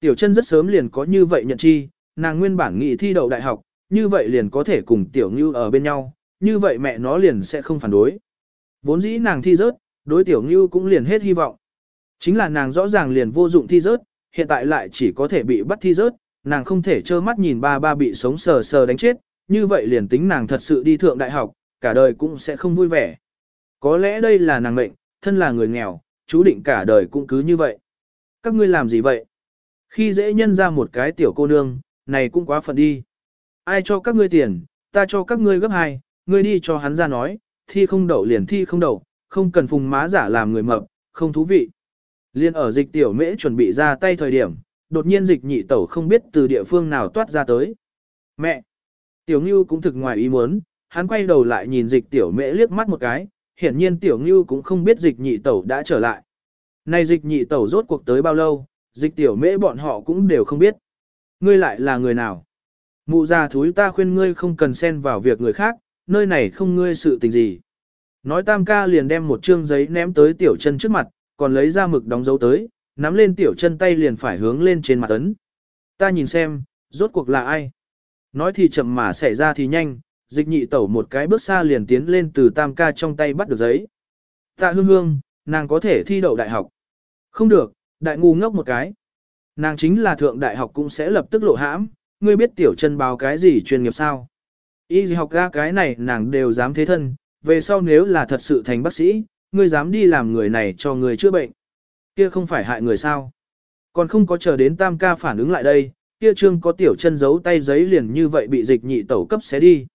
Tiểu chân rất sớm liền có như vậy nhận chi, nàng nguyên bản nghị thi đậu đại học, như vậy liền có thể cùng tiểu ngưu ở bên nhau, như vậy mẹ nó liền sẽ không phản đối. Vốn dĩ nàng thi rớt, đối tiểu ngưu cũng liền hết hy vọng. Chính là nàng rõ ràng liền vô dụng thi rớt, hiện tại lại chỉ có thể bị bắt thi rớt, nàng không thể trơ mắt nhìn ba ba bị sống sờ sờ đánh chết, như vậy liền tính nàng thật sự đi thượng đại học, cả đời cũng sẽ không vui vẻ. Có lẽ đây là nàng mệnh, thân là người nghèo, chú định cả đời cũng cứ như vậy. Các ngươi làm gì vậy? Khi dễ nhân ra một cái tiểu cô nương, này cũng quá phận đi. Ai cho các ngươi tiền, ta cho các ngươi gấp hai, ngươi đi cho hắn ra nói, thi không đậu liền thi không đậu, không cần phùng má giả làm người mập, không thú vị. Liên ở dịch tiểu mễ chuẩn bị ra tay thời điểm, đột nhiên dịch nhị tẩu không biết từ địa phương nào toát ra tới. Mẹ! Tiểu ngưu cũng thực ngoài ý muốn, hắn quay đầu lại nhìn dịch tiểu mễ liếc mắt một cái, hiển nhiên tiểu ngưu cũng không biết dịch nhị tẩu đã trở lại. Này dịch nhị tẩu rốt cuộc tới bao lâu, dịch tiểu mễ bọn họ cũng đều không biết. Ngươi lại là người nào? Mụ già thúi ta khuyên ngươi không cần xen vào việc người khác, nơi này không ngươi sự tình gì. Nói tam ca liền đem một chương giấy ném tới tiểu chân trước mặt, còn lấy ra mực đóng dấu tới, nắm lên tiểu chân tay liền phải hướng lên trên mặt ấn. Ta nhìn xem, rốt cuộc là ai? Nói thì chậm mà xảy ra thì nhanh, dịch nhị tẩu một cái bước xa liền tiến lên từ tam ca trong tay bắt được giấy. Tạ hương hương, nàng có thể thi đậu đại học. Không được, đại ngu ngốc một cái. Nàng chính là thượng đại học cũng sẽ lập tức lộ hãm, ngươi biết tiểu chân báo cái gì chuyên nghiệp sao? Y gì học ra cái này nàng đều dám thế thân, về sau nếu là thật sự thành bác sĩ, ngươi dám đi làm người này cho người chữa bệnh. Kia không phải hại người sao? Còn không có chờ đến tam ca phản ứng lại đây, kia trương có tiểu chân giấu tay giấy liền như vậy bị dịch nhị tẩu cấp xé đi.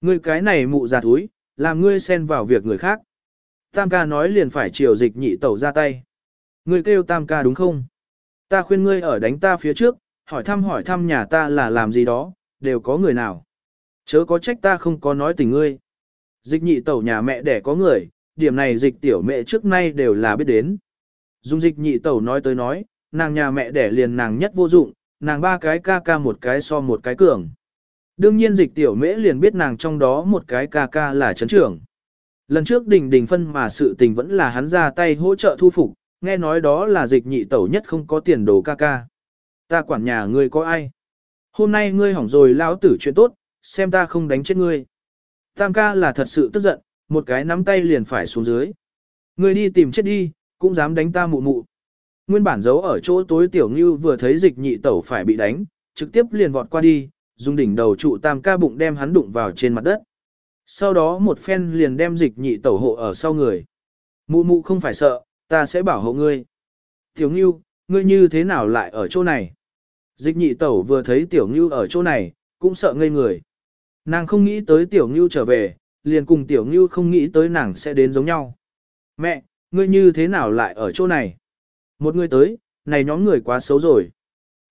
Ngươi cái này mụ già túi, làm ngươi xen vào việc người khác. Tam ca nói liền phải chiều dịch nhị tẩu ra tay. Ngươi kêu tam ca đúng không? Ta khuyên ngươi ở đánh ta phía trước, hỏi thăm hỏi thăm nhà ta là làm gì đó, đều có người nào. Chớ có trách ta không có nói tình ngươi. Dịch nhị tẩu nhà mẹ đẻ có người, điểm này dịch tiểu mẹ trước nay đều là biết đến. Dung dịch nhị tẩu nói tới nói, nàng nhà mẹ đẻ liền nàng nhất vô dụng, nàng ba cái ca ca một cái so một cái cường. Đương nhiên dịch tiểu mễ liền biết nàng trong đó một cái ca ca là chấn trưởng. Lần trước đình đình phân mà sự tình vẫn là hắn ra tay hỗ trợ thu phục, nghe nói đó là dịch nhị tẩu nhất không có tiền đồ ca ca. Ta quản nhà ngươi có ai? Hôm nay ngươi hỏng rồi lao tử chuyện tốt, xem ta không đánh chết ngươi. Tam ca là thật sự tức giận, một cái nắm tay liền phải xuống dưới. Ngươi đi tìm chết đi, cũng dám đánh ta mụ mụ. Nguyên bản giấu ở chỗ tối tiểu ngưu vừa thấy dịch nhị tẩu phải bị đánh, trực tiếp liền vọt qua đi, dùng đỉnh đầu trụ tam ca bụng đem hắn đụng vào trên mặt đất. Sau đó một phen liền đem dịch nhị tẩu hộ ở sau người. Mụ mụ không phải sợ, ta sẽ bảo hộ ngươi. Tiểu ngưu, ngươi như thế nào lại ở chỗ này? Dịch nhị tẩu vừa thấy tiểu ngưu ở chỗ này, cũng sợ ngây người. Nàng không nghĩ tới tiểu ngưu trở về, liền cùng tiểu ngưu không nghĩ tới nàng sẽ đến giống nhau. Mẹ, ngươi như thế nào lại ở chỗ này? Một người tới, này nhóm người quá xấu rồi.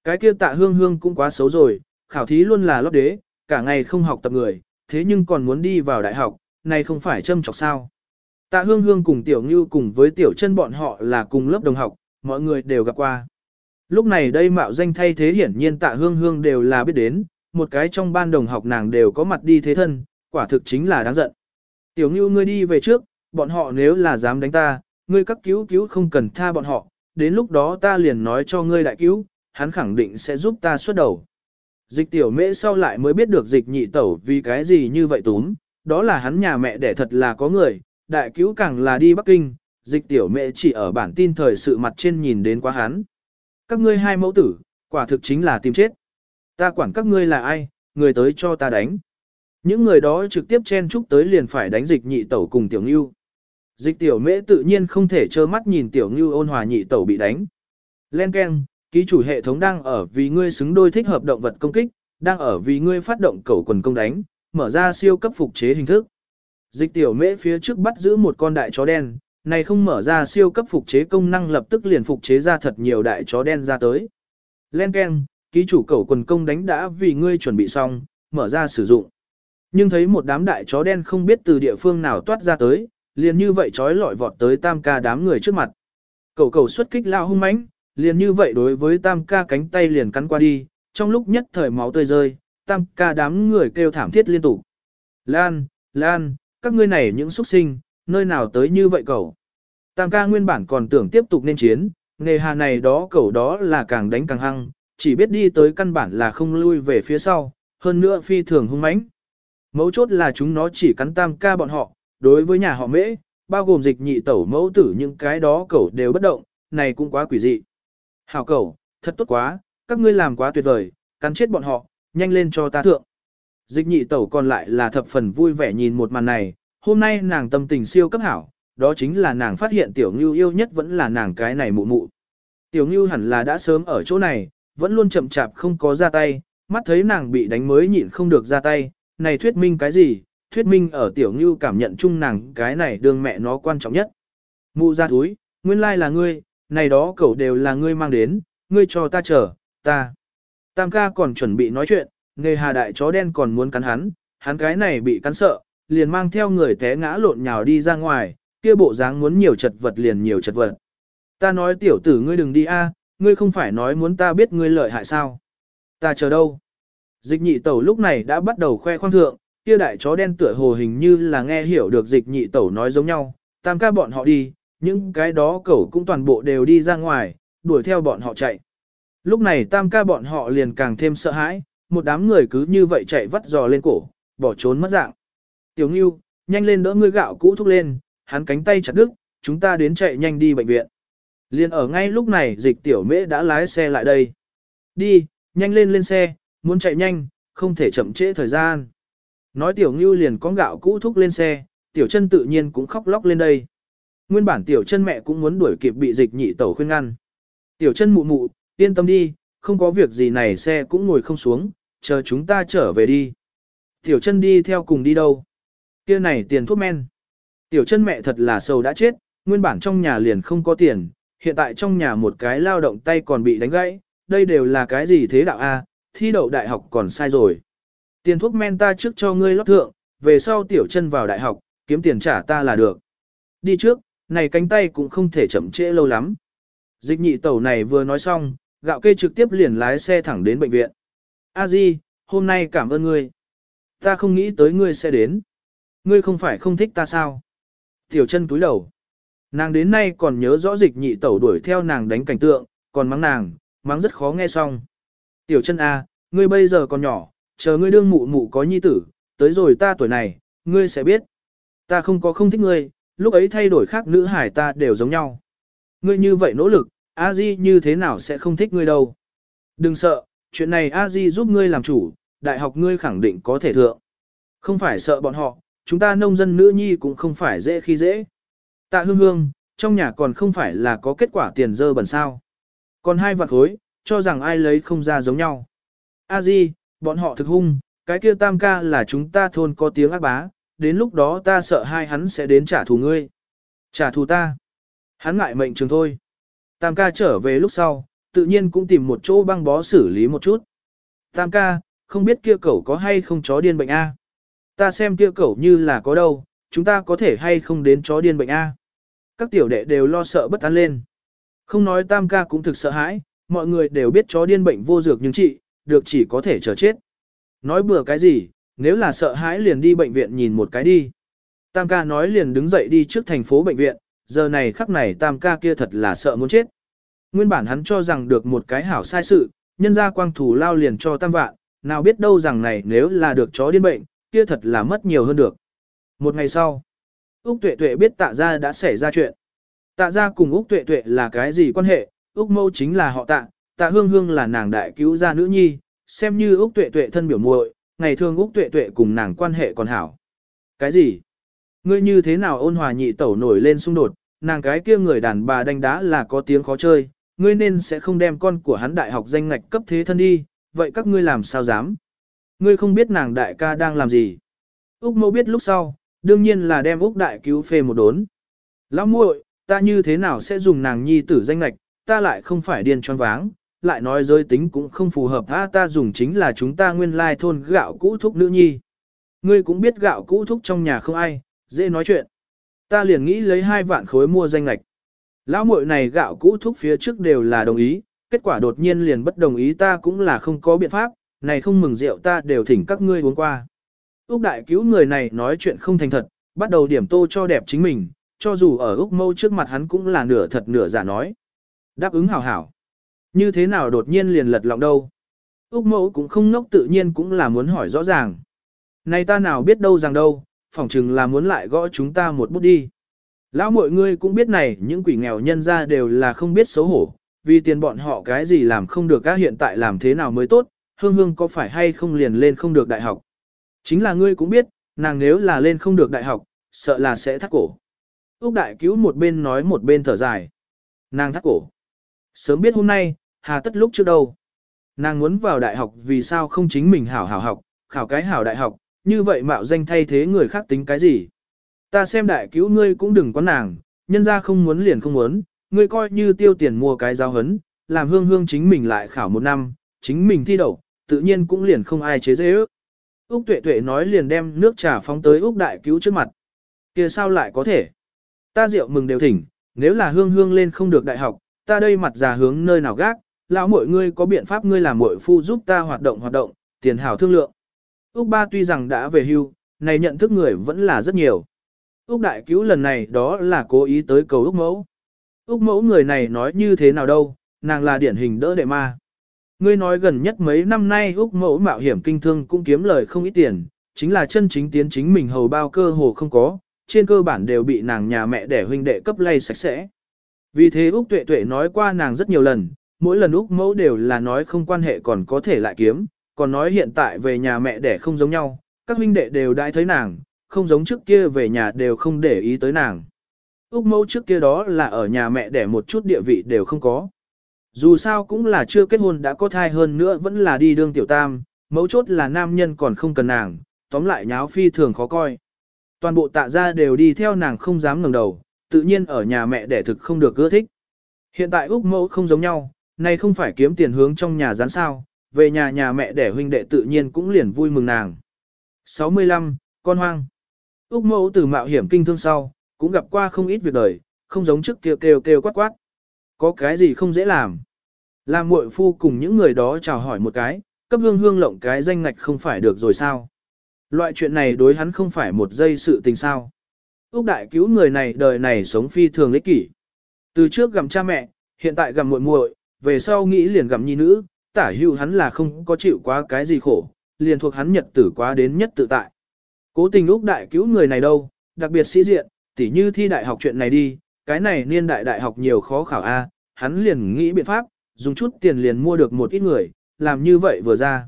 Cái kia tạ hương hương cũng quá xấu rồi, khảo thí luôn là lót đế, cả ngày không học tập người, thế nhưng còn muốn đi vào đại học, này không phải châm chọc sao. Tạ hương hương cùng tiểu ngưu cùng với tiểu chân bọn họ là cùng lớp đồng học, mọi người đều gặp qua. Lúc này đây mạo danh thay thế hiển nhiên tạ hương hương đều là biết đến, một cái trong ban đồng học nàng đều có mặt đi thế thân, quả thực chính là đáng giận. Tiểu ngưu ngươi đi về trước, bọn họ nếu là dám đánh ta, ngươi các cứu cứu không cần tha bọn họ, đến lúc đó ta liền nói cho ngươi đại cứu, hắn khẳng định sẽ giúp ta xuất đầu. Dịch tiểu mễ sau lại mới biết được dịch nhị tẩu vì cái gì như vậy túm, đó là hắn nhà mẹ đẻ thật là có người, đại cứu càng là đi Bắc Kinh, dịch tiểu mẹ chỉ ở bản tin thời sự mặt trên nhìn đến quá hắn. Các ngươi hai mẫu tử, quả thực chính là tìm chết. Ta quản các ngươi là ai, người tới cho ta đánh. Những người đó trực tiếp chen chúc tới liền phải đánh dịch nhị tẩu cùng tiểu ngưu. Dịch tiểu mễ tự nhiên không thể trơ mắt nhìn tiểu ngưu ôn hòa nhị tẩu bị đánh. Len Ken, ký chủ hệ thống đang ở vì ngươi xứng đôi thích hợp động vật công kích, đang ở vì ngươi phát động cầu quần công đánh, mở ra siêu cấp phục chế hình thức. Dịch tiểu mễ phía trước bắt giữ một con đại chó đen, này không mở ra siêu cấp phục chế công năng lập tức liền phục chế ra thật nhiều đại chó đen ra tới. Lenken ký chủ cầu quần công đánh đã vì ngươi chuẩn bị xong, mở ra sử dụng. Nhưng thấy một đám đại chó đen không biết từ địa phương nào toát ra tới, liền như vậy chói lọi vọt tới tam ca đám người trước mặt. Cầu cầu xuất kích lao hung mãnh, liền như vậy đối với tam ca cánh tay liền cắn qua đi, trong lúc nhất thời máu tươi rơi, tam ca đám người kêu thảm thiết liên tục. Lan, Lan, các ngươi này những xuất sinh, nơi nào tới như vậy cậu. Tam ca nguyên bản còn tưởng tiếp tục nên chiến, Nghề hà này đó cẩu đó là càng đánh càng hăng, chỉ biết đi tới căn bản là không lui về phía sau, hơn nữa phi thường hung mãnh. Mấu chốt là chúng nó chỉ cắn tam ca bọn họ, đối với nhà họ mễ, bao gồm dịch nhị tẩu mẫu tử những cái đó cẩu đều bất động, này cũng quá quỷ dị. Hảo cẩu, thật tốt quá, các ngươi làm quá tuyệt vời, cắn chết bọn họ, nhanh lên cho ta thượng. Dịch nhị tẩu còn lại là thập phần vui vẻ nhìn một màn này, hôm nay nàng tâm tình siêu cấp hảo, đó chính là nàng phát hiện tiểu ngưu yêu nhất vẫn là nàng cái này mụ mụ. Tiểu ngưu hẳn là đã sớm ở chỗ này, vẫn luôn chậm chạp không có ra tay, mắt thấy nàng bị đánh mới nhịn không được ra tay, này thuyết minh cái gì, thuyết minh ở tiểu ngưu cảm nhận chung nàng cái này đương mẹ nó quan trọng nhất. Mụ ra túi, nguyên lai là ngươi, này đó cậu đều là ngươi mang đến, ngươi cho ta chờ, ta. Tam ca còn chuẩn bị nói chuyện, nghề hà đại chó đen còn muốn cắn hắn, hắn cái này bị cắn sợ, liền mang theo người té ngã lộn nhào đi ra ngoài, kia bộ dáng muốn nhiều chật vật liền nhiều chật vật. Ta nói tiểu tử ngươi đừng đi a, ngươi không phải nói muốn ta biết ngươi lợi hại sao. Ta chờ đâu. Dịch nhị tẩu lúc này đã bắt đầu khoe khoang thượng, kia đại chó đen tựa hồ hình như là nghe hiểu được dịch nhị tẩu nói giống nhau, tam ca bọn họ đi, những cái đó cẩu cũng toàn bộ đều đi ra ngoài, đuổi theo bọn họ chạy. Lúc này tam ca bọn họ liền càng thêm sợ hãi, một đám người cứ như vậy chạy vắt giò lên cổ, bỏ trốn mất dạng. Tiểu Ngưu, nhanh lên đỡ ngươi gạo cũ thúc lên, hắn cánh tay chặt đứt, chúng ta đến chạy nhanh đi bệnh viện. Liên ở ngay lúc này dịch tiểu mễ đã lái xe lại đây. Đi, nhanh lên lên xe, muốn chạy nhanh, không thể chậm trễ thời gian. Nói tiểu ngưu liền có gạo cũ thúc lên xe, tiểu chân tự nhiên cũng khóc lóc lên đây. Nguyên bản tiểu chân mẹ cũng muốn đuổi kịp bị dịch nhị tẩu khuyên ngăn. Tiểu chân mụ mụ, yên tâm đi, không có việc gì này xe cũng ngồi không xuống, chờ chúng ta trở về đi. Tiểu chân đi theo cùng đi đâu? kia này tiền thuốc men. Tiểu chân mẹ thật là sầu đã chết, nguyên bản trong nhà liền không có tiền, hiện tại trong nhà một cái lao động tay còn bị đánh gãy, đây đều là cái gì thế đạo A, thi đậu đại học còn sai rồi. Tiền thuốc men ta trước cho ngươi lót thượng, về sau tiểu chân vào đại học, kiếm tiền trả ta là được. Đi trước, này cánh tay cũng không thể chậm trễ lâu lắm. Dịch nhị tẩu này vừa nói xong, gạo kê trực tiếp liền lái xe thẳng đến bệnh viện. A Di, hôm nay cảm ơn ngươi. Ta không nghĩ tới ngươi sẽ đến. Ngươi không phải không thích ta sao? Tiểu chân túi đầu. Nàng đến nay còn nhớ rõ dịch nhị tẩu đuổi theo nàng đánh cảnh tượng, còn mắng nàng, mắng rất khó nghe xong. Tiểu chân A, ngươi bây giờ còn nhỏ, chờ ngươi đương mụ mụ có nhi tử, tới rồi ta tuổi này, ngươi sẽ biết. Ta không có không thích ngươi, lúc ấy thay đổi khác nữ hải ta đều giống nhau. Ngươi như vậy nỗ lực, A Di như thế nào sẽ không thích ngươi đâu. Đừng sợ, chuyện này A Di giúp ngươi làm chủ, đại học ngươi khẳng định có thể thượng. Không phải sợ bọn họ, chúng ta nông dân nữ nhi cũng không phải dễ khi dễ. Tạ hương hương, trong nhà còn không phải là có kết quả tiền dơ bẩn sao. Còn hai vạt khối, cho rằng ai lấy không ra giống nhau. A Di, bọn họ thực hung, cái kia tam ca là chúng ta thôn có tiếng ác bá, đến lúc đó ta sợ hai hắn sẽ đến trả thù ngươi. Trả thù ta. Hắn ngại mệnh trường thôi. Tam ca trở về lúc sau, tự nhiên cũng tìm một chỗ băng bó xử lý một chút. Tam ca, không biết kia cậu có hay không chó điên bệnh A. Ta xem kia cậu như là có đâu, chúng ta có thể hay không đến chó điên bệnh A. Các tiểu đệ đều lo sợ bất an lên. Không nói tam ca cũng thực sợ hãi, mọi người đều biết chó điên bệnh vô dược nhưng trị, được chỉ có thể chờ chết. Nói bừa cái gì, nếu là sợ hãi liền đi bệnh viện nhìn một cái đi. Tam ca nói liền đứng dậy đi trước thành phố bệnh viện, giờ này khắc này tam ca kia thật là sợ muốn chết. Nguyên bản hắn cho rằng được một cái hảo sai sự, nhân ra quang thủ lao liền cho tam vạn, nào biết đâu rằng này nếu là được chó điên bệnh, kia thật là mất nhiều hơn được. Một ngày sau, Úc Tuệ Tuệ biết tạ ra đã xảy ra chuyện. Tạ ra cùng Úc Tuệ Tuệ là cái gì quan hệ, Úc Mâu chính là họ tạ, tạ hương hương là nàng đại cứu gia nữ nhi, xem như Úc Tuệ Tuệ thân biểu muội, ngày thường Úc Tuệ Tuệ cùng nàng quan hệ còn hảo. Cái gì? Ngươi như thế nào ôn hòa nhị tẩu nổi lên xung đột, nàng cái kia người đàn bà đánh đá là có tiếng khó chơi, ngươi nên sẽ không đem con của hắn đại học danh ngạch cấp thế thân đi, vậy các ngươi làm sao dám? Ngươi không biết nàng đại ca đang làm gì? Úc mẫu biết lúc sau, đương nhiên là đem Úc đại cứu phê một đốn. Lão muội, ta như thế nào sẽ dùng nàng nhi tử danh ngạch, ta lại không phải điên choáng váng, lại nói giới tính cũng không phù hợp ta ta dùng chính là chúng ta nguyên lai thôn gạo cũ thúc nữ nhi. Ngươi cũng biết gạo cũ thúc trong nhà không ai, dễ nói chuyện. Ta liền nghĩ lấy hai vạn khối mua danh lạch. Lão muội này gạo cũ thúc phía trước đều là đồng ý, kết quả đột nhiên liền bất đồng ý ta cũng là không có biện pháp, này không mừng rượu ta đều thỉnh các ngươi uống qua. Úc đại cứu người này nói chuyện không thành thật, bắt đầu điểm tô cho đẹp chính mình, cho dù ở Úc mâu trước mặt hắn cũng là nửa thật nửa giả nói. Đáp ứng hảo hảo. Như thế nào đột nhiên liền lật lọng đâu? Úc mẫu cũng không ngốc tự nhiên cũng là muốn hỏi rõ ràng. Này ta nào biết đâu rằng đâu, phỏng chừng là muốn lại gõ chúng ta một bút đi. Lão mọi ngươi cũng biết này, những quỷ nghèo nhân ra đều là không biết xấu hổ, vì tiền bọn họ cái gì làm không được các hiện tại làm thế nào mới tốt, hương hương có phải hay không liền lên không được đại học. Chính là ngươi cũng biết, nàng nếu là lên không được đại học, sợ là sẽ thắt cổ. Úc đại cứu một bên nói một bên thở dài. Nàng thắt cổ. Sớm biết hôm nay, hà tất lúc trước đâu. Nàng muốn vào đại học vì sao không chính mình hảo hảo học, khảo cái hảo đại học, như vậy mạo danh thay thế người khác tính cái gì. Ta xem đại cứu ngươi cũng đừng có nàng, nhân ra không muốn liền không muốn, ngươi coi như tiêu tiền mua cái giáo hấn, làm hương hương chính mình lại khảo một năm, chính mình thi đậu, tự nhiên cũng liền không ai chế dễ ước. Úc tuệ tuệ nói liền đem nước trà phóng tới Úc đại cứu trước mặt. kia sao lại có thể? Ta rượu mừng đều thỉnh, nếu là hương hương lên không được đại học, ta đây mặt già hướng nơi nào gác, lão mọi ngươi có biện pháp ngươi làm muội phu giúp ta hoạt động hoạt động, tiền hảo thương lượng. Úc ba tuy rằng đã về hưu, này nhận thức người vẫn là rất nhiều. Úc đại cứu lần này đó là cố ý tới cầu Úc mẫu. Úc mẫu người này nói như thế nào đâu, nàng là điển hình đỡ đệ ma. Ngươi nói gần nhất mấy năm nay Úc mẫu mạo hiểm kinh thương cũng kiếm lời không ít tiền, chính là chân chính tiến chính mình hầu bao cơ hồ không có, trên cơ bản đều bị nàng nhà mẹ đẻ huynh đệ cấp lay sạch sẽ. Vì thế Úc tuệ tuệ nói qua nàng rất nhiều lần, mỗi lần Úc mẫu đều là nói không quan hệ còn có thể lại kiếm, còn nói hiện tại về nhà mẹ đẻ không giống nhau, các huynh đệ đều đã thấy nàng, không giống trước kia về nhà đều không để ý tới nàng. Úc mẫu trước kia đó là ở nhà mẹ đẻ một chút địa vị đều không có. Dù sao cũng là chưa kết hôn đã có thai hơn nữa vẫn là đi đương tiểu tam, mẫu chốt là nam nhân còn không cần nàng, tóm lại nháo phi thường khó coi. Toàn bộ tạ gia đều đi theo nàng không dám ngẩng đầu, tự nhiên ở nhà mẹ đẻ thực không được ưa thích. Hiện tại Úc mẫu không giống nhau, nay không phải kiếm tiền hướng trong nhà gián sao, về nhà nhà mẹ đẻ huynh đệ tự nhiên cũng liền vui mừng nàng. 65. Con hoang Úc mẫu từ mạo hiểm kinh thương sau, cũng gặp qua không ít việc đời, không giống trước kia kêu kêu quát quát. Có cái gì không dễ làm. Làm muội phu cùng những người đó chào hỏi một cái, cấp hương hương lộng cái danh ngạch không phải được rồi sao. Loại chuyện này đối hắn không phải một giây sự tình sao. Úc đại cứu người này đời này sống phi thường ích kỷ. Từ trước gặm cha mẹ, hiện tại gặm muội muội, về sau nghĩ liền gặm nhi nữ, tả hữu hắn là không có chịu quá cái gì khổ, liền thuộc hắn nhật tử quá đến nhất tự tại. Cố tình Úc đại cứu người này đâu, đặc biệt sĩ diện, tỉ như thi đại học chuyện này đi, cái này niên đại đại học nhiều khó khảo a, hắn liền nghĩ biện pháp, dùng chút tiền liền mua được một ít người, làm như vậy vừa ra.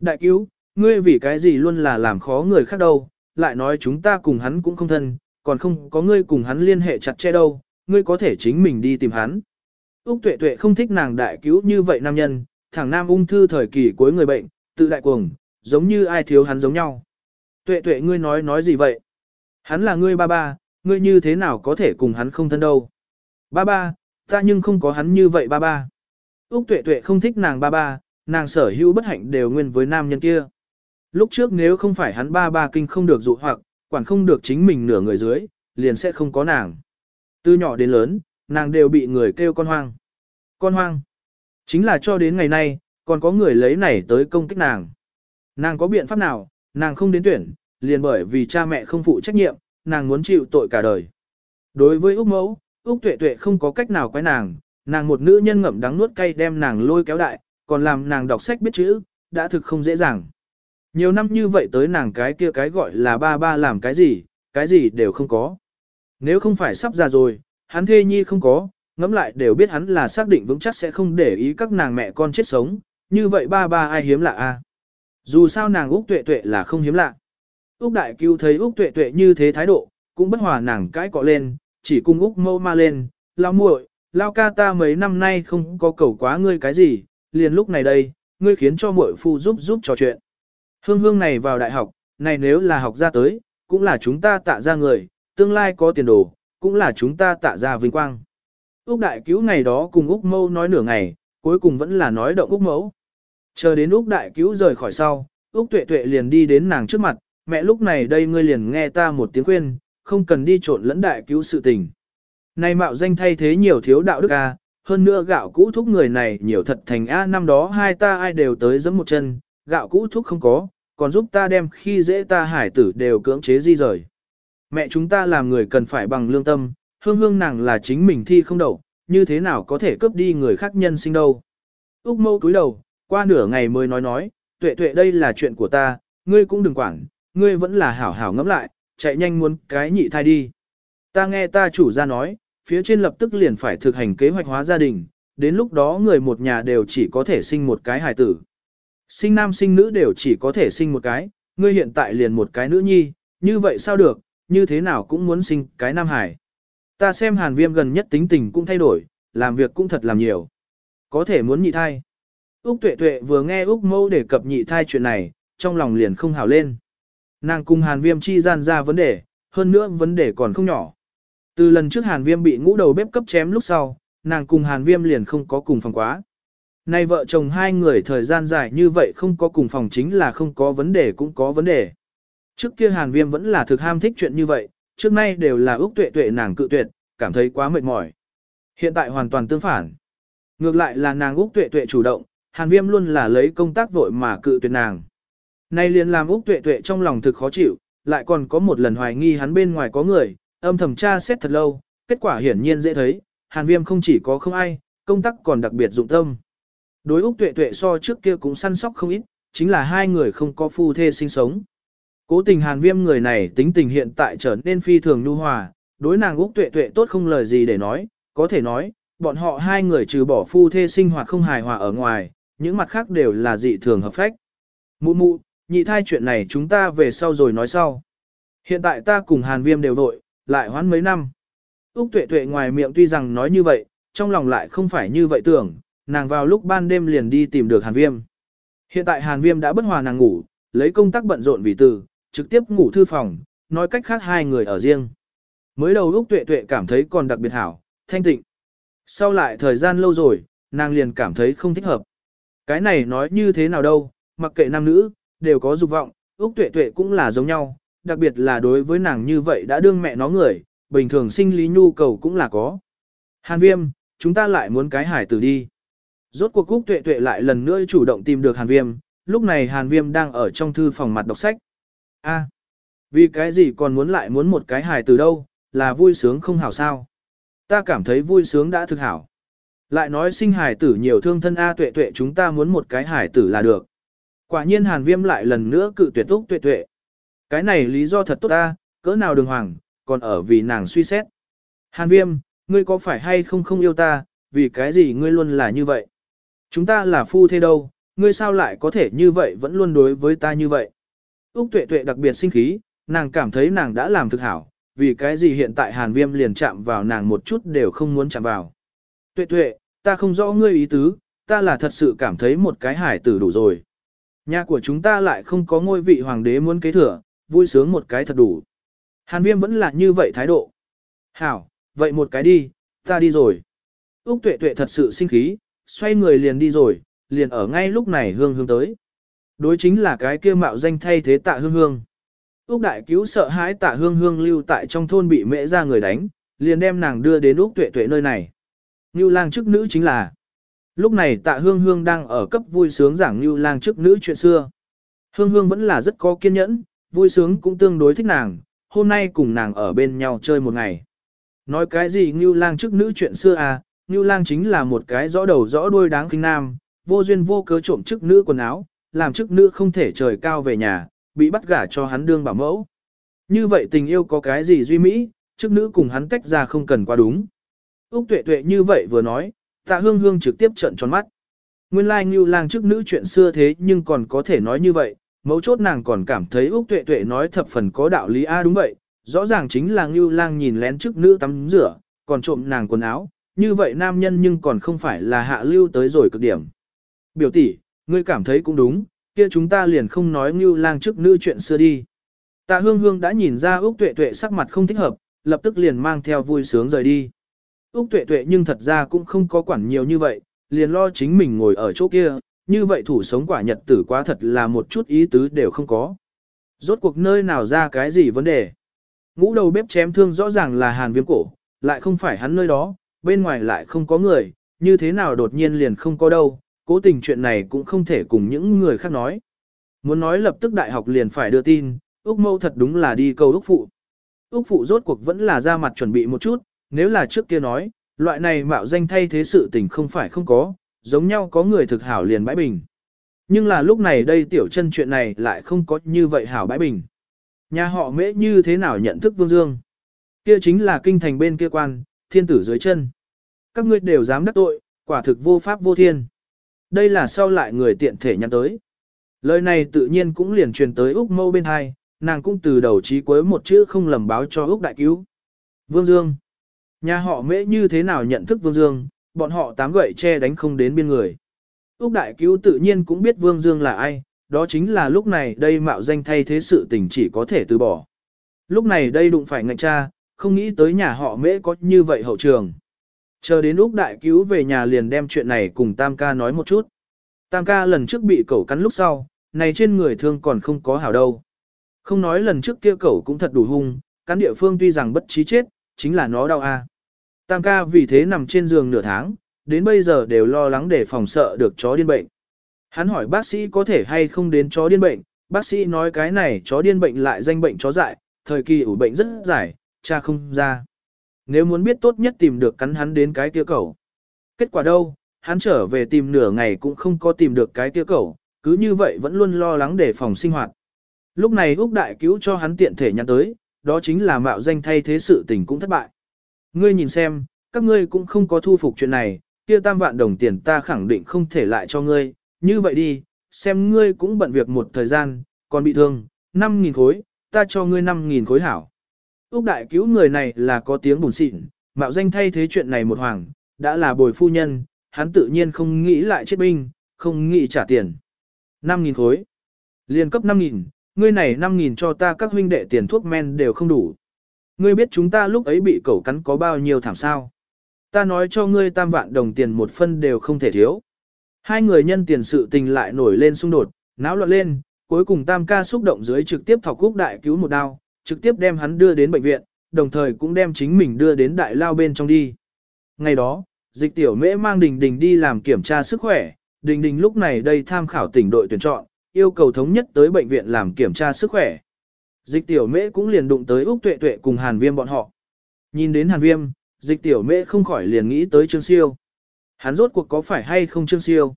Đại cứu, ngươi vì cái gì luôn là làm khó người khác đâu, lại nói chúng ta cùng hắn cũng không thân, còn không có ngươi cùng hắn liên hệ chặt chẽ đâu, ngươi có thể chính mình đi tìm hắn. Úc tuệ tuệ không thích nàng đại cứu như vậy nam nhân, thằng nam ung thư thời kỳ cuối người bệnh, tự đại cuồng, giống như ai thiếu hắn giống nhau. Tuệ tuệ ngươi nói nói gì vậy? Hắn là ngươi ba ba, ngươi như thế nào có thể cùng hắn không thân đâu? Ba ba, ta nhưng không có hắn như vậy ba ba. Úc tuệ tuệ không thích nàng ba ba, nàng sở hữu bất hạnh đều nguyên với nam nhân kia. Lúc trước nếu không phải hắn ba ba kinh không được dụ hoặc, quản không được chính mình nửa người dưới, liền sẽ không có nàng. Từ nhỏ đến lớn, nàng đều bị người kêu con hoang. Con hoang. Chính là cho đến ngày nay, còn có người lấy này tới công kích nàng. Nàng có biện pháp nào, nàng không đến tuyển, liền bởi vì cha mẹ không phụ trách nhiệm, nàng muốn chịu tội cả đời. Đối với Úc mẫu, Úc tuệ tuệ không có cách nào quái nàng, nàng một nữ nhân ngậm đắng nuốt cay đem nàng lôi kéo đại, còn làm nàng đọc sách biết chữ, đã thực không dễ dàng. Nhiều năm như vậy tới nàng cái kia cái gọi là ba ba làm cái gì, cái gì đều không có. Nếu không phải sắp ra rồi, hắn thê nhi không có, ngẫm lại đều biết hắn là xác định vững chắc sẽ không để ý các nàng mẹ con chết sống, như vậy ba ba ai hiếm lạ a? Dù sao nàng Úc tuệ tuệ là không hiếm lạ. Úc đại cứu thấy Úc tuệ tuệ như thế thái độ, cũng bất hòa nàng cãi cọ lên, chỉ cung Úc mâu ma lên, lao muội, lao ca ta mấy năm nay không có cầu quá ngươi cái gì, liền lúc này đây, ngươi khiến cho muội phu giúp giúp trò chuyện. Hương hương này vào đại học, này nếu là học ra tới, cũng là chúng ta tạ ra người, tương lai có tiền đồ, cũng là chúng ta tạ ra vinh quang. Úc đại cứu ngày đó cùng Úc mâu nói nửa ngày, cuối cùng vẫn là nói động Úc mẫu. Chờ đến Úc đại cứu rời khỏi sau, Úc tuệ tuệ liền đi đến nàng trước mặt, mẹ lúc này đây ngươi liền nghe ta một tiếng khuyên, không cần đi trộn lẫn đại cứu sự tình. Này mạo danh thay thế nhiều thiếu đạo đức a, hơn nữa gạo cũ thúc người này nhiều thật thành a năm đó hai ta ai đều tới giẫm một chân, gạo cũ thúc không có, còn giúp ta đem khi dễ ta hải tử đều cưỡng chế di rời. Mẹ chúng ta làm người cần phải bằng lương tâm, hương hương nàng là chính mình thi không đậu, như thế nào có thể cướp đi người khác nhân sinh đâu. Úc mâu túi đầu, qua nửa ngày mới nói nói, tuệ tuệ đây là chuyện của ta, ngươi cũng đừng quản, ngươi vẫn là hảo hảo ngẫm lại, chạy nhanh muốn cái nhị thai đi. Ta nghe ta chủ ra nói, phía trên lập tức liền phải thực hành kế hoạch hóa gia đình, đến lúc đó người một nhà đều chỉ có thể sinh một cái hài tử. Sinh nam sinh nữ đều chỉ có thể sinh một cái, ngươi hiện tại liền một cái nữ nhi, như vậy sao được, như thế nào cũng muốn sinh cái nam hải. Ta xem hàn viêm gần nhất tính tình cũng thay đổi, làm việc cũng thật làm nhiều. Có thể muốn nhị thai. Úc tuệ tuệ vừa nghe Úc mâu đề cập nhị thai chuyện này, trong lòng liền không hào lên. Nàng cùng hàn viêm chi gian ra vấn đề, hơn nữa vấn đề còn không nhỏ. Từ lần trước hàn viêm bị ngũ đầu bếp cấp chém lúc sau, nàng cùng hàn viêm liền không có cùng phòng quá. Nay vợ chồng hai người thời gian dài như vậy không có cùng phòng chính là không có vấn đề cũng có vấn đề. Trước kia hàn viêm vẫn là thực ham thích chuyện như vậy, trước nay đều là Úc tuệ tuệ nàng cự tuyệt, cảm thấy quá mệt mỏi. Hiện tại hoàn toàn tương phản. Ngược lại là nàng Úc Tuệ Tuệ chủ động, Hàn Viêm luôn là lấy công tác vội mà cự tuyệt nàng. Nay liền làm Úc Tuệ Tuệ trong lòng thực khó chịu, lại còn có một lần hoài nghi hắn bên ngoài có người, âm thầm tra xét thật lâu, kết quả hiển nhiên dễ thấy, Hàn Viêm không chỉ có không ai, công tác còn đặc biệt dụng tâm. Đối Úc Tuệ Tuệ so trước kia cũng săn sóc không ít, chính là hai người không có phu thê sinh sống. Cố tình Hàn Viêm người này tính tình hiện tại trở nên phi thường nhu hòa, đối nàng Úc Tuệ Tuệ tốt không lời gì để nói, có thể nói, bọn họ hai người trừ bỏ phu thê sinh hoạt không hài hòa ở ngoài, những mặt khác đều là dị thường hợp phách. Mụ mụ, nhị thai chuyện này chúng ta về sau rồi nói sau. Hiện tại ta cùng Hàn Viêm đều vội, lại hoãn mấy năm. Úc Tuệ Tuệ ngoài miệng tuy rằng nói như vậy, trong lòng lại không phải như vậy tưởng, nàng vào lúc ban đêm liền đi tìm được Hàn Viêm. Hiện tại Hàn Viêm đã bất hòa nàng ngủ, lấy công tác bận rộn vì từ, trực tiếp ngủ thư phòng, nói cách khác hai người ở riêng. Mới đầu Úc Tuệ Tuệ cảm thấy còn đặc biệt hảo, thanh tịnh. Sau lại thời gian lâu rồi, nàng liền cảm thấy không thích hợp. Cái này nói như thế nào đâu, mặc kệ nam nữ, đều có dục vọng, Úc Tuệ Tuệ cũng là giống nhau, đặc biệt là đối với nàng như vậy đã đương mẹ nó người, bình thường sinh lý nhu cầu cũng là có. Hàn Viêm, chúng ta lại muốn cái hải tử đi. Rốt cuộc Úc Tuệ Tuệ lại lần nữa chủ động tìm được Hàn Viêm, lúc này Hàn Viêm đang ở trong thư phòng mặt đọc sách. A, vì cái gì còn muốn lại muốn một cái hải tử đâu, là vui sướng không hảo sao. Ta cảm thấy vui sướng đã thực hảo. Lại nói sinh hải tử nhiều thương thân A tuệ tuệ chúng ta muốn một cái hải tử là được. Quả nhiên hàn viêm lại lần nữa cự tuyệt úc tuệ tuệ. Cái này lý do thật tốt ta, cỡ nào đường hoàng, còn ở vì nàng suy xét. Hàn viêm, ngươi có phải hay không không yêu ta, vì cái gì ngươi luôn là như vậy? Chúng ta là phu thế đâu, ngươi sao lại có thể như vậy vẫn luôn đối với ta như vậy? Úc tuệ tuệ đặc biệt sinh khí, nàng cảm thấy nàng đã làm thực hảo, vì cái gì hiện tại hàn viêm liền chạm vào nàng một chút đều không muốn chạm vào. Tuệ tuệ, ta không rõ ngươi ý tứ, ta là thật sự cảm thấy một cái hải tử đủ rồi. Nhà của chúng ta lại không có ngôi vị hoàng đế muốn kế thừa, vui sướng một cái thật đủ. Hàn viêm vẫn là như vậy thái độ. Hảo, vậy một cái đi, ta đi rồi. Úc tuệ tuệ thật sự sinh khí, xoay người liền đi rồi, liền ở ngay lúc này hương hương tới. Đối chính là cái kia mạo danh thay thế tạ hương hương. Úc đại cứu sợ hãi tạ hương hương lưu tại trong thôn bị mễ ra người đánh, liền đem nàng đưa đến Úc tuệ tuệ nơi này. Ngưu lang chức nữ chính là. Lúc này tạ hương hương đang ở cấp vui sướng giảng Ngưu lang chức nữ chuyện xưa. Hương hương vẫn là rất có kiên nhẫn, vui sướng cũng tương đối thích nàng, hôm nay cùng nàng ở bên nhau chơi một ngày. Nói cái gì Ngưu lang chức nữ chuyện xưa à, Ngưu lang chính là một cái rõ đầu rõ đuôi đáng kinh nam, vô duyên vô cớ trộm chức nữ quần áo, làm chức nữ không thể trời cao về nhà, bị bắt gả cho hắn đương bảo mẫu. Như vậy tình yêu có cái gì duy mỹ, chức nữ cùng hắn tách ra không cần quá đúng. Úc tuệ tuệ như vậy vừa nói, tạ hương hương trực tiếp trợn tròn mắt. Nguyên lai like như lang trước nữ chuyện xưa thế nhưng còn có thể nói như vậy, mấu chốt nàng còn cảm thấy Úc tuệ tuệ nói thập phần có đạo lý a đúng vậy, rõ ràng chính là Ngưu Lang nhìn lén trước nữ tắm rửa, còn trộm nàng quần áo, như vậy nam nhân nhưng còn không phải là hạ lưu tới rồi cực điểm. Biểu tỷ, ngươi cảm thấy cũng đúng, kia chúng ta liền không nói Ngưu Lang trước nữ chuyện xưa đi. Tạ Hương Hương đã nhìn ra Úc Tuệ Tuệ sắc mặt không thích hợp, lập tức liền mang theo vui sướng rời đi. Úc Tuệ Tuệ nhưng thật ra cũng không có quản nhiều như vậy, liền lo chính mình ngồi ở chỗ kia, như vậy thủ sống quả nhật tử quá thật là một chút ý tứ đều không có. Rốt cuộc nơi nào ra cái gì vấn đề. Ngũ đầu bếp chém thương rõ ràng là hàn viêm cổ, lại không phải hắn nơi đó, bên ngoài lại không có người, như thế nào đột nhiên liền không có đâu, cố tình chuyện này cũng không thể cùng những người khác nói. Muốn nói lập tức đại học liền phải đưa tin, Úc mâu thật đúng là đi câu Úc phụ. Úc phụ rốt cuộc vẫn là ra mặt chuẩn bị một chút, nếu là trước kia nói, Loại này mạo danh thay thế sự tình không phải không có, giống nhau có người thực hảo liền bãi bình. Nhưng là lúc này đây tiểu chân chuyện này lại không có như vậy hảo bãi bình. Nhà họ mễ như thế nào nhận thức Vương Dương? Kia chính là kinh thành bên kia quan, thiên tử dưới chân. Các ngươi đều dám đắc tội, quả thực vô pháp vô thiên. Đây là sau lại người tiện thể nhắn tới. Lời này tự nhiên cũng liền truyền tới Úc Mâu bên hai, nàng cũng từ đầu chí cuối một chữ không lầm báo cho Úc Đại Cứu. Vương Dương. Nhà họ mễ như thế nào nhận thức Vương Dương, bọn họ tám gậy che đánh không đến biên người. Úc Đại Cứu tự nhiên cũng biết Vương Dương là ai, đó chính là lúc này đây mạo danh thay thế sự tình chỉ có thể từ bỏ. Lúc này đây đụng phải ngạch cha, không nghĩ tới nhà họ mễ có như vậy hậu trường. Chờ đến Úc Đại Cứu về nhà liền đem chuyện này cùng Tam ca nói một chút. Tam ca lần trước bị cẩu cắn lúc sau, này trên người thương còn không có hảo đâu. Không nói lần trước kia cẩu cũng thật đủ hung, cắn địa phương tuy rằng bất trí chết, chính là nó đau a. Tam ca vì thế nằm trên giường nửa tháng, đến bây giờ đều lo lắng để phòng sợ được chó điên bệnh. Hắn hỏi bác sĩ có thể hay không đến chó điên bệnh, bác sĩ nói cái này chó điên bệnh lại danh bệnh chó dại, thời kỳ ủ bệnh rất dài, cha không ra. Nếu muốn biết tốt nhất tìm được cắn hắn đến cái kia cẩu. Kết quả đâu, hắn trở về tìm nửa ngày cũng không có tìm được cái kia cẩu, cứ như vậy vẫn luôn lo lắng để phòng sinh hoạt. Lúc này Úc Đại cứu cho hắn tiện thể nhắn tới, đó chính là mạo danh thay thế sự tình cũng thất bại. Ngươi nhìn xem, các ngươi cũng không có thu phục chuyện này, kia tam vạn đồng tiền ta khẳng định không thể lại cho ngươi, như vậy đi, xem ngươi cũng bận việc một thời gian, còn bị thương, 5.000 khối, ta cho ngươi 5.000 khối hảo. Úc đại cứu người này là có tiếng bùn xịn, mạo danh thay thế chuyện này một hoàng, đã là bồi phu nhân, hắn tự nhiên không nghĩ lại chết binh, không nghĩ trả tiền. 5.000 khối. Liên cấp 5.000, ngươi này 5.000 cho ta các huynh đệ tiền thuốc men đều không đủ. Ngươi biết chúng ta lúc ấy bị cẩu cắn có bao nhiêu thảm sao? Ta nói cho ngươi tam vạn đồng tiền một phân đều không thể thiếu. Hai người nhân tiền sự tình lại nổi lên xung đột, náo loạn lên, cuối cùng tam ca xúc động dưới trực tiếp thọc cúc đại cứu một đao, trực tiếp đem hắn đưa đến bệnh viện, đồng thời cũng đem chính mình đưa đến đại lao bên trong đi. Ngày đó, dịch tiểu mễ mang đình đình đi làm kiểm tra sức khỏe, đình đình lúc này đây tham khảo tỉnh đội tuyển chọn, yêu cầu thống nhất tới bệnh viện làm kiểm tra sức khỏe. Dịch tiểu mễ cũng liền đụng tới Úc Tuệ Tuệ cùng Hàn Viêm bọn họ. Nhìn đến Hàn Viêm, dịch tiểu mễ không khỏi liền nghĩ tới Trương Siêu. Hắn rốt cuộc có phải hay không Trương Siêu?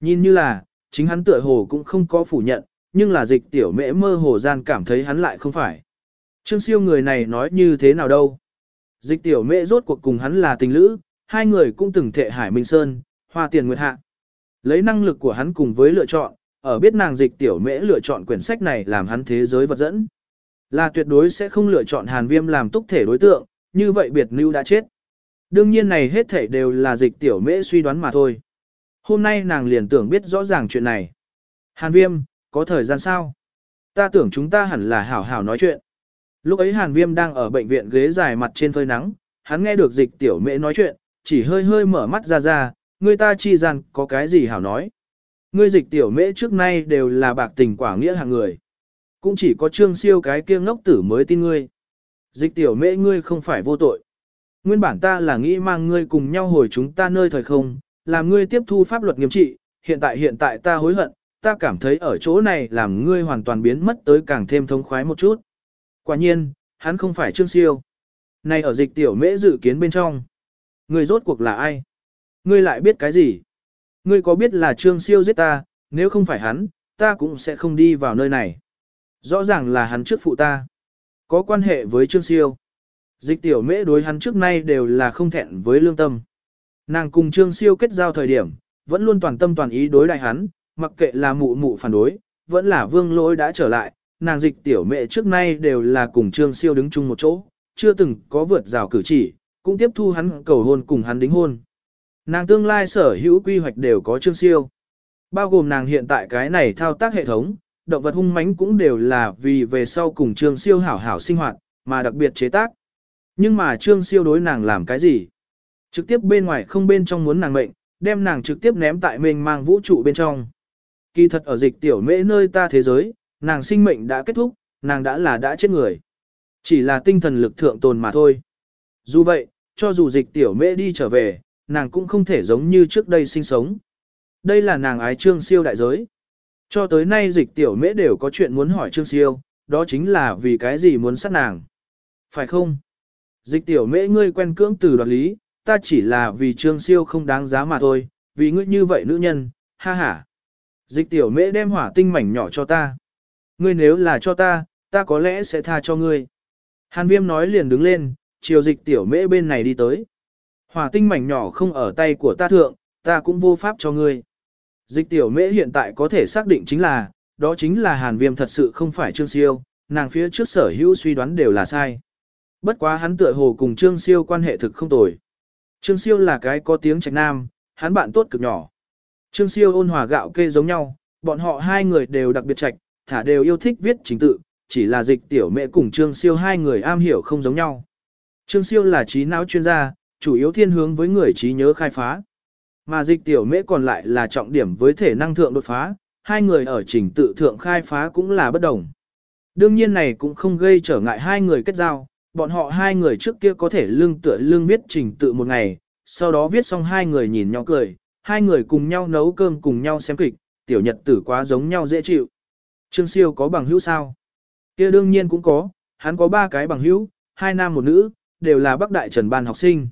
Nhìn như là, chính hắn tựa hồ cũng không có phủ nhận, nhưng là dịch tiểu mễ mơ hồ gian cảm thấy hắn lại không phải. Trương Siêu người này nói như thế nào đâu? Dịch tiểu mễ rốt cuộc cùng hắn là tình lữ, hai người cũng từng thệ Hải Minh Sơn, hoa tiền nguyệt hạ. Lấy năng lực của hắn cùng với lựa chọn, ở biết nàng dịch tiểu mễ lựa chọn quyển sách này làm hắn thế giới vật dẫn. Là tuyệt đối sẽ không lựa chọn hàn viêm làm túc thể đối tượng, như vậy biệt lưu đã chết. Đương nhiên này hết thể đều là dịch tiểu mễ suy đoán mà thôi. Hôm nay nàng liền tưởng biết rõ ràng chuyện này. Hàn viêm, có thời gian sao? Ta tưởng chúng ta hẳn là hảo hảo nói chuyện. Lúc ấy hàn viêm đang ở bệnh viện ghế dài mặt trên phơi nắng, hắn nghe được dịch tiểu mễ nói chuyện, chỉ hơi hơi mở mắt ra ra, người ta chi rằng có cái gì hảo nói. Ngươi dịch tiểu mễ trước nay đều là bạc tình quả nghĩa hạng người. Cũng chỉ có trương siêu cái kia ngốc tử mới tin ngươi. Dịch tiểu mễ ngươi không phải vô tội. Nguyên bản ta là nghĩ mang ngươi cùng nhau hồi chúng ta nơi thời không, làm ngươi tiếp thu pháp luật nghiêm trị, hiện tại hiện tại ta hối hận, ta cảm thấy ở chỗ này làm ngươi hoàn toàn biến mất tới càng thêm thông khoái một chút. Quả nhiên, hắn không phải trương siêu. Này ở dịch tiểu mễ dự kiến bên trong. Ngươi rốt cuộc là ai? Ngươi lại biết cái gì? Ngươi có biết là trương siêu giết ta, nếu không phải hắn, ta cũng sẽ không đi vào nơi này. Rõ ràng là hắn trước phụ ta. Có quan hệ với trương siêu. Dịch tiểu mễ đối hắn trước nay đều là không thẹn với lương tâm. Nàng cùng trương siêu kết giao thời điểm, vẫn luôn toàn tâm toàn ý đối đại hắn, mặc kệ là mụ mụ phản đối, vẫn là vương lỗi đã trở lại, nàng dịch tiểu mẹ trước nay đều là cùng trương siêu đứng chung một chỗ, chưa từng có vượt rào cử chỉ, cũng tiếp thu hắn cầu hôn cùng hắn đính hôn. Nàng tương lai sở hữu quy hoạch đều có chương siêu. Bao gồm nàng hiện tại cái này thao tác hệ thống, động vật hung mãnh cũng đều là vì về sau cùng chương siêu hảo hảo sinh hoạt, mà đặc biệt chế tác. Nhưng mà chương siêu đối nàng làm cái gì? Trực tiếp bên ngoài không bên trong muốn nàng mệnh, đem nàng trực tiếp ném tại mênh mang vũ trụ bên trong. Kỳ thật ở dịch tiểu mễ nơi ta thế giới, nàng sinh mệnh đã kết thúc, nàng đã là đã chết người. Chỉ là tinh thần lực thượng tồn mà thôi. Dù vậy, cho dù dịch tiểu mễ đi trở về, nàng cũng không thể giống như trước đây sinh sống. Đây là nàng ái trương siêu đại giới. Cho tới nay dịch tiểu mễ đều có chuyện muốn hỏi trương siêu, đó chính là vì cái gì muốn sát nàng. Phải không? Dịch tiểu mễ ngươi quen cưỡng từ đoạt lý, ta chỉ là vì trương siêu không đáng giá mà thôi, vì ngươi như vậy nữ nhân, ha ha. Dịch tiểu mễ đem hỏa tinh mảnh nhỏ cho ta. Ngươi nếu là cho ta, ta có lẽ sẽ tha cho ngươi. Hàn viêm nói liền đứng lên, chiều dịch tiểu mễ bên này đi tới. Hỏa tinh mảnh nhỏ không ở tay của ta thượng, ta cũng vô pháp cho ngươi. Dịch tiểu mễ hiện tại có thể xác định chính là, đó chính là hàn viêm thật sự không phải trương siêu, nàng phía trước sở hữu suy đoán đều là sai. Bất quá hắn tựa hồ cùng trương siêu quan hệ thực không tồi. Trương siêu là cái có tiếng trạch nam, hắn bạn tốt cực nhỏ. Trương siêu ôn hòa gạo kê giống nhau, bọn họ hai người đều đặc biệt trạch, thả đều yêu thích viết chính tự, chỉ là dịch tiểu mẹ cùng trương siêu hai người am hiểu không giống nhau. Trương siêu là trí não chuyên gia, chủ yếu thiên hướng với người trí nhớ khai phá. Mà dịch tiểu mễ còn lại là trọng điểm với thể năng thượng đột phá, hai người ở trình tự thượng khai phá cũng là bất đồng. Đương nhiên này cũng không gây trở ngại hai người kết giao, bọn họ hai người trước kia có thể lương tựa lương viết trình tự một ngày, sau đó viết xong hai người nhìn nhau cười, hai người cùng nhau nấu cơm cùng nhau xem kịch, tiểu nhật tử quá giống nhau dễ chịu. Trương Siêu có bằng hữu sao? kia đương nhiên cũng có, hắn có ba cái bằng hữu, hai nam một nữ, đều là Bắc Đại Trần Ban học sinh.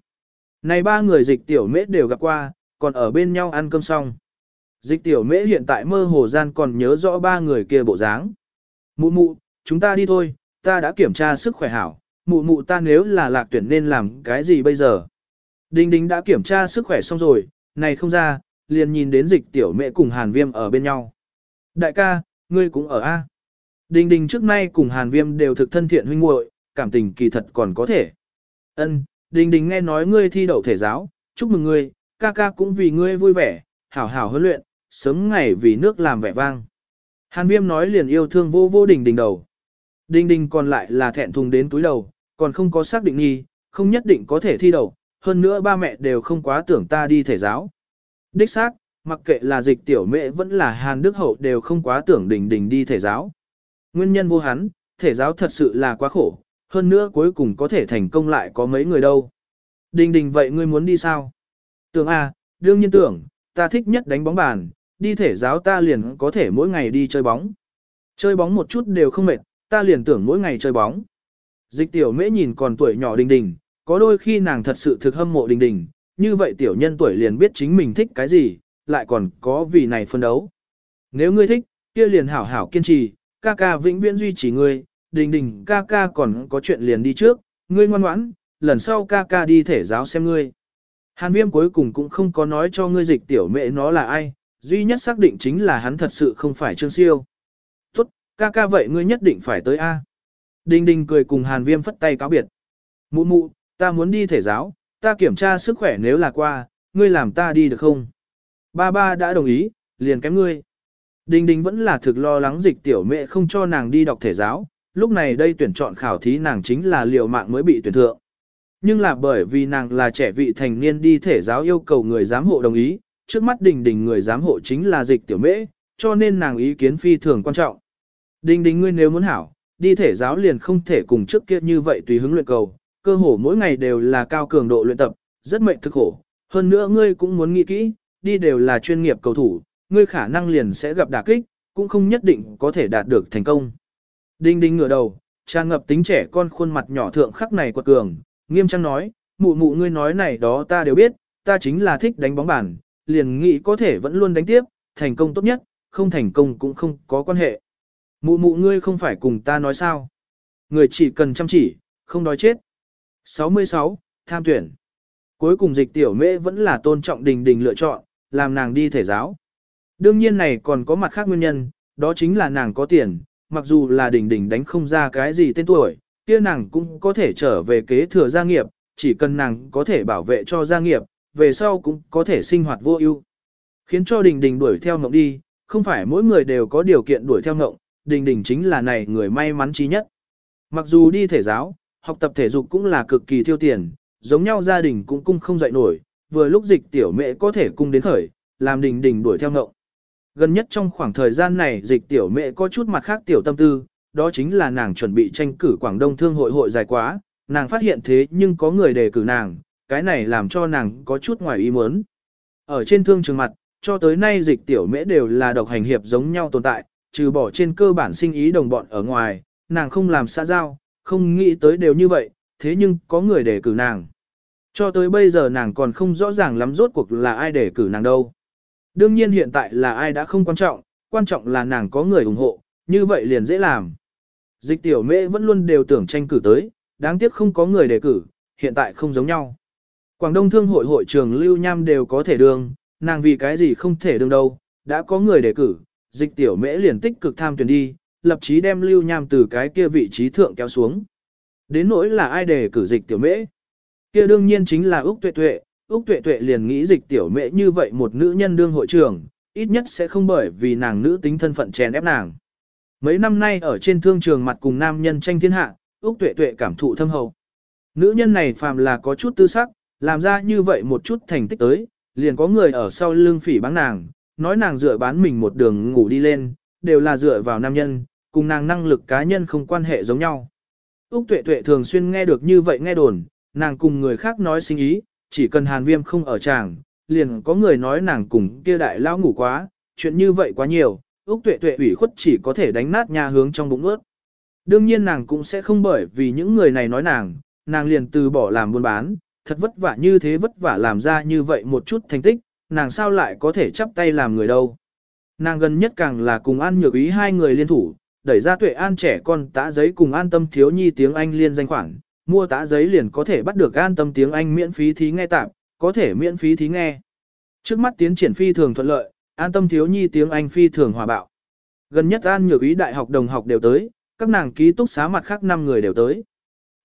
Này ba người dịch tiểu mễ đều gặp qua, còn ở bên nhau ăn cơm xong. Dịch tiểu mễ hiện tại mơ hồ gian còn nhớ rõ ba người kia bộ dáng. Mụ mụ, chúng ta đi thôi, ta đã kiểm tra sức khỏe hảo, mụ mụ ta nếu là lạc tuyển nên làm cái gì bây giờ? Đinh đinh đã kiểm tra sức khỏe xong rồi, này không ra, liền nhìn đến dịch tiểu mễ cùng Hàn Viêm ở bên nhau. Đại ca, ngươi cũng ở A. Đinh đinh trước nay cùng Hàn Viêm đều thực thân thiện huynh muội, cảm tình kỳ thật còn có thể. Ân, Đình Đình nghe nói ngươi thi đậu thể giáo, chúc mừng ngươi, ca ca cũng vì ngươi vui vẻ, hảo hảo huấn luyện, sớm ngày vì nước làm vẻ vang. Hàn Viêm nói liền yêu thương vô vô Đình Đình đầu. Đình Đình còn lại là thẹn thùng đến túi đầu, còn không có xác định nghi, không nhất định có thể thi đậu, hơn nữa ba mẹ đều không quá tưởng ta đi thể giáo. Đích xác, mặc kệ là dịch tiểu mẹ vẫn là Hàn Đức Hậu đều không quá tưởng đình đình đi thể giáo. Nguyên nhân vô hắn, thể giáo thật sự là quá khổ, hơn nữa cuối cùng có thể thành công lại có mấy người đâu. Đình đình vậy ngươi muốn đi sao? Tưởng à, đương nhiên tưởng, ta thích nhất đánh bóng bàn, đi thể giáo ta liền có thể mỗi ngày đi chơi bóng. Chơi bóng một chút đều không mệt, ta liền tưởng mỗi ngày chơi bóng. Dịch tiểu mễ nhìn còn tuổi nhỏ đình đình, có đôi khi nàng thật sự thực hâm mộ đình đình, như vậy tiểu nhân tuổi liền biết chính mình thích cái gì, lại còn có vì này phân đấu. Nếu ngươi thích, kia liền hảo hảo kiên trì, ca ca vĩnh viễn duy trì ngươi, đình đình ca ca còn có chuyện liền đi trước, ngươi ngoan ngoãn, lần sau ca ca đi thể giáo xem ngươi. Hàn viêm cuối cùng cũng không có nói cho ngươi dịch tiểu mẹ nó là ai, duy nhất xác định chính là hắn thật sự không phải Trương Siêu. Tốt, ca ca vậy ngươi nhất định phải tới A. Đình đình cười cùng hàn viêm phất tay cáo biệt. Mụ mụ, ta muốn đi thể giáo, ta kiểm tra sức khỏe nếu là qua, ngươi làm ta đi được không? Ba ba đã đồng ý, liền kém ngươi. Đình đình vẫn là thực lo lắng dịch tiểu mẹ không cho nàng đi đọc thể giáo, lúc này đây tuyển chọn khảo thí nàng chính là liều mạng mới bị tuyển thượng. Nhưng là bởi vì nàng là trẻ vị thành niên đi thể giáo yêu cầu người giám hộ đồng ý, trước mắt đình đình người giám hộ chính là dịch tiểu mễ, cho nên nàng ý kiến phi thường quan trọng. Đình đình ngươi nếu muốn hảo, đi thể giáo liền không thể cùng trước kia như vậy tùy hứng luyện cầu, cơ hồ mỗi ngày đều là cao cường độ luyện tập, rất mệnh thực khổ. Hơn nữa ngươi cũng muốn nghĩ kỹ, đi đều là chuyên nghiệp cầu thủ, ngươi khả năng liền sẽ gặp đả kích, cũng không nhất định có thể đạt được thành công. Đinh đinh ngửa đầu, tràn ngập tính trẻ con khuôn mặt nhỏ thượng khắc này quật cường, nghiêm trang nói, mụ mụ ngươi nói này đó ta đều biết, ta chính là thích đánh bóng bàn, liền nghĩ có thể vẫn luôn đánh tiếp, thành công tốt nhất, không thành công cũng không có quan hệ. Mụ mụ ngươi không phải cùng ta nói sao. Người chỉ cần chăm chỉ, không đói chết. 66. Tham tuyển. Cuối cùng dịch tiểu mễ vẫn là tôn trọng đình đình lựa chọn, làm nàng đi thể giáo. Đương nhiên này còn có mặt khác nguyên nhân, đó chính là nàng có tiền, mặc dù là đình đình đánh không ra cái gì tên tuổi, kia nàng cũng có thể trở về kế thừa gia nghiệp, chỉ cần nàng có thể bảo vệ cho gia nghiệp, về sau cũng có thể sinh hoạt vô ưu. Khiến cho đình đình đuổi theo ngộng đi, không phải mỗi người đều có điều kiện đuổi theo ngộng, đình đình chính là này người may mắn trí nhất. Mặc dù đi thể giáo, học tập thể dục cũng là cực kỳ tiêu tiền, giống nhau gia đình cũng cung không dậy nổi, vừa lúc dịch tiểu mẹ có thể cung đến khởi, làm đình đình đuổi theo ngộng. Gần nhất trong khoảng thời gian này dịch tiểu mẹ có chút mặt khác tiểu tâm tư, đó chính là nàng chuẩn bị tranh cử Quảng Đông Thương hội hội dài quá, nàng phát hiện thế nhưng có người đề cử nàng, cái này làm cho nàng có chút ngoài ý muốn. Ở trên thương trường mặt, cho tới nay dịch tiểu mễ đều là độc hành hiệp giống nhau tồn tại, trừ bỏ trên cơ bản sinh ý đồng bọn ở ngoài, nàng không làm xã giao, không nghĩ tới đều như vậy, thế nhưng có người đề cử nàng. Cho tới bây giờ nàng còn không rõ ràng lắm rốt cuộc là ai để cử nàng đâu. Đương nhiên hiện tại là ai đã không quan trọng, quan trọng là nàng có người ủng hộ, như vậy liền dễ làm. Dịch tiểu mễ vẫn luôn đều tưởng tranh cử tới, đáng tiếc không có người đề cử, hiện tại không giống nhau. Quảng Đông Thương hội hội trường Lưu Nham đều có thể đương, nàng vì cái gì không thể đương đâu, đã có người đề cử, dịch tiểu mễ liền tích cực tham tuyển đi, lập chí đem Lưu Nham từ cái kia vị trí thượng kéo xuống. Đến nỗi là ai đề cử dịch tiểu mễ? Kia đương nhiên chính là Úc Tuệ Tuệ, Úc Tuệ Tuệ liền nghĩ dịch tiểu mẹ như vậy một nữ nhân đương hội trưởng, ít nhất sẽ không bởi vì nàng nữ tính thân phận chèn ép nàng. Mấy năm nay ở trên thương trường mặt cùng nam nhân tranh thiên hạ, Úc Tuệ Tuệ cảm thụ thâm hậu. Nữ nhân này phàm là có chút tư sắc, làm ra như vậy một chút thành tích tới, liền có người ở sau lưng phỉ báng nàng, nói nàng dựa bán mình một đường ngủ đi lên, đều là dựa vào nam nhân, cùng nàng năng lực cá nhân không quan hệ giống nhau. Úc Tuệ Tuệ thường xuyên nghe được như vậy nghe đồn, nàng cùng người khác nói sinh ý, chỉ cần hàn viêm không ở tràng, liền có người nói nàng cùng kia đại lao ngủ quá, chuyện như vậy quá nhiều, Úc Tuệ Tuệ ủy khuất chỉ có thể đánh nát nhà hướng trong bụng ướt. Đương nhiên nàng cũng sẽ không bởi vì những người này nói nàng, nàng liền từ bỏ làm buôn bán, thật vất vả như thế vất vả làm ra như vậy một chút thành tích, nàng sao lại có thể chắp tay làm người đâu. Nàng gần nhất càng là cùng An Nhược Ý hai người liên thủ, đẩy ra tuệ an trẻ con tã giấy cùng an tâm thiếu nhi tiếng Anh liên danh khoản, mua tá giấy liền có thể bắt được an tâm tiếng Anh miễn phí thí nghe tạm, có thể miễn phí thí nghe. Trước mắt tiến triển phi thường thuận lợi, an tâm thiếu nhi tiếng Anh phi thường hòa bạo. Gần nhất An Nhược Ý đại học đồng học đều tới, các nàng ký túc xá mặt khác 5 người đều tới.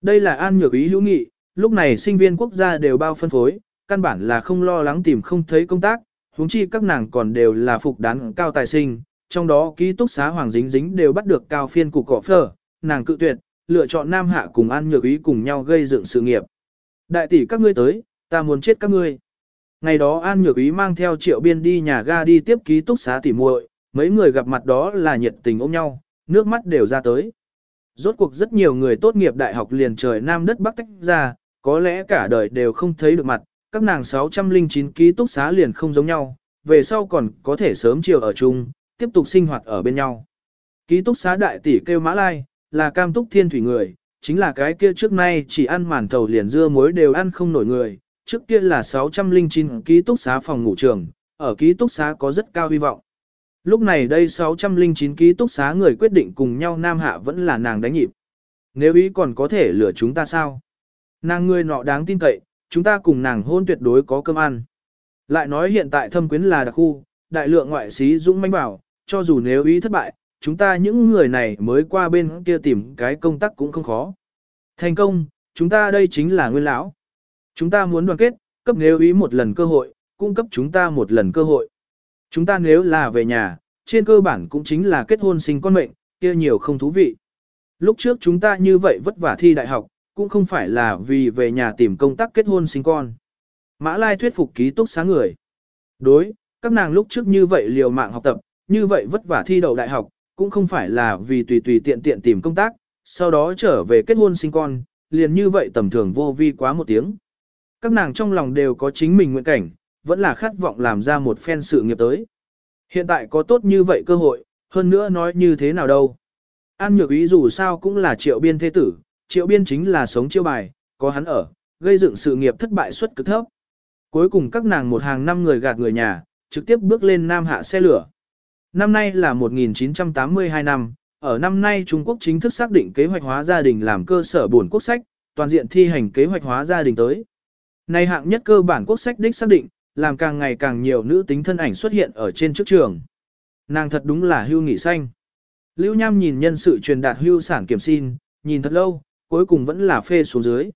Đây là An Nhược Ý hữu nghị, lúc này sinh viên quốc gia đều bao phân phối, căn bản là không lo lắng tìm không thấy công tác, huống chi các nàng còn đều là phục đán cao tài sinh, trong đó ký túc xá Hoàng Dính Dính đều bắt được cao phiên cục cỏ phở, nàng cự tuyệt, lựa chọn Nam Hạ cùng An Nhược Ý cùng nhau gây dựng sự nghiệp. Đại tỷ các ngươi tới, ta muốn chết các ngươi. Ngày đó An Nhược Ý mang theo triệu biên đi nhà ga đi tiếp ký túc xá tỉ muội, mấy người gặp mặt đó là nhiệt tình ôm nhau, nước mắt đều ra tới. Rốt cuộc rất nhiều người tốt nghiệp đại học liền trời Nam đất Bắc tách ra, có lẽ cả đời đều không thấy được mặt, các nàng 609 ký túc xá liền không giống nhau, về sau còn có thể sớm chiều ở chung, tiếp tục sinh hoạt ở bên nhau. Ký túc xá đại tỷ kêu Mã Lai, là cam túc thiên thủy người, chính là cái kia trước nay chỉ ăn màn thầu liền dưa muối đều ăn không nổi người, trước kia là 609 ký túc xá phòng ngủ trường, ở ký túc xá có rất cao hy vọng. Lúc này đây 609 ký túc xá người quyết định cùng nhau Nam Hạ vẫn là nàng đánh nhịp. Nếu ý còn có thể lừa chúng ta sao? Nàng người nọ đáng tin cậy, chúng ta cùng nàng hôn tuyệt đối có cơm ăn. Lại nói hiện tại thâm quyến là đặc khu, đại lượng ngoại sĩ dũng manh bảo, cho dù nếu ý thất bại, chúng ta những người này mới qua bên kia tìm cái công tác cũng không khó. Thành công, chúng ta đây chính là nguyên lão. Chúng ta muốn đoàn kết, cấp nếu ý một lần cơ hội, cung cấp chúng ta một lần cơ hội. Chúng ta nếu là về nhà, trên cơ bản cũng chính là kết hôn sinh con mệnh, kia nhiều không thú vị. Lúc trước chúng ta như vậy vất vả thi đại học, cũng không phải là vì về nhà tìm công tác kết hôn sinh con. Mã Lai thuyết phục ký túc xá người. Đối, các nàng lúc trước như vậy liều mạng học tập, như vậy vất vả thi đậu đại học, cũng không phải là vì tùy tùy tiện tiện tìm công tác, sau đó trở về kết hôn sinh con, liền như vậy tầm thường vô vi quá một tiếng. Các nàng trong lòng đều có chính mình nguyện cảnh, vẫn là khát vọng làm ra một phen sự nghiệp tới. Hiện tại có tốt như vậy cơ hội, hơn nữa nói như thế nào đâu. An nhược ý dù sao cũng là triệu biên thế tử, triệu biên chính là sống chiêu bài, có hắn ở, gây dựng sự nghiệp thất bại suất cực thấp. Cuối cùng các nàng một hàng năm người gạt người nhà, trực tiếp bước lên Nam Hạ xe lửa. Năm nay là 1982 năm, ở năm nay Trung Quốc chính thức xác định kế hoạch hóa gia đình làm cơ sở buồn quốc sách, toàn diện thi hành kế hoạch hóa gia đình tới. Nay hạng nhất cơ bản quốc sách đích xác định, làm càng ngày càng nhiều nữ tính thân ảnh xuất hiện ở trên chức trường. Nàng thật đúng là hưu nghị xanh. Lưu Nham nhìn nhân sự truyền đạt hưu sản kiểm xin, nhìn thật lâu, cuối cùng vẫn là phê xuống dưới.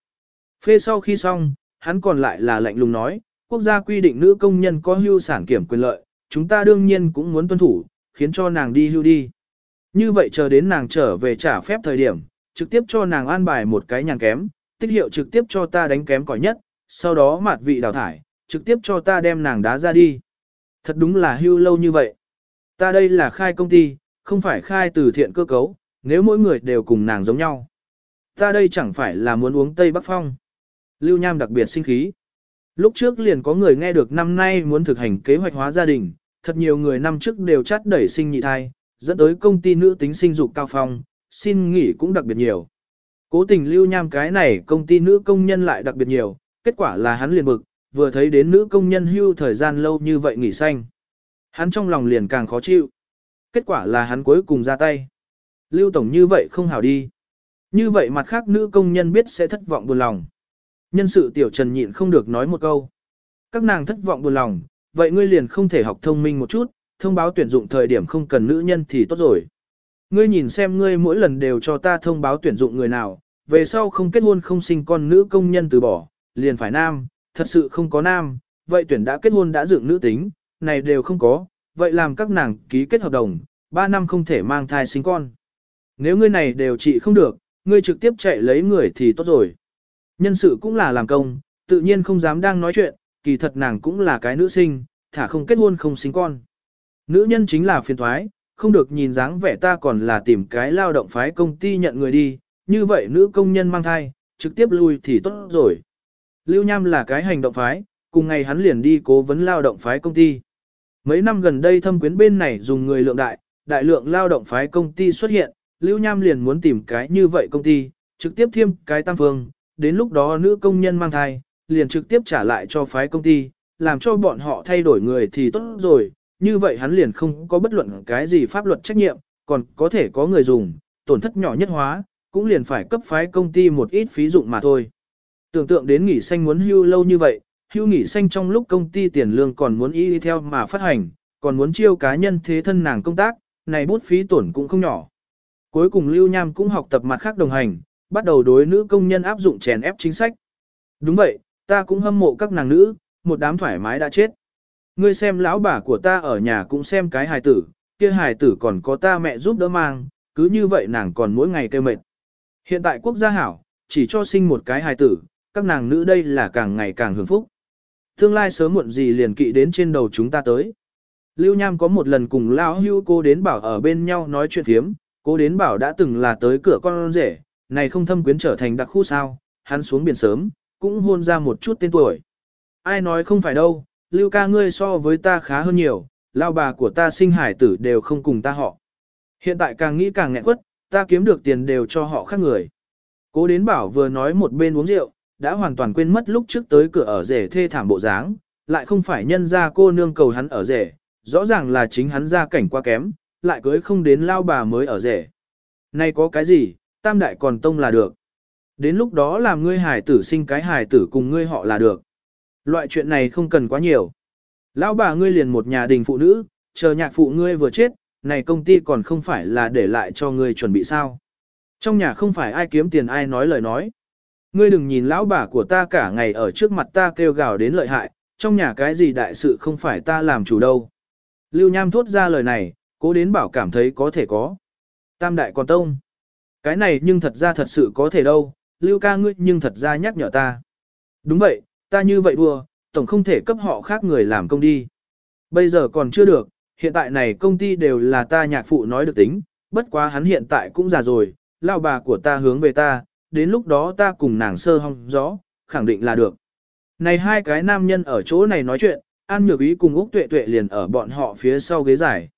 Phê sau khi xong, hắn còn lại là lạnh lùng nói, quốc gia quy định nữ công nhân có hưu sản kiểm quyền lợi, chúng ta đương nhiên cũng muốn tuân thủ, khiến cho nàng đi hưu đi. Như vậy chờ đến nàng trở về trả phép thời điểm, trực tiếp cho nàng an bài một cái nhàn kém, tích hiệu trực tiếp cho ta đánh kém cỏi nhất, sau đó mạt vị đào thải, trực tiếp cho ta đem nàng đá ra đi. Thật đúng là hưu lâu như vậy. Ta đây là khai công ty, không phải khai từ thiện cơ cấu, nếu mỗi người đều cùng nàng giống nhau. Ta đây chẳng phải là muốn uống Tây Bắc Phong. Lưu Nham đặc biệt sinh khí. Lúc trước liền có người nghe được năm nay muốn thực hành kế hoạch hóa gia đình, thật nhiều người năm trước đều chát đẩy sinh nhị thai, dẫn tới công ty nữ tính sinh dục cao phong, xin nghỉ cũng đặc biệt nhiều. Cố tình Lưu Nham cái này công ty nữ công nhân lại đặc biệt nhiều, kết quả là hắn liền bực, vừa thấy đến nữ công nhân hưu thời gian lâu như vậy nghỉ xanh. Hắn trong lòng liền càng khó chịu. Kết quả là hắn cuối cùng ra tay. Lưu Tổng như vậy không hảo đi. Như vậy mặt khác nữ công nhân biết sẽ thất vọng buồn lòng. Nhân sự tiểu trần nhịn không được nói một câu. Các nàng thất vọng buồn lòng, vậy ngươi liền không thể học thông minh một chút, thông báo tuyển dụng thời điểm không cần nữ nhân thì tốt rồi. Ngươi nhìn xem ngươi mỗi lần đều cho ta thông báo tuyển dụng người nào, về sau không kết hôn không sinh con nữ công nhân từ bỏ, liền phải nam, thật sự không có nam, vậy tuyển đã kết hôn đã dựng nữ tính, này đều không có, vậy làm các nàng ký kết hợp đồng, 3 năm không thể mang thai sinh con. Nếu ngươi này đều trị không được, ngươi trực tiếp chạy lấy người thì tốt rồi. Nhân sự cũng là làm công, tự nhiên không dám đang nói chuyện, kỳ thật nàng cũng là cái nữ sinh, thả không kết hôn không sinh con. Nữ nhân chính là phiền thoái, không được nhìn dáng vẻ ta còn là tìm cái lao động phái công ty nhận người đi, như vậy nữ công nhân mang thai, trực tiếp lui thì tốt rồi. Lưu Nham là cái hành động phái, cùng ngày hắn liền đi cố vấn lao động phái công ty. Mấy năm gần đây thâm quyến bên này dùng người lượng đại, đại lượng lao động phái công ty xuất hiện, Lưu Nham liền muốn tìm cái như vậy công ty, trực tiếp thêm cái tam phương, đến lúc đó nữ công nhân mang thai, liền trực tiếp trả lại cho phái công ty, làm cho bọn họ thay đổi người thì tốt rồi, như vậy hắn liền không có bất luận cái gì pháp luật trách nhiệm, còn có thể có người dùng, tổn thất nhỏ nhất hóa, cũng liền phải cấp phái công ty một ít phí dụng mà thôi. Tưởng tượng đến nghỉ xanh muốn hưu lâu như vậy, hưu nghỉ xanh trong lúc công ty tiền lương còn muốn y theo mà phát hành, còn muốn chiêu cá nhân thế thân nàng công tác, này bút phí tổn cũng không nhỏ. Cuối cùng Lưu Nham cũng học tập mặt khác đồng hành, bắt đầu đối nữ công nhân áp dụng chèn ép chính sách. Đúng vậy, ta cũng hâm mộ các nàng nữ, một đám thoải mái đã chết. Ngươi xem lão bà của ta ở nhà cũng xem cái hài tử, kia hài tử còn có ta mẹ giúp đỡ mang, cứ như vậy nàng còn mỗi ngày kêu mệt. Hiện tại quốc gia hảo, chỉ cho sinh một cái hài tử, các nàng nữ đây là càng ngày càng hưởng phúc. Tương lai sớm muộn gì liền kỵ đến trên đầu chúng ta tới. Lưu Nham có một lần cùng Lão Hưu cô đến bảo ở bên nhau nói chuyện thiếm, cô đến bảo đã từng là tới cửa con rể, này không thâm quyến trở thành đặc khu sao, hắn xuống biển sớm, cũng hôn ra một chút tên tuổi. Ai nói không phải đâu, Lưu ca ngươi so với ta khá hơn nhiều, lao bà của ta sinh hải tử đều không cùng ta họ. Hiện tại càng nghĩ càng nghẹn quất, ta kiếm được tiền đều cho họ khác người. Cố đến bảo vừa nói một bên uống rượu, đã hoàn toàn quên mất lúc trước tới cửa ở rể thê thảm bộ dáng, lại không phải nhân ra cô nương cầu hắn ở rể, rõ ràng là chính hắn ra cảnh quá kém, lại cưới không đến lao bà mới ở rể. nay có cái gì, tam đại còn tông là được. Đến lúc đó làm ngươi hài tử sinh cái hài tử cùng ngươi họ là được. Loại chuyện này không cần quá nhiều. Lão bà ngươi liền một nhà đình phụ nữ, chờ nhạc phụ ngươi vừa chết, này công ty còn không phải là để lại cho ngươi chuẩn bị sao. Trong nhà không phải ai kiếm tiền ai nói lời nói. Ngươi đừng nhìn lão bà của ta cả ngày ở trước mặt ta kêu gào đến lợi hại, trong nhà cái gì đại sự không phải ta làm chủ đâu. Lưu Nham thốt ra lời này, cố đến bảo cảm thấy có thể có. Tam đại còn tông. Cái này nhưng thật ra thật sự có thể đâu, Lưu ca ngươi nhưng thật ra nhắc nhở ta. Đúng vậy, ta như vậy đùa, tổng không thể cấp họ khác người làm công đi. Bây giờ còn chưa được, hiện tại này công ty đều là ta nhạc phụ nói được tính, bất quá hắn hiện tại cũng già rồi, lao bà của ta hướng về ta, đến lúc đó ta cùng nàng sơ hong gió, khẳng định là được. Này hai cái nam nhân ở chỗ này nói chuyện, An Nhược Ý cùng Úc Tuệ Tuệ liền ở bọn họ phía sau ghế giải.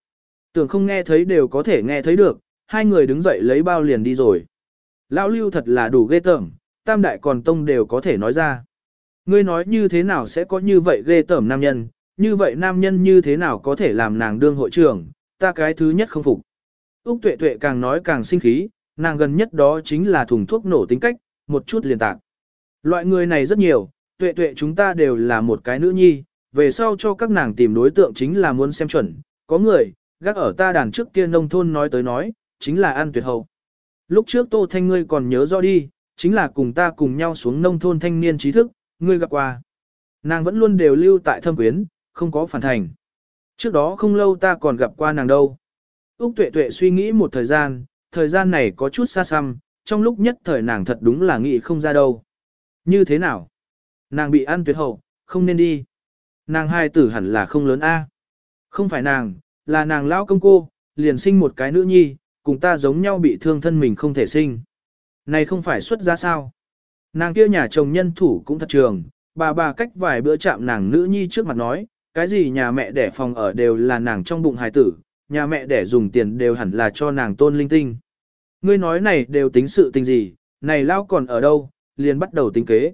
Tưởng không nghe thấy đều có thể nghe thấy được, hai người đứng dậy lấy bao liền đi rồi. Lão Lưu thật là đủ ghê tởm, tam đại còn tông đều có thể nói ra. Ngươi nói như thế nào sẽ có như vậy ghê tởm nam nhân, như vậy nam nhân như thế nào có thể làm nàng đương hội trưởng, ta cái thứ nhất không phục. Úc tuệ tuệ càng nói càng sinh khí, nàng gần nhất đó chính là thùng thuốc nổ tính cách, một chút liền tạc. Loại người này rất nhiều, tuệ tuệ chúng ta đều là một cái nữ nhi, về sau cho các nàng tìm đối tượng chính là muốn xem chuẩn, có người, gác ở ta đàn trước kia nông thôn nói tới nói, chính là ăn tuyệt hậu. Lúc trước Tô Thanh ngươi còn nhớ rõ đi, chính là cùng ta cùng nhau xuống nông thôn thanh niên trí thức, ngươi gặp qua. Nàng vẫn luôn đều lưu tại thâm quyến, không có phản thành. Trước đó không lâu ta còn gặp qua nàng đâu. Úc tuệ tuệ suy nghĩ một thời gian, thời gian này có chút xa xăm, trong lúc nhất thời nàng thật đúng là nghĩ không ra đâu. Như thế nào? Nàng bị ăn tuyệt hậu, không nên đi. Nàng hai tử hẳn là không lớn A. Không phải nàng, là nàng lão công cô, liền sinh một cái nữ nhi, cùng ta giống nhau bị thương thân mình không thể sinh. Này không phải xuất ra sao? Nàng kia nhà chồng nhân thủ cũng thật trường, bà bà cách vài bữa chạm nàng nữ nhi trước mặt nói, cái gì nhà mẹ đẻ phòng ở đều là nàng trong bụng hài tử, nhà mẹ đẻ dùng tiền đều hẳn là cho nàng tôn linh tinh. Ngươi nói này đều tính sự tình gì, này lao còn ở đâu, liền bắt đầu tính kế.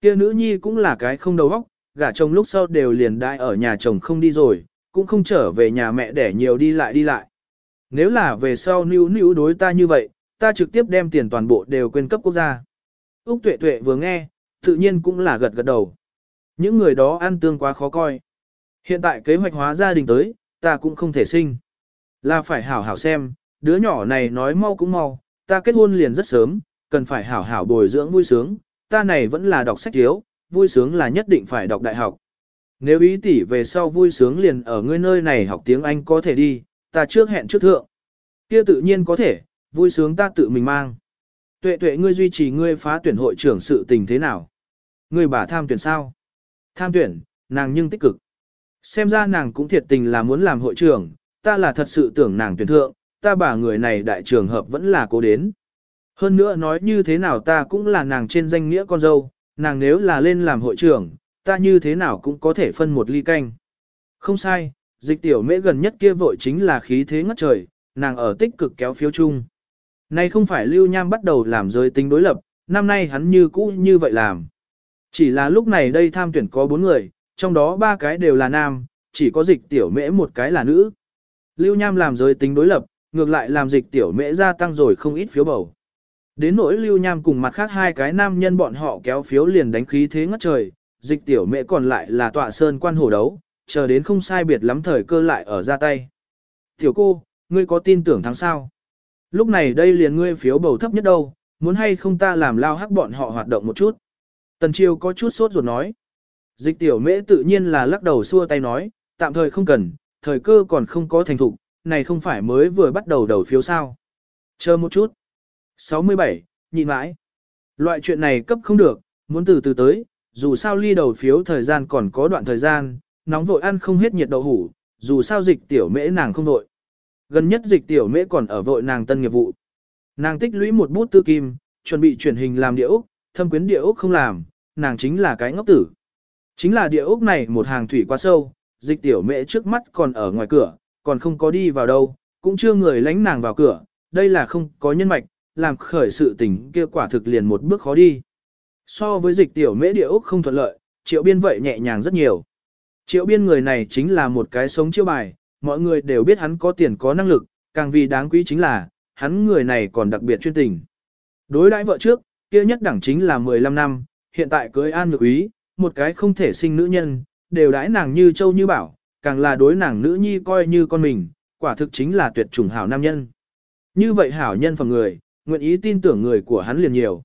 Kia nữ nhi cũng là cái không đầu óc, gả chồng lúc sau đều liền đại ở nhà chồng không đi rồi, cũng không trở về nhà mẹ để nhiều đi lại đi lại. Nếu là về sau níu níu đối ta như vậy, ta trực tiếp đem tiền toàn bộ đều quên cấp quốc gia. Úc tuệ tuệ vừa nghe, tự nhiên cũng là gật gật đầu. Những người đó ăn tương quá khó coi. Hiện tại kế hoạch hóa gia đình tới, ta cũng không thể sinh. Là phải hảo hảo xem, đứa nhỏ này nói mau cũng mau, ta kết hôn liền rất sớm, cần phải hảo hảo bồi dưỡng vui sướng, ta này vẫn là đọc sách thiếu, vui sướng là nhất định phải đọc đại học. Nếu ý tỷ về sau vui sướng liền ở ngươi nơi này học tiếng Anh có thể đi, ta trước hẹn trước thượng. Kia tự nhiên có thể, vui sướng ta tự mình mang. Tuệ tuệ ngươi duy trì ngươi phá tuyển hội trưởng sự tình thế nào? Ngươi bà tham tuyển sao? Tham tuyển, nàng nhưng tích cực. Xem ra nàng cũng thiệt tình là muốn làm hội trưởng, ta là thật sự tưởng nàng tuyển thượng, ta bà người này đại trường hợp vẫn là cố đến. Hơn nữa nói như thế nào ta cũng là nàng trên danh nghĩa con dâu, nàng nếu là lên làm hội trưởng, ta như thế nào cũng có thể phân một ly canh. Không sai, dịch tiểu mễ gần nhất kia vội chính là khí thế ngất trời, nàng ở tích cực kéo phiếu chung. Nay không phải Lưu Nham bắt đầu làm giới tính đối lập, năm nay hắn như cũ như vậy làm. Chỉ là lúc này đây tham tuyển có bốn người, trong đó ba cái đều là nam, chỉ có dịch tiểu mễ một cái là nữ. Lưu Nham làm giới tính đối lập, ngược lại làm dịch tiểu mễ gia tăng rồi không ít phiếu bầu. Đến nỗi Lưu Nham cùng mặt khác hai cái nam nhân bọn họ kéo phiếu liền đánh khí thế ngất trời, dịch tiểu mễ còn lại là tọa sơn quan hổ đấu, chờ đến không sai biệt lắm thời cơ lại ở ra tay. Tiểu cô, ngươi có tin tưởng thắng sao? Lúc này đây liền ngươi phiếu bầu thấp nhất đâu, muốn hay không ta làm lao hắc bọn họ hoạt động một chút. Tần Chiêu có chút sốt ruột nói. Dịch tiểu mễ tự nhiên là lắc đầu xua tay nói, tạm thời không cần, thời cơ còn không có thành thục, này không phải mới vừa bắt đầu đầu phiếu sao. Chờ một chút. 67, nhịn mãi. Loại chuyện này cấp không được, muốn từ từ tới, dù sao ly đầu phiếu thời gian còn có đoạn thời gian, nóng vội ăn không hết nhiệt đậu hủ, dù sao dịch tiểu mễ nàng không vội. Gần nhất dịch tiểu mễ còn ở vội nàng tân nghiệp vụ. Nàng tích lũy một bút tư kim, chuẩn bị chuyển hình làm địa ốc, thâm quyến địa ốc không làm, nàng chính là cái ngốc tử. Chính là địa ốc này một hàng thủy quá sâu, dịch tiểu mễ trước mắt còn ở ngoài cửa, còn không có đi vào đâu, cũng chưa người lánh nàng vào cửa, đây là không có nhân mạch, làm khởi sự tình kia quả thực liền một bước khó đi. So với dịch tiểu mễ địa ốc không thuận lợi, triệu biên vậy nhẹ nhàng rất nhiều. Triệu biên người này chính là một cái sống chiêu bài, mọi người đều biết hắn có tiền có năng lực, càng vì đáng quý chính là, hắn người này còn đặc biệt chuyên tình. Đối đãi vợ trước, kia nhất đẳng chính là 15 năm, hiện tại cưới an ngược ý, một cái không thể sinh nữ nhân, đều đãi nàng như châu như bảo, càng là đối nàng nữ nhi coi như con mình, quả thực chính là tuyệt chủng hảo nam nhân. Như vậy hảo nhân phẩm người, nguyện ý tin tưởng người của hắn liền nhiều.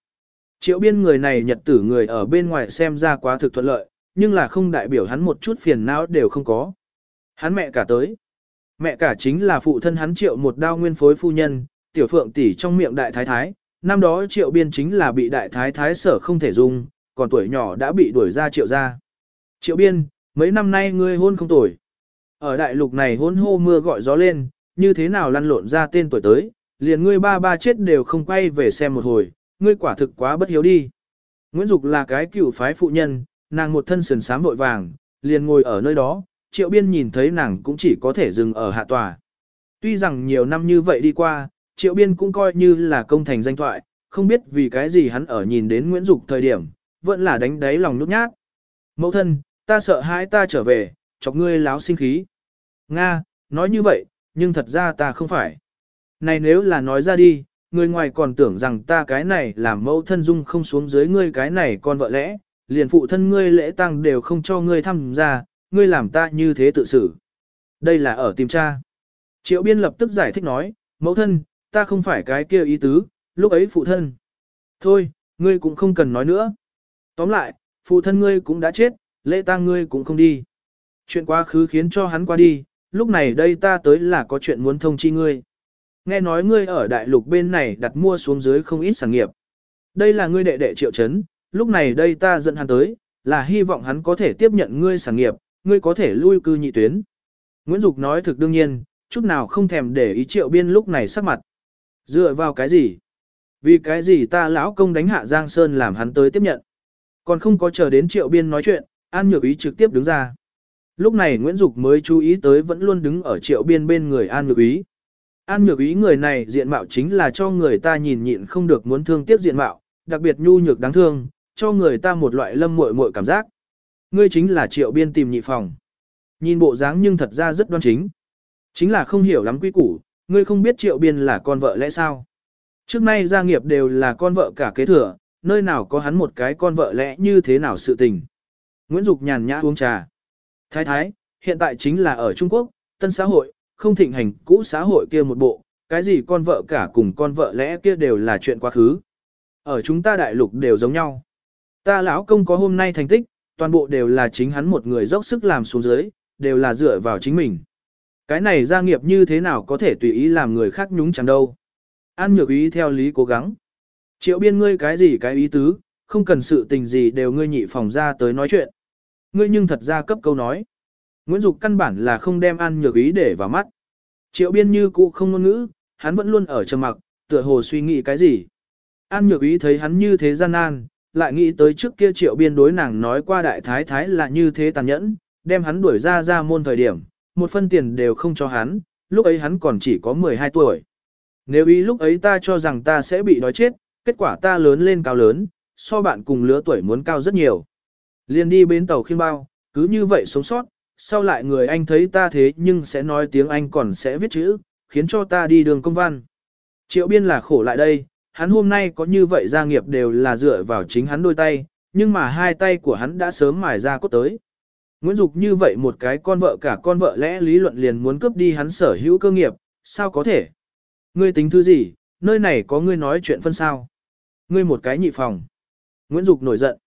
Triệu biên người này nhật tử người ở bên ngoài xem ra quá thực thuận lợi, nhưng là không đại biểu hắn một chút phiền não đều không có. Hắn mẹ cả tới. Mẹ cả chính là phụ thân hắn triệu một đao nguyên phối phu nhân, tiểu phượng tỷ trong miệng đại thái thái. Năm đó triệu biên chính là bị đại thái thái sở không thể dùng, còn tuổi nhỏ đã bị đuổi ra triệu ra. Triệu biên, mấy năm nay ngươi hôn không tuổi. Ở đại lục này hôn hô mưa gọi gió lên, như thế nào lăn lộn ra tên tuổi tới, liền ngươi ba ba chết đều không quay về xem một hồi, ngươi quả thực quá bất hiếu đi. Nguyễn Dục là cái cựu phái phụ nhân, nàng một thân sườn sám vội vàng, liền ngồi ở nơi đó, triệu biên nhìn thấy nàng cũng chỉ có thể dừng ở hạ tòa. Tuy rằng nhiều năm như vậy đi qua, triệu biên cũng coi như là công thành danh thoại, không biết vì cái gì hắn ở nhìn đến Nguyễn Dục thời điểm, vẫn là đánh đáy lòng nút nhát. Mẫu thân, ta sợ hãi ta trở về, chọc ngươi láo sinh khí. Nga, nói như vậy, nhưng thật ra ta không phải. Này nếu là nói ra đi, người ngoài còn tưởng rằng ta cái này làm mẫu thân dung không xuống dưới ngươi cái này con vợ lẽ, liền phụ thân ngươi lễ tăng đều không cho ngươi tham gia, ngươi làm ta như thế tự xử. Đây là ở tìm cha. Triệu biên lập tức giải thích nói, mẫu thân, ta không phải cái kia ý tứ, lúc ấy phụ thân. Thôi, ngươi cũng không cần nói nữa. Tóm lại, phụ thân ngươi cũng đã chết, lễ tang ngươi cũng không đi. Chuyện quá khứ khiến cho hắn qua đi, lúc này đây ta tới là có chuyện muốn thông chi ngươi. Nghe nói ngươi ở đại lục bên này đặt mua xuống dưới không ít sản nghiệp. Đây là ngươi đệ đệ triệu chấn, lúc này đây ta dẫn hắn tới, là hy vọng hắn có thể tiếp nhận ngươi sản nghiệp, ngươi có thể lui cư nhị tuyến. Nguyễn Dục nói thực đương nhiên, chút nào không thèm để ý triệu biên lúc này sắc mặt. Dựa vào cái gì? Vì cái gì ta lão công đánh hạ Giang Sơn làm hắn tới tiếp nhận? Còn không có chờ đến triệu biên nói chuyện, An Nhược Ý trực tiếp đứng ra. Lúc này Nguyễn Dục mới chú ý tới vẫn luôn đứng ở triệu biên bên người An Nhược Ý. An Nhược Ý người này diện mạo chính là cho người ta nhìn nhịn không được muốn thương tiếc diện mạo, đặc biệt nhu nhược đáng thương, cho người ta một loại lâm muội muội cảm giác. Ngươi chính là triệu biên tìm nhị phòng. Nhìn bộ dáng nhưng thật ra rất đoan chính. Chính là không hiểu lắm quy củ, ngươi không biết triệu biên là con vợ lẽ sao. Trước nay gia nghiệp đều là con vợ cả kế thừa, nơi nào có hắn một cái con vợ lẽ như thế nào sự tình. Nguyễn Dục nhàn nhã uống trà. Thái thái, hiện tại chính là ở Trung Quốc, tân xã hội, không thịnh hành cũ xã hội kia một bộ, cái gì con vợ cả cùng con vợ lẽ kia đều là chuyện quá khứ. Ở chúng ta đại lục đều giống nhau. Ta lão công có hôm nay thành tích, toàn bộ đều là chính hắn một người dốc sức làm xuống dưới, đều là dựa vào chính mình. Cái này gia nghiệp như thế nào có thể tùy ý làm người khác nhúng chẳng đâu. An nhược ý theo lý cố gắng. Triệu biên ngươi cái gì cái ý tứ, không cần sự tình gì đều ngươi nhị phòng ra tới nói chuyện. Ngươi nhưng thật ra cấp câu nói. Nguyễn Dục căn bản là không đem An nhược ý để vào mắt. Triệu biên như cũ không ngôn ngữ, hắn vẫn luôn ở trầm mặc, tựa hồ suy nghĩ cái gì. An nhược ý thấy hắn như thế gian nan, lại nghĩ tới trước kia triệu biên đối nàng nói qua đại thái thái là như thế tàn nhẫn, đem hắn đuổi ra ra môn thời điểm, một phân tiền đều không cho hắn, lúc ấy hắn còn chỉ có 12 tuổi. Nếu ý lúc ấy ta cho rằng ta sẽ bị đói chết, kết quả ta lớn lên cao lớn, so bạn cùng lứa tuổi muốn cao rất nhiều. Liên đi bến tàu khiên bao, cứ như vậy sống sót, sau lại người anh thấy ta thế nhưng sẽ nói tiếng Anh còn sẽ viết chữ, khiến cho ta đi đường công văn. Triệu biên là khổ lại đây, hắn hôm nay có như vậy gia nghiệp đều là dựa vào chính hắn đôi tay, nhưng mà hai tay của hắn đã sớm mài ra cốt tới. Nguyễn Dục như vậy một cái con vợ cả con vợ lẽ lý luận liền muốn cướp đi hắn sở hữu cơ nghiệp, sao có thể? Ngươi tính thứ gì, nơi này có ngươi nói chuyện phân sao? Ngươi một cái nhị phòng. Nguyễn Dục nổi giận.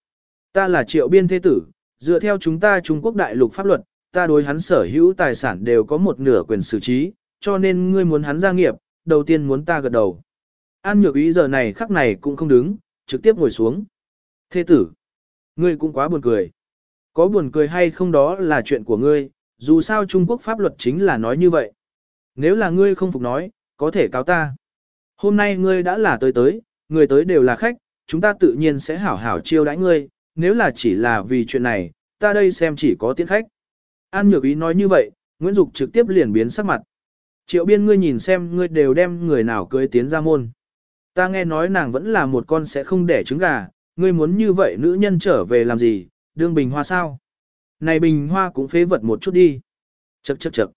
Ta là triệu biên thế tử, dựa theo chúng ta Trung Quốc đại lục pháp luật, ta đối hắn sở hữu tài sản đều có một nửa quyền xử trí, cho nên ngươi muốn hắn gia nghiệp, đầu tiên muốn ta gật đầu. An nhược ý giờ này khắc này cũng không đứng, trực tiếp ngồi xuống. Thế tử, ngươi cũng quá buồn cười. Có buồn cười hay không đó là chuyện của ngươi, dù sao Trung Quốc pháp luật chính là nói như vậy. Nếu là ngươi không phục nói, có thể cáo ta. Hôm nay ngươi đã là tới tới, người tới đều là khách, chúng ta tự nhiên sẽ hảo hảo chiêu đãi ngươi, nếu là chỉ là vì chuyện này, ta đây xem chỉ có tiễn khách. An nhược ý nói như vậy, Nguyễn Dục trực tiếp liền biến sắc mặt. Triệu biên ngươi nhìn xem ngươi đều đem người nào cưới tiến ra môn. Ta nghe nói nàng vẫn là một con sẽ không đẻ trứng gà, ngươi muốn như vậy nữ nhân trở về làm gì, đương bình hoa sao? Này bình hoa cũng phế vật một chút đi. Chậc chậc chậc.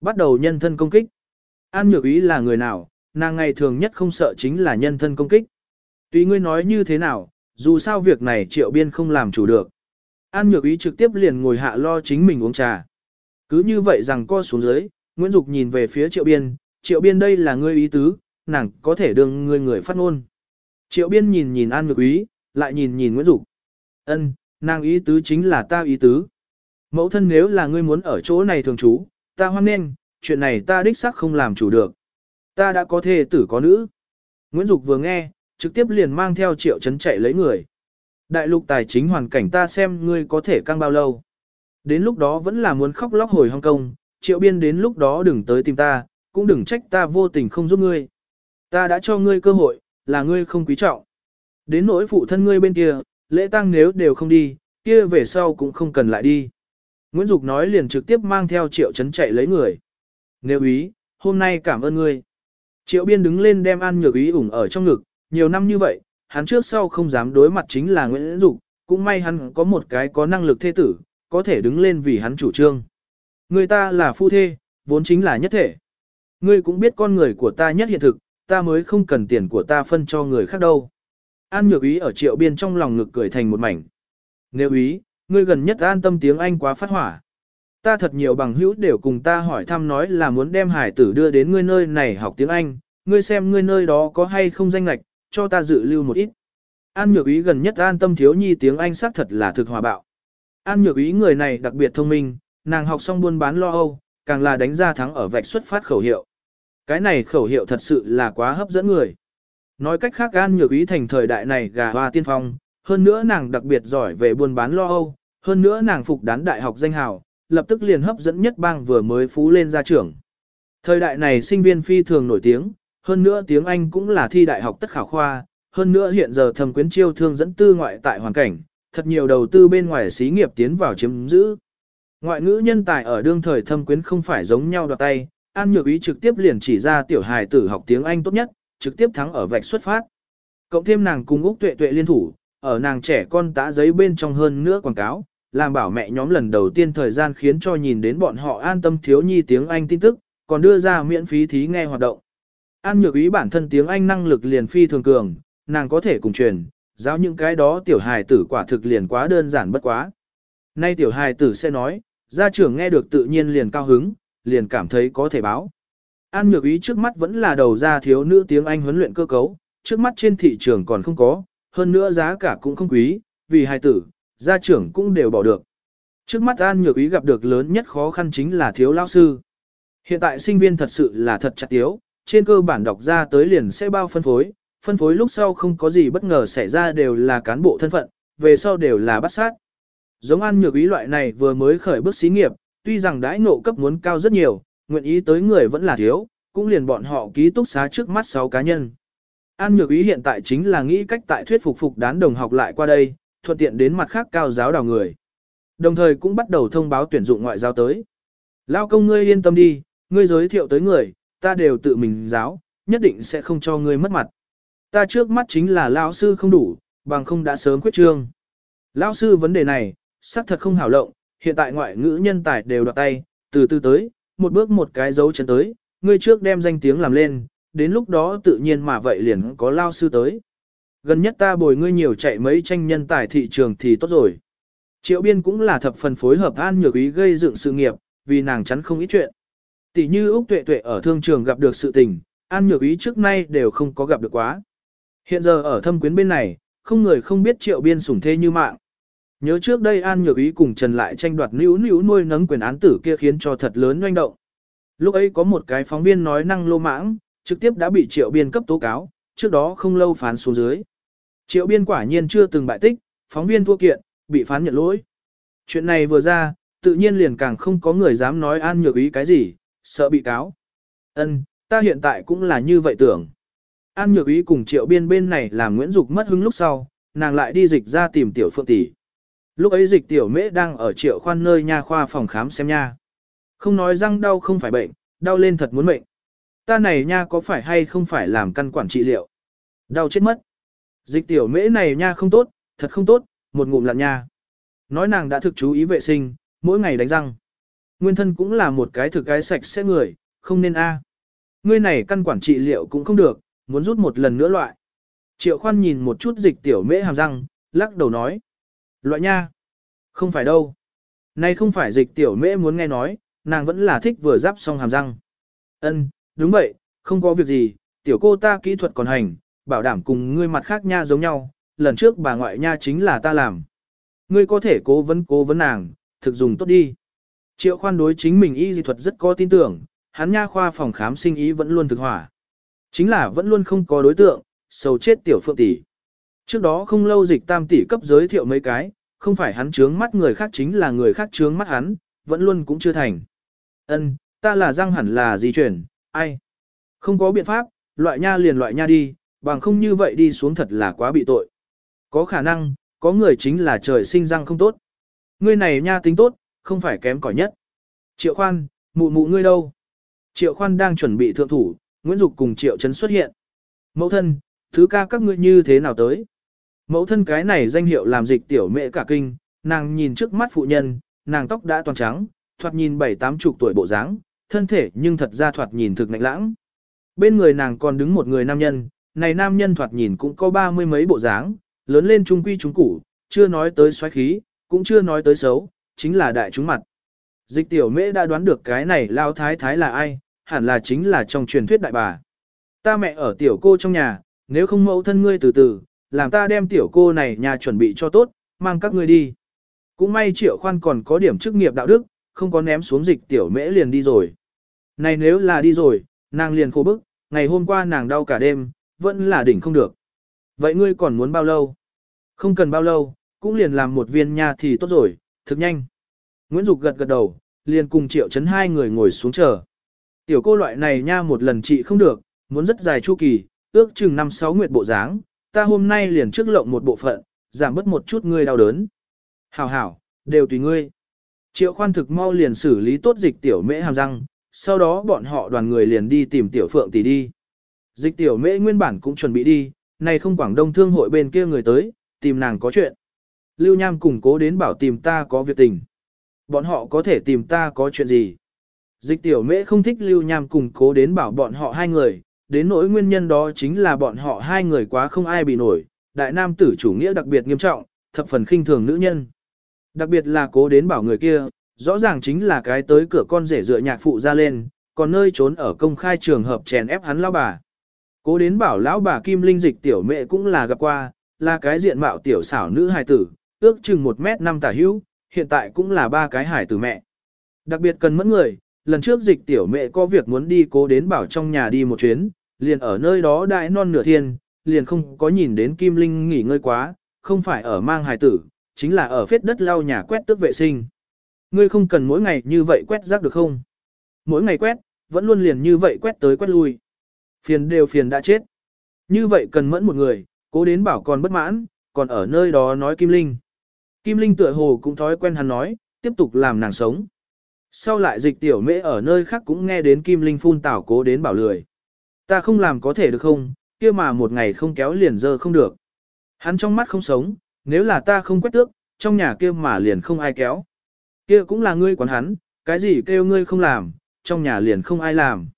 Bắt đầu nhân thân công kích. An nhược ý là người nào, nàng ngày thường nhất không sợ chính là nhân thân công kích. Tùy ngươi nói như thế nào, dù sao việc này triệu biên không làm chủ được. An nhược ý trực tiếp liền ngồi hạ lo chính mình uống trà. Cứ như vậy rằng co xuống dưới, Nguyễn Dục nhìn về phía triệu biên, triệu biên đây là ngươi ý tứ, nàng có thể đương ngươi người phát ngôn. Triệu biên nhìn nhìn An nhược ý, lại nhìn nhìn Nguyễn Dục. Ân, nàng ý tứ chính là ta ý tứ. Mẫu thân nếu là ngươi muốn ở chỗ này thường trú, ta hoan nghênh, chuyện này ta đích xác không làm chủ được. Ta đã có thê tử có nữ. Nguyễn Dục vừa nghe, trực tiếp liền mang theo triệu chấn chạy lấy người. Đại lục tài chính hoàn cảnh ta xem ngươi có thể căng bao lâu. Đến lúc đó vẫn là muốn khóc lóc hồi Hong Kong, triệu biên đến lúc đó đừng tới tìm ta, cũng đừng trách ta vô tình không giúp ngươi. Ta đã cho ngươi cơ hội, là ngươi không quý trọng. Đến nỗi phụ thân ngươi bên kia, lễ tang nếu đều không đi, kia về sau cũng không cần lại đi. Nguyễn Dục nói liền trực tiếp mang theo triệu chấn chạy lấy người. Nếu ý, hôm nay cảm ơn ngươi. Triệu biên đứng lên đem An Nhược Ý ủng ở trong ngực, nhiều năm như vậy, hắn trước sau không dám đối mặt chính là Nguyễn Dục, cũng may hắn có một cái có năng lực thê tử, có thể đứng lên vì hắn chủ trương. Người ta là phu thê, vốn chính là nhất thể. Ngươi cũng biết con người của ta nhất hiện thực, ta mới không cần tiền của ta phân cho người khác đâu. An nhược ý ở triệu biên trong lòng ngực cười thành một mảnh. Nếu ý, ngươi gần nhất an tâm tiếng Anh quá phát hỏa. Ta thật nhiều bằng hữu đều cùng ta hỏi thăm nói là muốn đem hải tử đưa đến ngươi nơi này học tiếng Anh, ngươi xem ngươi nơi đó có hay không danh lạch, cho ta dự lưu một ít. An nhược ý gần nhất an tâm thiếu nhi tiếng Anh xác thật là thực hòa bạo. An nhược ý người này đặc biệt thông minh, nàng học xong buôn bán lo âu, càng là đánh ra thắng ở vạch xuất phát khẩu hiệu. Cái này khẩu hiệu thật sự là quá hấp dẫn người. Nói cách khác An nhược ý thành thời đại này gà hoa tiên phong, hơn nữa nàng đặc biệt giỏi về buôn bán lo âu, hơn nữa nàng phục đán đại học danh hào, lập tức liền hấp dẫn nhất bang vừa mới phú lên ra trưởng Thời đại này sinh viên phi thường nổi tiếng, hơn nữa tiếng Anh cũng là thi đại học tất khảo khoa, hơn nữa hiện giờ thầm quyến chiêu thương dẫn tư ngoại tại hoàn cảnh, thật nhiều đầu tư bên ngoài xí nghiệp tiến vào chiếm giữ. Ngoại ngữ nhân tài ở đương thời thâm quyến không phải giống nhau đoạt tay, An Nhược Ý trực tiếp liền chỉ ra tiểu hài tử học tiếng Anh tốt nhất, trực tiếp thắng ở vạch xuất phát. Cộng thêm nàng cùng Úc Tuệ Tuệ liên thủ, ở nàng trẻ con tã giấy bên trong hơn nữa quảng cáo, làm bảo mẹ nhóm lần đầu tiên thời gian khiến cho nhìn đến bọn họ an tâm thiếu nhi tiếng Anh tin tức, còn đưa ra miễn phí thí nghe hoạt động. An nhược ý bản thân tiếng Anh năng lực liền phi thường cường, nàng có thể cùng truyền, giáo những cái đó tiểu hài tử quả thực liền quá đơn giản bất quá. Nay tiểu hài tử sẽ nói, gia trưởng nghe được tự nhiên liền cao hứng, liền cảm thấy có thể báo. An nhược ý trước mắt vẫn là đầu ra thiếu nữ tiếng Anh huấn luyện cơ cấu, trước mắt trên thị trường còn không có, hơn nữa giá cả cũng không quý, vì hai tử, gia trưởng cũng đều bỏ được. Trước mắt An nhược ý gặp được lớn nhất khó khăn chính là thiếu lao sư. Hiện tại sinh viên thật sự là thật chặt tiếu, trên cơ bản đọc ra tới liền sẽ bao phân phối, phân phối lúc sau không có gì bất ngờ xảy ra đều là cán bộ thân phận, về sau đều là bắt sát. Giống An nhược ý loại này vừa mới khởi bước xí nghiệp, tuy rằng đãi ngộ cấp muốn cao rất nhiều, nguyện ý tới người vẫn là thiếu, cũng liền bọn họ ký túc xá trước mắt 6 cá nhân. An nhược ý hiện tại chính là nghĩ cách tại thuyết phục phục đán đồng học lại qua đây, thuận tiện đến mặt khác cao giáo đào người. Đồng thời cũng bắt đầu thông báo tuyển dụng ngoại giao tới. Lao công ngươi yên tâm đi, ngươi giới thiệu tới người, ta đều tự mình giáo, nhất định sẽ không cho ngươi mất mặt. Ta trước mắt chính là lao sư không đủ, bằng không đã sớm quyết trương. Lao sư vấn đề này, xác thật không hảo lộng, hiện tại ngoại ngữ nhân tài đều đoạt tay, từ từ tới, một bước một cái dấu chân tới, ngươi trước đem danh tiếng làm lên, đến lúc đó tự nhiên mà vậy liền có lao sư tới. Gần nhất ta bồi ngươi nhiều chạy mấy tranh nhân tài thị trường thì tốt rồi. Triệu biên cũng là thập phần phối hợp an nhược ý gây dựng sự nghiệp, vì nàng chắn không ít chuyện. Tỷ như Úc Tuệ Tuệ ở thương trường gặp được sự tình, an nhược ý trước nay đều không có gặp được quá. Hiện giờ ở thâm quyến bên này, không người không biết triệu biên sủng thê như mạng. Nhớ trước đây An Nhược Ý cùng Trần lại tranh đoạt nữu nữu nuôi nấng quyền án tử kia khiến cho thật lớn doanh động. Lúc ấy có một cái phóng viên nói năng lô mãng, trực tiếp đã bị triệu biên cấp tố cáo, trước đó không lâu phán xuống dưới. Triệu biên quả nhiên chưa từng bại tích, phóng viên thua kiện, bị phán nhận lỗi. Chuyện này vừa ra, tự nhiên liền càng không có người dám nói An Nhược Ý cái gì, sợ bị cáo. Ân, ta hiện tại cũng là như vậy tưởng. An Nhược Ý cùng triệu biên bên này làm Nguyễn Dục mất hứng lúc sau, nàng lại đi dịch ra tìm tiểu phượng tỷ. Lúc ấy dịch tiểu mễ đang ở triệu khoan nơi nha khoa phòng khám xem nha. Không nói răng đau không phải bệnh, đau lên thật muốn bệnh Ta này nha có phải hay không phải làm căn quản trị liệu. Đau chết mất. Dịch tiểu mễ này nha không tốt, thật không tốt, một ngụm lặn nha. Nói nàng đã thực chú ý vệ sinh, mỗi ngày đánh răng. Nguyên thân cũng là một cái thực cái sạch sẽ người, không nên a. Ngươi này căn quản trị liệu cũng không được, muốn rút một lần nữa loại. Triệu khoan nhìn một chút dịch tiểu mễ hàm răng, lắc đầu nói. Loại nha. Không phải đâu. Nay không phải dịch tiểu mễ muốn nghe nói, nàng vẫn là thích vừa giáp xong hàm răng. Ân, đúng vậy, không có việc gì, tiểu cô ta kỹ thuật còn hành, bảo đảm cùng ngươi mặt khác nha giống nhau, lần trước bà ngoại nha chính là ta làm. Ngươi có thể cố vấn cố vấn nàng, thực dùng tốt đi. Triệu khoan đối chính mình y dị thuật rất có tin tưởng, hắn nha khoa phòng khám sinh ý vẫn luôn thực hỏa. Chính là vẫn luôn không có đối tượng, sầu chết tiểu phượng tỷ. Trước đó không lâu dịch tam tỷ cấp giới thiệu mấy cái, không phải hắn trướng mắt người khác chính là người khác trướng mắt hắn, vẫn luôn cũng chưa thành. Ân, ta là răng hẳn là di chuyển, ai? Không có biện pháp, loại nha liền loại nha đi, bằng không như vậy đi xuống thật là quá bị tội. Có khả năng, có người chính là trời sinh răng không tốt. Ngươi này nha tính tốt, không phải kém cỏi nhất. Triệu khoan, mụ mụ ngươi đâu? Triệu khoan đang chuẩn bị thượng thủ, Nguyễn Dục cùng Triệu Trấn xuất hiện. Mẫu thân, thứ ca các ngươi như thế nào tới? Mẫu thân cái này danh hiệu làm dịch tiểu mẹ cả kinh, nàng nhìn trước mắt phụ nhân, nàng tóc đã toàn trắng, thoạt nhìn bảy tám chục tuổi bộ dáng, thân thể nhưng thật ra thoạt nhìn thực nạnh lãng. Bên người nàng còn đứng một người nam nhân, này nam nhân thoạt nhìn cũng có ba mươi mấy bộ dáng, lớn lên trung quy trung củ, chưa nói tới xoáy khí, cũng chưa nói tới xấu, chính là đại chúng mặt. Dịch tiểu mễ đã đoán được cái này lao thái thái là ai, hẳn là chính là trong truyền thuyết đại bà. Ta mẹ ở tiểu cô trong nhà, nếu không mẫu thân ngươi từ từ, làm ta đem tiểu cô này nhà chuẩn bị cho tốt, mang các ngươi đi. Cũng may triệu khoan còn có điểm chức nghiệp đạo đức, không có ném xuống dịch tiểu mễ liền đi rồi. Này nếu là đi rồi, nàng liền khổ bức, ngày hôm qua nàng đau cả đêm, vẫn là đỉnh không được. Vậy ngươi còn muốn bao lâu? Không cần bao lâu, cũng liền làm một viên nha thì tốt rồi, thực nhanh. Nguyễn Dục gật gật đầu, liền cùng triệu chấn hai người ngồi xuống chờ. Tiểu cô loại này nha một lần trị không được, muốn rất dài chu kỳ, ước chừng năm sáu nguyệt bộ dáng, ta hôm nay liền trước lộng một bộ phận, giảm bớt một chút ngươi đau đớn. Hảo hảo, đều tùy ngươi. Triệu khoan thực mau liền xử lý tốt dịch tiểu mễ hàm răng, sau đó bọn họ đoàn người liền đi tìm tiểu phượng tỷ đi. Dịch tiểu mễ nguyên bản cũng chuẩn bị đi, này không Quảng Đông Thương hội bên kia người tới, tìm nàng có chuyện. Lưu Nham cùng cố đến bảo tìm ta có việc tình. Bọn họ có thể tìm ta có chuyện gì. Dịch tiểu mễ không thích Lưu Nham cùng cố đến bảo bọn họ hai người, đến nỗi nguyên nhân đó chính là bọn họ hai người quá không ai bị nổi, đại nam tử chủ nghĩa đặc biệt nghiêm trọng, thập phần khinh thường nữ nhân. Đặc biệt là cố đến bảo người kia, rõ ràng chính là cái tới cửa con rể dựa nhạc phụ ra lên, còn nơi trốn ở công khai trường hợp chèn ép hắn lão bà. Cố đến bảo lão bà Kim Linh dịch tiểu mẹ cũng là gặp qua, là cái diện mạo tiểu xảo nữ hài tử, ước chừng 1 mét 5 tả hữu, hiện tại cũng là ba cái hài tử mẹ. Đặc biệt cần mẫn người, lần trước dịch tiểu mẹ có việc muốn đi cố đến bảo trong nhà đi một chuyến, liền ở nơi đó đại non nửa thiên, liền không có nhìn đến Kim Linh nghỉ ngơi quá, không phải ở mang hài tử, chính là ở phết đất lau nhà quét tước vệ sinh. Ngươi không cần mỗi ngày như vậy quét rác được không? Mỗi ngày quét, vẫn luôn liền như vậy quét tới quét lui. Phiền đều phiền đã chết. Như vậy cần mẫn một người, cố đến bảo còn bất mãn, còn ở nơi đó nói Kim Linh. Kim Linh tựa hồ cũng thói quen hắn nói, tiếp tục làm nàng sống. Sau lại dịch tiểu mễ ở nơi khác cũng nghe đến Kim Linh phun tảo cố đến bảo lười. Ta không làm có thể được không, kia mà một ngày không kéo liền dơ không được. Hắn trong mắt không sống, nếu là ta không quét tước, trong nhà kia mà liền không ai kéo. Kia cũng là ngươi quản hắn, cái gì kêu ngươi không làm, trong nhà liền không ai làm.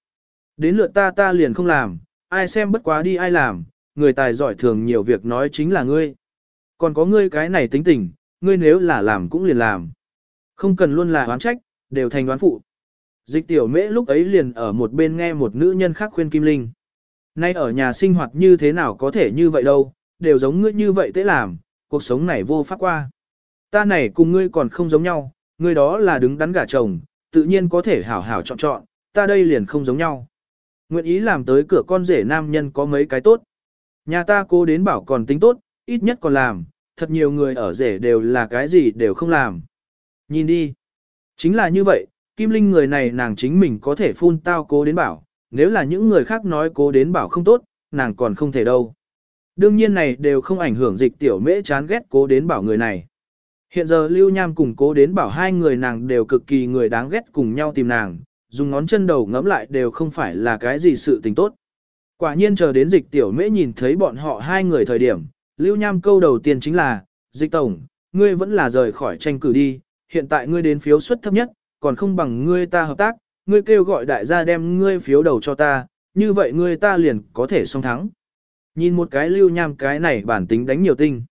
Đến lượt ta ta liền không làm, ai xem bất quá đi ai làm, người tài giỏi thường nhiều việc nói chính là ngươi. Còn có ngươi cái này tính tình, ngươi nếu là làm cũng liền làm. Không cần luôn là oán trách, đều thành đoán phụ. Dịch tiểu mễ lúc ấy liền ở một bên nghe một nữ nhân khác khuyên Kim Linh. Nay ở nhà sinh hoạt như thế nào có thể như vậy đâu, đều giống ngươi như vậy tế làm, cuộc sống này vô pháp qua. Ta này cùng ngươi còn không giống nhau, ngươi đó là đứng đắn gả chồng, tự nhiên có thể hảo hảo chọn chọn, ta đây liền không giống nhau. Nguyện ý làm tới cửa con rể nam nhân có mấy cái tốt. Nhà ta cố đến bảo còn tính tốt, ít nhất còn làm, thật nhiều người ở rể đều là cái gì đều không làm. Nhìn đi. Chính là như vậy, Kim Linh người này nàng chính mình có thể phun tao cố đến bảo, nếu là những người khác nói cố đến bảo không tốt, nàng còn không thể đâu. Đương nhiên này đều không ảnh hưởng dịch tiểu mễ chán ghét cố đến bảo người này. Hiện giờ Lưu Nham cùng cố đến bảo hai người nàng đều cực kỳ người đáng ghét cùng nhau tìm nàng, dùng ngón chân đầu ngẫm lại đều không phải là cái gì sự tình tốt. Quả nhiên chờ đến dịch tiểu mễ nhìn thấy bọn họ hai người thời điểm, Lưu Nham câu đầu tiên chính là, dịch tổng, ngươi vẫn là rời khỏi tranh cử đi, hiện tại ngươi đến phiếu suất thấp nhất, còn không bằng ngươi ta hợp tác, ngươi kêu gọi đại gia đem ngươi phiếu đầu cho ta, như vậy ngươi ta liền có thể song thắng. Nhìn một cái lưu nham cái này bản tính đánh nhiều tinh.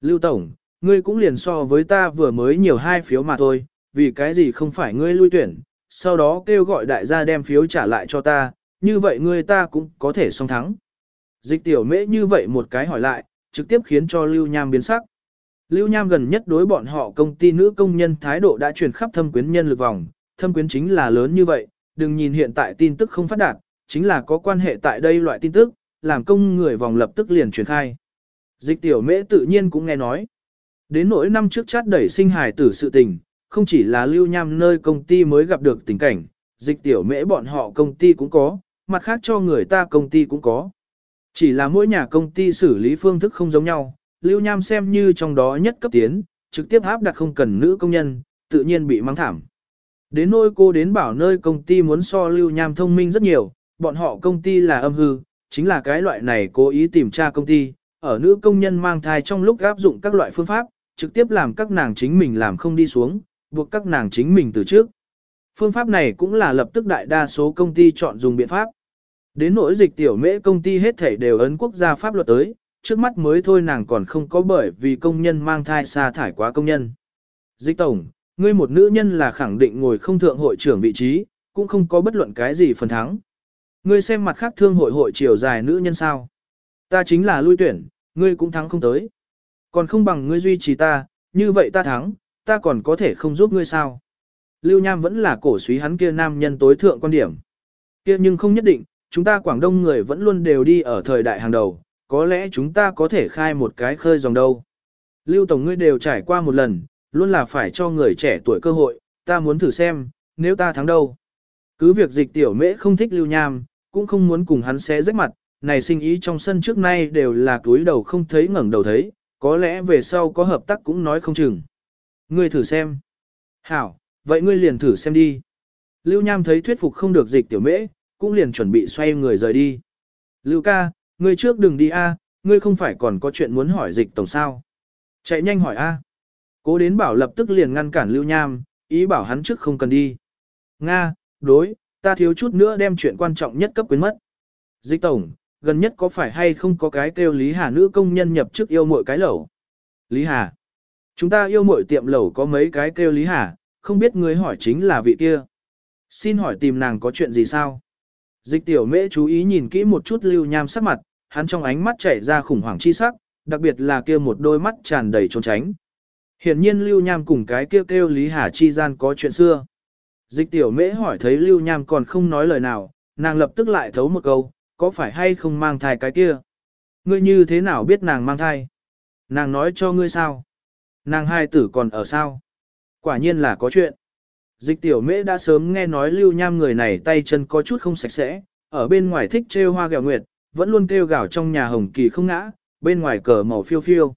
Lưu Tổng, ngươi cũng liền so với ta vừa mới nhiều hai phiếu mà thôi, vì cái gì không phải ngươi lui tuyển, sau đó kêu gọi đại gia đem phiếu trả lại cho ta, như vậy ngươi ta cũng có thể song thắng. Dịch tiểu mễ như vậy một cái hỏi lại, trực tiếp khiến cho Lưu Nham biến sắc. Lưu Nham gần nhất đối bọn họ công ty nữ công nhân thái độ đã truyền khắp thâm quyến nhân lực vòng, thâm quyến chính là lớn như vậy, đừng nhìn hiện tại tin tức không phát đạt, chính là có quan hệ tại đây loại tin tức, làm công người vòng lập tức liền truyền khai. Dịch tiểu mễ tự nhiên cũng nghe nói. Đến nỗi năm trước chát đẩy sinh hài tử sự tình, không chỉ là lưu nham nơi công ty mới gặp được tình cảnh, dịch tiểu mễ bọn họ công ty cũng có, mặt khác cho người ta công ty cũng có. Chỉ là mỗi nhà công ty xử lý phương thức không giống nhau, lưu nham xem như trong đó nhất cấp tiến, trực tiếp áp đặt không cần nữ công nhân, tự nhiên bị mắng thảm. Đến nỗi cô đến bảo nơi công ty muốn so lưu nham thông minh rất nhiều, bọn họ công ty là âm hư, chính là cái loại này cố ý tìm tra công ty, ở nữ công nhân mang thai trong lúc áp dụng các loại phương pháp, trực tiếp làm các nàng chính mình làm không đi xuống, buộc các nàng chính mình từ trước. Phương pháp này cũng là lập tức đại đa số công ty chọn dùng biện pháp. Đến nỗi dịch tiểu mễ công ty hết thảy đều ấn quốc gia pháp luật tới, trước mắt mới thôi nàng còn không có bởi vì công nhân mang thai sa thải quá công nhân. Dịch tổng, ngươi một nữ nhân là khẳng định ngồi không thượng hội trưởng vị trí, cũng không có bất luận cái gì phần thắng. Ngươi xem mặt khác thương hội hội chiều dài nữ nhân sao. Ta chính là lui tuyển, ngươi cũng thắng không tới. Còn không bằng ngươi duy trì ta, như vậy ta thắng, ta còn có thể không giúp ngươi sao. Lưu Nham vẫn là cổ suý hắn kia nam nhân tối thượng quan điểm. Kia nhưng không nhất định, chúng ta Quảng Đông người vẫn luôn đều đi ở thời đại hàng đầu, có lẽ chúng ta có thể khai một cái khơi dòng đâu. Lưu Tổng ngươi đều trải qua một lần, luôn là phải cho người trẻ tuổi cơ hội, ta muốn thử xem, nếu ta thắng đâu. Cứ việc dịch tiểu mễ không thích Lưu Nham, cũng không muốn cùng hắn xé rách mặt, này sinh ý trong sân trước nay đều là túi đầu không thấy ngẩng đầu thấy, có lẽ về sau có hợp tác cũng nói không chừng. Ngươi thử xem. Hảo, vậy ngươi liền thử xem đi. Lưu Nham thấy thuyết phục không được dịch tiểu mễ, cũng liền chuẩn bị xoay người rời đi. Lưu ca, ngươi trước đừng đi a, ngươi không phải còn có chuyện muốn hỏi dịch tổng sao. Chạy nhanh hỏi A. Cố đến bảo lập tức liền ngăn cản Lưu Nham, ý bảo hắn trước không cần đi. Nga, đối, ta thiếu chút nữa đem chuyện quan trọng nhất cấp quyến mất. Dịch tổng, gần nhất có phải hay không có cái kêu Lý Hà nữ công nhân nhập chức yêu mội cái lẩu? Lý Hà. Chúng ta yêu mội tiệm lẩu có mấy cái kêu Lý Hà, không biết người hỏi chính là vị kia. Xin hỏi tìm nàng có chuyện gì sao? Dịch tiểu mễ chú ý nhìn kỹ một chút lưu nham sắc mặt, hắn trong ánh mắt chảy ra khủng hoảng chi sắc, đặc biệt là kia một đôi mắt tràn đầy trốn tránh. Hiển nhiên lưu nham cùng cái kêu kêu Lý Hà chi gian có chuyện xưa. Dịch tiểu mễ hỏi thấy lưu nham còn không nói lời nào, nàng lập tức lại thấu một câu, có phải hay không mang thai cái kia? Ngươi như thế nào biết nàng mang thai? Nàng nói cho ngươi sao? Nàng hai tử còn ở sao? Quả nhiên là có chuyện. Dịch tiểu mễ đã sớm nghe nói lưu nham người này tay chân có chút không sạch sẽ, ở bên ngoài thích trêu hoa gẹo nguyệt, vẫn luôn kêu gào trong nhà hồng kỳ không ngã, bên ngoài cờ màu phiêu phiêu.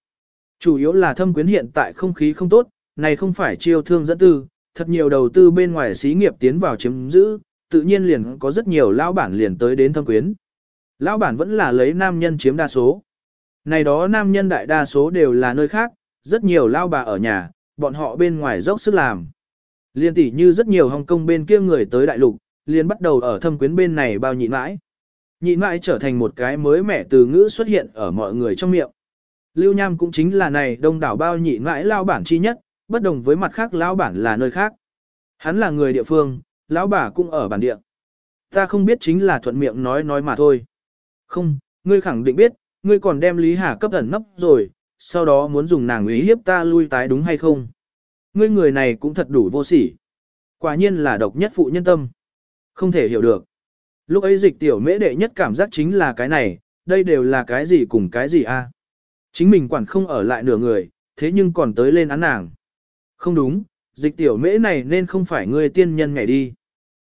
Chủ yếu là thâm quyến hiện tại không khí không tốt, này không phải chiêu thương dẫn tư, thật nhiều đầu tư bên ngoài xí nghiệp tiến vào chiếm giữ, tự nhiên liền có rất nhiều lão bản liền tới đến thâm quyến. Lão bản vẫn là lấy nam nhân chiếm đa số. Này đó nam nhân đại đa số đều là nơi khác, rất nhiều lao bà ở nhà, bọn họ bên ngoài dốc sức làm. Liên tỷ như rất nhiều Hồng Kông bên kia người tới đại lục, liền bắt đầu ở thâm quyến bên này bao nhịn mãi. Nhịn mãi trở thành một cái mới mẻ từ ngữ xuất hiện ở mọi người trong miệng. Lưu Nham cũng chính là này đông đảo bao nhịn mãi lao bản chi nhất, bất đồng với mặt khác lao bản là nơi khác. Hắn là người địa phương, lão bà cũng ở bản địa. Ta không biết chính là thuận miệng nói nói mà thôi. Không, ngươi khẳng định biết, ngươi còn đem Lý Hà cấp ẩn nấp rồi, sau đó muốn dùng nàng ý hiếp ta lui tái đúng hay không? Ngươi người này cũng thật đủ vô sỉ. Quả nhiên là độc nhất phụ nhân tâm. Không thể hiểu được. Lúc ấy dịch tiểu mễ đệ nhất cảm giác chính là cái này, đây đều là cái gì cùng cái gì a? À? Chính mình quản không ở lại nửa người, thế nhưng còn tới lên án nàng. Không đúng, dịch tiểu mễ này nên không phải ngươi tiên nhân ngày đi.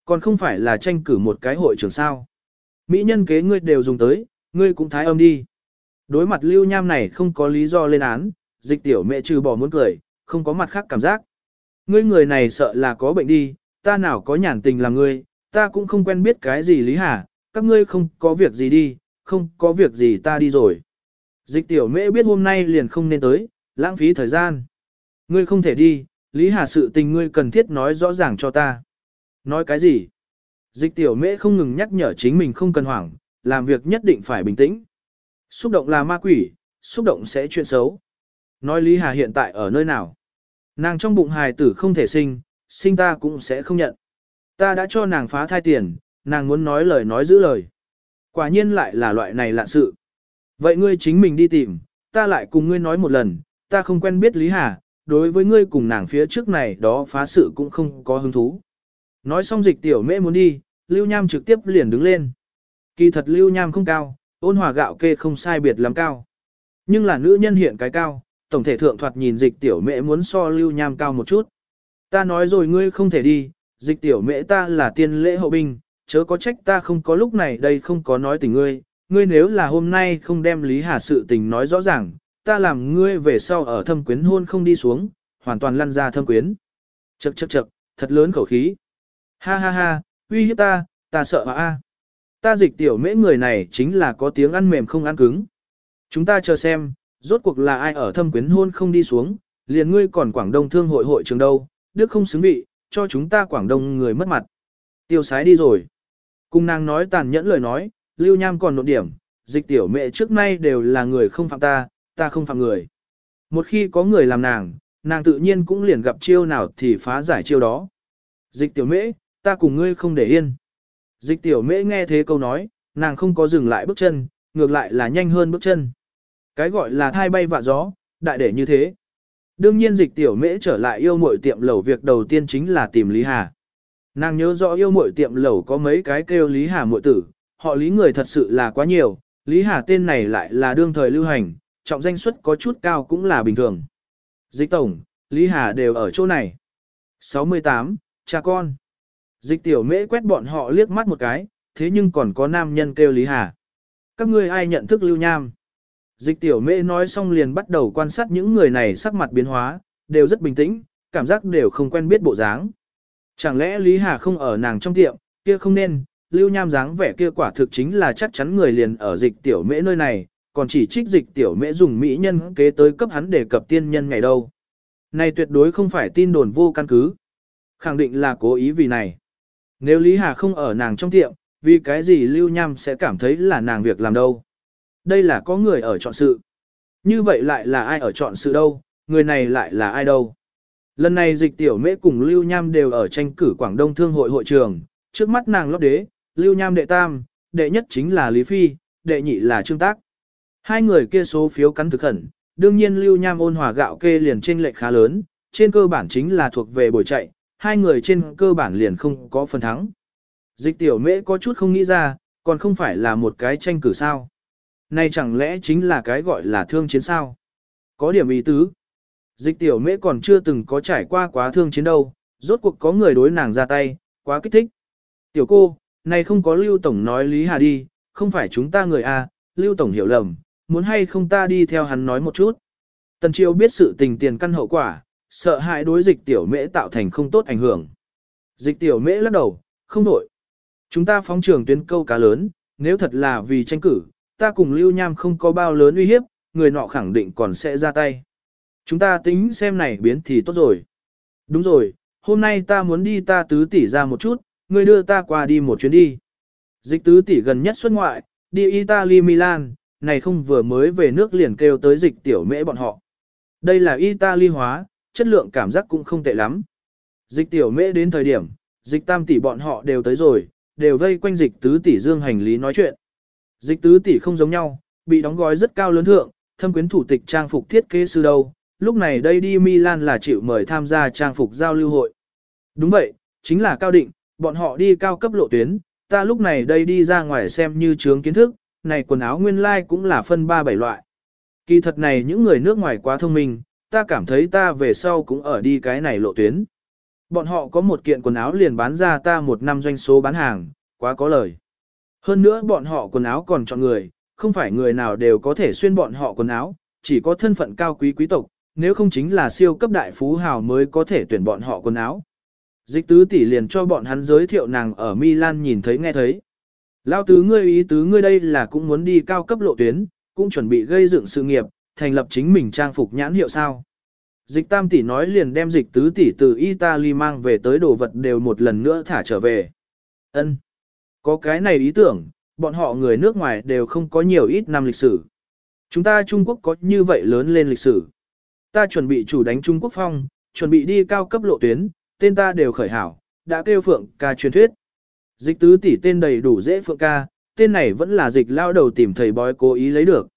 Còn không phải là tranh cử một cái hội trưởng sao. Mỹ nhân kế ngươi đều dùng tới, ngươi cũng thái âm đi. Đối mặt lưu nham này không có lý do lên án, dịch tiểu mẹ trừ bỏ muốn cười, không có mặt khác cảm giác. Ngươi người này sợ là có bệnh đi, ta nào có nhàn tình là ngươi, ta cũng không quen biết cái gì lý Hà, các ngươi không có việc gì đi, không có việc gì ta đi rồi. Dịch tiểu Mễ biết hôm nay liền không nên tới, lãng phí thời gian. Ngươi không thể đi, Lý Hà sự tình ngươi cần thiết nói rõ ràng cho ta. Nói cái gì? Dịch tiểu mễ không ngừng nhắc nhở chính mình không cần hoảng, làm việc nhất định phải bình tĩnh. Xúc động là ma quỷ, xúc động sẽ chuyện xấu. Nói Lý Hà hiện tại ở nơi nào? Nàng trong bụng hài tử không thể sinh, sinh ta cũng sẽ không nhận. Ta đã cho nàng phá thai tiền, nàng muốn nói lời nói giữ lời. Quả nhiên lại là loại này lạ sự. Vậy ngươi chính mình đi tìm, ta lại cùng ngươi nói một lần, ta không quen biết Lý Hà, đối với ngươi cùng nàng phía trước này đó phá sự cũng không có hứng thú. Nói xong dịch tiểu mễ muốn đi, Lưu Nham trực tiếp liền đứng lên. Kỳ thật Lưu Nham không cao, ôn hòa gạo kê không sai biệt lắm cao. Nhưng là nữ nhân hiện cái cao, tổng thể thượng thoạt nhìn dịch tiểu mễ muốn so Lưu Nham cao một chút. Ta nói rồi ngươi không thể đi, dịch tiểu mễ ta là tiên lễ hậu binh, chớ có trách ta không có lúc này đây không có nói tình ngươi, ngươi nếu là hôm nay không đem Lý Hà sự tình nói rõ ràng, ta làm ngươi về sau ở thâm quyến hôn không đi xuống, hoàn toàn lăn ra thâm quyến. Chậc chậc chậc, thật lớn khẩu khí. Ha ha ha, uy hiếp ta, ta sợ hả a. Ta dịch tiểu mễ người này chính là có tiếng ăn mềm không ăn cứng. Chúng ta chờ xem, rốt cuộc là ai ở thâm quyến hôn không đi xuống, liền ngươi còn Quảng Đông Thương hội hội trường đâu, đức không xứng vị, cho chúng ta Quảng Đông người mất mặt. Tiêu sái đi rồi. Cung nàng nói tàn nhẫn lời nói, lưu nham còn nộn điểm, dịch tiểu mẹ trước nay đều là người không phạm ta, ta không phạm người. Một khi có người làm nàng, nàng tự nhiên cũng liền gặp chiêu nào thì phá giải chiêu đó. Dịch tiểu mễ, ta cùng ngươi không để yên. Dịch tiểu mễ nghe thế câu nói, nàng không có dừng lại bước chân, ngược lại là nhanh hơn bước chân. Cái gọi là thai bay vạ gió, đại để như thế. Đương nhiên dịch tiểu mễ trở lại yêu mội tiệm lẩu việc đầu tiên chính là tìm Lý Hà. Nàng nhớ rõ yêu mội tiệm lẩu có mấy cái kêu Lý Hà muội tử, họ Lý người thật sự là quá nhiều, Lý Hà tên này lại là đương thời lưu hành, trọng danh suất có chút cao cũng là bình thường. Dịch tổng, Lý Hà đều ở chỗ này. 68, cha con. Dịch tiểu mễ quét bọn họ liếc mắt một cái, thế nhưng còn có nam nhân kêu Lý Hà. Các ngươi ai nhận thức lưu nham? Dịch tiểu mễ nói xong liền bắt đầu quan sát những người này sắc mặt biến hóa, đều rất bình tĩnh, cảm giác đều không quen biết bộ dáng. Chẳng lẽ Lý Hà không ở nàng trong tiệm, kia không nên, lưu nham dáng vẻ kia quả thực chính là chắc chắn người liền ở dịch tiểu mễ nơi này, còn chỉ trích dịch tiểu mễ dùng mỹ nhân kế tới cấp hắn để cập tiên nhân ngày đâu. Này tuyệt đối không phải tin đồn vô căn cứ. Khẳng định là cố ý vì này. Nếu Lý Hà không ở nàng trong tiệm, vì cái gì Lưu Nham sẽ cảm thấy là nàng việc làm đâu. Đây là có người ở chọn sự. Như vậy lại là ai ở chọn sự đâu, người này lại là ai đâu. Lần này dịch tiểu mễ cùng Lưu Nham đều ở tranh cử Quảng Đông Thương hội hội trường, trước mắt nàng lót đế, Lưu Nham đệ tam, đệ nhất chính là Lý Phi, đệ nhị là Trương Tác. Hai người kia số phiếu cắn thực khẩn, đương nhiên Lưu Nham ôn hòa gạo kê liền trên lệch khá lớn, trên cơ bản chính là thuộc về buổi chạy, hai người trên cơ bản liền không có phần thắng. Dịch tiểu mễ có chút không nghĩ ra, còn không phải là một cái tranh cử sao. Này chẳng lẽ chính là cái gọi là thương chiến sao? Có điểm ý tứ. Dịch tiểu mễ còn chưa từng có trải qua quá thương chiến đâu, rốt cuộc có người đối nàng ra tay, quá kích thích. Tiểu cô, này không có Lưu Tổng nói Lý Hà đi, không phải chúng ta người A, Lưu Tổng hiểu lầm, muốn hay không ta đi theo hắn nói một chút. Tần Triều biết sự tình tiền căn hậu quả, sợ hãi đối dịch tiểu mễ tạo thành không tốt ảnh hưởng. Dịch tiểu mễ lắc đầu, không đổi. Chúng ta phóng trường tuyến câu cá lớn, nếu thật là vì tranh cử, ta cùng Lưu Nham không có bao lớn uy hiếp, người nọ khẳng định còn sẽ ra tay. Chúng ta tính xem này biến thì tốt rồi. Đúng rồi, hôm nay ta muốn đi ta tứ tỷ ra một chút, ngươi đưa ta qua đi một chuyến đi. Dịch tứ tỷ gần nhất xuất ngoại, đi Italy Milan, này không vừa mới về nước liền kêu tới dịch tiểu mễ bọn họ. Đây là Italy hóa, chất lượng cảm giác cũng không tệ lắm. Dịch tiểu mễ đến thời điểm, dịch tam tỷ bọn họ đều tới rồi, đều vây quanh dịch tứ tỷ dương hành lý nói chuyện. Dịch tứ tỷ không giống nhau, bị đóng gói rất cao lớn thượng, thâm quyến thủ tịch trang phục thiết kế sư đâu, lúc này đây đi Milan là chịu mời tham gia trang phục giao lưu hội. Đúng vậy, chính là cao định, bọn họ đi cao cấp lộ tuyến, ta lúc này đây đi ra ngoài xem như chướng kiến thức, này quần áo nguyên lai like cũng là phân ba bảy loại. Kỳ thật này những người nước ngoài quá thông minh, ta cảm thấy ta về sau cũng ở đi cái này lộ tuyến. Bọn họ có một kiện quần áo liền bán ra ta một năm doanh số bán hàng, quá có lời. Hơn nữa bọn họ quần áo còn chọn người, không phải người nào đều có thể xuyên bọn họ quần áo, chỉ có thân phận cao quý quý tộc, nếu không chính là siêu cấp đại phú hào mới có thể tuyển bọn họ quần áo. Dịch tứ tỷ liền cho bọn hắn giới thiệu nàng ở Milan nhìn thấy nghe thấy. Lao tứ ngươi ý tứ ngươi đây là cũng muốn đi cao cấp lộ tuyến, cũng chuẩn bị gây dựng sự nghiệp, thành lập chính mình trang phục nhãn hiệu sao. Dịch tam tỷ nói liền đem dịch tứ tỷ từ Italy mang về tới đồ vật đều một lần nữa thả trở về. Ân, có cái này ý tưởng, bọn họ người nước ngoài đều không có nhiều ít năm lịch sử. Chúng ta Trung Quốc có như vậy lớn lên lịch sử. Ta chuẩn bị chủ đánh Trung Quốc phong, chuẩn bị đi cao cấp lộ tuyến, tên ta đều khởi hảo, đã kêu phượng ca truyền thuyết. Dịch tứ tỷ tên đầy đủ dễ phượng ca, tên này vẫn là dịch lao đầu tìm thầy bói cố ý lấy được.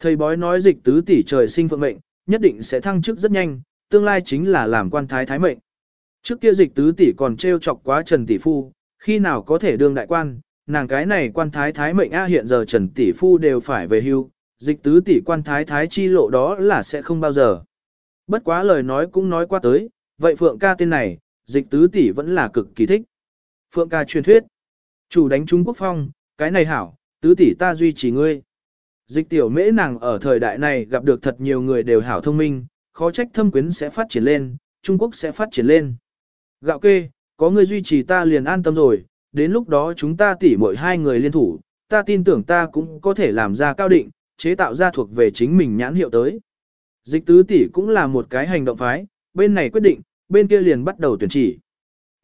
Thầy bói nói dịch tứ tỷ trời sinh phượng mệnh, nhất định sẽ thăng chức rất nhanh, tương lai chính là làm quan thái thái mệnh. Trước kia dịch tứ tỷ còn trêu chọc quá Trần tỷ phu, khi nào có thể đương đại quan, nàng cái này quan thái thái mệnh a hiện giờ Trần tỷ phu đều phải về hưu, dịch tứ tỷ quan thái thái chi lộ đó là sẽ không bao giờ. Bất quá lời nói cũng nói qua tới, vậy Phượng ca tên này, dịch tứ tỷ vẫn là cực kỳ thích. Phượng ca truyền thuyết, chủ đánh Trung Quốc phong, cái này hảo, tứ tỷ ta duy trì ngươi. Dịch tiểu mễ nàng ở thời đại này gặp được thật nhiều người đều hảo thông minh, khó trách thâm quyến sẽ phát triển lên, Trung Quốc sẽ phát triển lên. Gạo kê, có người duy trì ta liền an tâm rồi, đến lúc đó chúng ta tỉ mỗi hai người liên thủ, ta tin tưởng ta cũng có thể làm ra cao định, chế tạo ra thuộc về chính mình nhãn hiệu tới. Dịch tứ tỷ cũng là một cái hành động phái, bên này quyết định, bên kia liền bắt đầu tuyển chỉ.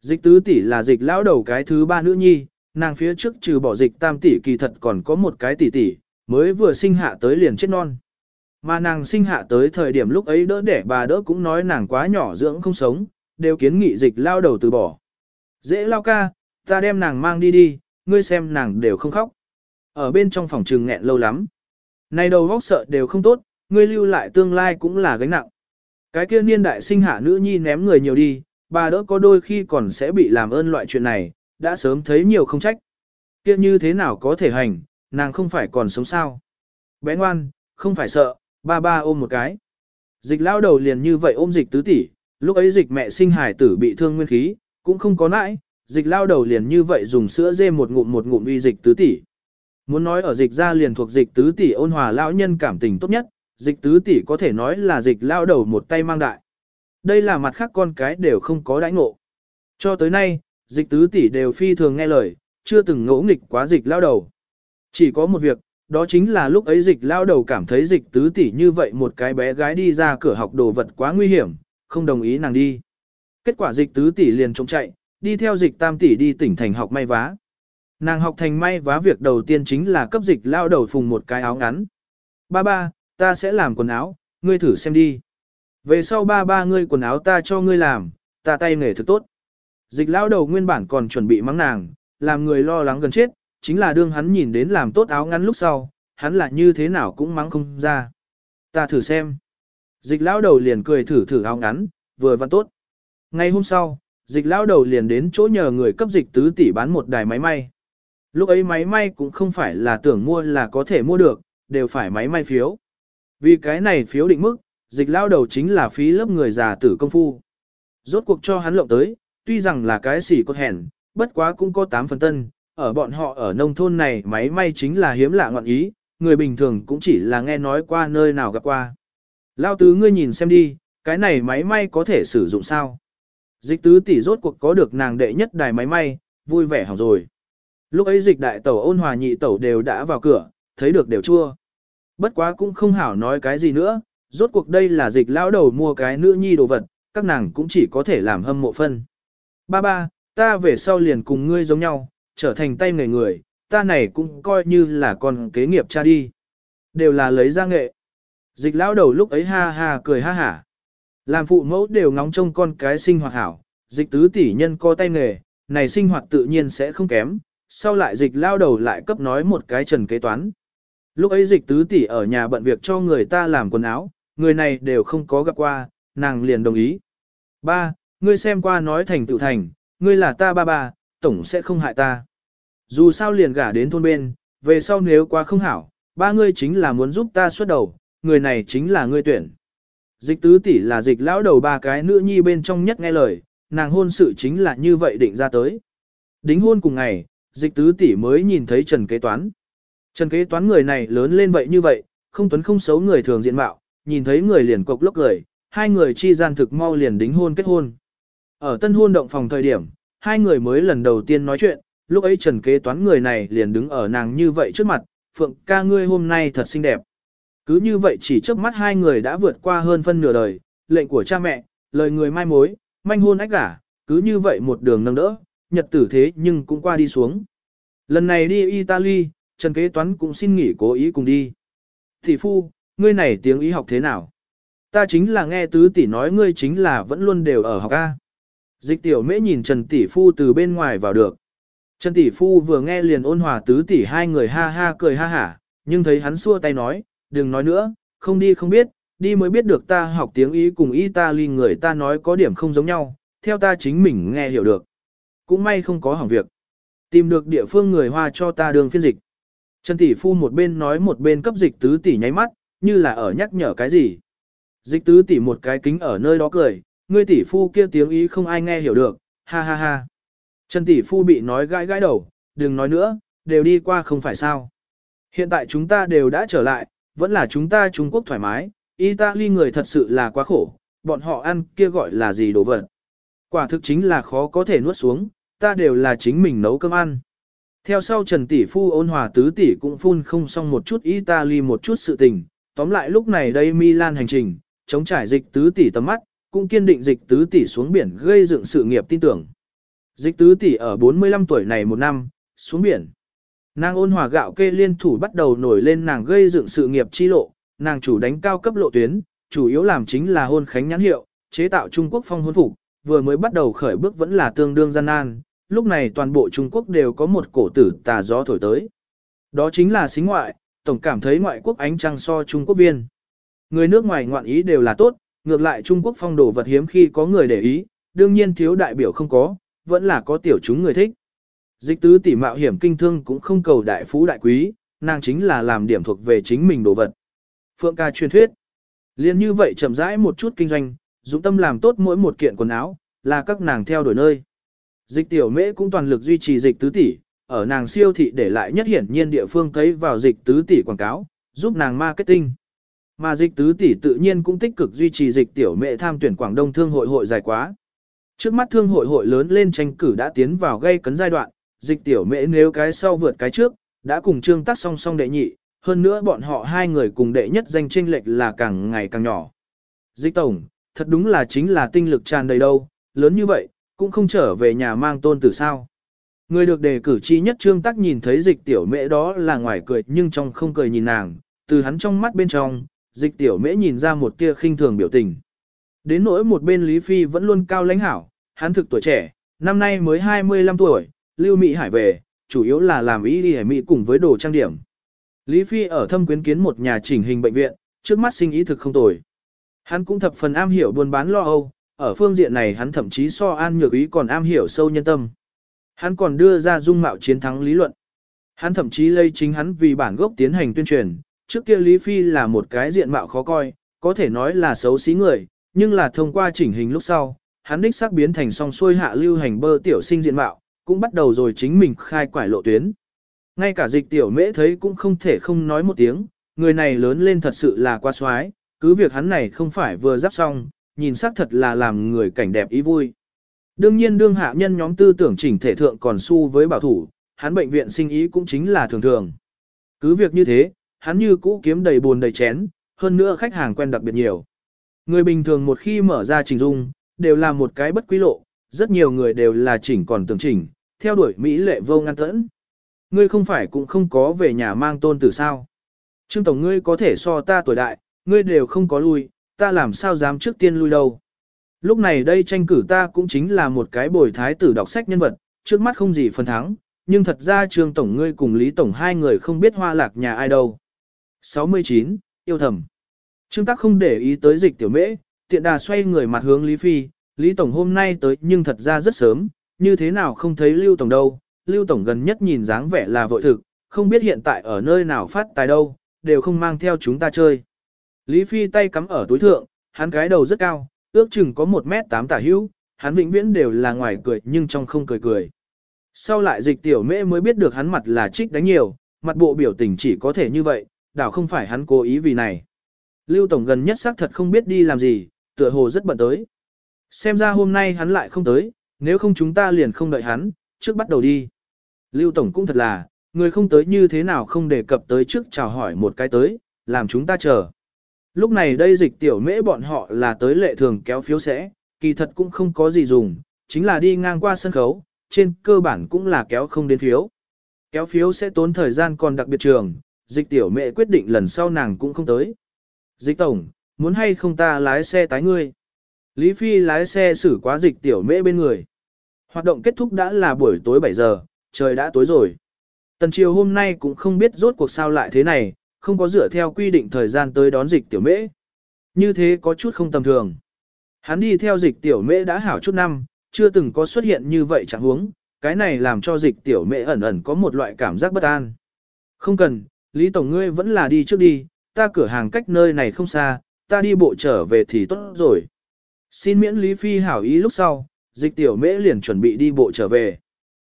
Dịch tứ tỷ là dịch lão đầu cái thứ ba nữ nhi, nàng phía trước trừ bỏ dịch tam tỷ kỳ thật còn có một cái tỷ tỷ, mới vừa sinh hạ tới liền chết non. Mà nàng sinh hạ tới thời điểm lúc ấy đỡ đẻ bà đỡ cũng nói nàng quá nhỏ dưỡng không sống, đều kiến nghị dịch lao đầu từ bỏ. Dễ lao ca, ta đem nàng mang đi đi, ngươi xem nàng đều không khóc. Ở bên trong phòng trừng nghẹn lâu lắm. Này đầu vóc sợ đều không tốt, ngươi lưu lại tương lai cũng là gánh nặng. Cái kia niên đại sinh hạ nữ nhi ném người nhiều đi, bà đỡ có đôi khi còn sẽ bị làm ơn loại chuyện này, đã sớm thấy nhiều không trách. Kia như thế nào có thể hành, nàng không phải còn sống sao. Bé ngoan, không phải sợ, ba ba ôm một cái. Dịch lao đầu liền như vậy ôm dịch tứ tỷ, lúc ấy dịch mẹ sinh hải tử bị thương nguyên khí, cũng không có nãi, dịch lao đầu liền như vậy dùng sữa dê một ngụm một ngụm uy dịch tứ tỷ. Muốn nói ở dịch ra liền thuộc dịch tứ tỷ ôn hòa lão nhân cảm tình tốt nhất, dịch tứ tỷ có thể nói là dịch lao đầu một tay mang đại. Đây là mặt khác con cái đều không có đãi ngộ. Cho tới nay, dịch tứ tỷ đều phi thường nghe lời, chưa từng ngỗ nghịch quá dịch lao đầu. Chỉ có một việc, Đó chính là lúc ấy dịch lao đầu cảm thấy dịch tứ tỷ như vậy một cái bé gái đi ra cửa học đồ vật quá nguy hiểm, không đồng ý nàng đi. Kết quả dịch tứ tỷ liền trông chạy, đi theo dịch tam tỷ đi tỉnh thành học may vá. Nàng học thành may vá việc đầu tiên chính là cấp dịch lao đầu phùng một cái áo ngắn. Ba ba, ta sẽ làm quần áo, ngươi thử xem đi. Về sau ba ba ngươi quần áo ta cho ngươi làm, ta tay nghề thực tốt. Dịch lao đầu nguyên bản còn chuẩn bị mắng nàng, làm người lo lắng gần chết, chính là đương hắn nhìn đến làm tốt áo ngắn lúc sau, hắn là như thế nào cũng mắng không ra. Ta thử xem. Dịch lao đầu liền cười thử thử áo ngắn, vừa văn tốt. Ngày hôm sau, dịch lao đầu liền đến chỗ nhờ người cấp dịch tứ tỷ bán một đài máy may. Lúc ấy máy may cũng không phải là tưởng mua là có thể mua được, đều phải máy may phiếu. Vì cái này phiếu định mức, dịch lao đầu chính là phí lớp người già tử công phu. Rốt cuộc cho hắn lộng tới, tuy rằng là cái xỉ cốt hèn, bất quá cũng có 8 phần tân, ở bọn họ ở nông thôn này máy may chính là hiếm lạ ngọn ý, người bình thường cũng chỉ là nghe nói qua nơi nào gặp qua. Lao tứ ngươi nhìn xem đi, cái này máy may có thể sử dụng sao? Dịch tứ tỷ rốt cuộc có được nàng đệ nhất đài máy may, vui vẻ hỏng rồi. Lúc ấy dịch đại tẩu ôn hòa nhị tẩu đều đã vào cửa, thấy được đều chua. Bất quá cũng không hảo nói cái gì nữa, rốt cuộc đây là dịch lão đầu mua cái nữ nhi đồ vật, các nàng cũng chỉ có thể làm hâm mộ phân. Ba ba, ta về sau liền cùng ngươi giống nhau, trở thành tay nghề người, ta này cũng coi như là con kế nghiệp cha đi. Đều là lấy ra nghệ. Dịch lão đầu lúc ấy ha ha cười ha hả. Làm phụ mẫu đều ngóng trông con cái sinh hoạt hảo, dịch tứ tỷ nhân co tay nghề, này sinh hoạt tự nhiên sẽ không kém, sau lại dịch lao đầu lại cấp nói một cái trần kế toán. Lúc ấy dịch tứ tỷ ở nhà bận việc cho người ta làm quần áo, người này đều không có gặp qua, nàng liền đồng ý. Ba, ngươi xem qua nói thành tự thành, ngươi là ta ba ba, tổng sẽ không hại ta. Dù sao liền gả đến thôn bên, về sau nếu quá không hảo, ba ngươi chính là muốn giúp ta xuất đầu, người này chính là ngươi tuyển. Dịch tứ tỷ là dịch lão đầu ba cái nữ nhi bên trong nhất nghe lời, nàng hôn sự chính là như vậy định ra tới. Đính hôn cùng ngày, dịch tứ tỷ mới nhìn thấy Trần Kế Toán. Trần Kế Toán người này lớn lên vậy như vậy, không tuấn không xấu người thường diện mạo, nhìn thấy người liền cục lốc cười, hai người chi gian thực mau liền đính hôn kết hôn. Ở tân hôn động phòng thời điểm, hai người mới lần đầu tiên nói chuyện, lúc ấy Trần Kế Toán người này liền đứng ở nàng như vậy trước mặt, Phượng ca ngươi hôm nay thật xinh đẹp. Cứ như vậy chỉ trước mắt hai người đã vượt qua hơn phân nửa đời, lệnh của cha mẹ, lời người mai mối, manh hôn ách gả, cứ như vậy một đường nâng đỡ, nhật tử thế nhưng cũng qua đi xuống. Lần này đi Italy, Trần Kế Toán cũng xin nghỉ cố ý cùng đi. Thị phu, ngươi này tiếng ý học thế nào? Ta chính là nghe tứ tỷ nói ngươi chính là vẫn luôn đều ở học A. Dịch tiểu mễ nhìn Trần tỷ phu từ bên ngoài vào được. Trần tỷ phu vừa nghe liền ôn hòa tứ tỷ hai người ha ha cười ha hả, nhưng thấy hắn xua tay nói, đừng nói nữa, không đi không biết, đi mới biết được ta học tiếng Ý cùng Italy người ta nói có điểm không giống nhau, theo ta chính mình nghe hiểu được. Cũng may không có hỏng việc. Tìm được địa phương người Hoa cho ta đường phiên dịch. Trần tỷ phu một bên nói một bên cấp dịch tứ tỷ nháy mắt, như là ở nhắc nhở cái gì. Dịch tứ tỷ một cái kính ở nơi đó cười, ngươi tỷ phu kia tiếng Ý không ai nghe hiểu được, ha ha ha. Trần tỷ phu bị nói gãi gãi đầu, đừng nói nữa, đều đi qua không phải sao. Hiện tại chúng ta đều đã trở lại, vẫn là chúng ta Trung Quốc thoải mái, Italy người thật sự là quá khổ, bọn họ ăn kia gọi là gì đồ vật. Quả thực chính là khó có thể nuốt xuống, ta đều là chính mình nấu cơm ăn. Theo sau Trần Tỷ Phu ôn hòa tứ tỷ cũng phun không xong một chút Italy một chút sự tình, tóm lại lúc này đây Milan hành trình, chống trải dịch tứ tỷ tầm mắt, cũng kiên định dịch tứ tỷ xuống biển gây dựng sự nghiệp tin tưởng. Dịch tứ tỷ ở 45 tuổi này một năm, xuống biển. Nàng ôn hòa gạo kê liên thủ bắt đầu nổi lên nàng gây dựng sự nghiệp chi lộ, nàng chủ đánh cao cấp lộ tuyến, chủ yếu làm chính là hôn khánh nhãn hiệu, chế tạo Trung Quốc phong hôn phục, vừa mới bắt đầu khởi bước vẫn là tương đương gian nan, lúc này toàn bộ Trung Quốc đều có một cổ tử tà gió thổi tới. Đó chính là xính ngoại, tổng cảm thấy ngoại quốc ánh trăng so Trung Quốc viên. Người nước ngoài ngoạn ý đều là tốt, ngược lại Trung Quốc phong đồ vật hiếm khi có người để ý, đương nhiên thiếu đại biểu không có, vẫn là có tiểu chúng người thích. Dịch tứ tỷ mạo hiểm kinh thương cũng không cầu đại phú đại quý, nàng chính là làm điểm thuộc về chính mình đồ vật. Phượng ca truyền thuyết. Liên như vậy chậm rãi một chút kinh doanh, dũng tâm làm tốt mỗi một kiện quần áo, là các nàng theo đuổi nơi. Dịch tiểu mễ cũng toàn lực duy trì dịch tứ tỷ, ở nàng siêu thị để lại nhất hiển nhiên địa phương cấy vào dịch tứ tỷ quảng cáo, giúp nàng marketing. Mà dịch tứ tỷ tự nhiên cũng tích cực duy trì dịch tiểu mễ tham tuyển Quảng Đông Thương hội hội dài quá. Trước mắt thương hội hội lớn lên tranh cử đã tiến vào gây cấn giai đoạn, dịch tiểu mễ nếu cái sau vượt cái trước, đã cùng trương tác song song đệ nhị, hơn nữa bọn họ hai người cùng đệ nhất danh tranh lệch là càng ngày càng nhỏ. Dịch tổng, thật đúng là chính là tinh lực tràn đầy đâu, lớn như vậy, cũng không trở về nhà mang tôn tử sao. Người được đề cử chi nhất trương tắc nhìn thấy dịch tiểu mễ đó là ngoài cười nhưng trong không cười nhìn nàng, từ hắn trong mắt bên trong, dịch tiểu mễ nhìn ra một tia khinh thường biểu tình. Đến nỗi một bên Lý Phi vẫn luôn cao lãnh hảo, hắn thực tuổi trẻ, năm nay mới 25 tuổi, lưu Mỹ Hải về, chủ yếu là làm ý đi Mỹ cùng với đồ trang điểm. Lý Phi ở thâm quyến kiến một nhà chỉnh hình bệnh viện, trước mắt sinh ý thực không tồi. Hắn cũng thập phần am hiểu buôn bán lo âu, ở phương diện này hắn thậm chí so an nhược ý còn am hiểu sâu nhân tâm. Hắn còn đưa ra dung mạo chiến thắng lý luận. Hắn thậm chí lây chính hắn vì bản gốc tiến hành tuyên truyền, trước kia Lý Phi là một cái diện mạo khó coi, có thể nói là xấu xí người, nhưng là thông qua chỉnh hình lúc sau, hắn đích xác biến thành song xuôi hạ lưu hành bơ tiểu sinh diện mạo, cũng bắt đầu rồi chính mình khai quải lộ tuyến. Ngay cả dịch tiểu mễ thấy cũng không thể không nói một tiếng, người này lớn lên thật sự là quá xoái, cứ việc hắn này không phải vừa giáp xong, nhìn sắc thật là làm người cảnh đẹp ý vui. Đương nhiên đương hạ nhân nhóm tư tưởng chỉnh thể thượng còn su với bảo thủ, hắn bệnh viện sinh ý cũng chính là thường thường. Cứ việc như thế, hắn như cũ kiếm đầy buồn đầy chén, hơn nữa khách hàng quen đặc biệt nhiều. Người bình thường một khi mở ra trình dung, đều là một cái bất quý lộ, rất nhiều người đều là chỉnh còn tưởng chỉnh, theo đuổi Mỹ lệ vô ngăn tẫn. Ngươi không phải cũng không có về nhà mang tôn tử sao. Trương Tổng ngươi có thể so ta tuổi đại, ngươi đều không có lui, ta làm sao dám trước tiên lui đâu. Lúc này đây tranh cử ta cũng chính là một cái bồi thái tử đọc sách nhân vật, trước mắt không gì phần thắng, nhưng thật ra Trương Tổng ngươi cùng Lý Tổng hai người không biết hoa lạc nhà ai đâu. 69. Yêu thầm. Trương Tắc không để ý tới dịch tiểu mễ, tiện đà xoay người mặt hướng Lý Phi, Lý Tổng hôm nay tới nhưng thật ra rất sớm, như thế nào không thấy Lưu Tổng đâu, Lưu Tổng gần nhất nhìn dáng vẻ là vội thực, không biết hiện tại ở nơi nào phát tài đâu, đều không mang theo chúng ta chơi. Lý Phi tay cắm ở túi thượng, hắn cái đầu rất cao, ước chừng có 1 mét 8 tả hữu, hắn vĩnh viễn đều là ngoài cười nhưng trong không cười cười. Sau lại dịch tiểu mễ mới biết được hắn mặt là trích đánh nhiều, mặt bộ biểu tình chỉ có thể như vậy, đảo không phải hắn cố ý vì này. Lưu Tổng gần nhất xác thật không biết đi làm gì, tựa hồ rất bận tới. Xem ra hôm nay hắn lại không tới, nếu không chúng ta liền không đợi hắn, trước bắt đầu đi. Lưu Tổng cũng thật là, người không tới như thế nào không đề cập tới trước chào hỏi một cái tới, làm chúng ta chờ. Lúc này đây dịch tiểu mễ bọn họ là tới lệ thường kéo phiếu sẽ, kỳ thật cũng không có gì dùng, chính là đi ngang qua sân khấu, trên cơ bản cũng là kéo không đến phiếu. Kéo phiếu sẽ tốn thời gian còn đặc biệt trường, dịch tiểu mẹ quyết định lần sau nàng cũng không tới. Dịch tổng, muốn hay không ta lái xe tái ngươi? Lý Phi lái xe xử quá dịch tiểu mễ bên người. Hoạt động kết thúc đã là buổi tối 7 giờ, trời đã tối rồi. Tần triều hôm nay cũng không biết rốt cuộc sao lại thế này, không có dựa theo quy định thời gian tới đón dịch tiểu mễ. Như thế có chút không tầm thường. Hắn đi theo dịch tiểu mễ đã hảo chút năm, chưa từng có xuất hiện như vậy chẳng huống, cái này làm cho dịch tiểu mễ ẩn ẩn có một loại cảm giác bất an. Không cần, Lý Tổng ngươi vẫn là đi trước đi, ta cửa hàng cách nơi này không xa, ta đi bộ trở về thì tốt rồi. Xin miễn Lý Phi hảo ý lúc sau, dịch tiểu mễ liền chuẩn bị đi bộ trở về.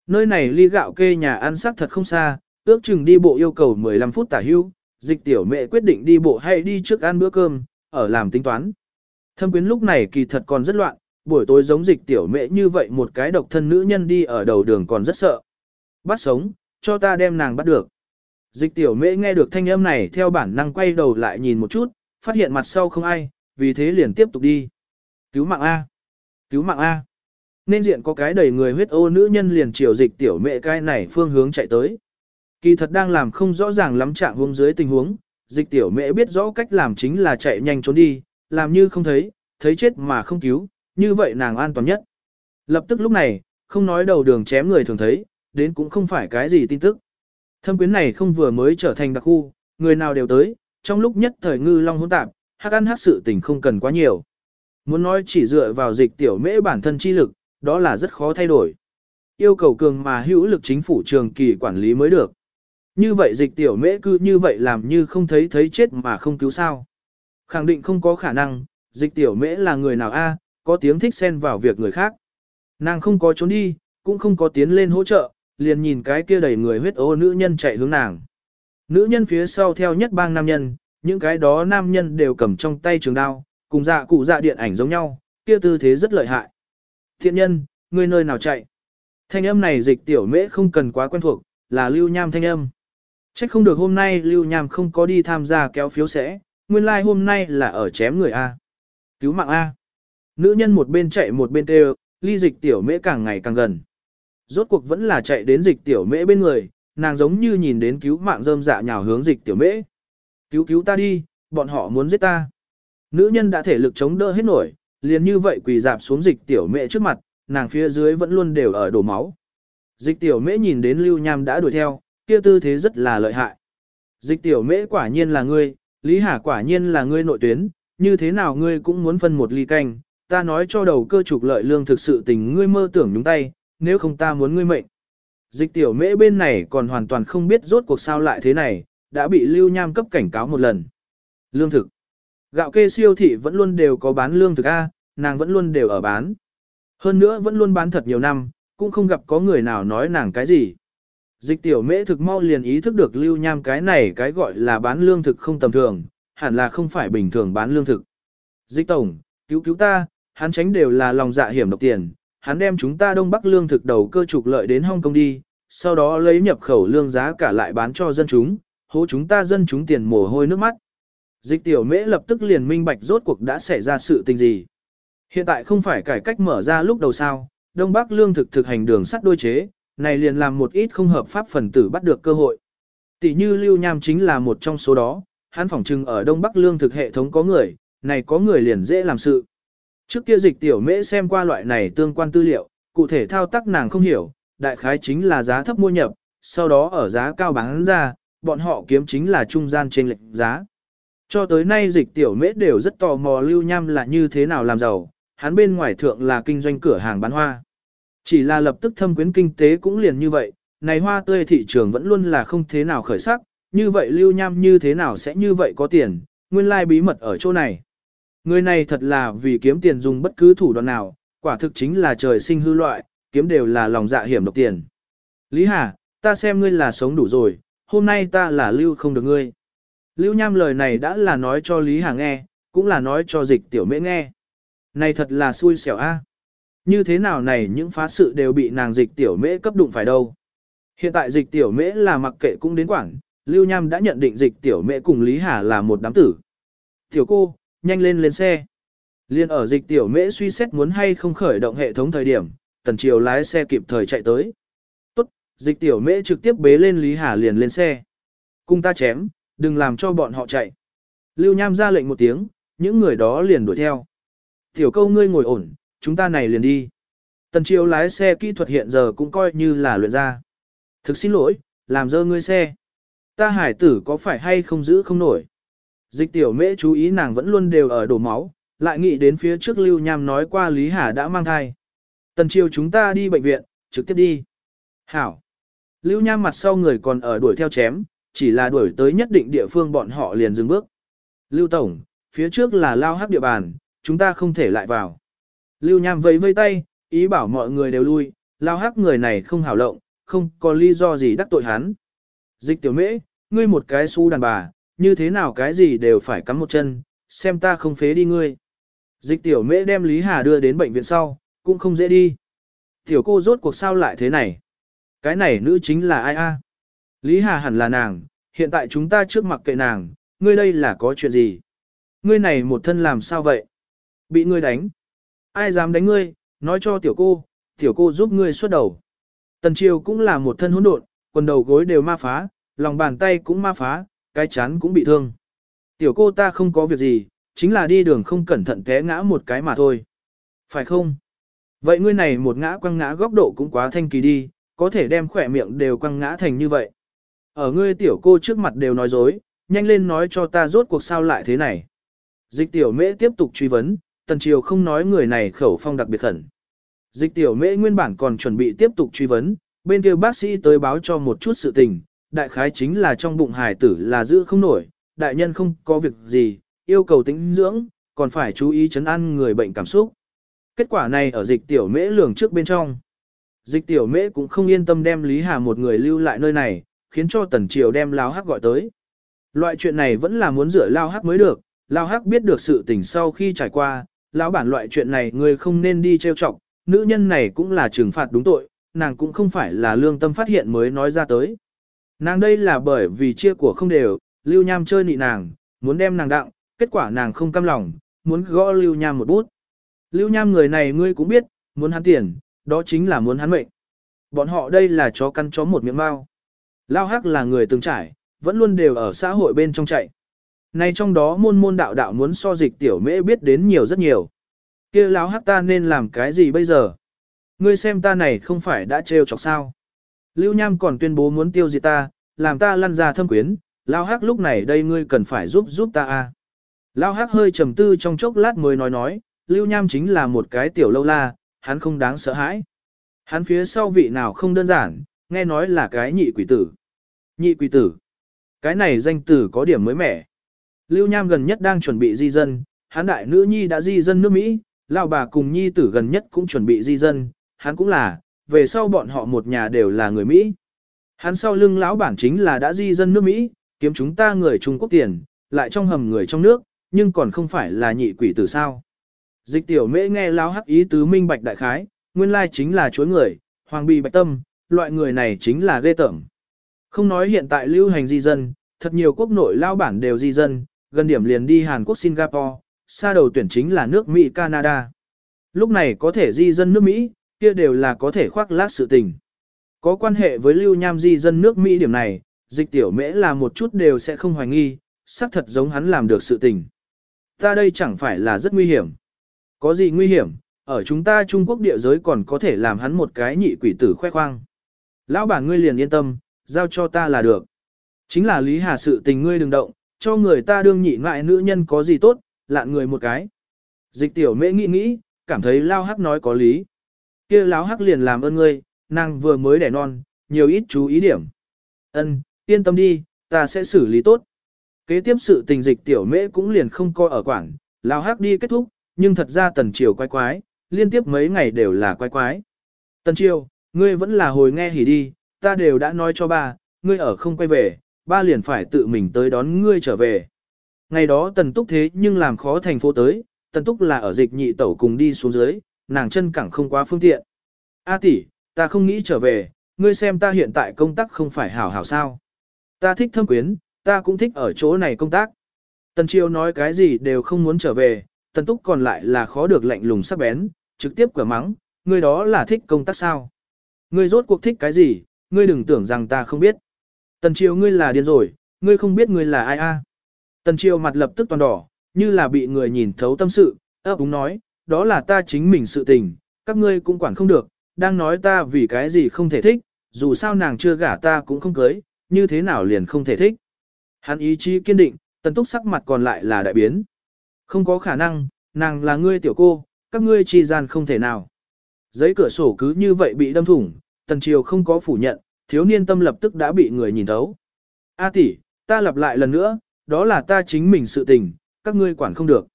Nơi này ly gạo kê nhà ăn sắc thật không xa, ước chừng đi bộ yêu cầu 15 phút tả hưu, dịch tiểu mẹ quyết định đi bộ hay đi trước ăn bữa cơm, ở làm tính toán. Thâm quyến lúc này kỳ thật còn rất loạn, buổi tối giống dịch tiểu mẹ như vậy một cái độc thân nữ nhân đi ở đầu đường còn rất sợ. Bắt sống, cho ta đem nàng bắt được. Dịch tiểu mẹ nghe được thanh âm này theo bản năng quay đầu lại nhìn một chút, phát hiện mặt sau không ai, vì thế liền tiếp tục đi. Cứu mạng A. Cứu mạng A. Nên diện có cái đầy người huyết ô nữ nhân liền chiều dịch tiểu mẹ cái này phương hướng chạy tới. Kỳ thật đang làm không rõ ràng lắm trạng hướng dưới tình huống, dịch tiểu mẹ biết rõ cách làm chính là chạy nhanh trốn đi, làm như không thấy, thấy chết mà không cứu, như vậy nàng an toàn nhất. Lập tức lúc này, không nói đầu đường chém người thường thấy, đến cũng không phải cái gì tin tức. Thâm quyến này không vừa mới trở thành đặc khu, người nào đều tới, trong lúc nhất thời ngư long hỗn tạp, hắc ăn hắc sự tình không cần quá nhiều. Muốn nói chỉ dựa vào dịch tiểu mễ bản thân chi lực, đó là rất khó thay đổi. Yêu cầu cường mà hữu lực chính phủ trường kỳ quản lý mới được. Như vậy dịch tiểu mễ cứ như vậy làm như không thấy thấy chết mà không cứu sao. Khẳng định không có khả năng, dịch tiểu mễ là người nào a, có tiếng thích xen vào việc người khác. Nàng không có trốn đi, cũng không có tiến lên hỗ trợ, liền nhìn cái kia đầy người huyết ô nữ nhân chạy hướng nàng. Nữ nhân phía sau theo nhất bang nam nhân, những cái đó nam nhân đều cầm trong tay trường đao, cùng dạ cụ dạ điện ảnh giống nhau, kia tư thế rất lợi hại. Thiện nhân, ngươi nơi nào chạy? Thanh âm này dịch tiểu mễ không cần quá quen thuộc, là lưu nham thanh âm. Trách không được hôm nay Lưu Nham không có đi tham gia kéo phiếu sẽ, nguyên lai like hôm nay là ở chém người A. Cứu mạng A. Nữ nhân một bên chạy một bên kêu, ly dịch tiểu mễ càng ngày càng gần. Rốt cuộc vẫn là chạy đến dịch tiểu mễ bên người, nàng giống như nhìn đến cứu mạng rơm dạ nhào hướng dịch tiểu mễ. Cứu cứu ta đi, bọn họ muốn giết ta. Nữ nhân đã thể lực chống đỡ hết nổi, liền như vậy quỳ dạp xuống dịch tiểu mẹ trước mặt, nàng phía dưới vẫn luôn đều ở đổ máu. Dịch tiểu mễ nhìn đến Lưu Nham đã đuổi theo, kia tư thế rất là lợi hại. Dịch tiểu mễ quả nhiên là ngươi, Lý Hà quả nhiên là ngươi nội tuyến, như thế nào ngươi cũng muốn phân một ly canh, ta nói cho đầu cơ trục lợi lương thực sự tình ngươi mơ tưởng nhúng tay, nếu không ta muốn ngươi mệnh. Dịch tiểu mễ bên này còn hoàn toàn không biết rốt cuộc sao lại thế này, đã bị Lưu Nham cấp cảnh cáo một lần. Lương thực. Gạo kê siêu thị vẫn luôn đều có bán lương thực A, nàng vẫn luôn đều ở bán. Hơn nữa vẫn luôn bán thật nhiều năm, cũng không gặp có người nào nói nàng cái gì. Dịch tiểu mễ thực mau liền ý thức được lưu nham cái này cái gọi là bán lương thực không tầm thường, hẳn là không phải bình thường bán lương thực. Dịch tổng, cứu cứu ta, hắn tránh đều là lòng dạ hiểm độc tiền, hắn đem chúng ta đông bắc lương thực đầu cơ trục lợi đến Hong Kong đi, sau đó lấy nhập khẩu lương giá cả lại bán cho dân chúng, hố chúng ta dân chúng tiền mồ hôi nước mắt. Dịch tiểu mễ lập tức liền minh bạch rốt cuộc đã xảy ra sự tình gì. Hiện tại không phải cải cách mở ra lúc đầu sao, Đông Bắc lương thực thực hành đường sắt đôi chế, này liền làm một ít không hợp pháp phần tử bắt được cơ hội. Tỷ như Lưu Nham chính là một trong số đó, hắn phỏng trừng ở Đông Bắc lương thực hệ thống có người, này có người liền dễ làm sự. Trước kia dịch tiểu mễ xem qua loại này tương quan tư liệu, cụ thể thao tác nàng không hiểu, đại khái chính là giá thấp mua nhập, sau đó ở giá cao bán ra, bọn họ kiếm chính là trung gian trên lệnh giá. Cho tới nay dịch tiểu mễ đều rất tò mò lưu nham là như thế nào làm giàu, hắn bên ngoài thượng là kinh doanh cửa hàng bán hoa. Chỉ là lập tức thâm quyến kinh tế cũng liền như vậy, này hoa tươi thị trường vẫn luôn là không thế nào khởi sắc, như vậy lưu nham như thế nào sẽ như vậy có tiền, nguyên lai bí mật ở chỗ này. Người này thật là vì kiếm tiền dùng bất cứ thủ đoạn nào, quả thực chính là trời sinh hư loại, kiếm đều là lòng dạ hiểm độc tiền. Lý Hà, ta xem ngươi là sống đủ rồi, hôm nay ta là lưu không được ngươi. Lưu Nham lời này đã là nói cho Lý Hà nghe, cũng là nói cho dịch tiểu mễ nghe. Này thật là xui xẻo a. Như thế nào này những phá sự đều bị nàng dịch tiểu mễ cấp đụng phải đâu. Hiện tại dịch tiểu mễ là mặc kệ cũng đến quảng, Lưu Nham đã nhận định dịch tiểu mễ cùng Lý Hà là một đám tử. Tiểu cô, nhanh lên lên xe. Liên ở dịch tiểu mễ suy xét muốn hay không khởi động hệ thống thời điểm, tần triều lái xe kịp thời chạy tới. Tốt, dịch tiểu mễ trực tiếp bế lên Lý Hà liền lên xe. Cung ta chém, đừng làm cho bọn họ chạy. Lưu Nham ra lệnh một tiếng, những người đó liền đuổi theo. Tiểu câu ngươi ngồi ổn, chúng ta này liền đi. Tần Chiêu lái xe kỹ thuật hiện giờ cũng coi như là luyện ra. Thực xin lỗi, làm dơ ngươi xe. Ta hải tử có phải hay không giữ không nổi. Dịch tiểu mễ chú ý nàng vẫn luôn đều ở đổ máu, lại nghĩ đến phía trước Lưu Nham nói qua Lý Hà đã mang thai. Tần Chiêu chúng ta đi bệnh viện, trực tiếp đi. Hảo. Lưu Nham mặt sau người còn ở đuổi theo chém, chỉ là đuổi tới nhất định địa phương bọn họ liền dừng bước. Lưu Tổng, phía trước là lao hắc địa bàn, chúng ta không thể lại vào. Lưu Nham vẫy vây tay, ý bảo mọi người đều lui, lao hắc người này không hảo lộng, không có lý do gì đắc tội hắn. Dịch tiểu mễ, ngươi một cái su đàn bà, như thế nào cái gì đều phải cắm một chân, xem ta không phế đi ngươi. Dịch tiểu mễ đem Lý Hà đưa đến bệnh viện sau, cũng không dễ đi. Tiểu cô rốt cuộc sao lại thế này? Cái này nữ chính là ai a? Lý Hà hẳn là nàng, hiện tại chúng ta trước mặt kệ nàng, ngươi đây là có chuyện gì? Ngươi này một thân làm sao vậy? Bị ngươi đánh. Ai dám đánh ngươi, nói cho tiểu cô, tiểu cô giúp ngươi xuất đầu. Tần Triều cũng là một thân hỗn độn, quần đầu gối đều ma phá, lòng bàn tay cũng ma phá, cái chán cũng bị thương. Tiểu cô ta không có việc gì, chính là đi đường không cẩn thận té ngã một cái mà thôi. Phải không? Vậy ngươi này một ngã quăng ngã góc độ cũng quá thanh kỳ đi, có thể đem khỏe miệng đều quăng ngã thành như vậy. Ở ngươi tiểu cô trước mặt đều nói dối, nhanh lên nói cho ta rốt cuộc sao lại thế này. Dịch tiểu mễ tiếp tục truy vấn, tần triều không nói người này khẩu phong đặc biệt khẩn. Dịch tiểu mễ nguyên bản còn chuẩn bị tiếp tục truy vấn, bên kia bác sĩ tới báo cho một chút sự tình, đại khái chính là trong bụng hài tử là giữ không nổi, đại nhân không có việc gì, yêu cầu tĩnh dưỡng, còn phải chú ý chấn an người bệnh cảm xúc. Kết quả này ở dịch tiểu mễ lường trước bên trong. Dịch tiểu mễ cũng không yên tâm đem Lý Hà một người lưu lại nơi này, khiến cho tần triều đem lao hắc gọi tới. Loại chuyện này vẫn là muốn rửa lao hắc mới được, lao hắc biết được sự tình sau khi trải qua, lão bản loại chuyện này người không nên đi trêu chọc, nữ nhân này cũng là trừng phạt đúng tội, nàng cũng không phải là lương tâm phát hiện mới nói ra tới. Nàng đây là bởi vì chia của không đều, Lưu Nham chơi nị nàng, muốn đem nàng đặng, kết quả nàng không cam lòng, muốn gõ Lưu Nham một bút. Lưu Nham người này ngươi cũng biết, muốn hắn tiền, đó chính là muốn hắn mệnh. Bọn họ đây là chó căn chó một miệng bao Lao Hắc là người từng trải, vẫn luôn đều ở xã hội bên trong chạy. Nay trong đó môn môn đạo đạo muốn so dịch tiểu mễ biết đến nhiều rất nhiều. kia Lão Hắc ta nên làm cái gì bây giờ? Ngươi xem ta này không phải đã trêu chọc sao? Lưu Nham còn tuyên bố muốn tiêu diệt ta, làm ta lăn ra thâm quyến, Lão Hắc lúc này đây ngươi cần phải giúp giúp ta à? a. Lão Hắc hơi trầm tư trong chốc lát mới nói nói, Lưu Nham chính là một cái tiểu lâu la, hắn không đáng sợ hãi. Hắn phía sau vị nào không đơn giản, nghe nói là cái nhị quỷ tử. Nhị quỷ tử. Cái này danh tử có điểm mới mẻ. Lưu Nham gần nhất đang chuẩn bị di dân, hắn đại nữ nhi đã di dân nước Mỹ, lão bà cùng nhi tử gần nhất cũng chuẩn bị di dân, hắn cũng là, về sau bọn họ một nhà đều là người Mỹ. Hắn sau lưng lão bản chính là đã di dân nước Mỹ, kiếm chúng ta người Trung Quốc tiền, lại trong hầm người trong nước, nhưng còn không phải là nhị quỷ tử sao. Dịch tiểu mễ nghe lão hắc ý tứ minh bạch đại khái, nguyên lai chính là chuối người, hoàng bì bạch tâm, loại người này chính là ghê tởm. Không nói hiện tại lưu hành di dân, thật nhiều quốc nội lao bản đều di dân, gần điểm liền đi Hàn Quốc Singapore, xa đầu tuyển chính là nước Mỹ Canada. Lúc này có thể di dân nước Mỹ, kia đều là có thể khoác lác sự tình. Có quan hệ với lưu nham di dân nước Mỹ điểm này, dịch tiểu mễ là một chút đều sẽ không hoài nghi, xác thật giống hắn làm được sự tình. Ta đây chẳng phải là rất nguy hiểm. Có gì nguy hiểm, ở chúng ta Trung Quốc địa giới còn có thể làm hắn một cái nhị quỷ tử khoe khoang. Lão bản ngươi liền yên tâm, giao cho ta là được. Chính là Lý Hà sự tình ngươi đừng động, cho người ta đương nhị ngoại nữ nhân có gì tốt, lạn người một cái. Dịch tiểu mễ nghĩ nghĩ, cảm thấy lao hắc nói có lý. kia lão hắc liền làm ơn ngươi, nàng vừa mới đẻ non, nhiều ít chú ý điểm. Ân, yên tâm đi, ta sẽ xử lý tốt. Kế tiếp sự tình dịch tiểu mễ cũng liền không coi ở quảng, lao hắc đi kết thúc, nhưng thật ra tần triều quái quái, liên tiếp mấy ngày đều là quái quái. Tần triều, ngươi vẫn là hồi nghe hỉ đi, ta đều đã nói cho ba, ngươi ở không quay về, ba liền phải tự mình tới đón ngươi trở về. Ngày đó tần túc thế nhưng làm khó thành phố tới, tần túc là ở dịch nhị tẩu cùng đi xuống dưới, nàng chân cẳng không quá phương tiện. A tỷ, ta không nghĩ trở về, ngươi xem ta hiện tại công tác không phải hảo hảo sao. Ta thích thâm quyến, ta cũng thích ở chỗ này công tác. Tần triều nói cái gì đều không muốn trở về, tần túc còn lại là khó được lạnh lùng sắc bén, trực tiếp quả mắng, ngươi đó là thích công tác sao. Ngươi rốt cuộc thích cái gì, ngươi đừng tưởng rằng ta không biết. Tần triều ngươi là điên rồi, ngươi không biết ngươi là ai a? Tần triều mặt lập tức toàn đỏ, như là bị người nhìn thấu tâm sự, ấp úng nói, đó là ta chính mình sự tình, các ngươi cũng quản không được, đang nói ta vì cái gì không thể thích, dù sao nàng chưa gả ta cũng không cưới, như thế nào liền không thể thích. Hắn ý chí kiên định, tần túc sắc mặt còn lại là đại biến. Không có khả năng, nàng là ngươi tiểu cô, các ngươi chi gian không thể nào. Giấy cửa sổ cứ như vậy bị đâm thủng, tần triều không có phủ nhận, thiếu niên tâm lập tức đã bị người nhìn thấu. A tỷ, ta lặp lại lần nữa, đó là ta chính mình sự tình, các ngươi quản không được.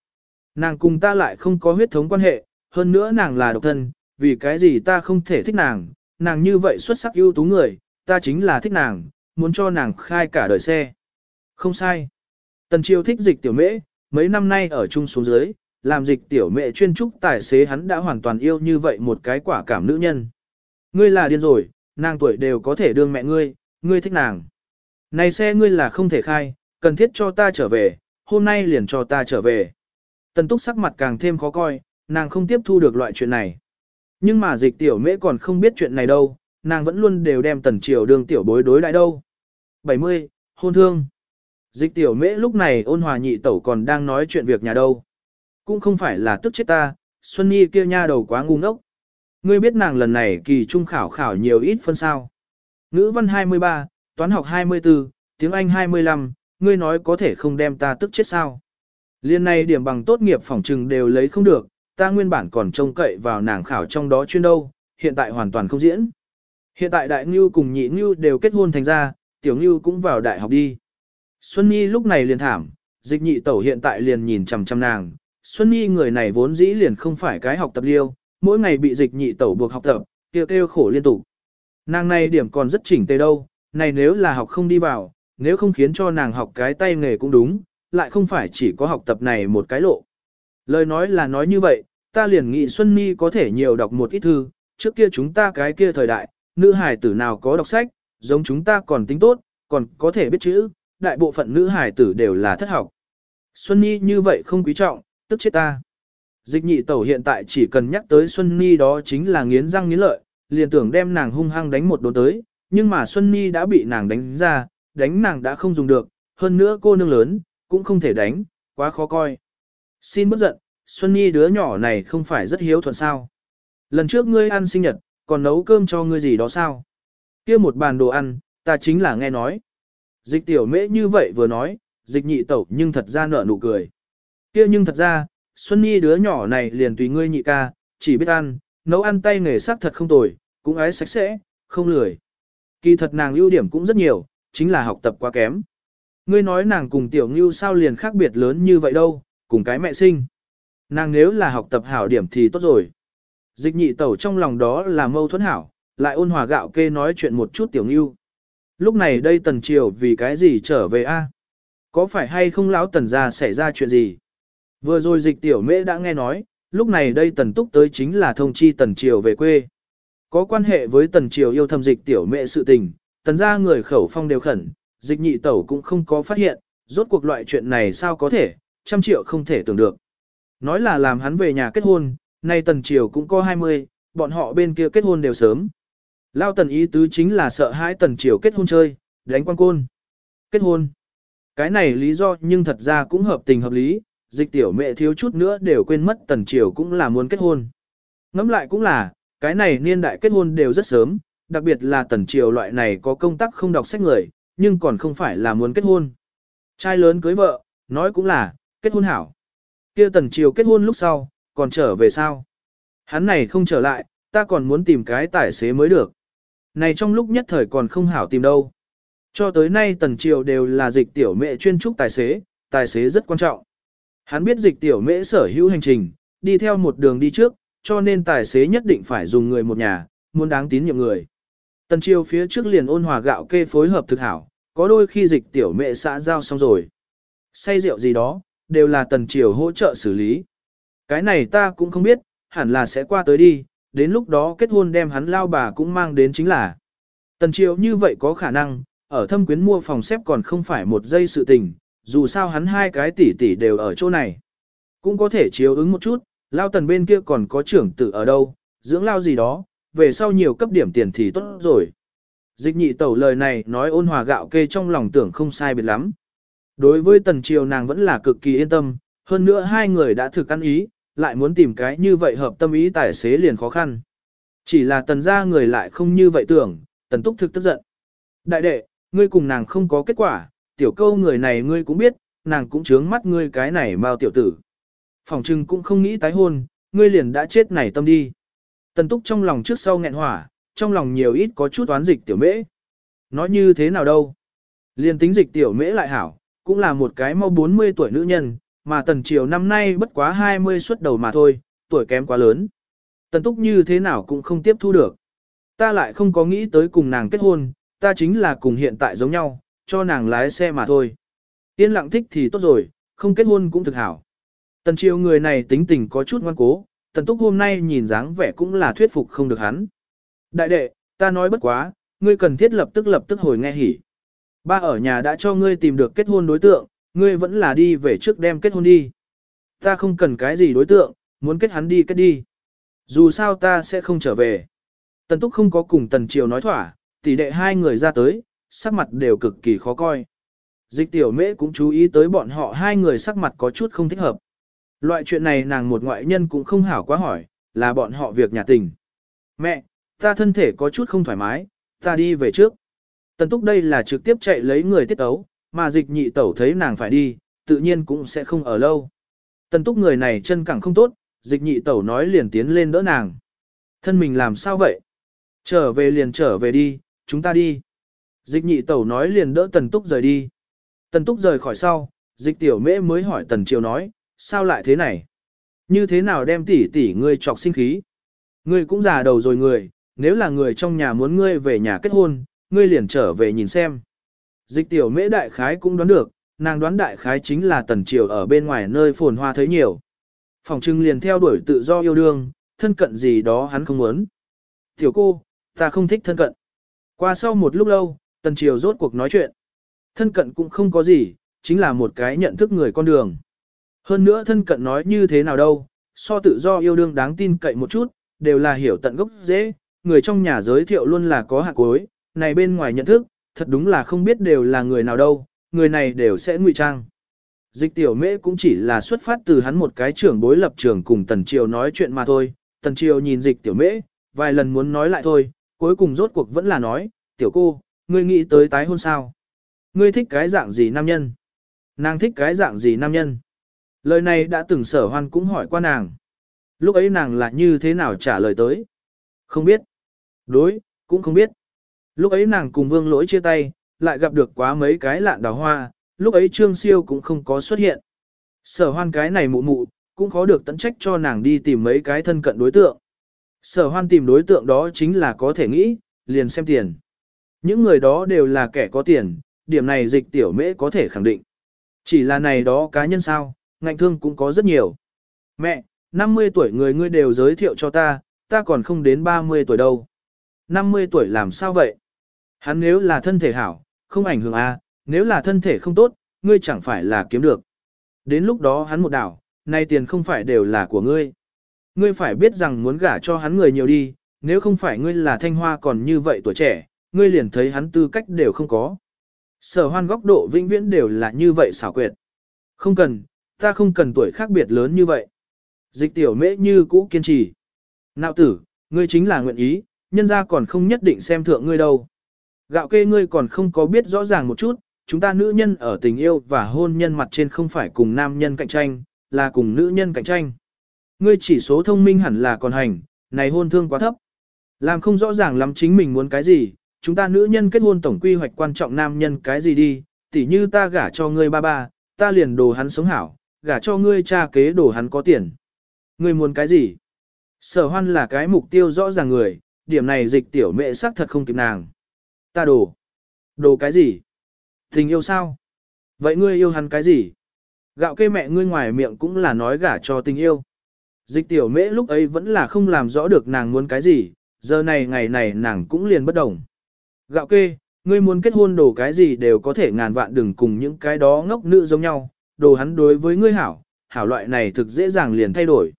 Nàng cùng ta lại không có huyết thống quan hệ, hơn nữa nàng là độc thân, vì cái gì ta không thể thích nàng, nàng như vậy xuất sắc ưu tú người, ta chính là thích nàng, muốn cho nàng khai cả đời xe. Không sai. Tần Triều thích dịch tiểu mễ, mấy năm nay ở chung xuống dưới, làm dịch tiểu mẹ chuyên trúc tài xế hắn đã hoàn toàn yêu như vậy một cái quả cảm nữ nhân. Ngươi là điên rồi, nàng tuổi đều có thể đương mẹ ngươi, ngươi thích nàng. Này xe ngươi là không thể khai, cần thiết cho ta trở về, hôm nay liền cho ta trở về. Tần túc sắc mặt càng thêm khó coi, nàng không tiếp thu được loại chuyện này. Nhưng mà dịch tiểu mễ còn không biết chuyện này đâu, nàng vẫn luôn đều đem tần triều đương tiểu bối đối đại đâu. 70. Hôn thương Dịch tiểu mễ lúc này ôn hòa nhị tẩu còn đang nói chuyện việc nhà đâu. Cũng không phải là tức chết ta, Xuân Nhi kia nha đầu quá ngu ngốc. Ngươi biết nàng lần này kỳ trung khảo khảo nhiều ít phân sao. Ngữ văn 23, toán học 24, tiếng Anh 25, ngươi nói có thể không đem ta tức chết sao. Liên này điểm bằng tốt nghiệp phỏng trừng đều lấy không được, ta nguyên bản còn trông cậy vào nàng khảo trong đó chuyên đâu, hiện tại hoàn toàn không diễn. Hiện tại đại ngưu cùng nhị ngưu đều kết hôn thành ra, tiểu ngưu cũng vào đại học đi. Xuân Nhi lúc này liền thảm, dịch nhị tẩu hiện tại liền nhìn chằm chằm nàng. Xuân Nhi người này vốn dĩ liền không phải cái học tập liêu, mỗi ngày bị dịch nhị tẩu buộc học tập, kêu kêu khổ liên tục. Nàng này điểm còn rất chỉnh tề đâu, này nếu là học không đi vào, nếu không khiến cho nàng học cái tay nghề cũng đúng, lại không phải chỉ có học tập này một cái lộ. Lời nói là nói như vậy, ta liền nghĩ Xuân Nhi có thể nhiều đọc một ít thư, trước kia chúng ta cái kia thời đại, nữ hài tử nào có đọc sách, giống chúng ta còn tính tốt, còn có thể biết chữ, đại bộ phận nữ hài tử đều là thất học. Xuân Nhi như vậy không quý trọng, tức chết ta. Dịch nhị tẩu hiện tại chỉ cần nhắc tới Xuân Nhi đó chính là nghiến răng nghiến lợi, liền tưởng đem nàng hung hăng đánh một đốn tới, nhưng mà Xuân Nhi đã bị nàng đánh ra, đánh nàng đã không dùng được, hơn nữa cô nương lớn, cũng không thể đánh, quá khó coi. Xin bất giận, Xuân Nhi đứa nhỏ này không phải rất hiếu thuận sao. Lần trước ngươi ăn sinh nhật, còn nấu cơm cho ngươi gì đó sao? kia một bàn đồ ăn, ta chính là nghe nói. Dịch tiểu mễ như vậy vừa nói, dịch nhị tẩu nhưng thật ra nở nụ cười kia nhưng thật ra, Xuân Nhi đứa nhỏ này liền tùy ngươi nhị ca, chỉ biết ăn, nấu ăn tay nghề sắc thật không tồi, cũng ái sạch sẽ, không lười. Kỳ thật nàng ưu điểm cũng rất nhiều, chính là học tập quá kém. Ngươi nói nàng cùng tiểu ngưu sao liền khác biệt lớn như vậy đâu, cùng cái mẹ sinh. Nàng nếu là học tập hảo điểm thì tốt rồi. Dịch nhị tẩu trong lòng đó là mâu thuẫn hảo, lại ôn hòa gạo kê nói chuyện một chút tiểu ngưu. Lúc này đây tần triều vì cái gì trở về a? Có phải hay không lão tần gia xảy ra chuyện gì? Vừa rồi dịch tiểu mễ đã nghe nói, lúc này đây tần túc tới chính là thông chi tần triều về quê. Có quan hệ với tần triều yêu thầm dịch tiểu mễ sự tình, tần ra người khẩu phong đều khẩn, dịch nhị tẩu cũng không có phát hiện, rốt cuộc loại chuyện này sao có thể, trăm triệu không thể tưởng được. Nói là làm hắn về nhà kết hôn, nay tần triều cũng có 20, bọn họ bên kia kết hôn đều sớm. Lao tần ý tứ chính là sợ hãi tần triều kết hôn chơi, đánh quan côn. Kết hôn. Cái này lý do nhưng thật ra cũng hợp tình hợp lý, dịch tiểu mẹ thiếu chút nữa đều quên mất tần triều cũng là muốn kết hôn. Ngẫm lại cũng là, cái này niên đại kết hôn đều rất sớm, đặc biệt là tần triều loại này có công tác không đọc sách người, nhưng còn không phải là muốn kết hôn. Trai lớn cưới vợ, nói cũng là, kết hôn hảo. kia tần triều kết hôn lúc sau, còn trở về sao? Hắn này không trở lại, ta còn muốn tìm cái tài xế mới được. Này trong lúc nhất thời còn không hảo tìm đâu. Cho tới nay tần triều đều là dịch tiểu mẹ chuyên trúc tài xế, tài xế rất quan trọng. Hắn biết dịch tiểu mễ sở hữu hành trình, đi theo một đường đi trước, cho nên tài xế nhất định phải dùng người một nhà, muốn đáng tín nhiệm người. Tần triều phía trước liền ôn hòa gạo kê phối hợp thực hảo, có đôi khi dịch tiểu mẹ xã giao xong rồi. Say rượu gì đó, đều là tần triều hỗ trợ xử lý. Cái này ta cũng không biết, hẳn là sẽ qua tới đi, đến lúc đó kết hôn đem hắn lao bà cũng mang đến chính là. Tần triều như vậy có khả năng, ở thâm quyến mua phòng xếp còn không phải một giây sự tình, dù sao hắn hai cái tỷ tỷ đều ở chỗ này. Cũng có thể chiếu ứng một chút, lao tần bên kia còn có trưởng tử ở đâu, dưỡng lao gì đó, về sau nhiều cấp điểm tiền thì tốt rồi. Dịch nhị tẩu lời này nói ôn hòa gạo kê trong lòng tưởng không sai biệt lắm. Đối với tần triều nàng vẫn là cực kỳ yên tâm, hơn nữa hai người đã thực ăn ý, lại muốn tìm cái như vậy hợp tâm ý tài xế liền khó khăn. Chỉ là tần gia người lại không như vậy tưởng, tần túc thực tức giận. Đại đệ, ngươi cùng nàng không có kết quả, tiểu câu người này ngươi cũng biết, nàng cũng chướng mắt ngươi cái này mau tiểu tử. Phòng trưng cũng không nghĩ tái hôn, ngươi liền đã chết này tâm đi. Tần túc trong lòng trước sau nghẹn hỏa, trong lòng nhiều ít có chút oán dịch tiểu mễ. Nói như thế nào đâu? Liền tính dịch tiểu mễ lại hảo, cũng là một cái mau 40 tuổi nữ nhân, mà tần triều năm nay bất quá 20 xuất đầu mà thôi, tuổi kém quá lớn. Tần túc như thế nào cũng không tiếp thu được. Ta lại không có nghĩ tới cùng nàng kết hôn, ta chính là cùng hiện tại giống nhau, cho nàng lái xe mà thôi. Yên lặng thích thì tốt rồi, không kết hôn cũng thực hảo. Tần triều người này tính tình có chút ngoan cố, tần túc hôm nay nhìn dáng vẻ cũng là thuyết phục không được hắn. Đại đệ, ta nói bất quá, ngươi cần thiết lập tức lập tức hồi nghe hỉ. Ba ở nhà đã cho ngươi tìm được kết hôn đối tượng, ngươi vẫn là đi về trước đem kết hôn đi. Ta không cần cái gì đối tượng, muốn kết hắn đi kết đi. Dù sao ta sẽ không trở về. Tần Túc không có cùng Tần Triều nói thỏa, tỷ đệ hai người ra tới, sắc mặt đều cực kỳ khó coi. Dịch tiểu mễ cũng chú ý tới bọn họ hai người sắc mặt có chút không thích hợp. Loại chuyện này nàng một ngoại nhân cũng không hảo quá hỏi, là bọn họ việc nhà tình. Mẹ, ta thân thể có chút không thoải mái, ta đi về trước. Tần túc đây là trực tiếp chạy lấy người tiết ấu, mà dịch nhị tẩu thấy nàng phải đi, tự nhiên cũng sẽ không ở lâu. Tần túc người này chân cẳng không tốt, dịch nhị tẩu nói liền tiến lên đỡ nàng. Thân mình làm sao vậy? Trở về liền trở về đi, chúng ta đi. Dịch nhị tẩu nói liền đỡ tần túc rời đi. Tần túc rời khỏi sau, dịch tiểu mễ mới hỏi tần triều nói, sao lại thế này? Như thế nào đem tỷ tỷ ngươi chọc sinh khí? Ngươi cũng già đầu rồi người, nếu là người trong nhà muốn ngươi về nhà kết hôn, ngươi liền trở về nhìn xem. Dịch tiểu mễ đại khái cũng đoán được, nàng đoán đại khái chính là tần triều ở bên ngoài nơi phồn hoa thấy nhiều. Phòng trưng liền theo đuổi tự do yêu đương, thân cận gì đó hắn không muốn. Tiểu cô, ta không thích thân cận. Qua sau một lúc lâu, tần triều rốt cuộc nói chuyện. Thân cận cũng không có gì, chính là một cái nhận thức người con đường. Hơn nữa thân cận nói như thế nào đâu, so tự do yêu đương đáng tin cậy một chút, đều là hiểu tận gốc dễ, người trong nhà giới thiệu luôn là có hạt cuối, này bên ngoài nhận thức, thật đúng là không biết đều là người nào đâu, người này đều sẽ ngụy trang. Dịch tiểu mễ cũng chỉ là xuất phát từ hắn một cái trưởng bối lập trường cùng Tần Triều nói chuyện mà thôi. Tần Triều nhìn dịch tiểu mễ, vài lần muốn nói lại thôi, cuối cùng rốt cuộc vẫn là nói, tiểu cô, ngươi nghĩ tới tái hôn sao? Ngươi thích cái dạng gì nam nhân? Nàng thích cái dạng gì nam nhân? Lời này đã từng sở hoan cũng hỏi qua nàng. Lúc ấy nàng là như thế nào trả lời tới? Không biết. Đối, cũng không biết. Lúc ấy nàng cùng vương lỗi chia tay, lại gặp được quá mấy cái lạn đào hoa, lúc ấy Trương Siêu cũng không có xuất hiện. Sở hoan cái này mụ mụ, cũng khó được tận trách cho nàng đi tìm mấy cái thân cận đối tượng. Sở hoan tìm đối tượng đó chính là có thể nghĩ, liền xem tiền. Những người đó đều là kẻ có tiền, điểm này dịch tiểu mễ có thể khẳng định. Chỉ là này đó cá nhân sao, ngạnh thương cũng có rất nhiều. Mẹ, 50 tuổi người ngươi đều giới thiệu cho ta, ta còn không đến 30 tuổi đâu. 50 tuổi làm sao vậy? Hắn nếu là thân thể hảo, không ảnh hưởng à, nếu là thân thể không tốt, ngươi chẳng phải là kiếm được. Đến lúc đó hắn một đảo, nay tiền không phải đều là của ngươi. Ngươi phải biết rằng muốn gả cho hắn người nhiều đi, nếu không phải ngươi là thanh hoa còn như vậy tuổi trẻ, ngươi liền thấy hắn tư cách đều không có. Sở hoan góc độ vĩnh viễn đều là như vậy xảo quyệt. Không cần, ta không cần tuổi khác biệt lớn như vậy. Dịch tiểu mễ như cũ kiên trì. Nạo tử, ngươi chính là nguyện ý, nhân ra còn không nhất định xem thượng ngươi đâu. Gạo kê ngươi còn không có biết rõ ràng một chút, chúng ta nữ nhân ở tình yêu và hôn nhân mặt trên không phải cùng nam nhân cạnh tranh, là cùng nữ nhân cạnh tranh. Ngươi chỉ số thông minh hẳn là còn hành, này hôn thương quá thấp. Làm không rõ ràng lắm chính mình muốn cái gì, chúng ta nữ nhân kết hôn tổng quy hoạch quan trọng nam nhân cái gì đi, tỉ như ta gả cho ngươi ba ba, ta liền đồ hắn sống hảo, gả cho ngươi cha kế đồ hắn có tiền. Ngươi muốn cái gì? Sở hoan là cái mục tiêu rõ ràng người, điểm này dịch tiểu mẹ sắc thật không kịp nàng. Ta đồ. Đồ cái gì? Tình yêu sao? Vậy ngươi yêu hắn cái gì? Gạo kê mẹ ngươi ngoài miệng cũng là nói gả cho tình yêu. Dịch tiểu mễ lúc ấy vẫn là không làm rõ được nàng muốn cái gì, giờ này ngày này nàng cũng liền bất đồng. Gạo kê, ngươi muốn kết hôn đồ cái gì đều có thể ngàn vạn đừng cùng những cái đó ngốc nữ giống nhau, đồ hắn đối với ngươi hảo, hảo loại này thực dễ dàng liền thay đổi.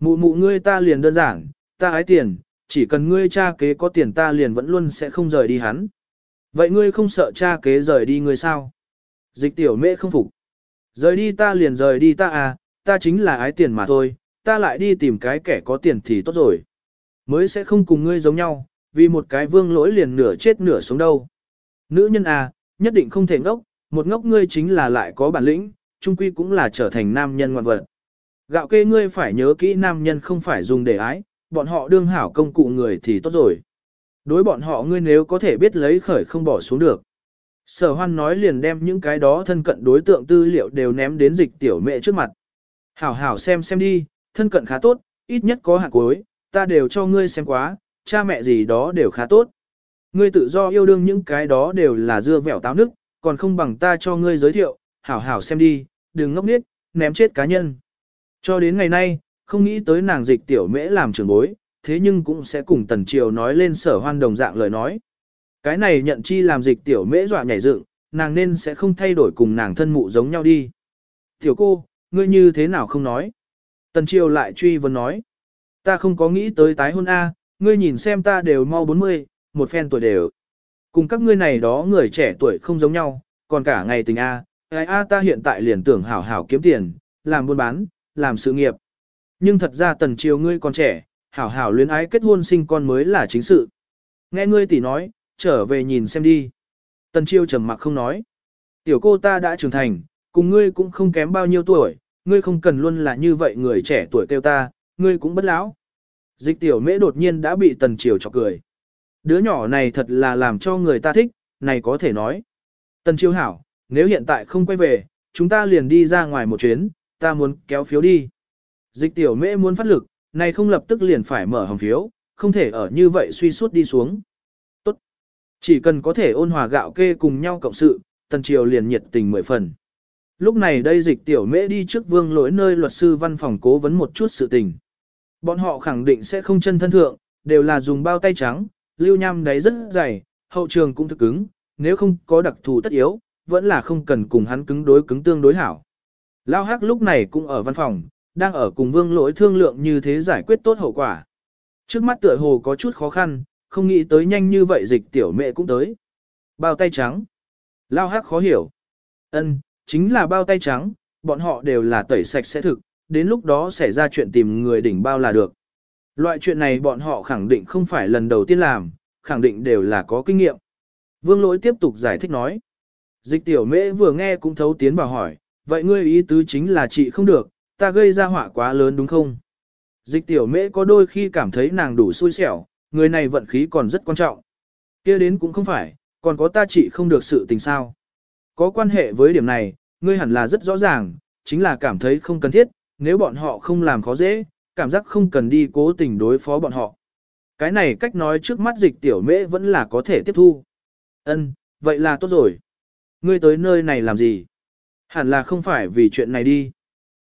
Mụ mụ ngươi ta liền đơn giản, ta ái tiền, chỉ cần ngươi cha kế có tiền ta liền vẫn luôn sẽ không rời đi hắn. Vậy ngươi không sợ cha kế rời đi ngươi sao? Dịch tiểu mễ không phục. Rời đi ta liền rời đi ta à, ta chính là ái tiền mà thôi, ta lại đi tìm cái kẻ có tiền thì tốt rồi. Mới sẽ không cùng ngươi giống nhau, vì một cái vương lỗi liền nửa chết nửa sống đâu. Nữ nhân à, nhất định không thể ngốc, một ngốc ngươi chính là lại có bản lĩnh, trung quy cũng là trở thành nam nhân ngoan vật. Gạo kê ngươi phải nhớ kỹ nam nhân không phải dùng để ái, bọn họ đương hảo công cụ người thì tốt rồi. Đối bọn họ ngươi nếu có thể biết lấy khởi không bỏ xuống được. Sở hoan nói liền đem những cái đó thân cận đối tượng tư liệu đều ném đến dịch tiểu mẹ trước mặt. Hảo hảo xem xem đi, thân cận khá tốt, ít nhất có hạng cuối, ta đều cho ngươi xem quá, cha mẹ gì đó đều khá tốt. Ngươi tự do yêu đương những cái đó đều là dưa vẻo táo nước, còn không bằng ta cho ngươi giới thiệu, hảo hảo xem đi, đừng ngốc nít, ném chết cá nhân. Cho đến ngày nay, không nghĩ tới nàng dịch tiểu mễ làm trưởng bối, thế nhưng cũng sẽ cùng tần triều nói lên sở hoan đồng dạng lời nói. Cái này nhận chi làm dịch tiểu mễ dọa nhảy dựng, nàng nên sẽ không thay đổi cùng nàng thân mụ giống nhau đi. Tiểu cô, ngươi như thế nào không nói? Tần triều lại truy vấn nói. Ta không có nghĩ tới tái hôn A, ngươi nhìn xem ta đều mau 40, một phen tuổi đều. Cùng các ngươi này đó người trẻ tuổi không giống nhau, còn cả ngày tình A, ai A ta hiện tại liền tưởng hảo hảo kiếm tiền, làm buôn bán, làm sự nghiệp. Nhưng thật ra tần triều ngươi còn trẻ, hảo hảo luyến ái kết hôn sinh con mới là chính sự. Nghe ngươi tỷ nói, trở về nhìn xem đi. Tần triều trầm mặc không nói. Tiểu cô ta đã trưởng thành, cùng ngươi cũng không kém bao nhiêu tuổi, ngươi không cần luôn là như vậy người trẻ tuổi kêu ta, ngươi cũng bất lão. Dịch tiểu mễ đột nhiên đã bị tần triều chọc cười. Đứa nhỏ này thật là làm cho người ta thích, này có thể nói. Tần triều hảo, nếu hiện tại không quay về, chúng ta liền đi ra ngoài một chuyến, ta muốn kéo phiếu đi. Dịch tiểu mễ muốn phát lực, này không lập tức liền phải mở hồng phiếu, không thể ở như vậy suy suốt đi xuống. Tốt. Chỉ cần có thể ôn hòa gạo kê cùng nhau cộng sự, tần triều liền nhiệt tình mười phần. Lúc này đây dịch tiểu mễ đi trước vương lỗi nơi luật sư văn phòng cố vấn một chút sự tình. Bọn họ khẳng định sẽ không chân thân thượng, đều là dùng bao tay trắng, lưu nham đáy rất dày, hậu trường cũng thực cứng, nếu không có đặc thù tất yếu, vẫn là không cần cùng hắn cứng đối cứng tương đối hảo. Lao Hắc lúc này cũng ở văn phòng, đang ở cùng vương lỗi thương lượng như thế giải quyết tốt hậu quả. Trước mắt tựa hồ có chút khó khăn, không nghĩ tới nhanh như vậy dịch tiểu mẹ cũng tới. Bao tay trắng. Lao Hắc khó hiểu. Ân, chính là bao tay trắng, bọn họ đều là tẩy sạch sẽ thực, đến lúc đó xảy ra chuyện tìm người đỉnh bao là được. Loại chuyện này bọn họ khẳng định không phải lần đầu tiên làm, khẳng định đều là có kinh nghiệm. Vương lỗi tiếp tục giải thích nói. Dịch tiểu mễ vừa nghe cũng thấu tiến vào hỏi, vậy ngươi ý tứ chính là chị không được, ta gây ra họa quá lớn đúng không? Dịch tiểu mễ có đôi khi cảm thấy nàng đủ xui xẻo, người này vận khí còn rất quan trọng. kia đến cũng không phải, còn có ta chị không được sự tình sao. Có quan hệ với điểm này, ngươi hẳn là rất rõ ràng, chính là cảm thấy không cần thiết, nếu bọn họ không làm khó dễ, cảm giác không cần đi cố tình đối phó bọn họ. Cái này cách nói trước mắt dịch tiểu mễ vẫn là có thể tiếp thu. Ân, vậy là tốt rồi. Ngươi tới nơi này làm gì? Hẳn là không phải vì chuyện này đi.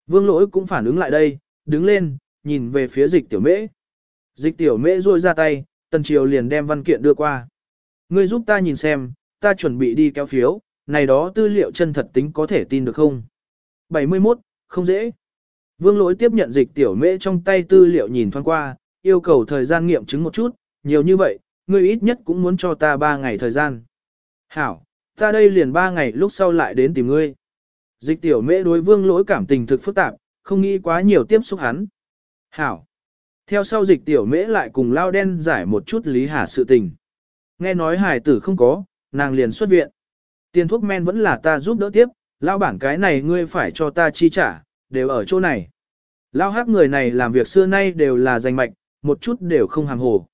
Vương lỗi cũng phản ứng lại đây, đứng lên, nhìn về phía dịch tiểu mễ. Dịch tiểu mễ ruôi ra tay, tần triều liền đem văn kiện đưa qua. Ngươi giúp ta nhìn xem, ta chuẩn bị đi kéo phiếu, này đó tư liệu chân thật tính có thể tin được không? 71, không dễ. Vương lỗi tiếp nhận dịch tiểu mễ trong tay tư liệu nhìn thoáng qua, yêu cầu thời gian nghiệm chứng một chút, nhiều như vậy, ngươi ít nhất cũng muốn cho ta 3 ngày thời gian. Hảo, ta đây liền 3 ngày lúc sau lại đến tìm ngươi. Dịch tiểu mễ đối vương lỗi cảm tình thực phức tạp, không nghĩ quá nhiều tiếp xúc hắn. Hảo. Theo sau dịch tiểu mễ lại cùng lao đen giải một chút lý hà sự tình. Nghe nói hải tử không có, nàng liền xuất viện. Tiền thuốc men vẫn là ta giúp đỡ tiếp, lao bản cái này ngươi phải cho ta chi trả, đều ở chỗ này. Lao hắc người này làm việc xưa nay đều là danh mạch, một chút đều không hàng hồ.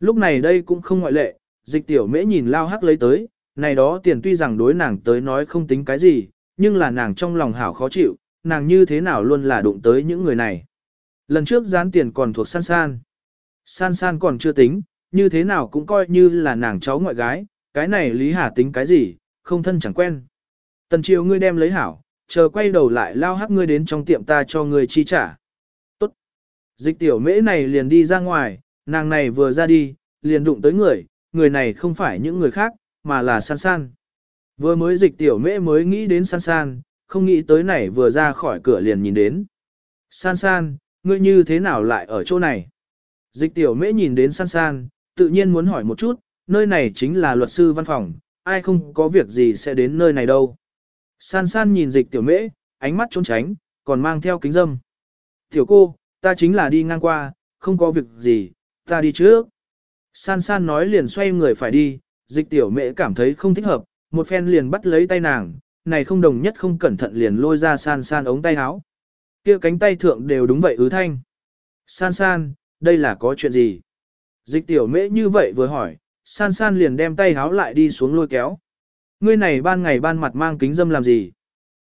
Lúc này đây cũng không ngoại lệ, dịch tiểu mễ nhìn Lao hắc lấy tới, này đó tiền tuy rằng đối nàng tới nói không tính cái gì, nhưng là nàng trong lòng hảo khó chịu, nàng như thế nào luôn là đụng tới những người này. Lần trước gián tiền còn thuộc san san. San san còn chưa tính, như thế nào cũng coi như là nàng cháu ngoại gái, cái này Lý Hà tính cái gì, không thân chẳng quen. Tần triều ngươi đem lấy hảo, chờ quay đầu lại lao hắc ngươi đến trong tiệm ta cho ngươi chi trả. Tốt. Dịch tiểu mễ này liền đi ra ngoài, nàng này vừa ra đi, liền đụng tới người, người này không phải những người khác, mà là san san. Vừa mới dịch tiểu mễ mới nghĩ đến san san, không nghĩ tới này vừa ra khỏi cửa liền nhìn đến. San san, ngươi như thế nào lại ở chỗ này? Dịch tiểu mễ nhìn đến san san, tự nhiên muốn hỏi một chút, nơi này chính là luật sư văn phòng, ai không có việc gì sẽ đến nơi này đâu. San san nhìn dịch tiểu mễ, ánh mắt trốn tránh, còn mang theo kính dâm. Tiểu cô, ta chính là đi ngang qua, không có việc gì, ta đi trước. San san nói liền xoay người phải đi, dịch tiểu mễ cảm thấy không thích hợp, một phen liền bắt lấy tay nàng, này không đồng nhất không cẩn thận liền lôi ra san san ống tay áo. kia cánh tay thượng đều đúng vậy ứ thanh. San san, đây là có chuyện gì? Dịch tiểu mễ như vậy vừa hỏi, san san liền đem tay áo lại đi xuống lôi kéo. Ngươi này ban ngày ban mặt mang kính dâm làm gì?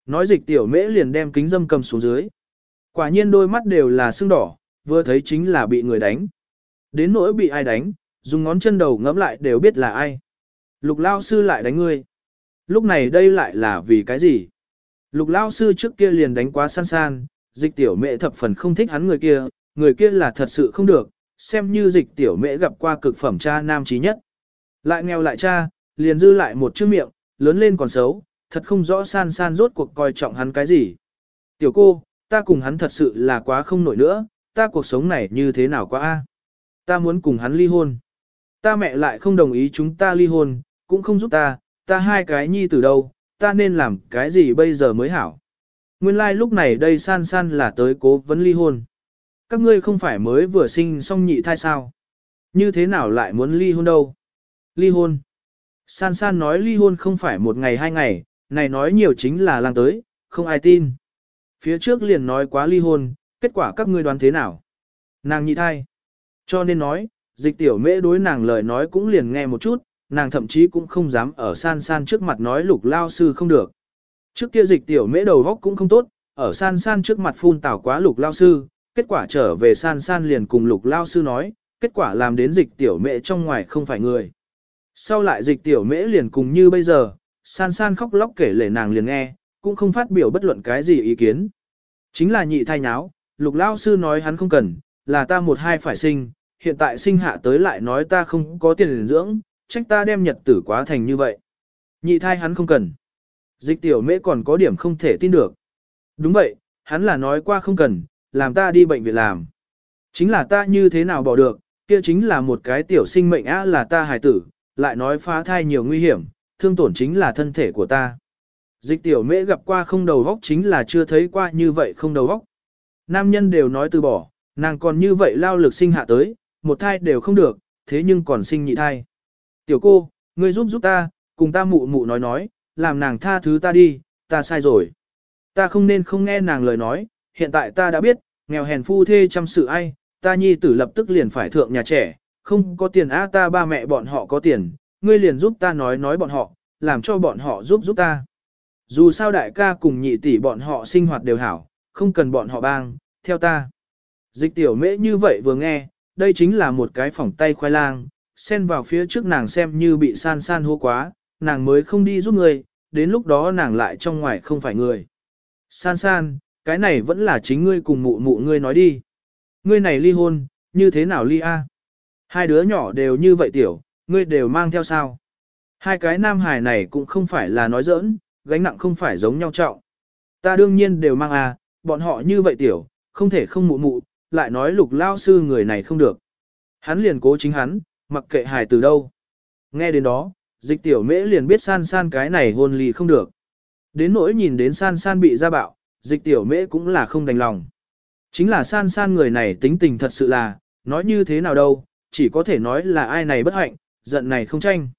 Nói dịch tiểu mễ liền đem kính dâm cầm xuống dưới. Quả nhiên đôi mắt đều là sưng đỏ, vừa thấy chính là bị người đánh. Đến nỗi bị ai đánh, dùng ngón chân đầu ngẫm lại đều biết là ai. Lục lao sư lại đánh ngươi. Lúc này đây lại là vì cái gì? Lục lao sư trước kia liền đánh quá san san, dịch tiểu mẹ thập phần không thích hắn người kia, người kia là thật sự không được, xem như dịch tiểu mẹ gặp qua cực phẩm cha nam trí nhất. Lại nghèo lại cha, liền dư lại một chữ miệng, lớn lên còn xấu, thật không rõ san san rốt cuộc coi trọng hắn cái gì. Tiểu cô, ta cùng hắn thật sự là quá không nổi nữa, ta cuộc sống này như thế nào quá a? Ta muốn cùng hắn ly hôn. Ta mẹ lại không đồng ý chúng ta ly hôn, cũng không giúp ta, ta hai cái nhi từ đâu, ta nên làm cái gì bây giờ mới hảo. Nguyên lai like lúc này đây san san là tới cố vấn ly hôn. Các ngươi không phải mới vừa sinh xong nhị thai sao? Như thế nào lại muốn ly hôn đâu? Ly hôn. San san nói ly hôn không phải một ngày hai ngày, này nói nhiều chính là lang tới, không ai tin. Phía trước liền nói quá ly hôn, kết quả các ngươi đoán thế nào? Nàng nhị thai. Cho nên nói, dịch tiểu mễ đối nàng lời nói cũng liền nghe một chút, nàng thậm chí cũng không dám ở san san trước mặt nói lục lao sư không được. Trước kia dịch tiểu mễ đầu góc cũng không tốt, ở san san trước mặt phun tảo quá lục lao sư, kết quả trở về san san liền cùng lục lao sư nói, kết quả làm đến dịch tiểu mễ trong ngoài không phải người. Sau lại dịch tiểu mễ liền cùng như bây giờ, san san khóc lóc kể lể nàng liền nghe, cũng không phát biểu bất luận cái gì ý kiến. Chính là nhị thai nháo, lục lao sư nói hắn không cần, là ta một hai phải sinh, hiện tại sinh hạ tới lại nói ta không có tiền dưỡng, trách ta đem nhật tử quá thành như vậy. Nhị thai hắn không cần. Dịch tiểu mễ còn có điểm không thể tin được. Đúng vậy, hắn là nói qua không cần, làm ta đi bệnh viện làm. Chính là ta như thế nào bỏ được, kia chính là một cái tiểu sinh mệnh á là ta hài tử, lại nói phá thai nhiều nguy hiểm, thương tổn chính là thân thể của ta. Dịch tiểu mễ gặp qua không đầu góc chính là chưa thấy qua như vậy không đầu góc. Nam nhân đều nói từ bỏ, nàng còn như vậy lao lực sinh hạ tới, một thai đều không được, thế nhưng còn sinh nhị thai. Tiểu cô, ngươi giúp giúp ta, cùng ta mụ mụ nói nói, làm nàng tha thứ ta đi, ta sai rồi. Ta không nên không nghe nàng lời nói, hiện tại ta đã biết, nghèo hèn phu thê chăm sự ai, ta nhi tử lập tức liền phải thượng nhà trẻ, không có tiền a ta ba mẹ bọn họ có tiền, ngươi liền giúp ta nói nói bọn họ, làm cho bọn họ giúp giúp ta. Dù sao đại ca cùng nhị tỷ bọn họ sinh hoạt đều hảo, không cần bọn họ bang, theo ta. Dịch tiểu mễ như vậy vừa nghe, đây chính là một cái phỏng tay khoai lang, xen vào phía trước nàng xem như bị san san hô quá, nàng mới không đi giúp người, đến lúc đó nàng lại trong ngoài không phải người. San san, cái này vẫn là chính ngươi cùng mụ mụ ngươi nói đi. Ngươi này ly hôn, như thế nào ly a? Hai đứa nhỏ đều như vậy tiểu, ngươi đều mang theo sao? Hai cái nam hài này cũng không phải là nói giỡn, gánh nặng không phải giống nhau trọng. Ta đương nhiên đều mang à, bọn họ như vậy tiểu, không thể không mụ mụ, lại nói lục lao sư người này không được. Hắn liền cố chính hắn, mặc kệ hài từ đâu. Nghe đến đó, dịch tiểu mễ liền biết san san cái này hôn lì không được. Đến nỗi nhìn đến san san bị ra bạo, dịch tiểu mễ cũng là không đành lòng. Chính là san san người này tính tình thật sự là, nói như thế nào đâu, chỉ có thể nói là ai này bất hạnh, giận này không tranh.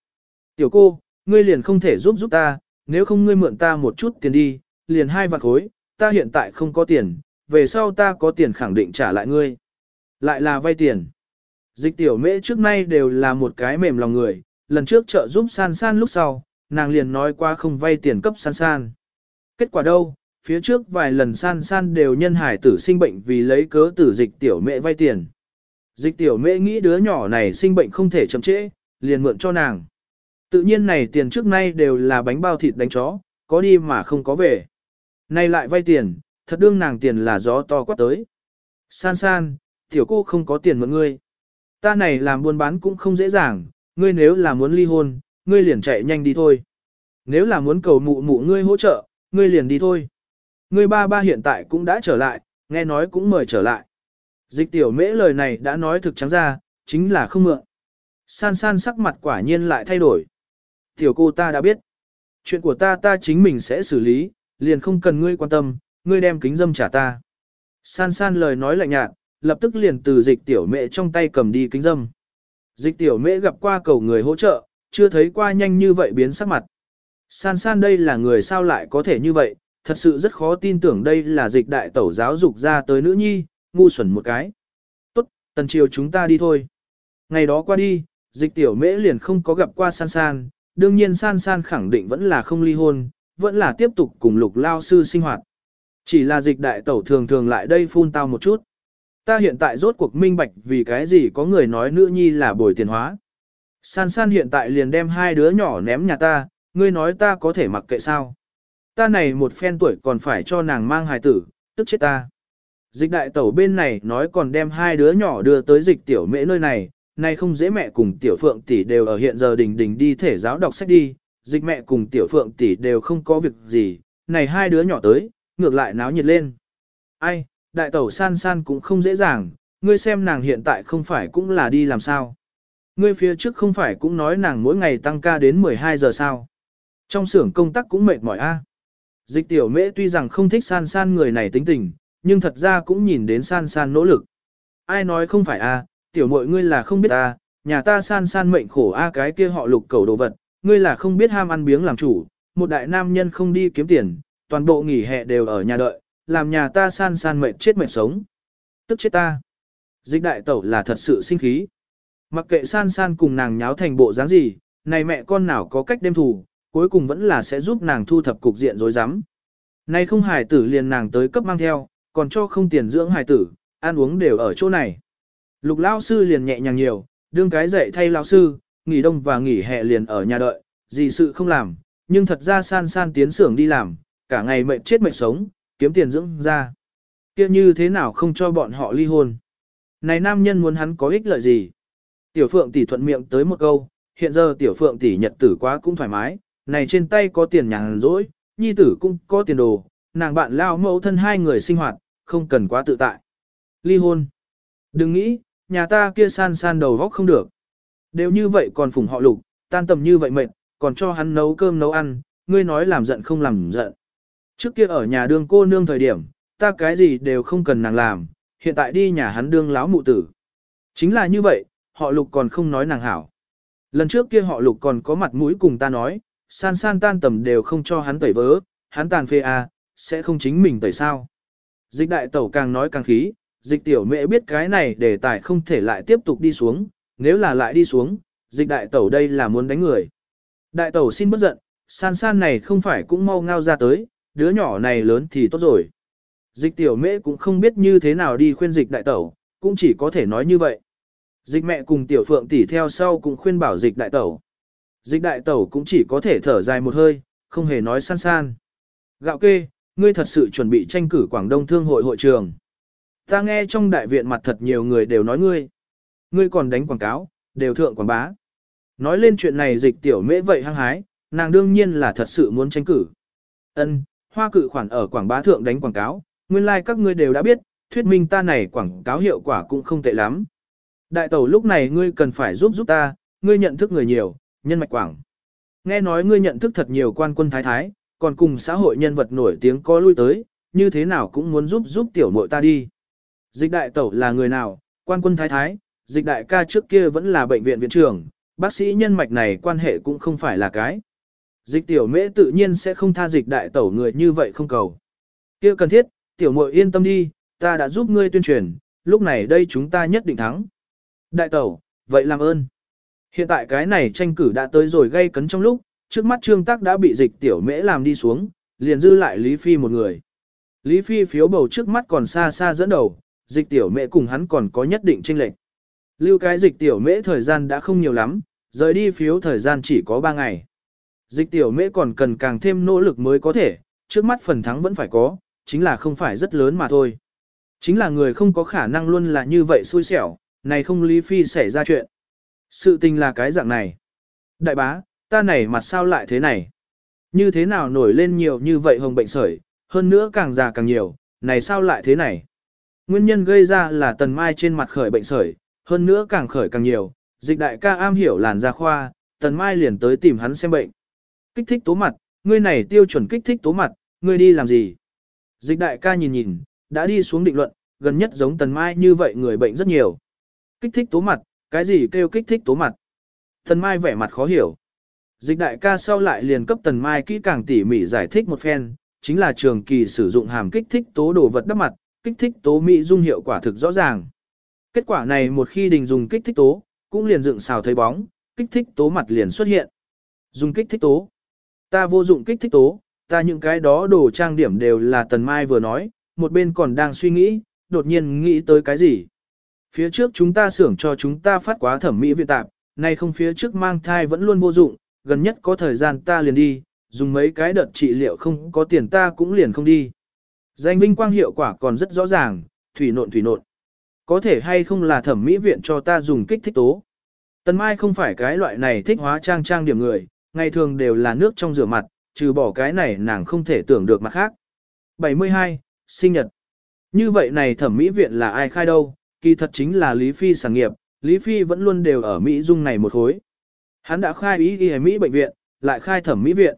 Tiểu cô, ngươi liền không thể giúp giúp ta, nếu không ngươi mượn ta một chút tiền đi, liền hai vạn khối, ta hiện tại không có tiền, về sau ta có tiền khẳng định trả lại ngươi. Lại là vay tiền. Dịch tiểu mễ trước nay đều là một cái mềm lòng người, lần trước trợ giúp san san lúc sau, nàng liền nói qua không vay tiền cấp san san. Kết quả đâu, phía trước vài lần san san đều nhân hải tử sinh bệnh vì lấy cớ tử dịch tiểu mễ vay tiền. Dịch tiểu mễ nghĩ đứa nhỏ này sinh bệnh không thể chậm trễ, liền mượn cho nàng. Tự nhiên này tiền trước nay đều là bánh bao thịt đánh chó, có đi mà không có về. Nay lại vay tiền, thật đương nàng tiền là gió to quát tới. San san, tiểu cô không có tiền mượn ngươi. Ta này làm buôn bán cũng không dễ dàng, ngươi nếu là muốn ly hôn, ngươi liền chạy nhanh đi thôi. Nếu là muốn cầu mụ mụ ngươi hỗ trợ, ngươi liền đi thôi. Ngươi ba ba hiện tại cũng đã trở lại, nghe nói cũng mời trở lại. Dịch tiểu mễ lời này đã nói thực trắng ra, chính là không mượn. San san sắc mặt quả nhiên lại thay đổi. Tiểu cô ta đã biết. Chuyện của ta ta chính mình sẽ xử lý, liền không cần ngươi quan tâm, ngươi đem kính dâm trả ta. San san lời nói lạnh nhạt, lập tức liền từ dịch tiểu mễ trong tay cầm đi kính dâm. Dịch tiểu mễ gặp qua cầu người hỗ trợ, chưa thấy qua nhanh như vậy biến sắc mặt. San san đây là người sao lại có thể như vậy, thật sự rất khó tin tưởng đây là dịch đại tẩu giáo dục ra tới nữ nhi, ngu xuẩn một cái. Tốt, tần chiều chúng ta đi thôi. Ngày đó qua đi, dịch tiểu mễ liền không có gặp qua san san, đương nhiên san san khẳng định vẫn là không ly hôn, vẫn là tiếp tục cùng lục lao sư sinh hoạt. Chỉ là dịch đại tẩu thường thường lại đây phun tao một chút. Ta hiện tại rốt cuộc minh bạch vì cái gì có người nói nữ nhi là bồi tiền hóa. San san hiện tại liền đem hai đứa nhỏ ném nhà ta, ngươi nói ta có thể mặc kệ sao. Ta này một phen tuổi còn phải cho nàng mang hài tử, tức chết ta. Dịch đại tẩu bên này nói còn đem hai đứa nhỏ đưa tới dịch tiểu mễ nơi này, nay không dễ mẹ cùng tiểu phượng tỷ đều ở hiện giờ đình đình đi thể giáo đọc sách đi, dịch mẹ cùng tiểu phượng tỷ đều không có việc gì, này hai đứa nhỏ tới, ngược lại náo nhiệt lên. Ai, đại tẩu san san cũng không dễ dàng, ngươi xem nàng hiện tại không phải cũng là đi làm sao. Ngươi phía trước không phải cũng nói nàng mỗi ngày tăng ca đến 12 giờ sao. Trong xưởng công tác cũng mệt mỏi a. Dịch tiểu mễ tuy rằng không thích san san người này tính tình, nhưng thật ra cũng nhìn đến san san nỗ lực. Ai nói không phải a, tiểu muội ngươi là không biết a, nhà ta san san mệnh khổ a cái kia họ lục cầu đồ vật, ngươi là không biết ham ăn biếng làm chủ, một đại nam nhân không đi kiếm tiền, toàn bộ nghỉ hè đều ở nhà đợi, làm nhà ta san san mệt chết mệt sống. Tức chết ta. Dịch đại tẩu là thật sự sinh khí. Mặc kệ san san cùng nàng nháo thành bộ dáng gì, này mẹ con nào có cách đêm thủ, cuối cùng vẫn là sẽ giúp nàng thu thập cục diện rối rắm. Này không hài tử liền nàng tới cấp mang theo, còn cho không tiền dưỡng hài tử, ăn uống đều ở chỗ này. Lục lao sư liền nhẹ nhàng nhiều, đương cái dạy thay lao sư, nghỉ đông và nghỉ hè liền ở nhà đợi, gì sự không làm, nhưng thật ra san san tiến xưởng đi làm, cả ngày mệt chết mệt sống, kiếm tiền dưỡng ra. kia như thế nào không cho bọn họ ly hôn? Này nam nhân muốn hắn có ích lợi gì? Tiểu phượng tỷ thuận miệng tới một câu, hiện giờ tiểu phượng tỷ nhật tử quá cũng thoải mái, này trên tay có tiền nhàn rỗi, nhi tử cũng có tiền đồ, nàng bạn lao mẫu thân hai người sinh hoạt, không cần quá tự tại. Ly hôn. Đừng nghĩ, nhà ta kia san san đầu góc không được. Đều như vậy còn phủng họ lục, tan tầm như vậy mệt, còn cho hắn nấu cơm nấu ăn, ngươi nói làm giận không làm giận. Trước kia ở nhà đương cô nương thời điểm, ta cái gì đều không cần nàng làm, hiện tại đi nhà hắn đương láo mụ tử. Chính là như vậy, họ lục còn không nói nàng hảo. Lần trước kia họ lục còn có mặt mũi cùng ta nói, san san tan tầm đều không cho hắn tẩy vớ, hắn tàn phê à, sẽ không chính mình tẩy sao. Dịch đại tẩu càng nói càng khí, dịch tiểu mẹ biết cái này để tài không thể lại tiếp tục đi xuống, nếu là lại đi xuống, dịch đại tẩu đây là muốn đánh người. Đại tẩu xin bất giận, san san này không phải cũng mau ngao ra tới, đứa nhỏ này lớn thì tốt rồi. Dịch tiểu mẹ cũng không biết như thế nào đi khuyên dịch đại tẩu, cũng chỉ có thể nói như vậy. Dịch mẹ cùng tiểu phượng tỷ theo sau cũng khuyên bảo dịch đại tẩu. Dịch đại tẩu cũng chỉ có thể thở dài một hơi, không hề nói san san. Gạo kê, ngươi thật sự chuẩn bị tranh cử Quảng Đông Thương hội hội trường. Ta nghe trong đại viện mặt thật nhiều người đều nói ngươi. Ngươi còn đánh quảng cáo, đều thượng quảng bá. Nói lên chuyện này dịch tiểu mễ vậy hăng hái, nàng đương nhiên là thật sự muốn tranh cử. Ân, hoa cự khoản ở quảng bá thượng đánh quảng cáo, nguyên lai like các ngươi đều đã biết, thuyết minh ta này quảng cáo hiệu quả cũng không tệ lắm. Đại tẩu lúc này ngươi cần phải giúp giúp ta, ngươi nhận thức người nhiều, nhân mạch quảng. Nghe nói ngươi nhận thức thật nhiều quan quân thái thái, còn cùng xã hội nhân vật nổi tiếng có lui tới, như thế nào cũng muốn giúp giúp tiểu muội ta đi. Dịch đại tẩu là người nào, quan quân thái thái, dịch đại ca trước kia vẫn là bệnh viện viện trưởng, bác sĩ nhân mạch này quan hệ cũng không phải là cái. Dịch tiểu mễ tự nhiên sẽ không tha dịch đại tẩu người như vậy không cầu. kia cần thiết, tiểu muội yên tâm đi, ta đã giúp ngươi tuyên truyền, lúc này đây chúng ta nhất định thắng. Đại tẩu, vậy làm ơn. Hiện tại cái này tranh cử đã tới rồi gây cấn trong lúc, trước mắt trương tắc đã bị dịch tiểu mễ làm đi xuống, liền dư lại Lý Phi một người. Lý Phi phiếu bầu trước mắt còn xa xa dẫn đầu, dịch tiểu mễ cùng hắn còn có nhất định tranh lệch. Lưu cái dịch tiểu mễ thời gian đã không nhiều lắm, rời đi phiếu thời gian chỉ có 3 ngày. Dịch tiểu mễ còn cần càng thêm nỗ lực mới có thể, trước mắt phần thắng vẫn phải có, chính là không phải rất lớn mà thôi. Chính là người không có khả năng luôn là như vậy xui xẻo, này không Lý Phi xảy ra chuyện. Sự tình là cái dạng này. Đại bá, ta này mặt sao lại thế này? Như thế nào nổi lên nhiều như vậy hồng bệnh sởi, hơn nữa càng già càng nhiều, này sao lại thế này? Nguyên nhân gây ra là tần mai trên mặt khởi bệnh sởi, hơn nữa càng khởi càng nhiều, dịch đại ca am hiểu làn da khoa, tần mai liền tới tìm hắn xem bệnh. Kích thích tố mặt, ngươi này tiêu chuẩn kích thích tố mặt, ngươi đi làm gì? Dịch đại ca nhìn nhìn, đã đi xuống định luận, gần nhất giống tần mai như vậy người bệnh rất nhiều. Kích thích tố mặt, cái gì kêu kích thích tố mặt? Tần mai vẻ mặt khó hiểu. Dịch đại ca sau lại liền cấp tần mai kỹ càng tỉ mỉ giải thích một phen, chính là trường kỳ sử dụng hàm kích thích tố đồ vật đắp mặt, kích thích tố mỹ dung hiệu quả thực rõ ràng. Kết quả này một khi đình dùng kích thích tố, cũng liền dựng xào thấy bóng, kích thích tố mặt liền xuất hiện. Dùng kích thích tố. Ta vô dụng kích thích tố, ta những cái đó đồ trang điểm đều là tần mai vừa nói, một bên còn đang suy nghĩ, đột nhiên nghĩ tới cái gì. Phía trước chúng ta xưởng cho chúng ta phát quá thẩm mỹ viện tạp, nay không phía trước mang thai vẫn luôn vô dụng, gần nhất có thời gian ta liền đi, dùng mấy cái đợt trị liệu không có tiền ta cũng liền không đi. Danh vinh quang hiệu quả còn rất rõ ràng, thủy nộn thủy nộn. Có thể hay không là thẩm mỹ viện cho ta dùng kích thích tố. Tần Mai không phải cái loại này thích hóa trang trang điểm người, ngày thường đều là nước trong rửa mặt, trừ bỏ cái này nàng không thể tưởng được mặt khác. 72. Sinh nhật. Như vậy này thẩm mỹ viện là ai khai đâu, kỳ thật chính là Lý Phi sản nghiệp, Lý Phi vẫn luôn đều ở Mỹ Dung này một hối. Hắn đã khai ý ghi Mỹ bệnh viện, lại khai thẩm mỹ viện.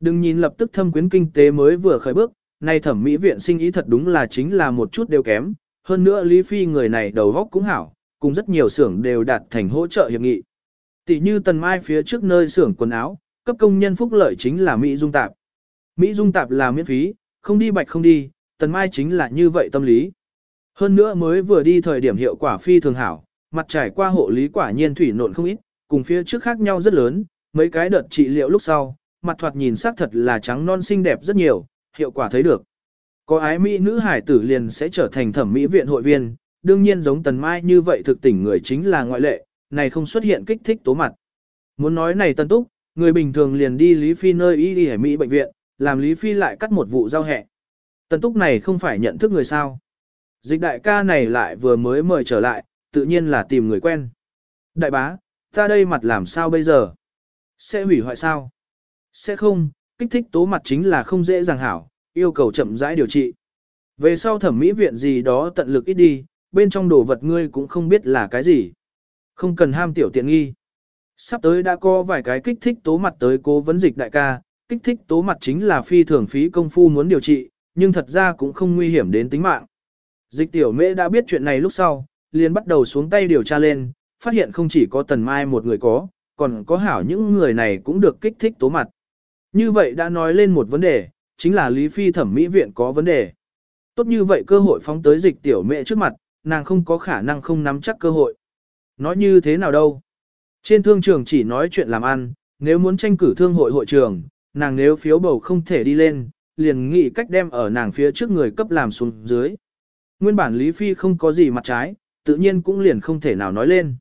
Đừng nhìn lập tức thâm quyến kinh tế mới vừa khởi bước, nay thẩm mỹ viện sinh ý thật đúng là chính là một chút đều kém, hơn nữa Lý Phi người này đầu góc cũng hảo, cùng rất nhiều xưởng đều đạt thành hỗ trợ hiệp nghị. Tỷ như Tần Mai phía trước nơi xưởng quần áo, cấp công nhân phúc lợi chính là Mỹ Dung Tạp. Mỹ Dung Tạp là miễn phí, không đi bạch không đi, Tần Mai chính là như vậy tâm lý. Hơn nữa mới vừa đi thời điểm hiệu quả phi thường hảo, mặt trải qua hộ lý quả nhiên thủy nộn không ít, cùng phía trước khác nhau rất lớn, mấy cái đợt trị liệu lúc sau, mặt thoạt nhìn sắc thật là trắng non xinh đẹp rất nhiều, hiệu quả thấy được. Có ái mỹ nữ hải tử liền sẽ trở thành thẩm mỹ viện hội viên, đương nhiên giống Tần Mai như vậy thực tỉnh người chính là ngoại lệ, này không xuất hiện kích thích tố mặt. Muốn nói này Tân Túc, người bình thường liền đi Lý Phi nơi y đi Mỹ bệnh viện, làm Lý Phi lại cắt một vụ giao hẹ. Tân Túc này không phải nhận thức người sao. Dịch đại ca này lại vừa mới mời trở lại, tự nhiên là tìm người quen. Đại bá, ta đây mặt làm sao bây giờ? Sẽ hủy hoại sao? Sẽ không, kích thích tố mặt chính là không dễ dàng hảo, yêu cầu chậm rãi điều trị. Về sau thẩm mỹ viện gì đó tận lực ít đi, bên trong đồ vật ngươi cũng không biết là cái gì. Không cần ham tiểu tiện nghi. Sắp tới đã có vài cái kích thích tố mặt tới cố vấn dịch đại ca, kích thích tố mặt chính là phi thường phí công phu muốn điều trị, nhưng thật ra cũng không nguy hiểm đến tính mạng. Dịch tiểu mễ đã biết chuyện này lúc sau, liền bắt đầu xuống tay điều tra lên, phát hiện không chỉ có tần mai một người có, còn có hảo những người này cũng được kích thích tố mặt. Như vậy đã nói lên một vấn đề, chính là Lý Phi thẩm mỹ viện có vấn đề. Tốt như vậy cơ hội phóng tới dịch tiểu mẹ trước mặt, nàng không có khả năng không nắm chắc cơ hội. Nói như thế nào đâu? Trên thương trường chỉ nói chuyện làm ăn, nếu muốn tranh cử thương hội hội trường, nàng nếu phiếu bầu không thể đi lên, liền nghĩ cách đem ở nàng phía trước người cấp làm xuống dưới. Nguyên bản Lý Phi không có gì mặt trái, tự nhiên cũng liền không thể nào nói lên.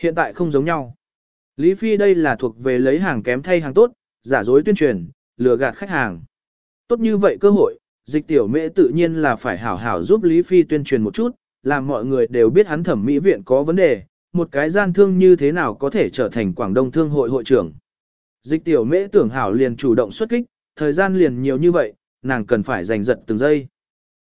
Hiện tại không giống nhau. Lý Phi đây là thuộc về lấy hàng kém thay hàng tốt, giả dối tuyên truyền, lừa gạt khách hàng. Tốt như vậy cơ hội, dịch tiểu mễ tự nhiên là phải hảo hảo giúp Lý Phi tuyên truyền một chút, làm mọi người đều biết hắn thẩm mỹ viện có vấn đề, một cái gian thương như thế nào có thể trở thành Quảng Đông Thương hội hội trưởng. Dịch tiểu mễ tưởng hảo liền chủ động xuất kích, thời gian liền nhiều như vậy, nàng cần phải giành giật từng giây.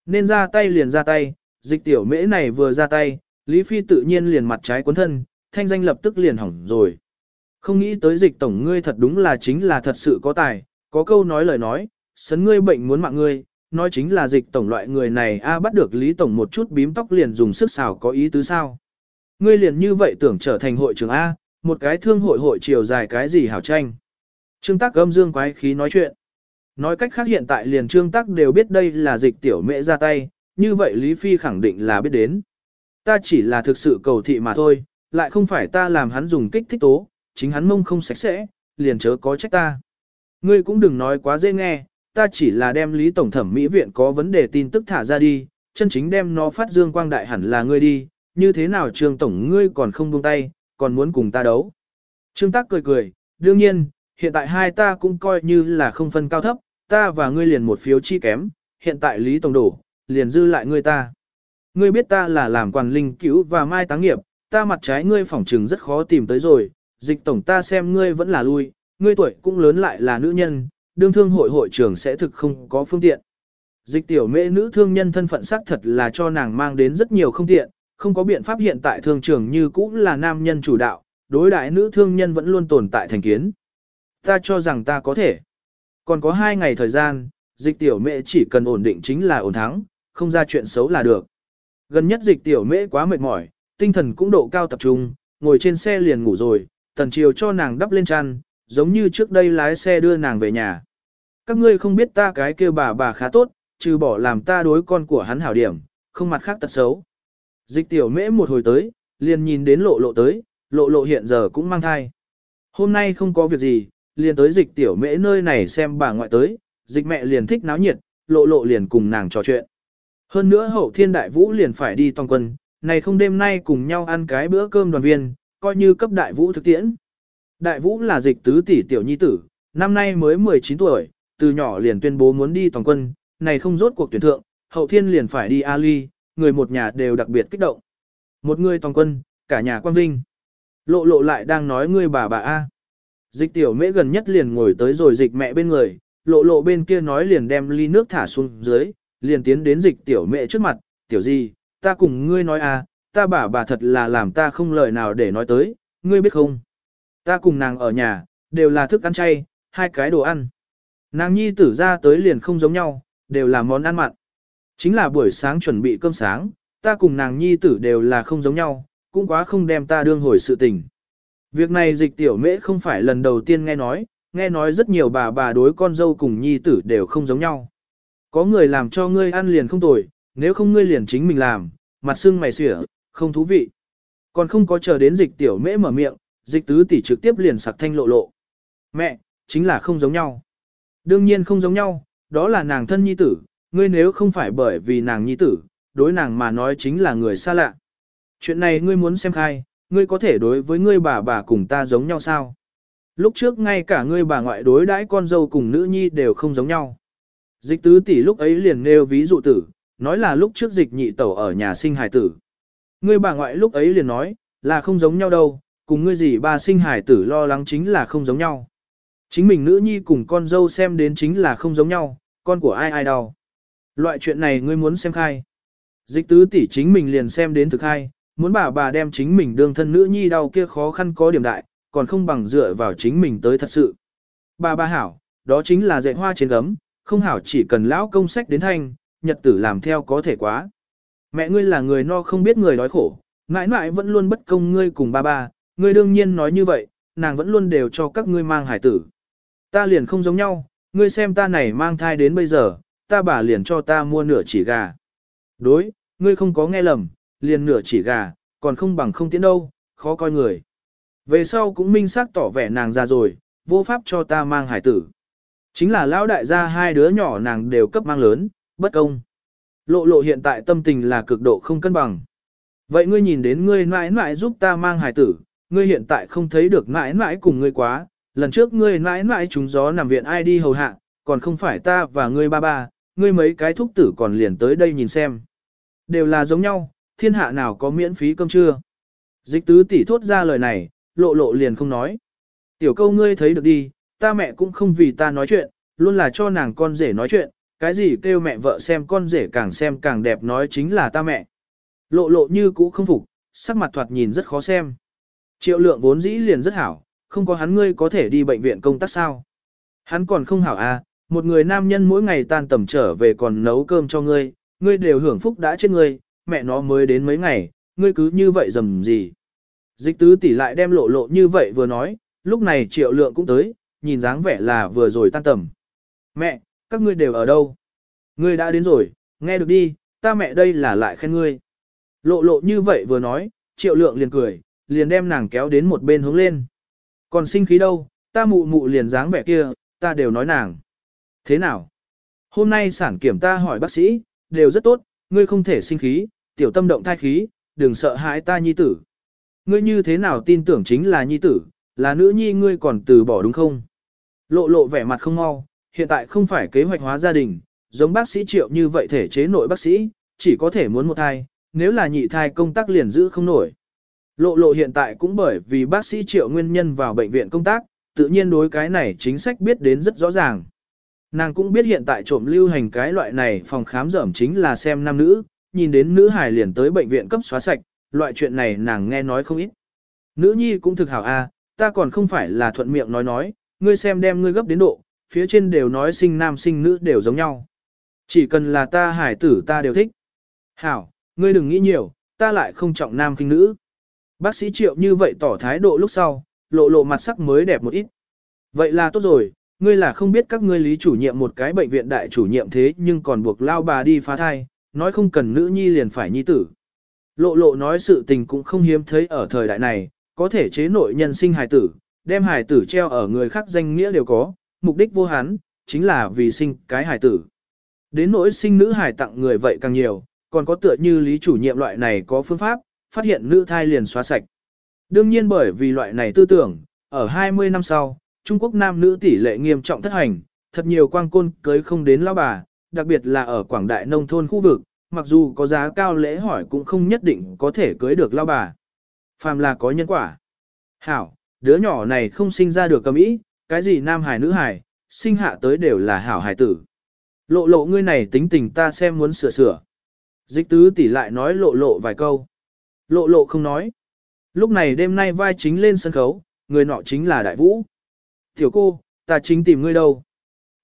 Nên ra tay liền ra tay, dịch tiểu mễ này vừa ra tay, Lý Phi tự nhiên liền mặt trái cuốn thân, thanh danh lập tức liền hỏng rồi. Không nghĩ tới dịch tổng ngươi thật đúng là chính là thật sự có tài, có câu nói lời nói, sấn ngươi bệnh muốn mạng ngươi, nói chính là dịch tổng loại người này a bắt được Lý Tổng một chút bím tóc liền dùng sức xào có ý tứ sao. Ngươi liền như vậy tưởng trở thành hội trưởng A, một cái thương hội hội chiều dài cái gì hảo tranh. Trương Tắc gâm dương quái khí nói chuyện. Nói cách khác hiện tại liền Trương Tắc đều biết đây là dịch tiểu mẹ ra tay, như vậy Lý Phi khẳng định là biết đến. Ta chỉ là thực sự cầu thị mà thôi, lại không phải ta làm hắn dùng kích thích tố, chính hắn mông không sạch sẽ, liền chớ có trách ta. Ngươi cũng đừng nói quá dễ nghe, ta chỉ là đem Lý Tổng thẩm mỹ viện có vấn đề tin tức thả ra đi, chân chính đem nó phát dương quang đại hẳn là ngươi đi, như thế nào Trương Tổng ngươi còn không buông tay, còn muốn cùng ta đấu. Trương Tác cười cười, đương nhiên, hiện tại hai ta cũng coi như là không phân cao thấp, ta và ngươi liền một phiếu chi kém, hiện tại Lý Tổng đổ, liền dư lại ngươi ta. Ngươi biết ta là làm quản linh cứu và mai táng nghiệp, ta mặt trái ngươi phỏng trừng rất khó tìm tới rồi, dịch tổng ta xem ngươi vẫn là lui, ngươi tuổi cũng lớn lại là nữ nhân, đương thương hội hội trưởng sẽ thực không có phương tiện. Dịch tiểu mễ nữ thương nhân thân phận xác thật là cho nàng mang đến rất nhiều không tiện, không có biện pháp hiện tại thương trường như cũ là nam nhân chủ đạo, đối đại nữ thương nhân vẫn luôn tồn tại thành kiến. Ta cho rằng ta có thể. Còn có hai ngày thời gian, dịch tiểu mễ chỉ cần ổn định chính là ổn thắng, không ra chuyện xấu là được. Gần nhất dịch tiểu mễ quá mệt mỏi, tinh thần cũng độ cao tập trung, ngồi trên xe liền ngủ rồi, tần chiều cho nàng đắp lên chăn, giống như trước đây lái xe đưa nàng về nhà. Các ngươi không biết ta cái kêu bà bà khá tốt, trừ bỏ làm ta đối con của hắn hảo điểm, không mặt khác tật xấu. Dịch tiểu mễ một hồi tới, liền nhìn đến lộ lộ tới, lộ lộ hiện giờ cũng mang thai. Hôm nay không có việc gì, liền tới dịch tiểu mễ nơi này xem bà ngoại tới, dịch mẹ liền thích náo nhiệt, lộ lộ liền cùng nàng trò chuyện. Hơn nữa hậu thiên đại vũ liền phải đi toàn quân, này không đêm nay cùng nhau ăn cái bữa cơm đoàn viên, coi như cấp đại vũ thực tiễn. Đại vũ là dịch tứ tỷ tiểu nhi tử, năm nay mới 19 tuổi, từ nhỏ liền tuyên bố muốn đi toàn quân, này không rốt cuộc tuyển thượng, hậu thiên liền phải đi Ali, người một nhà đều đặc biệt kích động. Một người toàn quân, cả nhà quan vinh. Lộ lộ lại đang nói ngươi bà bà A. Dịch tiểu mễ gần nhất liền ngồi tới rồi dịch mẹ bên người, lộ lộ bên kia nói liền đem ly nước thả xuống dưới, liền tiến đến dịch tiểu mẹ trước mặt, tiểu gì, ta cùng ngươi nói à, ta bà bà thật là làm ta không lời nào để nói tới, ngươi biết không? Ta cùng nàng ở nhà, đều là thức ăn chay, hai cái đồ ăn. Nàng nhi tử ra tới liền không giống nhau, đều là món ăn mặn. Chính là buổi sáng chuẩn bị cơm sáng, ta cùng nàng nhi tử đều là không giống nhau, cũng quá không đem ta đương hồi sự tình. Việc này dịch tiểu mễ không phải lần đầu tiên nghe nói, nghe nói rất nhiều bà bà đối con dâu cùng nhi tử đều không giống nhau. Có người làm cho ngươi ăn liền không tồi, nếu không ngươi liền chính mình làm, mặt sưng mày xỉa, không thú vị. Còn không có chờ đến dịch tiểu mễ mở miệng, dịch tứ tỷ trực tiếp liền sặc thanh lộ lộ. Mẹ, chính là không giống nhau. Đương nhiên không giống nhau, đó là nàng thân nhi tử, ngươi nếu không phải bởi vì nàng nhi tử, đối nàng mà nói chính là người xa lạ. Chuyện này ngươi muốn xem khai, ngươi có thể đối với ngươi bà bà cùng ta giống nhau sao? Lúc trước ngay cả ngươi bà ngoại đối đãi con dâu cùng nữ nhi đều không giống nhau. Dịch tứ tỷ lúc ấy liền nêu ví dụ tử, nói là lúc trước dịch nhị tẩu ở nhà sinh hài tử. Ngươi bà ngoại lúc ấy liền nói, là không giống nhau đâu, cùng ngươi gì bà sinh hài tử lo lắng chính là không giống nhau. Chính mình nữ nhi cùng con dâu xem đến chính là không giống nhau, con của ai ai đau. Loại chuyện này ngươi muốn xem khai. Dịch tứ tỷ chính mình liền xem đến thực hay, muốn bà bà đem chính mình đương thân nữ nhi đau kia khó khăn có điểm đại, còn không bằng dựa vào chính mình tới thật sự. Bà bà hảo, đó chính là dạy hoa trên gấm, không hảo chỉ cần lão công sách đến thanh, nhật tử làm theo có thể quá. Mẹ ngươi là người no không biết người đói khổ, mãi mãi vẫn luôn bất công ngươi cùng ba ba, ngươi đương nhiên nói như vậy, nàng vẫn luôn đều cho các ngươi mang hải tử. Ta liền không giống nhau, ngươi xem ta này mang thai đến bây giờ, ta bà liền cho ta mua nửa chỉ gà. Đối, ngươi không có nghe lầm, liền nửa chỉ gà, còn không bằng không tiến đâu, khó coi người. Về sau cũng minh xác tỏ vẻ nàng ra rồi, vô pháp cho ta mang hải tử. Chính là lão đại gia hai đứa nhỏ nàng đều cấp mang lớn, bất công. Lộ lộ hiện tại tâm tình là cực độ không cân bằng. Vậy ngươi nhìn đến ngươi mãi mãi giúp ta mang hải tử, ngươi hiện tại không thấy được mãi mãi cùng ngươi quá, lần trước ngươi mãi mãi trúng gió nằm viện ai đi hầu hạ, còn không phải ta và ngươi ba ba, ngươi mấy cái thúc tử còn liền tới đây nhìn xem. Đều là giống nhau, thiên hạ nào có miễn phí cơm trưa. Dịch tứ tỷ thốt ra lời này, lộ lộ liền không nói. Tiểu câu ngươi thấy được đi, ta mẹ cũng không vì ta nói chuyện, luôn là cho nàng con rể nói chuyện, cái gì kêu mẹ vợ xem con rể càng xem càng đẹp nói chính là ta mẹ. Lộ lộ như cũ không phục, sắc mặt thoạt nhìn rất khó xem. Triệu lượng vốn dĩ liền rất hảo, không có hắn ngươi có thể đi bệnh viện công tác sao. Hắn còn không hảo à, một người nam nhân mỗi ngày tan tầm trở về còn nấu cơm cho ngươi, ngươi đều hưởng phúc đã chết ngươi, mẹ nó mới đến mấy ngày, ngươi cứ như vậy dầm gì. Dịch tứ tỷ lại đem lộ lộ như vậy vừa nói, lúc này triệu lượng cũng tới, nhìn dáng vẻ là vừa rồi tan tầm. Mẹ, các ngươi đều ở đâu? Ngươi đã đến rồi, nghe được đi, ta mẹ đây là lại khen ngươi. Lộ lộ như vậy vừa nói, triệu lượng liền cười, liền đem nàng kéo đến một bên hướng lên. Còn sinh khí đâu, ta mụ mụ liền dáng vẻ kia, ta đều nói nàng. Thế nào? Hôm nay sản kiểm ta hỏi bác sĩ, đều rất tốt, ngươi không thể sinh khí, tiểu tâm động thai khí, đừng sợ hãi ta nhi tử. Ngươi như thế nào tin tưởng chính là nhi tử, là nữ nhi ngươi còn từ bỏ đúng không? Lộ lộ vẻ mặt không mau, hiện tại không phải kế hoạch hóa gia đình, giống bác sĩ triệu như vậy thể chế nội bác sĩ, chỉ có thể muốn một thai, nếu là nhị thai công tác liền giữ không nổi. Lộ lộ hiện tại cũng bởi vì bác sĩ triệu nguyên nhân vào bệnh viện công tác, tự nhiên đối cái này chính sách biết đến rất rõ ràng. Nàng cũng biết hiện tại trộm lưu hành cái loại này phòng khám dởm chính là xem nam nữ, nhìn đến nữ hài liền tới bệnh viện cấp xóa sạch, loại chuyện này nàng nghe nói không ít. Nữ nhi cũng thực hảo a, ta còn không phải là thuận miệng nói nói, ngươi xem đem ngươi gấp đến độ, phía trên đều nói sinh nam sinh nữ đều giống nhau. Chỉ cần là ta hải tử ta đều thích. Hảo, ngươi đừng nghĩ nhiều, ta lại không trọng nam kinh nữ. Bác sĩ triệu như vậy tỏ thái độ lúc sau, lộ lộ mặt sắc mới đẹp một ít. Vậy là tốt rồi, ngươi là không biết các ngươi lý chủ nhiệm một cái bệnh viện đại chủ nhiệm thế nhưng còn buộc lao bà đi phá thai, nói không cần nữ nhi liền phải nhi tử. Lộ lộ nói sự tình cũng không hiếm thấy ở thời đại này, có thể chế nội nhân sinh hài tử, đem hài tử treo ở người khác danh nghĩa đều có, mục đích vô hán, chính là vì sinh cái hài tử. Đến nỗi sinh nữ hài tặng người vậy càng nhiều, còn có tựa như lý chủ nhiệm loại này có phương pháp, phát hiện nữ thai liền xóa sạch. Đương nhiên bởi vì loại này tư tưởng, ở 20 năm sau, Trung Quốc nam nữ tỷ lệ nghiêm trọng thất hành, thật nhiều quang côn cưới không đến lao bà, đặc biệt là ở quảng đại nông thôn khu vực, mặc dù có giá cao lễ hỏi cũng không nhất định có thể cưới được lao bà. Phàm là có nhân quả. Hảo, đứa nhỏ này không sinh ra được cầm ý, cái gì nam hài nữ hài, sinh hạ tới đều là hảo hài tử. Lộ lộ ngươi này tính tình ta xem muốn sửa sửa. Dịch tứ tỷ lại nói lộ lộ vài câu. Lộ lộ không nói. Lúc này đêm nay vai chính lên sân khấu, người nọ chính là đại vũ. Tiểu cô, ta chính tìm ngươi đâu.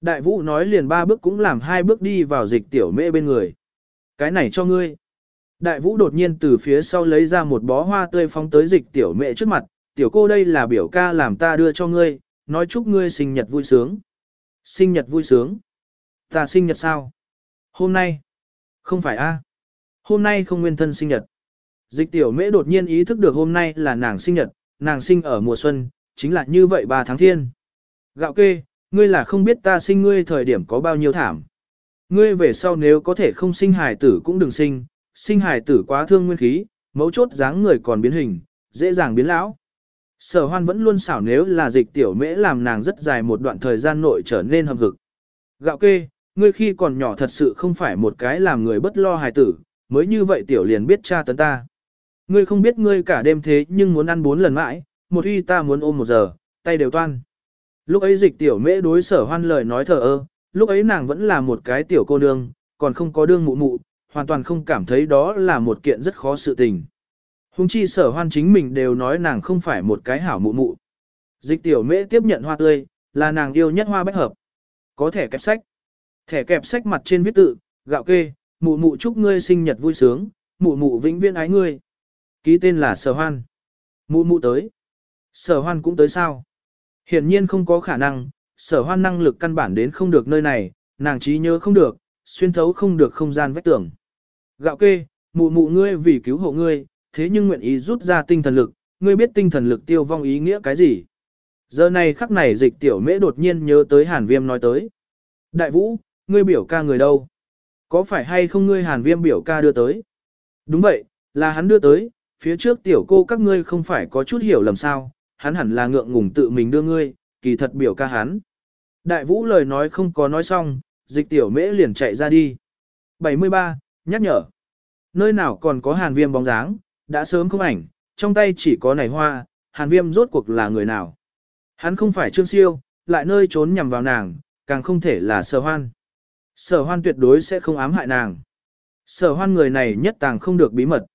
Đại vũ nói liền ba bước cũng làm hai bước đi vào dịch tiểu mễ bên người. Cái này cho ngươi. Đại vũ đột nhiên từ phía sau lấy ra một bó hoa tươi phóng tới dịch tiểu mẹ trước mặt, tiểu cô đây là biểu ca làm ta đưa cho ngươi, nói chúc ngươi sinh nhật vui sướng. Sinh nhật vui sướng. Ta sinh nhật sao? Hôm nay. Không phải a? Hôm nay không nguyên thân sinh nhật. Dịch tiểu mễ đột nhiên ý thức được hôm nay là nàng sinh nhật, nàng sinh ở mùa xuân, chính là như vậy ba tháng thiên. Gạo kê, ngươi là không biết ta sinh ngươi thời điểm có bao nhiêu thảm. Ngươi về sau nếu có thể không sinh hài tử cũng đừng sinh, sinh hài tử quá thương nguyên khí, mấu chốt dáng người còn biến hình, dễ dàng biến lão. Sở hoan vẫn luôn xảo nếu là dịch tiểu mễ làm nàng rất dài một đoạn thời gian nội trở nên hầm hực. Gạo kê, ngươi khi còn nhỏ thật sự không phải một cái làm người bất lo hài tử, mới như vậy tiểu liền biết cha tấn ta. Ngươi không biết ngươi cả đêm thế nhưng muốn ăn bốn lần mãi, một uy ta muốn ôm một giờ, tay đều toan. Lúc ấy dịch tiểu mễ đối sở hoan lời nói thờ ơ, lúc ấy nàng vẫn là một cái tiểu cô nương, còn không có đương mụ mụ, hoàn toàn không cảm thấy đó là một kiện rất khó sự tình. Hùng chi sở hoan chính mình đều nói nàng không phải một cái hảo mụ mụ. Dịch tiểu mễ tiếp nhận hoa tươi, là nàng yêu nhất hoa bách hợp. Có thẻ kẹp sách. Thẻ kẹp sách mặt trên viết tự, gạo kê, mụ mụ chúc ngươi sinh nhật vui sướng, mụ mụ vĩnh viễn ái ngươi. Ký tên là sở hoan. Mụ mụ tới. Sở hoan cũng tới sao? Hiển nhiên không có khả năng, sở hoan năng lực căn bản đến không được nơi này, nàng trí nhớ không được, xuyên thấu không được không gian vách tường. Gạo kê, mụ mụ ngươi vì cứu hộ ngươi, thế nhưng nguyện ý rút ra tinh thần lực, ngươi biết tinh thần lực tiêu vong ý nghĩa cái gì? Giờ này khắc này dịch tiểu mễ đột nhiên nhớ tới hàn viêm nói tới. Đại vũ, ngươi biểu ca người đâu? Có phải hay không ngươi hàn viêm biểu ca đưa tới? Đúng vậy, là hắn đưa tới, phía trước tiểu cô các ngươi không phải có chút hiểu lầm sao, hắn hẳn là ngượng ngùng tự mình đưa ngươi, kỳ thật biểu ca hắn. Đại vũ lời nói không có nói xong, dịch tiểu mễ liền chạy ra đi. 73. Nhắc nhở. Nơi nào còn có hàn viêm bóng dáng, đã sớm không ảnh, trong tay chỉ có nảy hoa, hàn viêm rốt cuộc là người nào. Hắn không phải trương siêu, lại nơi trốn nhằm vào nàng, càng không thể là sở hoan. Sở hoan tuyệt đối sẽ không ám hại nàng. Sở hoan người này nhất tàng không được bí mật.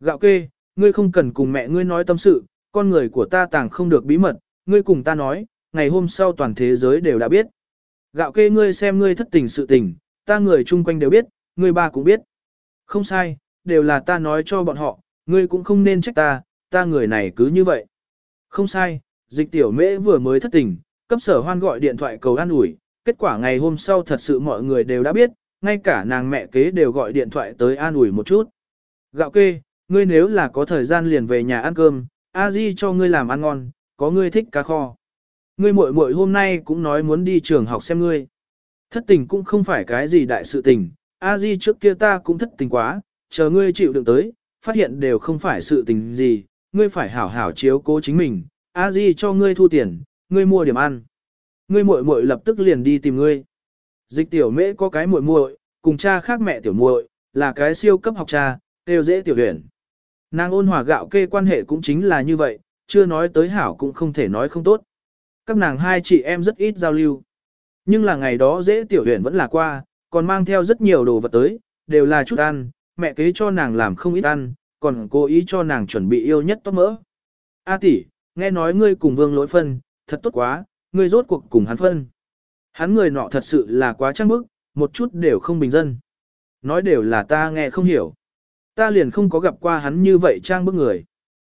Gạo kê, ngươi không cần cùng mẹ ngươi nói tâm sự, con người của ta tàng không được bí mật, ngươi cùng ta nói, ngày hôm sau toàn thế giới đều đã biết. Gạo kê ngươi xem ngươi thất tình sự tình, ta người chung quanh đều biết, ngươi ba cũng biết. Không sai, đều là ta nói cho bọn họ, ngươi cũng không nên trách ta, ta người này cứ như vậy. Không sai, dịch tiểu mễ vừa mới thất tình, cấp sở hoan gọi điện thoại cầu an ủi, kết quả ngày hôm sau thật sự mọi người đều đã biết, ngay cả nàng mẹ kế đều gọi điện thoại tới an ủi một chút. Gạo kê, ngươi nếu là có thời gian liền về nhà ăn cơm, a di cho ngươi làm ăn ngon, có ngươi thích cá kho. Ngươi muội muội hôm nay cũng nói muốn đi trường học xem ngươi. Thất tình cũng không phải cái gì đại sự tình, a di trước kia ta cũng thất tình quá, chờ ngươi chịu đựng tới, phát hiện đều không phải sự tình gì, ngươi phải hảo hảo chiếu cố chính mình, a di cho ngươi thu tiền, ngươi mua điểm ăn. Ngươi muội muội lập tức liền đi tìm ngươi. Dịch tiểu mễ có cái muội muội, cùng cha khác mẹ tiểu muội, là cái siêu cấp học cha, đều dễ tiểu huyền. Nàng ôn hòa gạo kê quan hệ cũng chính là như vậy, chưa nói tới hảo cũng không thể nói không tốt. Các nàng hai chị em rất ít giao lưu. Nhưng là ngày đó dễ tiểu huyền vẫn là qua, còn mang theo rất nhiều đồ vật tới, đều là chút ăn, mẹ kế cho nàng làm không ít ăn, còn cố ý cho nàng chuẩn bị yêu nhất tóc mỡ. A tỷ, nghe nói ngươi cùng vương lỗi phân, thật tốt quá, ngươi rốt cuộc cùng hắn phân. Hắn người nọ thật sự là quá trăng bức, một chút đều không bình dân. Nói đều là ta nghe không hiểu. Ta liền không có gặp qua hắn như vậy trang bức người.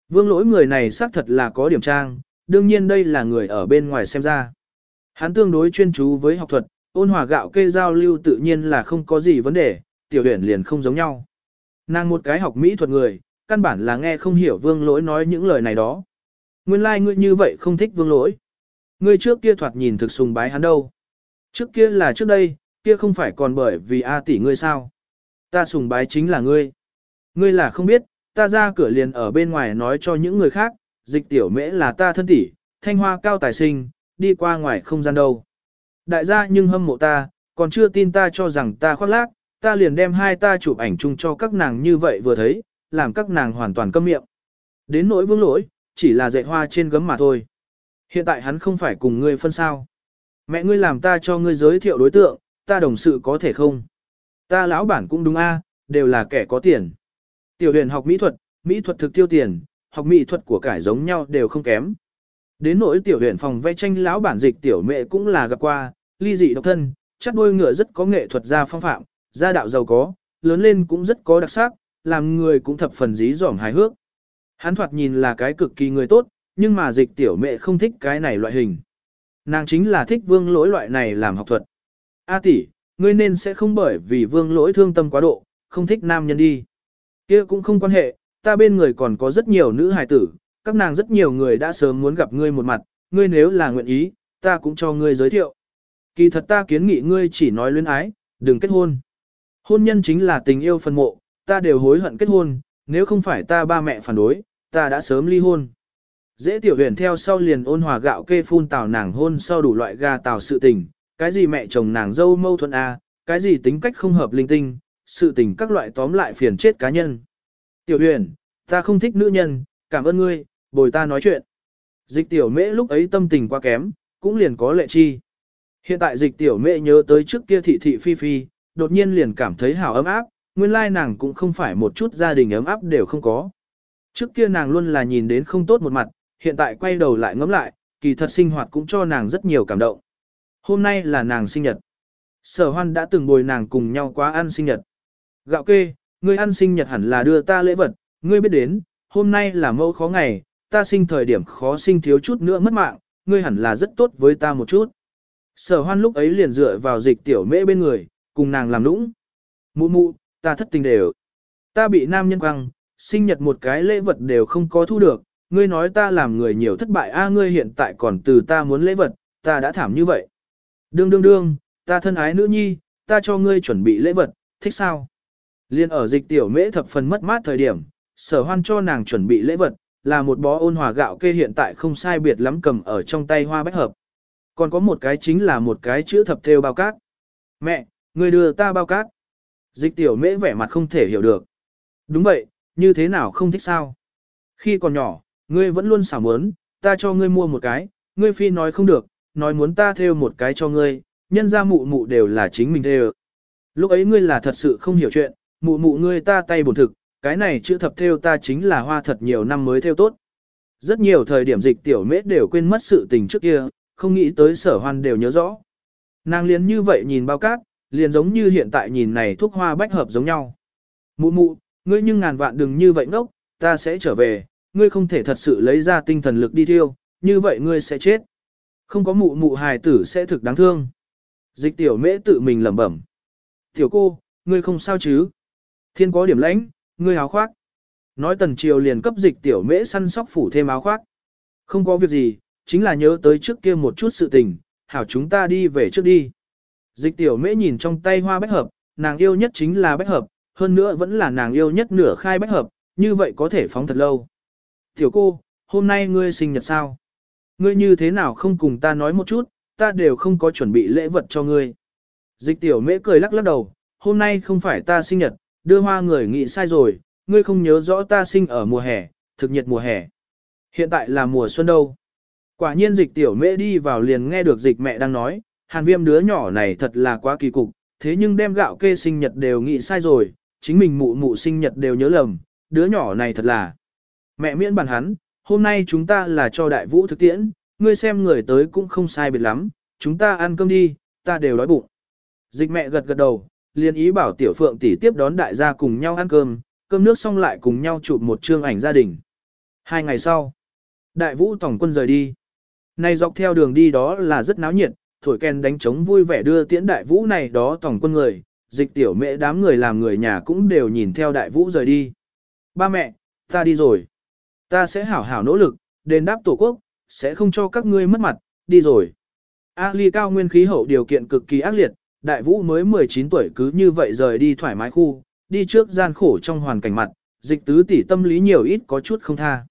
Vương lỗi người này xác thật là có điểm trang, đương nhiên đây là người ở bên ngoài xem ra. Hắn tương đối chuyên chú với học thuật, ôn hòa gạo kê giao lưu tự nhiên là không có gì vấn đề, tiểu huyền liền không giống nhau. Nàng một cái học mỹ thuật người, căn bản là nghe không hiểu vương lỗi nói những lời này đó. Nguyên lai like ngươi như vậy không thích vương lỗi. Ngươi trước kia thoạt nhìn thực sùng bái hắn đâu. Trước kia là trước đây, kia không phải còn bởi vì A tỷ ngươi sao. Ta sùng bái chính là ngươi. Ngươi là không biết, ta ra cửa liền ở bên ngoài nói cho những người khác, dịch tiểu mễ là ta thân tỷ, thanh hoa cao tài sinh, đi qua ngoài không gian đâu. Đại gia nhưng hâm mộ ta, còn chưa tin ta cho rằng ta khoác lác, ta liền đem hai ta chụp ảnh chung cho các nàng như vậy vừa thấy, làm các nàng hoàn toàn câm miệng. Đến nỗi vương lỗi, chỉ là dạy hoa trên gấm mà thôi. Hiện tại hắn không phải cùng ngươi phân sao. Mẹ ngươi làm ta cho ngươi giới thiệu đối tượng, ta đồng sự có thể không? Ta lão bản cũng đúng a, đều là kẻ có tiền. Tiểu huyền học mỹ thuật, mỹ thuật thực tiêu tiền, học mỹ thuật của cải giống nhau đều không kém. Đến nỗi tiểu huyền phòng vẽ tranh lão bản dịch tiểu mẹ cũng là gặp qua, ly dị độc thân, chắc đôi ngựa rất có nghệ thuật gia phong phạm, gia đạo giàu có, lớn lên cũng rất có đặc sắc, làm người cũng thập phần dí dỏm hài hước. Hắn thoạt nhìn là cái cực kỳ người tốt, nhưng mà dịch tiểu mẹ không thích cái này loại hình. Nàng chính là thích vương lỗi loại này làm học thuật. A tỷ, ngươi nên sẽ không bởi vì vương lỗi thương tâm quá độ, không thích nam nhân đi. kia cũng không quan hệ, ta bên người còn có rất nhiều nữ hài tử, các nàng rất nhiều người đã sớm muốn gặp ngươi một mặt, ngươi nếu là nguyện ý, ta cũng cho ngươi giới thiệu. Kỳ thật ta kiến nghị ngươi chỉ nói luyến ái, đừng kết hôn. Hôn nhân chính là tình yêu phân mộ, ta đều hối hận kết hôn, nếu không phải ta ba mẹ phản đối, ta đã sớm ly hôn. Dễ tiểu huyền theo sau liền ôn hòa gạo kê phun tào nàng hôn sau đủ loại gà tào sự tình, cái gì mẹ chồng nàng dâu mâu thuẫn a, cái gì tính cách không hợp linh tinh, sự tình các loại tóm lại phiền chết cá nhân. Tiểu huyền, ta không thích nữ nhân, cảm ơn ngươi, bồi ta nói chuyện. Dịch tiểu mễ lúc ấy tâm tình quá kém, cũng liền có lệ chi. Hiện tại dịch tiểu Mễ nhớ tới trước kia thị thị phi phi, đột nhiên liền cảm thấy hào ấm áp, nguyên lai nàng cũng không phải một chút gia đình ấm áp đều không có. Trước kia nàng luôn là nhìn đến không tốt một mặt, hiện tại quay đầu lại ngẫm lại, kỳ thật sinh hoạt cũng cho nàng rất nhiều cảm động. Hôm nay là nàng sinh nhật. Sở hoan đã từng bồi nàng cùng nhau quá ăn sinh nhật. Gạo kê, ngươi ăn sinh nhật hẳn là đưa ta lễ vật, ngươi biết đến, hôm nay là mẫu khó ngày, ta sinh thời điểm khó sinh thiếu chút nữa mất mạng, ngươi hẳn là rất tốt với ta một chút. Sở hoan lúc ấy liền dựa vào dịch tiểu mễ bên người, cùng nàng làm lũng Mụ mụ, ta thất tình đều. Ta bị nam nhân quăng, sinh nhật một cái lễ vật đều không có thu được, ngươi nói ta làm người nhiều thất bại a ngươi hiện tại còn từ ta muốn lễ vật, ta đã thảm như vậy. Đương đương đương, ta thân ái nữ nhi, ta cho ngươi chuẩn bị lễ vật, thích sao? Liên ở dịch tiểu mễ thập phần mất mát thời điểm, sở hoan cho nàng chuẩn bị lễ vật, là một bó ôn hòa gạo kê hiện tại không sai biệt lắm cầm ở trong tay hoa bách hợp. Còn có một cái chính là một cái chữ thập theo bao cát. Mẹ, ngươi đưa ta bao cát. Dịch tiểu mễ vẻ mặt không thể hiểu được. Đúng vậy, như thế nào không thích sao? Khi còn nhỏ, ngươi vẫn luôn xảo muốn, ta cho ngươi mua một cái, ngươi phi nói không được, nói muốn ta theo một cái cho ngươi, nhân ra mụ mụ đều là chính mình theo. Lúc ấy ngươi là thật sự không hiểu chuyện, mụ mụ ngươi ta tay bổn thực, cái này chữ thập theo ta chính là hoa thật nhiều năm mới theo tốt. Rất nhiều thời điểm dịch tiểu mễ đều quên mất sự tình trước kia, không nghĩ tới sở hoan đều nhớ rõ. Nàng liền như vậy nhìn bao cát, liền giống như hiện tại nhìn này thuốc hoa bách hợp giống nhau. Mụ mụ, ngươi nhưng ngàn vạn đừng như vậy ngốc, ta sẽ trở về, ngươi không thể thật sự lấy ra tinh thần lực đi thiêu, như vậy ngươi sẽ chết. Không có mụ mụ hài tử sẽ thực đáng thương. Dịch tiểu mễ tự mình lẩm bẩm. Tiểu cô, ngươi không sao chứ? Thiên có điểm lãnh, ngươi áo khoác. Nói tần triều liền cấp dịch tiểu mễ săn sóc phủ thêm áo khoác. Không có việc gì, chính là nhớ tới trước kia một chút sự tình, hảo chúng ta đi về trước đi. Dịch tiểu mễ nhìn trong tay hoa bách hợp, nàng yêu nhất chính là bách hợp, hơn nữa vẫn là nàng yêu nhất nửa khai bách hợp, như vậy có thể phóng thật lâu. Tiểu cô, hôm nay ngươi sinh nhật sao? Ngươi như thế nào không cùng ta nói một chút, ta đều không có chuẩn bị lễ vật cho ngươi. Dịch tiểu mễ cười lắc lắc đầu, hôm nay không phải ta sinh nhật, đưa hoa người nghĩ sai rồi, ngươi không nhớ rõ ta sinh ở mùa hè, thực nhiệt mùa hè. Hiện tại là mùa xuân đâu. Quả nhiên dịch tiểu mễ đi vào liền nghe được dịch mẹ đang nói, hàn viêm đứa nhỏ này thật là quá kỳ cục, thế nhưng đem gạo kê sinh nhật đều nghĩ sai rồi, chính mình mụ mụ sinh nhật đều nhớ lầm, đứa nhỏ này thật là. Mẹ miễn bàn hắn, hôm nay chúng ta là cho đại vũ thực tiễn, ngươi xem người tới cũng không sai biệt lắm, chúng ta ăn cơm đi, ta đều đói bụng. Dịch mẹ gật gật đầu, liền ý bảo tiểu phượng tỷ tiếp đón đại gia cùng nhau ăn cơm, cơm nước xong lại cùng nhau chụp một chương ảnh gia đình. Hai ngày sau, đại vũ tổng quân rời đi. Này dọc theo đường đi đó là rất náo nhiệt, thổi kèn đánh trống vui vẻ đưa tiễn đại vũ này đó tổng quân người, dịch tiểu mẹ đám người làm người nhà cũng đều nhìn theo đại vũ rời đi. Ba mẹ, ta đi rồi. Ta sẽ hảo hảo nỗ lực, đền đáp tổ quốc, sẽ không cho các ngươi mất mặt, đi rồi. A ly cao nguyên khí hậu điều kiện cực kỳ ác liệt, đại vũ mới 19 tuổi cứ như vậy rời đi thoải mái khu, đi trước gian khổ trong hoàn cảnh mặt, dịch tứ tỷ tâm lý nhiều ít có chút không tha.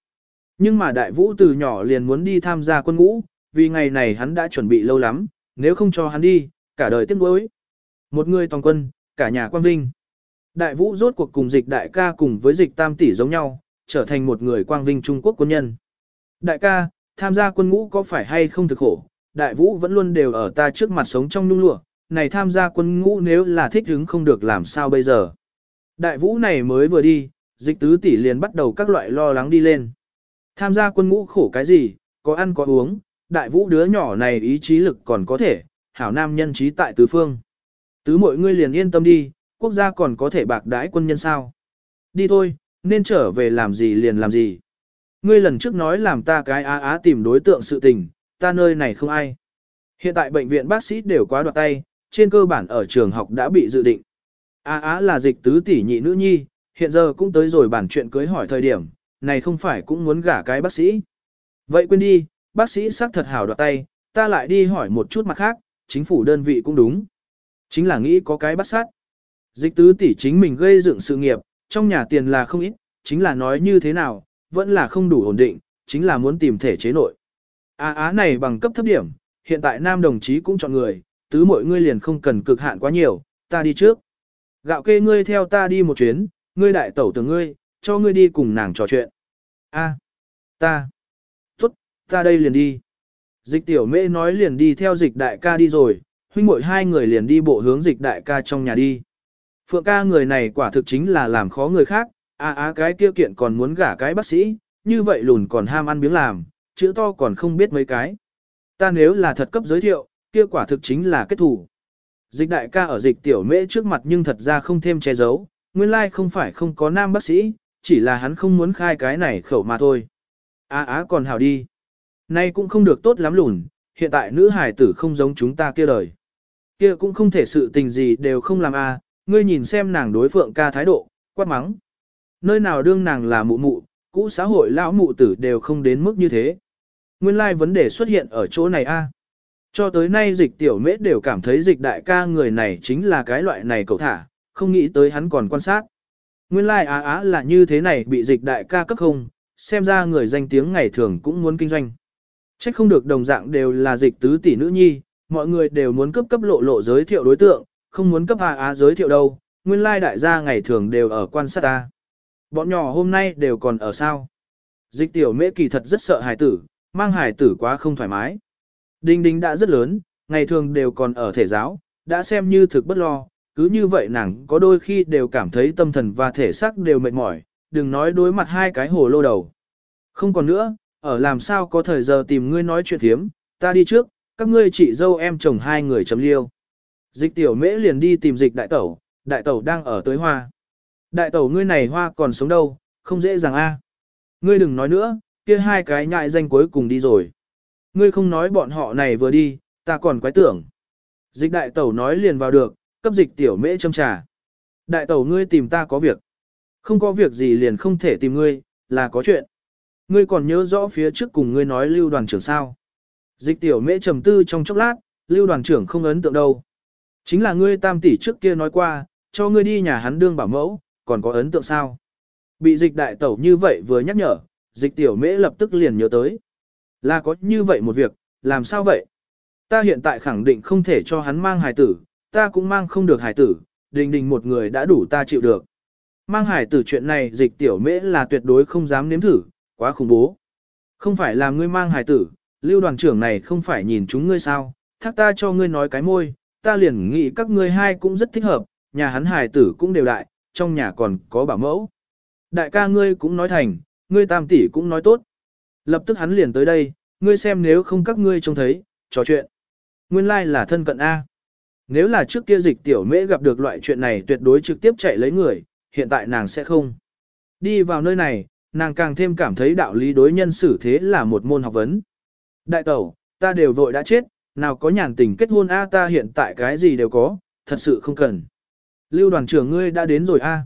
Nhưng mà đại vũ từ nhỏ liền muốn đi tham gia quân ngũ, vì ngày này hắn đã chuẩn bị lâu lắm, nếu không cho hắn đi, cả đời tiếc nuối. Một người toàn quân, cả nhà quan vinh. Đại vũ rốt cuộc cùng dịch đại ca cùng với dịch tam tỷ giống nhau, trở thành một người quang vinh Trung Quốc quân nhân. Đại ca, tham gia quân ngũ có phải hay không thực khổ, đại vũ vẫn luôn đều ở ta trước mặt sống trong nung lụa, này tham gia quân ngũ nếu là thích hứng không được làm sao bây giờ. Đại vũ này mới vừa đi, dịch tứ tỷ liền bắt đầu các loại lo lắng đi lên. Tham gia quân ngũ khổ cái gì, có ăn có uống, đại vũ đứa nhỏ này ý chí lực còn có thể, hảo nam nhân trí tại tứ phương. Tứ mọi ngươi liền yên tâm đi, quốc gia còn có thể bạc đãi quân nhân sao. Đi thôi, nên trở về làm gì liền làm gì. Ngươi lần trước nói làm ta cái á á tìm đối tượng sự tình, ta nơi này không ai. Hiện tại bệnh viện bác sĩ đều quá đoạt tay, trên cơ bản ở trường học đã bị dự định. Á á là dịch tứ tỷ nhị nữ nhi, hiện giờ cũng tới rồi bản chuyện cưới hỏi thời điểm, này không phải cũng muốn gả cái bác sĩ. Vậy quên đi, bác sĩ xác thật hảo đoạt tay, ta lại đi hỏi một chút mặt khác, chính phủ đơn vị cũng đúng. Chính là nghĩ có cái bắt sát. Dịch tứ tỷ chính mình gây dựng sự nghiệp, trong nhà tiền là không ít, chính là nói như thế nào, vẫn là không đủ ổn định, chính là muốn tìm thể chế nội. Á á này bằng cấp thấp điểm, hiện tại nam đồng chí cũng chọn người, tứ mọi ngươi liền không cần cực hạn quá nhiều, ta đi trước. Gạo kê ngươi theo ta đi một chuyến, ngươi đại tẩu từ ngươi, cho ngươi đi cùng nàng trò chuyện. A, ta, ta đây liền đi. Dịch tiểu mễ nói liền đi theo dịch đại ca đi rồi, huynh muội hai người liền đi bộ hướng dịch đại ca trong nhà đi. Phượng ca người này quả thực chính là làm khó người khác, á a cái kia kiện còn muốn gả cái bác sĩ, như vậy lùn còn ham ăn biếng làm, chữ to còn không biết mấy cái. Ta nếu là thật cấp giới thiệu, kia quả thực chính là kết thủ. Dịch đại ca ở dịch tiểu mễ trước mặt nhưng thật ra không thêm che giấu, nguyên lai không phải không có nam bác sĩ, chỉ là hắn không muốn khai cái này khẩu mà thôi. Á á còn hào đi. Nay cũng không được tốt lắm lùn, hiện tại nữ hải tử không giống chúng ta kia đời. Kia cũng không thể sự tình gì đều không làm a, ngươi nhìn xem nàng đối phượng ca thái độ, quát mắng. Nơi nào đương nàng là mụ mụ, cũ xã hội lão mụ tử đều không đến mức như thế. Nguyên lai like vấn đề xuất hiện ở chỗ này a. À. Cho tới nay dịch tiểu mễ đều cảm thấy dịch đại ca người này chính là cái loại này cậu thả, không nghĩ tới hắn còn quan sát. Nguyên lai like á á là như thế này bị dịch đại ca cấp không, xem ra người danh tiếng ngày thường cũng muốn kinh doanh. Trách không được đồng dạng đều là dịch tứ tỷ nữ nhi, mọi người đều muốn cấp cấp lộ lộ giới thiệu đối tượng, không muốn cấp hạ á giới thiệu đâu, nguyên lai đại gia ngày thường đều ở quan sát ta. Bọn nhỏ hôm nay đều còn ở sao. Dịch tiểu mễ kỳ thật rất sợ hài tử, mang hài tử quá không thoải mái. Đinh đinh đã rất lớn, ngày thường đều còn ở thể giáo, đã xem như thực bất lo, cứ như vậy nàng có đôi khi đều cảm thấy tâm thần và thể xác đều mệt mỏi, đừng nói đối mặt hai cái hồ lô đầu. Không còn nữa, ở làm sao có thời giờ tìm ngươi nói chuyện thiếm, ta đi trước, các ngươi chị dâu em chồng hai người chấm liêu. Dịch tiểu mễ liền đi tìm dịch đại tẩu, đại tẩu đang ở tới hoa. Đại tẩu ngươi này hoa còn sống đâu, không dễ dàng a. Ngươi đừng nói nữa, kia hai cái nhại danh cuối cùng đi rồi. Ngươi không nói bọn họ này vừa đi, ta còn quái tưởng. Dịch đại tẩu nói liền vào được, cấp dịch tiểu mễ châm trà. Đại tẩu ngươi tìm ta có việc. Không có việc gì liền không thể tìm ngươi, là có chuyện. Ngươi còn nhớ rõ phía trước cùng ngươi nói lưu đoàn trưởng sao. Dịch tiểu mễ trầm tư trong chốc lát, lưu đoàn trưởng không ấn tượng đâu. Chính là ngươi tam tỷ trước kia nói qua, cho ngươi đi nhà hắn đương bảo mẫu, còn có ấn tượng sao. Bị dịch đại tẩu như vậy vừa nhắc nhở, dịch tiểu mễ lập tức liền nhớ tới. Là có như vậy một việc, làm sao vậy? Ta hiện tại khẳng định không thể cho hắn mang hài tử, ta cũng mang không được hài tử, đình đình một người đã đủ ta chịu được. Mang hài tử chuyện này dịch tiểu mễ là tuyệt đối không dám nếm thử, quá khủng bố. Không phải là ngươi mang hài tử, lưu đoàn trưởng này không phải nhìn chúng ngươi sao, thác ta cho ngươi nói cái môi, ta liền nghĩ các ngươi hai cũng rất thích hợp, nhà hắn hài tử cũng đều đại, trong nhà còn có bảo mẫu. Đại ca ngươi cũng nói thành, ngươi tam tỷ cũng nói tốt. Lập tức hắn liền tới đây, ngươi xem nếu không các ngươi trông thấy, trò chuyện. Nguyên lai like là thân cận A. Nếu là trước kia dịch tiểu mễ gặp được loại chuyện này tuyệt đối trực tiếp chạy lấy người, hiện tại nàng sẽ không. Đi vào nơi này, nàng càng thêm cảm thấy đạo lý đối nhân xử thế là một môn học vấn. Đại tẩu, ta đều vội đã chết, nào có nhàn tình kết hôn A ta hiện tại cái gì đều có, thật sự không cần. Lưu đoàn trưởng ngươi đã đến rồi A.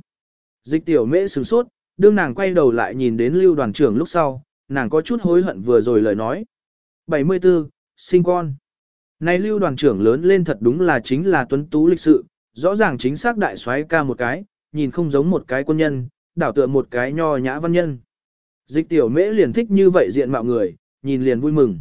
Dịch tiểu mễ sửng sốt, đương nàng quay đầu lại nhìn đến lưu đoàn trưởng lúc sau, nàng có chút hối hận vừa rồi lời nói. 74. Sinh con. Này lưu đoàn trưởng lớn lên thật đúng là chính là tuấn tú lịch sự, rõ ràng chính xác đại soái ca một cái, nhìn không giống một cái quân nhân, đảo tựa một cái nho nhã văn nhân. Dịch tiểu mễ liền thích như vậy diện mạo người, nhìn liền vui mừng.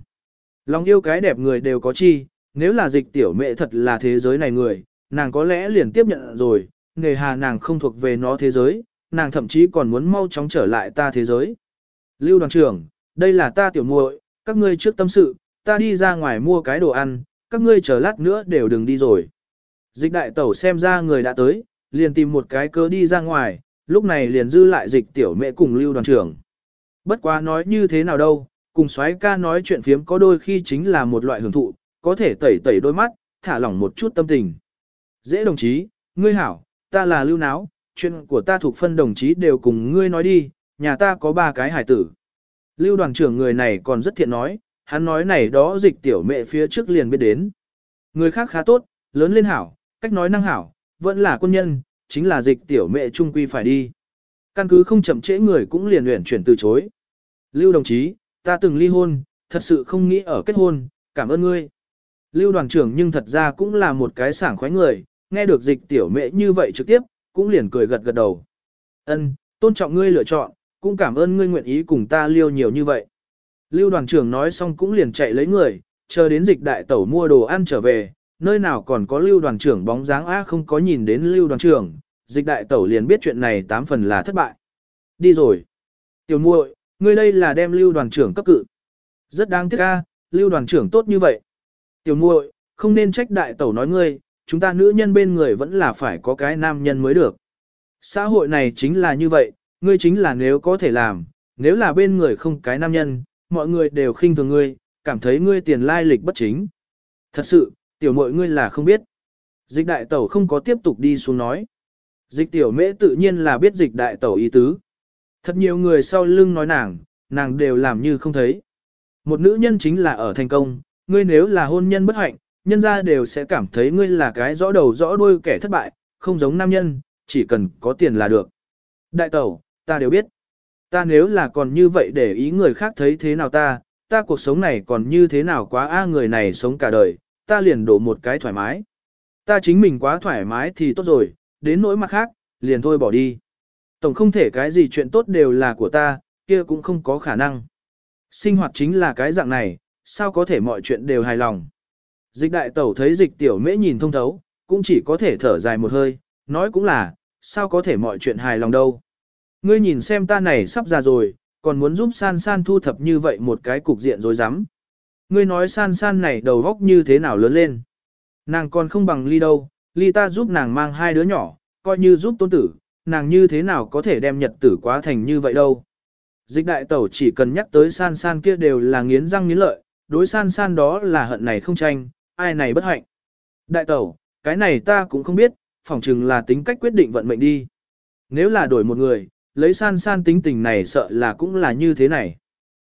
Lòng yêu cái đẹp người đều có chi, nếu là dịch tiểu mễ thật là thế giới này người, nàng có lẽ liền tiếp nhận rồi, nghề hà nàng không thuộc về nó thế giới, nàng thậm chí còn muốn mau chóng trở lại ta thế giới. Lưu đoàn trưởng, đây là ta tiểu muội, các ngươi trước tâm sự, ta đi ra ngoài mua cái đồ ăn, các ngươi chờ lát nữa đều đừng đi rồi. Dịch đại tẩu xem ra người đã tới, liền tìm một cái cớ đi ra ngoài, lúc này liền dư lại dịch tiểu mẹ cùng lưu đoàn trưởng. Bất quá nói như thế nào đâu, cùng soái ca nói chuyện phiếm có đôi khi chính là một loại hưởng thụ, có thể tẩy tẩy đôi mắt, thả lỏng một chút tâm tình. Dễ đồng chí, ngươi hảo, ta là lưu náo, chuyện của ta thuộc phân đồng chí đều cùng ngươi nói đi, nhà ta có ba cái hải tử. Lưu đoàn trưởng người này còn rất thiện nói, hắn nói này đó dịch tiểu mẹ phía trước liền biết đến. Người khác khá tốt, lớn lên hảo, cách nói năng hảo, vẫn là quân nhân, chính là dịch tiểu mẹ trung quy phải đi. Căn cứ không chậm trễ người cũng liền luyện chuyển từ chối. Lưu đồng chí, ta từng ly hôn, thật sự không nghĩ ở kết hôn, cảm ơn ngươi. Lưu đoàn trưởng nhưng thật ra cũng là một cái sảng khoái người, nghe được dịch tiểu mẹ như vậy trực tiếp, cũng liền cười gật gật đầu. Ân, tôn trọng ngươi lựa chọn, cũng cảm ơn ngươi nguyện ý cùng ta liêu nhiều như vậy. Lưu đoàn trưởng nói xong cũng liền chạy lấy người, chờ đến dịch đại tẩu mua đồ ăn trở về, nơi nào còn có lưu đoàn trưởng bóng dáng á không có nhìn đến lưu đoàn trưởng, dịch đại tẩu liền biết chuyện này tám phần là thất bại. Đi rồi. Tiểu muội, ngươi đây là đem lưu đoàn trưởng cấp cự. Rất đáng tiếc a, lưu đoàn trưởng tốt như vậy. Tiểu muội, không nên trách đại tẩu nói ngươi, chúng ta nữ nhân bên người vẫn là phải có cái nam nhân mới được. Xã hội này chính là như vậy, ngươi chính là nếu có thể làm, nếu là bên người không cái nam nhân, mọi người đều khinh thường ngươi, cảm thấy ngươi tiền lai lịch bất chính. Thật sự, tiểu mội ngươi là không biết. Dịch đại tẩu không có tiếp tục đi xuống nói. Dịch tiểu mễ tự nhiên là biết dịch đại tẩu ý tứ. Thật nhiều người sau lưng nói nàng, nàng đều làm như không thấy. Một nữ nhân chính là ở thành công, ngươi nếu là hôn nhân bất hạnh, nhân ra đều sẽ cảm thấy ngươi là cái rõ đầu rõ đuôi kẻ thất bại, không giống nam nhân, chỉ cần có tiền là được. Đại tẩu, ta đều biết. Ta nếu là còn như vậy để ý người khác thấy thế nào ta, ta cuộc sống này còn như thế nào quá a người này sống cả đời, ta liền đổ một cái thoải mái. Ta chính mình quá thoải mái thì tốt rồi, đến nỗi mặt khác, liền thôi bỏ đi. Tổng không thể cái gì chuyện tốt đều là của ta, kia cũng không có khả năng. Sinh hoạt chính là cái dạng này, sao có thể mọi chuyện đều hài lòng. Dịch đại tẩu thấy dịch tiểu mễ nhìn thông thấu, cũng chỉ có thể thở dài một hơi, nói cũng là, sao có thể mọi chuyện hài lòng đâu. Ngươi nhìn xem ta này sắp ra rồi, còn muốn giúp san san thu thập như vậy một cái cục diện rồi dám. Ngươi nói san san này đầu góc như thế nào lớn lên. Nàng còn không bằng ly đâu, ly ta giúp nàng mang hai đứa nhỏ, coi như giúp tôn tử, nàng như thế nào có thể đem nhật tử quá thành như vậy đâu. Dịch đại tẩu chỉ cần nhắc tới san san kia đều là nghiến răng nghiến lợi, đối san san đó là hận này không tranh, ai này bất hạnh. Đại tẩu, cái này ta cũng không biết, phỏng chừng là tính cách quyết định vận mệnh đi. Nếu là đổi một người, lấy san san tính tình này sợ là cũng là như thế này.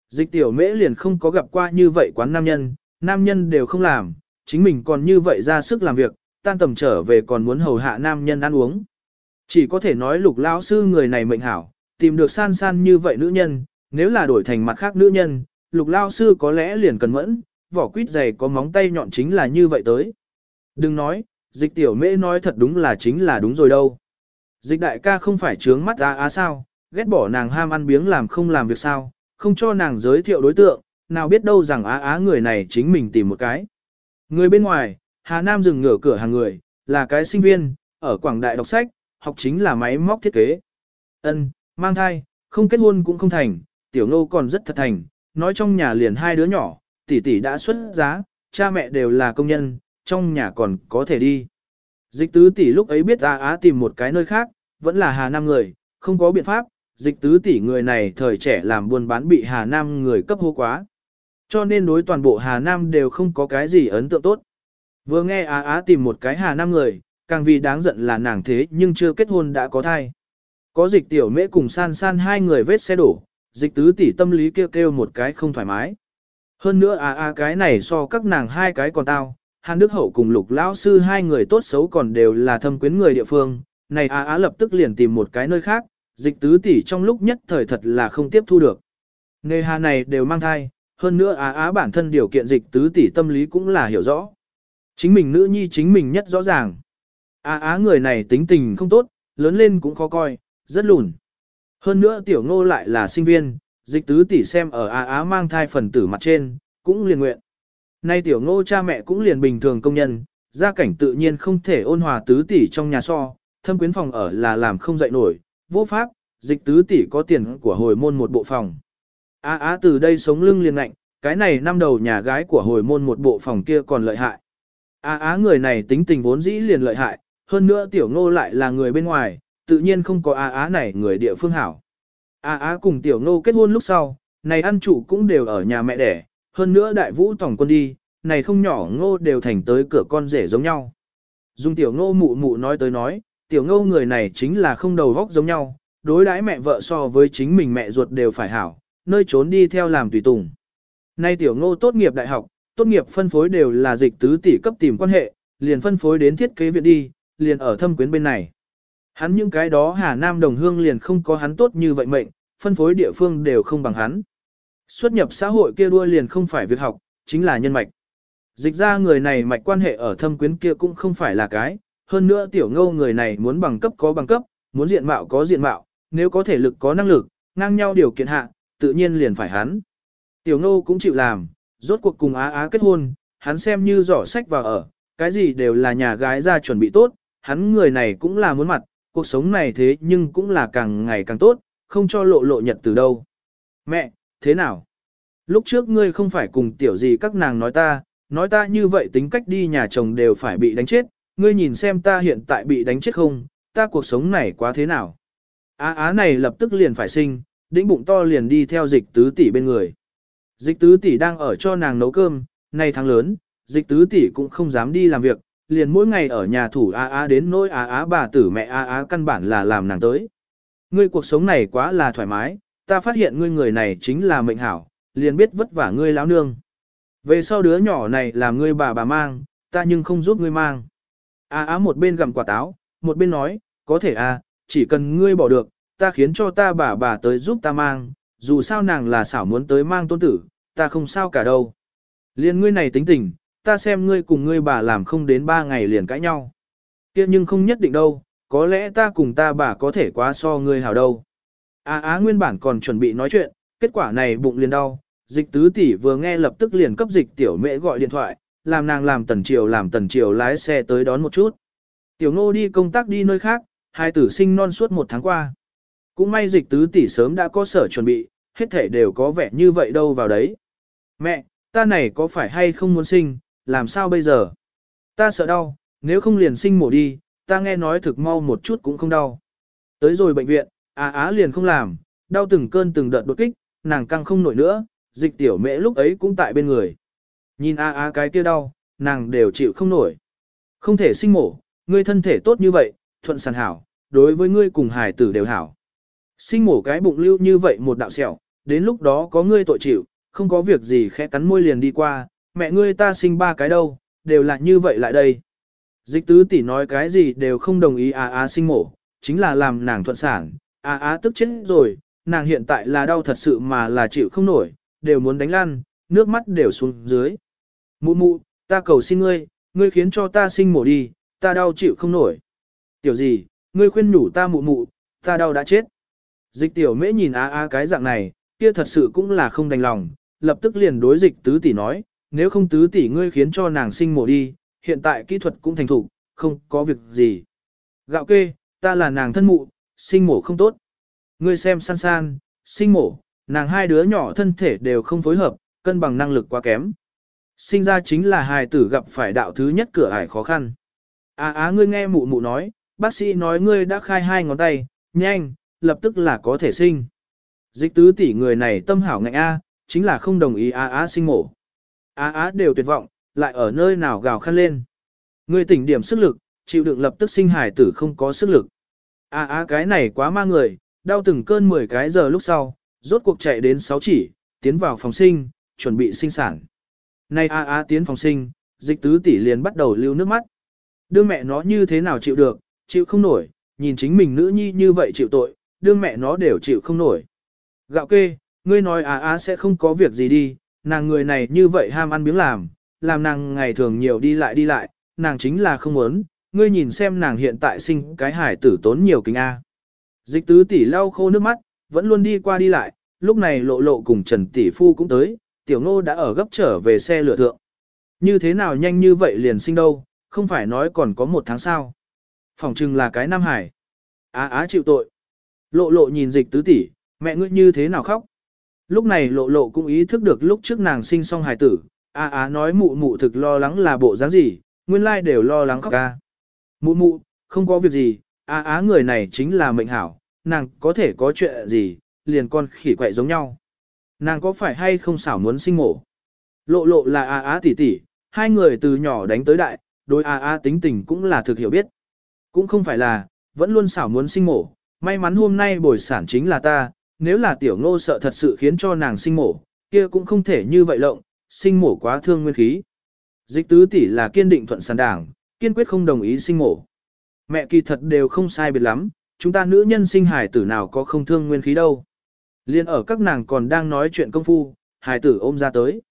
Dịch tiểu mễ liền không có gặp qua như vậy quán nam nhân, nam nhân đều không làm, chính mình còn như vậy ra sức làm việc, tan tầm trở về còn muốn hầu hạ nam nhân ăn uống. Chỉ có thể nói lục lão sư người này mệnh hảo, tìm được san san như vậy nữ nhân, nếu là đổi thành mặt khác nữ nhân, lục lao sư có lẽ liền cần mẫn, vỏ quýt dày có móng tay nhọn chính là như vậy tới. Đừng nói, dịch tiểu mễ nói thật đúng là chính là đúng rồi đâu. Dịch đại ca không phải trướng mắt á á sao, ghét bỏ nàng ham ăn biếng làm không làm việc sao, không cho nàng giới thiệu đối tượng, nào biết đâu rằng á á người này chính mình tìm một cái. Người bên ngoài, Hà Nam dừng ngửa cửa hàng người, là cái sinh viên, ở Quảng Đại đọc sách, học chính là máy móc thiết kế. Ân, mang thai, không kết hôn cũng không thành, tiểu ngô còn rất thật thành, nói trong nhà liền hai đứa nhỏ, tỷ tỷ đã xuất giá, cha mẹ đều là công nhân, trong nhà còn có thể đi. Dịch tứ tỷ lúc ấy biết Á Á tìm một cái nơi khác, vẫn là Hà Nam người, không có biện pháp, dịch tứ tỷ người này thời trẻ làm buôn bán bị Hà Nam người cấp hô quá. Cho nên đối toàn bộ Hà Nam đều không có cái gì ấn tượng tốt. Vừa nghe Á Á tìm một cái Hà Nam người, càng vì đáng giận là nàng thế nhưng chưa kết hôn đã có thai. Có dịch tiểu mễ cùng san san hai người vết xe đổ, dịch tứ tỷ tâm lý kêu kêu một cái không thoải mái. Hơn nữa à à cái này so các nàng hai cái còn tao, Hàn Đức Hậu cùng Lục Lão Sư hai người tốt xấu còn đều là thâm quyến người địa phương, này à á lập tức liền tìm một cái nơi khác, dịch tứ tỷ trong lúc nhất thời thật là không tiếp thu được. Nghề hà này đều mang thai, hơn nữa á á bản thân điều kiện dịch tứ tỷ tâm lý cũng là hiểu rõ. Chính mình nữ nhi chính mình nhất rõ ràng. Á á người này tính tình không tốt, lớn lên cũng khó coi, rất lùn. Hơn nữa tiểu ngô lại là sinh viên, dịch tứ tỷ xem ở Á Á mang thai phần tử mặt trên, cũng liền nguyện. Nay tiểu ngô cha mẹ cũng liền bình thường công nhân, gia cảnh tự nhiên không thể ôn hòa tứ tỷ trong nhà so, thâm quyến phòng ở là làm không dậy nổi, vô pháp, dịch tứ tỷ có tiền của hồi môn một bộ phòng. Á Á từ đây sống lưng liền lạnh, cái này năm đầu nhà gái của hồi môn một bộ phòng kia còn lợi hại. Á Á người này tính tình vốn dĩ liền lợi hại, hơn nữa tiểu ngô lại là người bên ngoài, tự nhiên không có Á Á này người địa phương hảo. Á Á cùng Tiểu Ngô kết hôn lúc sau, này ăn chủ cũng đều ở nhà mẹ đẻ, hơn nữa đại vũ tổng quân đi, này không nhỏ Ngô đều thành tới cửa con rể giống nhau. Dung Tiểu Ngô mụ mụ nói tới nói, Tiểu Ngô người này chính là không đầu góc giống nhau, đối đãi mẹ vợ so với chính mình mẹ ruột đều phải hảo, nơi trốn đi theo làm tùy tùng. Nay Tiểu Ngô tốt nghiệp đại học, tốt nghiệp phân phối đều là dịch tứ tỷ cấp tìm quan hệ, liền phân phối đến thiết kế viện đi, liền ở thâm quyến bên này. Hắn những cái đó Hà Nam đồng hương liền không có hắn tốt như vậy mệnh, phân phối địa phương đều không bằng hắn. Xuất nhập xã hội kia đua liền không phải việc học, chính là nhân mạch. Dịch ra người này mạch quan hệ ở thâm quyến kia cũng không phải là cái, hơn nữa tiểu ngâu người này muốn bằng cấp có bằng cấp, muốn diện mạo có diện mạo, nếu có thể lực có năng lực, ngang nhau điều kiện hạ, tự nhiên liền phải hắn. Tiểu ngâu cũng chịu làm, rốt cuộc cùng Á Á kết hôn, hắn xem như giỏ sách vào ở, cái gì đều là nhà gái ra chuẩn bị tốt, hắn người này cũng là muốn mặt, cuộc sống này thế nhưng cũng là càng ngày càng tốt, không cho lộ lộ nhật từ đâu. Mẹ, thế nào? Lúc trước ngươi không phải cùng tiểu gì các nàng nói ta, nói ta như vậy tính cách đi nhà chồng đều phải bị đánh chết, ngươi nhìn xem ta hiện tại bị đánh chết không, ta cuộc sống này quá thế nào. Á á này lập tức liền phải sinh, đĩnh bụng to liền đi theo dịch tứ tỷ bên người. Dịch tứ tỷ đang ở cho nàng nấu cơm, nay tháng lớn, dịch tứ tỷ cũng không dám đi làm việc, liền mỗi ngày ở nhà thủ á á đến nỗi á á bà tử mẹ á á căn bản là làm nàng tới. Ngươi cuộc sống này quá là thoải mái, ta phát hiện ngươi người này chính là mệnh hảo, liền biết vất vả ngươi lão nương. Về sau đứa nhỏ này làm ngươi bà bà mang, ta nhưng không giúp ngươi mang. A á một bên gặm quả táo, một bên nói, có thể à, chỉ cần ngươi bỏ được, ta khiến cho ta bà bà tới giúp ta mang, dù sao nàng là xảo muốn tới mang tôn tử, ta không sao cả đâu. Liên ngươi này tính tình, ta xem ngươi cùng ngươi bà làm không đến ba ngày liền cãi nhau. kia nhưng không nhất định đâu, có lẽ ta cùng ta bà có thể quá so ngươi hảo đâu. Á á nguyên bản còn chuẩn bị nói chuyện, kết quả này bụng liền đau, dịch tứ tỷ vừa nghe lập tức liền cấp dịch tiểu mẹ gọi điện thoại, làm nàng làm tần triều làm tần triều lái xe tới đón một chút. Tiểu ngô đi công tác đi nơi khác, hai tử sinh non suốt một tháng qua. Cũng may dịch tứ tỷ sớm đã có sở chuẩn bị, hết thể đều có vẻ như vậy đâu vào đấy. Mẹ, ta này có phải hay không muốn sinh, làm sao bây giờ? Ta sợ đau, nếu không liền sinh mổ đi, ta nghe nói thực mau một chút cũng không đau. Tới rồi bệnh viện, á á liền không làm, đau từng cơn từng đợt đột kích, nàng căng không nổi nữa, dịch tiểu mẹ lúc ấy cũng tại bên người. Nhìn a a cái kia đau, nàng đều chịu không nổi. Không thể sinh mổ, ngươi thân thể tốt như vậy, thuận sản hảo, đối với ngươi cùng hài tử đều hảo. Sinh mổ cái bụng lưu như vậy một đạo sẹo, đến lúc đó có ngươi tội chịu, không có việc gì khẽ cắn môi liền đi qua, mẹ ngươi ta sinh ba cái đâu, đều là như vậy lại đây. Dịch tứ tỷ nói cái gì đều không đồng ý a a sinh mổ, chính là làm nàng thuận sản, a a tức chết rồi, nàng hiện tại là đau thật sự mà là chịu không nổi, đều muốn đánh lăn, nước mắt đều xuống dưới. Mụ mụ, ta cầu xin ngươi, ngươi khiến cho ta sinh mổ đi, ta đau chịu không nổi. Tiểu gì, ngươi khuyên nhủ ta mụ mụ, ta đau đã chết. Dịch tiểu mễ nhìn á á cái dạng này, kia thật sự cũng là không đành lòng, lập tức liền đối dịch tứ tỷ nói, nếu không tứ tỷ ngươi khiến cho nàng sinh mổ đi, hiện tại kỹ thuật cũng thành thục, không có việc gì. Gạo kê, ta là nàng thân mụ, sinh mổ không tốt. Ngươi xem san san, sinh mổ, nàng hai đứa nhỏ thân thể đều không phối hợp, cân bằng năng lực quá kém. Sinh ra chính là hài tử gặp phải đạo thứ nhất cửa ải khó khăn. Á á ngươi nghe mụ mụ nói, bác sĩ nói ngươi đã khai hai ngón tay, nhanh, lập tức là có thể sinh. Dịch tứ tỷ người này tâm hảo ngạnh A, chính là không đồng ý á á sinh mổ. Á á đều tuyệt vọng, lại ở nơi nào gào khăn lên. Ngươi tỉnh điểm sức lực, chịu đựng lập tức sinh hài tử không có sức lực. Á á cái này quá ma người, đau từng cơn 10 cái giờ lúc sau, rốt cuộc chạy đến 6 chỉ, tiến vào phòng sinh, chuẩn bị sinh sản. Nay A á tiến phòng sinh, dịch tứ tỷ liền bắt đầu lưu nước mắt. Đưa mẹ nó như thế nào chịu được, chịu không nổi, nhìn chính mình nữ nhi như vậy chịu tội, đương mẹ nó đều chịu không nổi. Gạo kê, ngươi nói A á sẽ không có việc gì đi, nàng người này như vậy ham ăn miếng làm, làm nàng ngày thường nhiều đi lại đi lại, nàng chính là không muốn, ngươi nhìn xem nàng hiện tại sinh cái hải tử tốn nhiều kinh A. Dịch tứ tỷ lau khô nước mắt, vẫn luôn đi qua đi lại, lúc này lộ lộ cùng Trần tỷ phu cũng tới, tiểu ngô đã ở gấp trở về xe lửa thượng. Như thế nào nhanh như vậy liền sinh đâu, không phải nói còn có một tháng sao. Phòng chừng là cái Nam Hải. Á á chịu tội. Lộ lộ nhìn dịch tứ tỷ, mẹ ngươi như thế nào khóc. Lúc này lộ lộ cũng ý thức được lúc trước nàng sinh xong hài tử, á á nói mụ mụ thực lo lắng là bộ dáng gì, nguyên lai đều lo lắng khóc ca. Mụ mụ, không có việc gì, á á người này chính là mệnh hảo, nàng có thể có chuyện gì, liền con khỉ quậy giống nhau. Nàng có phải hay không xảo muốn sinh mổ? Lộ lộ là á á tỷ tỷ, hai người từ nhỏ đánh tới đại, đối a á tính tình cũng là thực hiểu biết. Cũng không phải là, vẫn luôn xảo muốn sinh mổ, may mắn hôm nay bồi sản chính là ta, nếu là tiểu ngô sợ thật sự khiến cho nàng sinh mổ, kia cũng không thể như vậy lộng, sinh mổ quá thương nguyên khí. Dịch tứ tỷ là kiên định thuận sản đảng, kiên quyết không đồng ý sinh mổ. Mẹ kỳ thật đều không sai biệt lắm, chúng ta nữ nhân sinh hài tử nào có không thương nguyên khí đâu. Liên ở các nàng còn đang nói chuyện công phu, hải tử ôm ra tới.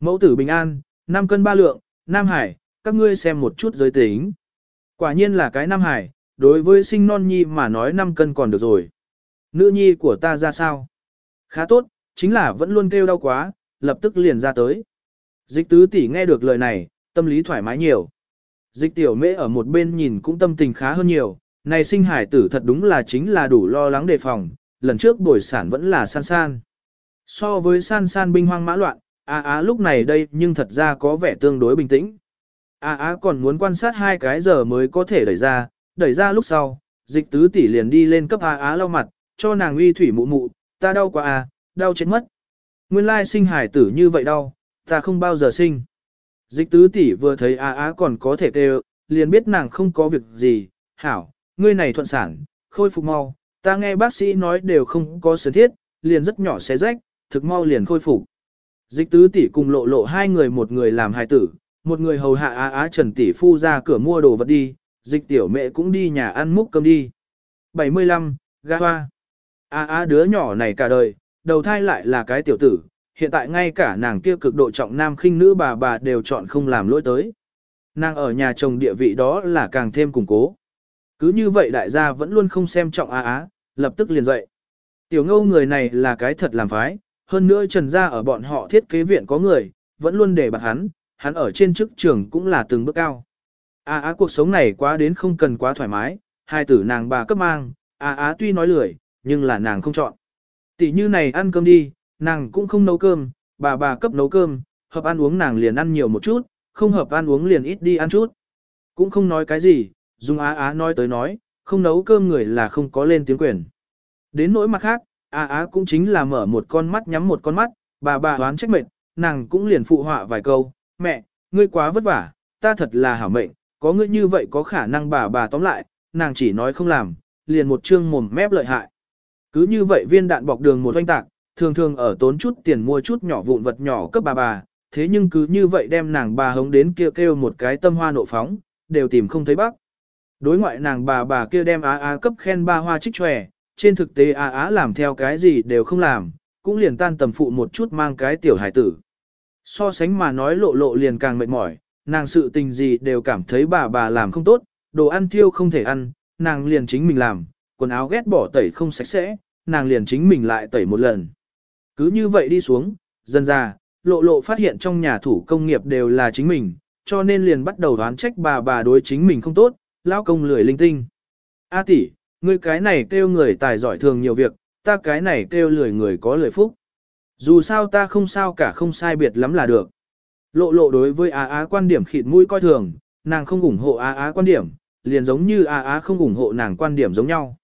Mẫu tử bình an, 5 cân 3 lượng, Nam Hải, các ngươi xem một chút giới tính. Quả nhiên là cái Nam Hải, đối với sinh non nhi mà nói 5 cân còn được rồi. Nữ nhi của ta ra sao? Khá tốt, chính là vẫn luôn kêu đau quá, lập tức liền ra tới. Dịch tứ tỷ nghe được lời này, tâm lý thoải mái nhiều. Dịch tiểu mễ ở một bên nhìn cũng tâm tình khá hơn nhiều, này sinh hải tử thật đúng là chính là đủ lo lắng đề phòng, lần trước bồi sản vẫn là san san. So với san san binh hoang mã loạn, Á Á lúc này đây nhưng thật ra có vẻ tương đối bình tĩnh. a Á còn muốn quan sát hai cái giờ mới có thể đẩy ra, đẩy ra lúc sau, dịch tứ tỷ liền đi lên cấp a Á lau mặt, cho nàng uy thủy mụ mụ, ta đau quá à, đau chết mất. Nguyên lai sinh hải tử như vậy đau, ta không bao giờ sinh. Dịch tứ tỷ vừa thấy a Á còn có thể kêu, liền biết nàng không có việc gì, hảo, ngươi này thuận sản, khôi phục mau, ta nghe bác sĩ nói đều không có sớn thiết, liền rất nhỏ xé rách, thực mau liền khôi phục. Dịch tứ tỷ cùng lộ lộ hai người một người làm hài tử, một người hầu hạ á á trần tỷ phu ra cửa mua đồ vật đi, dịch tiểu mẹ cũng đi nhà ăn múc cơm đi. 75, gà hoa. Á á đứa nhỏ này cả đời, đầu thai lại là cái tiểu tử, hiện tại ngay cả nàng kia cực độ trọng nam khinh nữ bà bà đều chọn không làm lỗi tới. Nàng ở nhà chồng địa vị đó là càng thêm củng cố. Cứ như vậy đại gia vẫn luôn không xem trọng Á Á, lập tức liền dậy. Tiểu ngâu người này là cái thật làm phái, hơn nữa trần gia ở bọn họ thiết kế viện có người, vẫn luôn để bạc hắn, hắn ở trên chức trường cũng là từng bước cao. Á Á cuộc sống này quá đến không cần quá thoải mái, hai tử nàng bà cấp mang, à Á tuy nói lười, nhưng là nàng không chọn. Tỷ như này ăn cơm đi, nàng cũng không nấu cơm, bà bà cấp nấu cơm, hợp ăn uống nàng liền ăn nhiều một chút, không hợp ăn uống liền ít đi ăn chút. Cũng không nói cái gì, dùng Á Á nói tới nói, không nấu cơm người là không có lên tiếng quyền. Đến nỗi mặt khác, Á Á cũng chính là mở một con mắt nhắm một con mắt, bà bà đoán trách mệt, nàng cũng liền phụ họa vài câu, mẹ, ngươi quá vất vả, ta thật là hảo mệnh, có ngươi như vậy có khả năng bà bà tóm lại, nàng chỉ nói không làm, liền một chương mồm mép lợi hại. Cứ như vậy viên đạn bọc đường một oanh tạc, thường thường ở tốn chút tiền mua chút nhỏ vụn vật nhỏ cấp bà bà, thế nhưng cứ như vậy đem nàng bà hống đến kia kêu một cái tâm hoa nộ phóng, đều tìm không thấy bác. Đối ngoại nàng bà bà kia đem á á cấp khen ba hoa trích tròe, trên thực tế á á làm theo cái gì đều không làm, cũng liền tan tầm phụ một chút mang cái tiểu hải tử. So sánh mà nói lộ lộ liền càng mệt mỏi, nàng sự tình gì đều cảm thấy bà bà làm không tốt, đồ ăn thiêu không thể ăn, nàng liền chính mình làm, quần áo ghét bỏ tẩy không sạch sẽ, nàng liền chính mình lại tẩy một lần. Cứ như vậy đi xuống, dần ra, lộ lộ phát hiện trong nhà thủ công nghiệp đều là chính mình, cho nên liền bắt đầu đoán trách bà bà đối chính mình không tốt, lao công lười linh tinh. A tỷ, ngươi cái này kêu người tài giỏi thường nhiều việc, ta cái này kêu lười người có lười phúc. Dù sao ta không sao cả không sai biệt lắm là được. Lộ lộ đối với Á Á quan điểm khịt mũi coi thường, nàng không ủng hộ Á Á quan điểm, liền giống như Á Á không ủng hộ nàng quan điểm giống nhau.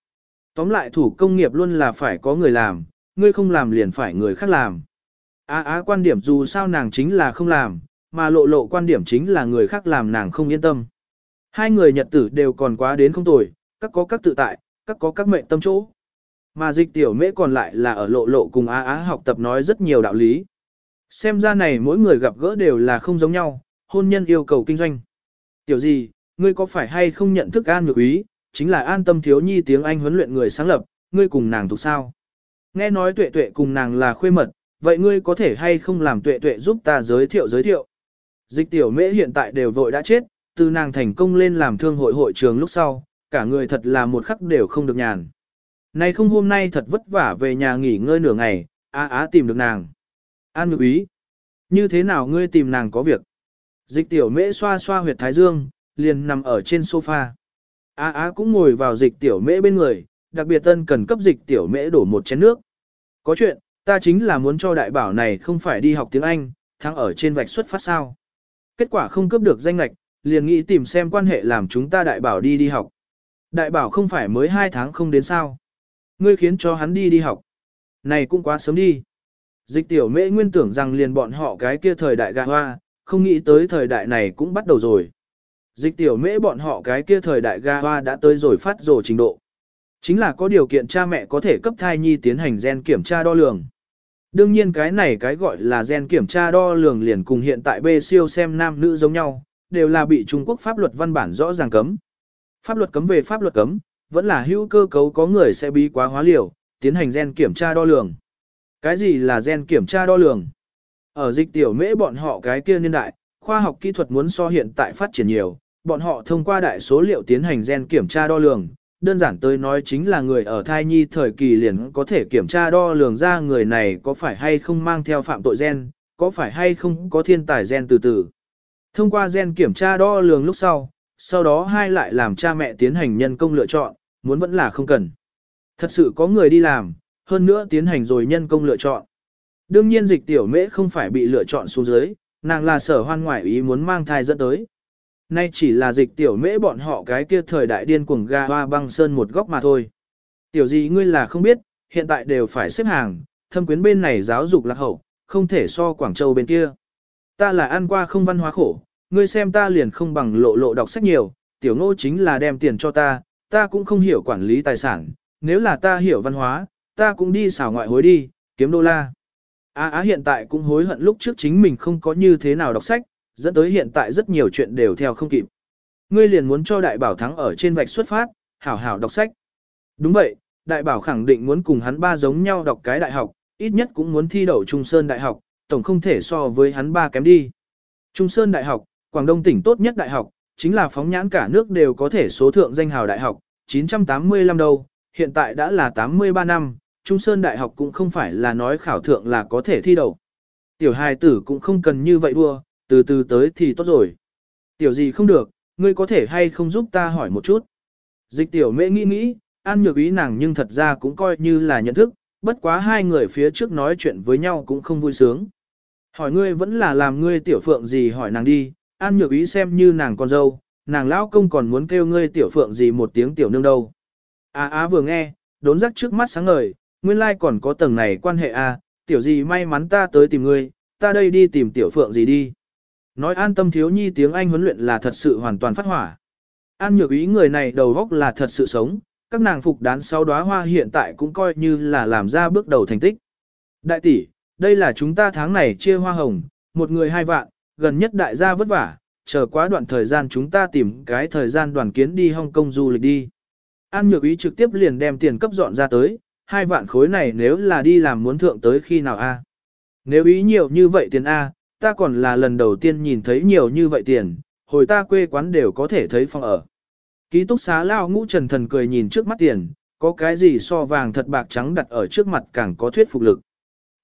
Tóm lại thủ công nghiệp luôn là phải có người làm, ngươi không làm liền phải người khác làm. Á Á quan điểm dù sao nàng chính là không làm, mà lộ lộ quan điểm chính là người khác làm nàng không yên tâm. Hai người nhật tử đều còn quá đến không tồi, các có các tự tại, các có các mệnh tâm chỗ. Mà dịch tiểu mễ còn lại là ở lộ lộ cùng Á Á học tập nói rất nhiều đạo lý. Xem ra này mỗi người gặp gỡ đều là không giống nhau, hôn nhân yêu cầu kinh doanh. Tiểu gì, ngươi có phải hay không nhận thức an nhược ý, chính là an tâm thiếu nhi tiếng Anh huấn luyện người sáng lập, ngươi cùng nàng thuộc sao. Nghe nói tuệ tuệ cùng nàng là khuê mật, vậy ngươi có thể hay không làm tuệ tuệ giúp ta giới thiệu giới thiệu. Dịch tiểu mễ hiện tại đều vội đã chết, từ nàng thành công lên làm thương hội hội trường lúc sau, cả người thật là một khắc đều không được nhàn. Này không hôm nay thật vất vả về nhà nghỉ ngơi nửa ngày, á á tìm được nàng. An ngược ý. Như thế nào ngươi tìm nàng có việc? Dịch tiểu mễ xoa xoa huyệt thái dương, liền nằm ở trên sofa. Á á cũng ngồi vào dịch tiểu mễ bên người, đặc biệt tân cần cấp dịch tiểu mễ đổ một chén nước. Có chuyện, ta chính là muốn cho đại bảo này không phải đi học tiếng Anh, thắng ở trên vạch xuất phát sao. Kết quả không cướp được danh lạch, liền nghĩ tìm xem quan hệ làm chúng ta đại bảo đi đi học. Đại bảo không phải mới 2 tháng không đến sao. Ngươi khiến cho hắn đi đi học. Này cũng quá sớm đi. Dịch tiểu mễ nguyên tưởng rằng liền bọn họ cái kia thời đại gà hoa, không nghĩ tới thời đại này cũng bắt đầu rồi. Dịch tiểu mễ bọn họ cái kia thời đại gà hoa đã tới rồi phát rồi trình độ. Chính là có điều kiện cha mẹ có thể cấp thai nhi tiến hành gen kiểm tra đo lường. Đương nhiên cái này cái gọi là gen kiểm tra đo lường liền cùng hiện tại B siêu xem nam nữ giống nhau, đều là bị Trung Quốc pháp luật văn bản rõ ràng cấm. Pháp luật cấm về pháp luật cấm, vẫn là hữu cơ cấu có người sẽ bí quá hóa liều, tiến hành gen kiểm tra đo lường. Cái gì là gen kiểm tra đo lường? Ở dịch tiểu mễ bọn họ cái kia niên đại, khoa học kỹ thuật muốn so hiện tại phát triển nhiều, bọn họ thông qua đại số liệu tiến hành gen kiểm tra đo lường. Đơn giản tôi nói chính là người ở thai nhi thời kỳ liền có thể kiểm tra đo lường ra người này có phải hay không mang theo phạm tội gen, có phải hay không có thiên tài gen từ từ. Thông qua gen kiểm tra đo lường lúc sau, sau đó hai lại làm cha mẹ tiến hành nhân công lựa chọn, muốn vẫn là không cần. Thật sự có người đi làm, hơn nữa tiến hành rồi nhân công lựa chọn. Đương nhiên dịch tiểu mễ không phải bị lựa chọn xuống dưới, nàng là sở hoan ngoại ý muốn mang thai dẫn tới. Nay chỉ là dịch tiểu mễ bọn họ cái kia thời đại điên cuồng ga hoa băng sơn một góc mà thôi. Tiểu gì ngươi là không biết, hiện tại đều phải xếp hàng, thâm quyến bên này giáo dục lạc hậu, không thể so Quảng Châu bên kia. Ta là ăn qua không văn hóa khổ, ngươi xem ta liền không bằng lộ lộ đọc sách nhiều, tiểu ngô chính là đem tiền cho ta, ta cũng không hiểu quản lý tài sản, nếu là ta hiểu văn hóa, ta cũng đi xảo ngoại hối đi, kiếm đô la. Á á hiện tại cũng hối hận lúc trước chính mình không có như thế nào đọc sách, dẫn tới hiện tại rất nhiều chuyện đều theo không kịp. Ngươi liền muốn cho đại bảo thắng ở trên vạch xuất phát, hảo hảo đọc sách. Đúng vậy, đại bảo khẳng định muốn cùng hắn ba giống nhau đọc cái đại học, ít nhất cũng muốn thi đậu Trung Sơn Đại học, tổng không thể so với hắn ba kém đi. Trung Sơn Đại học, Quảng Đông tỉnh tốt nhất đại học, chính là phóng nhãn cả nước đều có thể số thượng danh hào đại học, 985 đâu, hiện tại đã là 83 năm, Trung Sơn Đại học cũng không phải là nói khảo thượng là có thể thi đậu. Tiểu hài tử cũng không cần như vậy đua, từ từ tới thì tốt rồi. Tiểu gì không được, ngươi có thể hay không giúp ta hỏi một chút. Dịch tiểu mễ nghĩ nghĩ, an nhược ý nàng nhưng thật ra cũng coi như là nhận thức, bất quá hai người phía trước nói chuyện với nhau cũng không vui sướng. Hỏi ngươi vẫn là làm ngươi tiểu phượng gì hỏi nàng đi, an nhược ý xem như nàng con dâu, nàng lão công còn muốn kêu ngươi tiểu phượng gì một tiếng tiểu nương đâu. Á á vừa nghe, đốn rắc trước mắt sáng ngời, nguyên lai còn có tầng này quan hệ a, à, tiểu gì may mắn ta tới tìm ngươi, ta đây đi tìm tiểu phượng gì đi. Nói an tâm thiếu nhi tiếng Anh huấn luyện là thật sự hoàn toàn phát hỏa. An nhược ý người này đầu góc là thật sự sống, các nàng phục đán sau đóa hoa hiện tại cũng coi như là làm ra bước đầu thành tích. Đại tỷ, đây là chúng ta tháng này chia hoa hồng, một người hai vạn, gần nhất đại gia vất vả, chờ quá đoạn thời gian chúng ta tìm cái thời gian đoàn kiến đi Hong Kong du lịch đi. An nhược ý trực tiếp liền đem tiền cấp dọn ra tới, hai vạn khối này nếu là đi làm muốn thượng tới khi nào a? Nếu ý nhiều như vậy tiền a, ta còn là lần đầu tiên nhìn thấy nhiều như vậy tiền, hồi ta quê quán đều có thể thấy phòng ở. Ký túc xá lao ngũ trần thần cười nhìn trước mắt tiền, có cái gì so vàng thật bạc trắng đặt ở trước mặt càng có thuyết phục lực.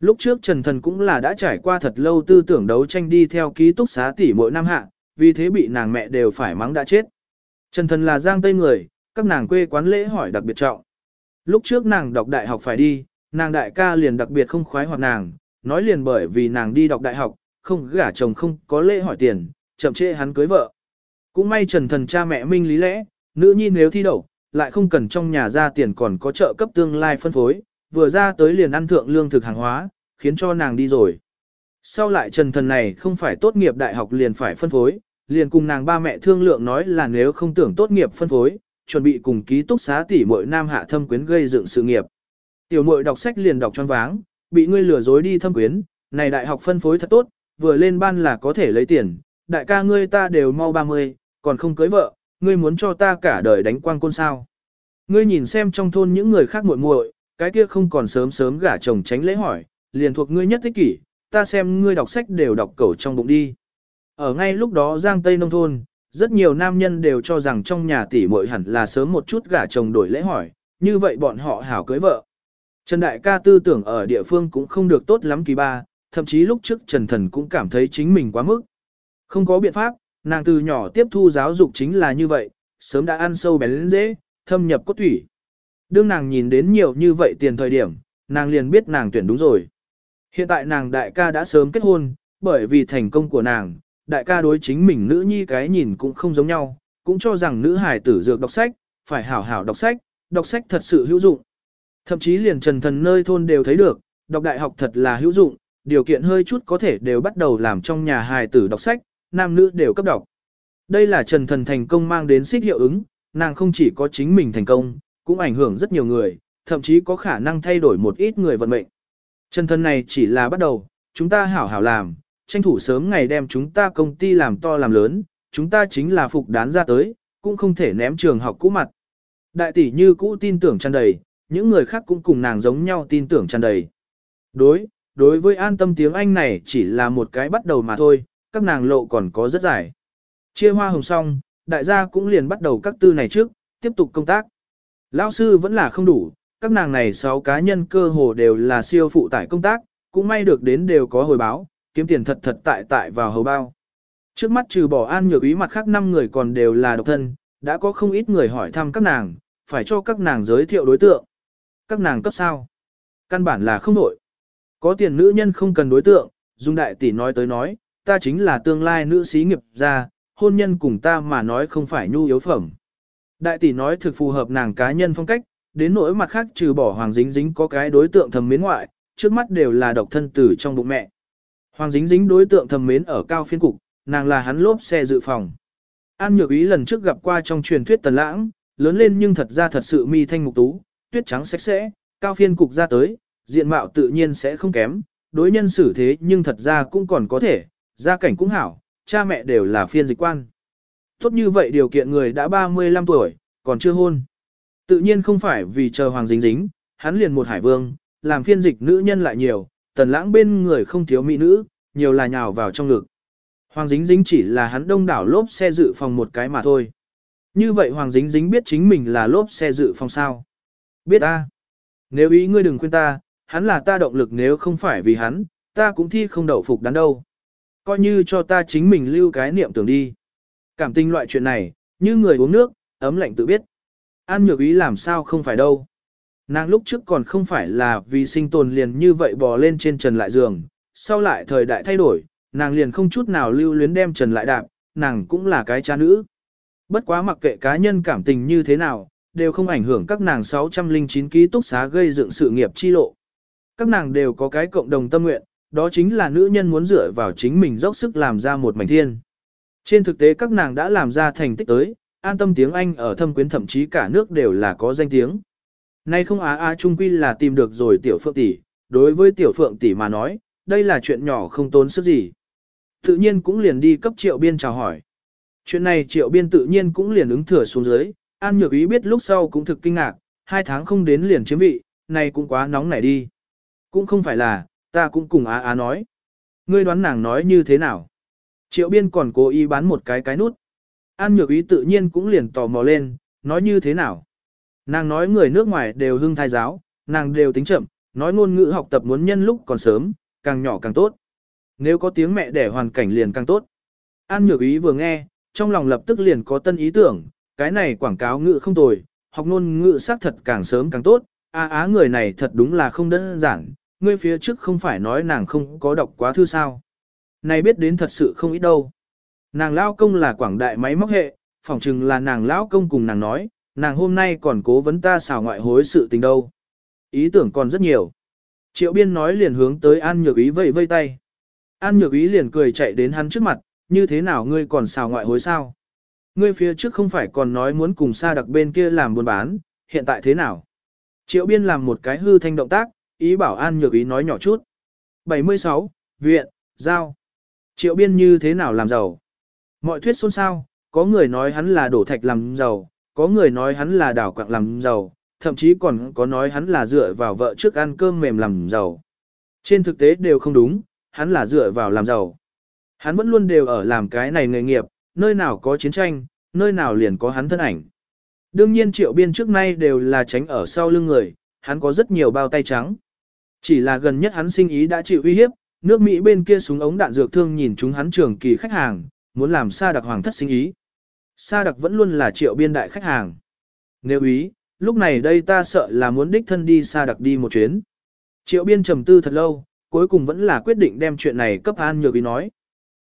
Lúc trước Trần Thần cũng là đã trải qua thật lâu tư tưởng đấu tranh đi theo ký túc xá tỷ mỗi năm hạ, vì thế bị nàng mẹ đều phải mắng đã chết. Trần Thần là giang tây người, các nàng quê quán lễ hỏi đặc biệt trọng. Lúc trước nàng đọc đại học phải đi, nàng đại ca liền đặc biệt không khoái hoặc nàng, nói liền bởi vì nàng đi đọc đại học, không gả chồng không có lễ hỏi tiền, chậm trễ hắn cưới vợ. Cũng may Trần Thần cha mẹ minh lý lẽ, nữ nhi nếu thi đậu, lại không cần trong nhà ra tiền còn có trợ cấp tương lai phân phối, vừa ra tới liền ăn thượng lương thực hàng hóa, khiến cho nàng đi rồi. Sau lại Trần Thần này không phải tốt nghiệp đại học liền phải phân phối, liền cùng nàng ba mẹ thương lượng nói là nếu không tưởng tốt nghiệp phân phối, chuẩn bị cùng ký túc xá tỷ muội nam hạ thâm quyến gây dựng sự nghiệp. Tiểu muội đọc sách liền đọc choáng váng, bị ngươi lừa dối đi thâm quyến, này đại học phân phối thật tốt, vừa lên ban là có thể lấy tiền, đại ca ngươi ta đều mau 30, còn không cưới vợ, ngươi muốn cho ta cả đời đánh quang côn sao. Ngươi nhìn xem trong thôn những người khác muội muội, cái kia không còn sớm sớm gả chồng tránh lễ hỏi, liền thuộc ngươi nhất thích kỷ, ta xem ngươi đọc sách đều đọc cẩu trong bụng đi. Ở ngay lúc đó Giang Tây Nông Thôn, rất nhiều nam nhân đều cho rằng trong nhà tỷ muội hẳn là sớm một chút gả chồng đổi lễ hỏi, như vậy bọn họ hảo cưới vợ. Trần Đại ca tư tưởng ở địa phương cũng không được tốt lắm kỳ ba, thậm chí lúc trước Trần Thần cũng cảm thấy chính mình quá mức. Không có biện pháp, nàng từ nhỏ tiếp thu giáo dục chính là như vậy, sớm đã ăn sâu bén dễ, thâm nhập cốt thủy. Đương nàng nhìn đến nhiều như vậy tiền thời điểm, nàng liền biết nàng tuyển đúng rồi. Hiện tại nàng đại ca đã sớm kết hôn, bởi vì thành công của nàng, đại ca đối chính mình nữ nhi cái nhìn cũng không giống nhau, cũng cho rằng nữ hài tử dược đọc sách, phải hảo hảo đọc sách, đọc sách thật sự hữu dụng. Thậm chí liền trần thần nơi thôn đều thấy được, đọc đại học thật là hữu dụng, điều kiện hơi chút có thể đều bắt đầu làm trong nhà hài tử đọc sách, nam nữ đều cấp đọc. Đây là trần thần thành công mang đến xích hiệu ứng, nàng không chỉ có chính mình thành công, cũng ảnh hưởng rất nhiều người, thậm chí có khả năng thay đổi một ít người vận mệnh. chân thân này chỉ là bắt đầu, chúng ta hảo hảo làm, tranh thủ sớm ngày đem chúng ta công ty làm to làm lớn, chúng ta chính là phục đán ra tới, cũng không thể ném trường học cũ mặt. Đại tỷ như cũ tin tưởng tràn đầy, những người khác cũng cùng nàng giống nhau tin tưởng tràn đầy. Đối, đối với an tâm tiếng Anh này chỉ là một cái bắt đầu mà thôi, các nàng lộ còn có rất dài. Chia hoa hồng xong, đại gia cũng liền bắt đầu các tư này trước, tiếp tục công tác. Lão sư vẫn là không đủ, các nàng này 6 cá nhân cơ hồ đều là siêu phụ tải công tác, cũng may được đến đều có hồi báo, kiếm tiền thật thật tại tại vào hầu bao. Trước mắt trừ bỏ an nhược ý mặt khác 5 người còn đều là độc thân, đã có không ít người hỏi thăm các nàng, phải cho các nàng giới thiệu đối tượng. Các nàng cấp sao? Căn bản là không nổi. Có tiền nữ nhân không cần đối tượng, Dung đại tỷ nói tới nói, ta chính là tương lai nữ sĩ nghiệp gia, hôn nhân cùng ta mà nói không phải nhu yếu phẩm. Đại tỷ nói thực phù hợp nàng cá nhân phong cách, đến nỗi mặt khác trừ bỏ Hoàng Dính Dính có cái đối tượng thầm mến ngoại, trước mắt đều là độc thân tử trong bụng mẹ. Hoàng Dính Dính đối tượng thầm mến ở cao phiên cục, nàng là hắn lốp xe dự phòng. An nhược ý lần trước gặp qua trong truyền thuyết tần lãng, lớn lên nhưng thật ra thật sự mi thanh mục tú, tuyết trắng sạch sẽ, cao phiên cục ra tới, diện mạo tự nhiên sẽ không kém, đối nhân xử thế nhưng thật ra cũng còn có thể, gia cảnh cũng hảo, cha mẹ đều là phiên dịch quan. Tốt như vậy điều kiện người đã 35 tuổi, còn chưa hôn. Tự nhiên không phải vì chờ Hoàng Dính Dính, hắn liền một hải vương, làm phiên dịch nữ nhân lại nhiều, tần lãng bên người không thiếu mỹ nữ, nhiều là nhào vào trong ngực. Hoàng Dính Dính chỉ là hắn đông đảo lốp xe dự phòng một cái mà thôi. Như vậy Hoàng Dính Dính biết chính mình là lốp xe dự phòng sao? Biết ta Nếu ý ngươi đừng khuyên ta, hắn là ta động lực nếu không phải vì hắn, ta cũng thi không đậu phục đắn đâu. Coi như cho ta chính mình lưu cái niệm tưởng đi. Cảm tình loại chuyện này, như người uống nước, ấm lạnh tự biết. An nhược ý làm sao không phải đâu. Nàng lúc trước còn không phải là vì sinh tồn liền như vậy bò lên trên trần lại giường, sau lại thời đại thay đổi, nàng liền không chút nào lưu luyến đem trần lại đạp, nàng cũng là cái cha nữ. Bất quá mặc kệ cá nhân cảm tình như thế nào, đều không ảnh hưởng các nàng 609 ký túc xá gây dựng sự nghiệp chi lộ. Các nàng đều có cái cộng đồng tâm nguyện, đó chính là nữ nhân muốn dựa vào chính mình dốc sức làm ra một mảnh thiên. Trên thực tế các nàng đã làm ra thành tích tới, an tâm tiếng Anh ở thâm quyến thậm chí cả nước đều là có danh tiếng. Nay không á á trung quy là tìm được rồi tiểu phượng tỷ, đối với tiểu phượng tỷ mà nói, đây là chuyện nhỏ không tốn sức gì. Tự nhiên cũng liền đi cấp triệu biên chào hỏi. Chuyện này triệu biên tự nhiên cũng liền ứng thừa xuống dưới, an nhược ý biết lúc sau cũng thực kinh ngạc, hai tháng không đến liền chiếm vị, này cũng quá nóng nảy đi. Cũng không phải là, ta cũng cùng á á nói. Ngươi đoán nàng nói như thế nào? Triệu biên còn cố ý bán một cái cái nút. An nhược ý tự nhiên cũng liền tò mò lên, nói như thế nào? Nàng nói người nước ngoài đều hưng thai giáo, nàng đều tính chậm, nói ngôn ngữ học tập muốn nhân lúc còn sớm, càng nhỏ càng tốt. Nếu có tiếng mẹ đẻ hoàn cảnh liền càng tốt. An nhược ý vừa nghe, trong lòng lập tức liền có tân ý tưởng, cái này quảng cáo ngữ không tồi, học ngôn ngữ xác thật càng sớm càng tốt, á á người này thật đúng là không đơn giản, ngươi phía trước không phải nói nàng không có đọc quá thư sao. Này biết đến thật sự không ít đâu. Nàng lão công là quảng đại máy móc hệ, phỏng chừng là nàng lão công cùng nàng nói, nàng hôm nay còn cố vấn ta xào ngoại hối sự tình đâu. Ý tưởng còn rất nhiều. Triệu biên nói liền hướng tới An Nhược Ý vẫy vây tay. An Nhược Ý liền cười chạy đến hắn trước mặt, như thế nào ngươi còn xào ngoại hối sao? Ngươi phía trước không phải còn nói muốn cùng xa đặc bên kia làm buôn bán, hiện tại thế nào? Triệu biên làm một cái hư thanh động tác, ý bảo An Nhược Ý nói nhỏ chút. 76. Viện, Giao. Triệu biên như thế nào làm giàu? Mọi thuyết xôn xao, có người nói hắn là đổ thạch làm giàu, có người nói hắn là đảo quạng làm giàu, thậm chí còn có nói hắn là dựa vào vợ trước ăn cơm mềm làm giàu. Trên thực tế đều không đúng, hắn là dựa vào làm giàu. Hắn vẫn luôn đều ở làm cái này nghề nghiệp, nơi nào có chiến tranh, nơi nào liền có hắn thân ảnh. Đương nhiên triệu biên trước nay đều là tránh ở sau lưng người, hắn có rất nhiều bao tay trắng. Chỉ là gần nhất hắn sinh ý đã chịu uy hiếp, nước Mỹ bên kia súng ống đạn dược thương nhìn chúng hắn trường kỳ khách hàng, muốn làm Sa đặc hoàng thất sinh ý. Sa đặc vẫn luôn là triệu biên đại khách hàng. Nếu ý, lúc này đây ta sợ là muốn đích thân đi sa đặc đi một chuyến. Triệu biên trầm tư thật lâu, cuối cùng vẫn là quyết định đem chuyện này cấp An Nhược Ý nói.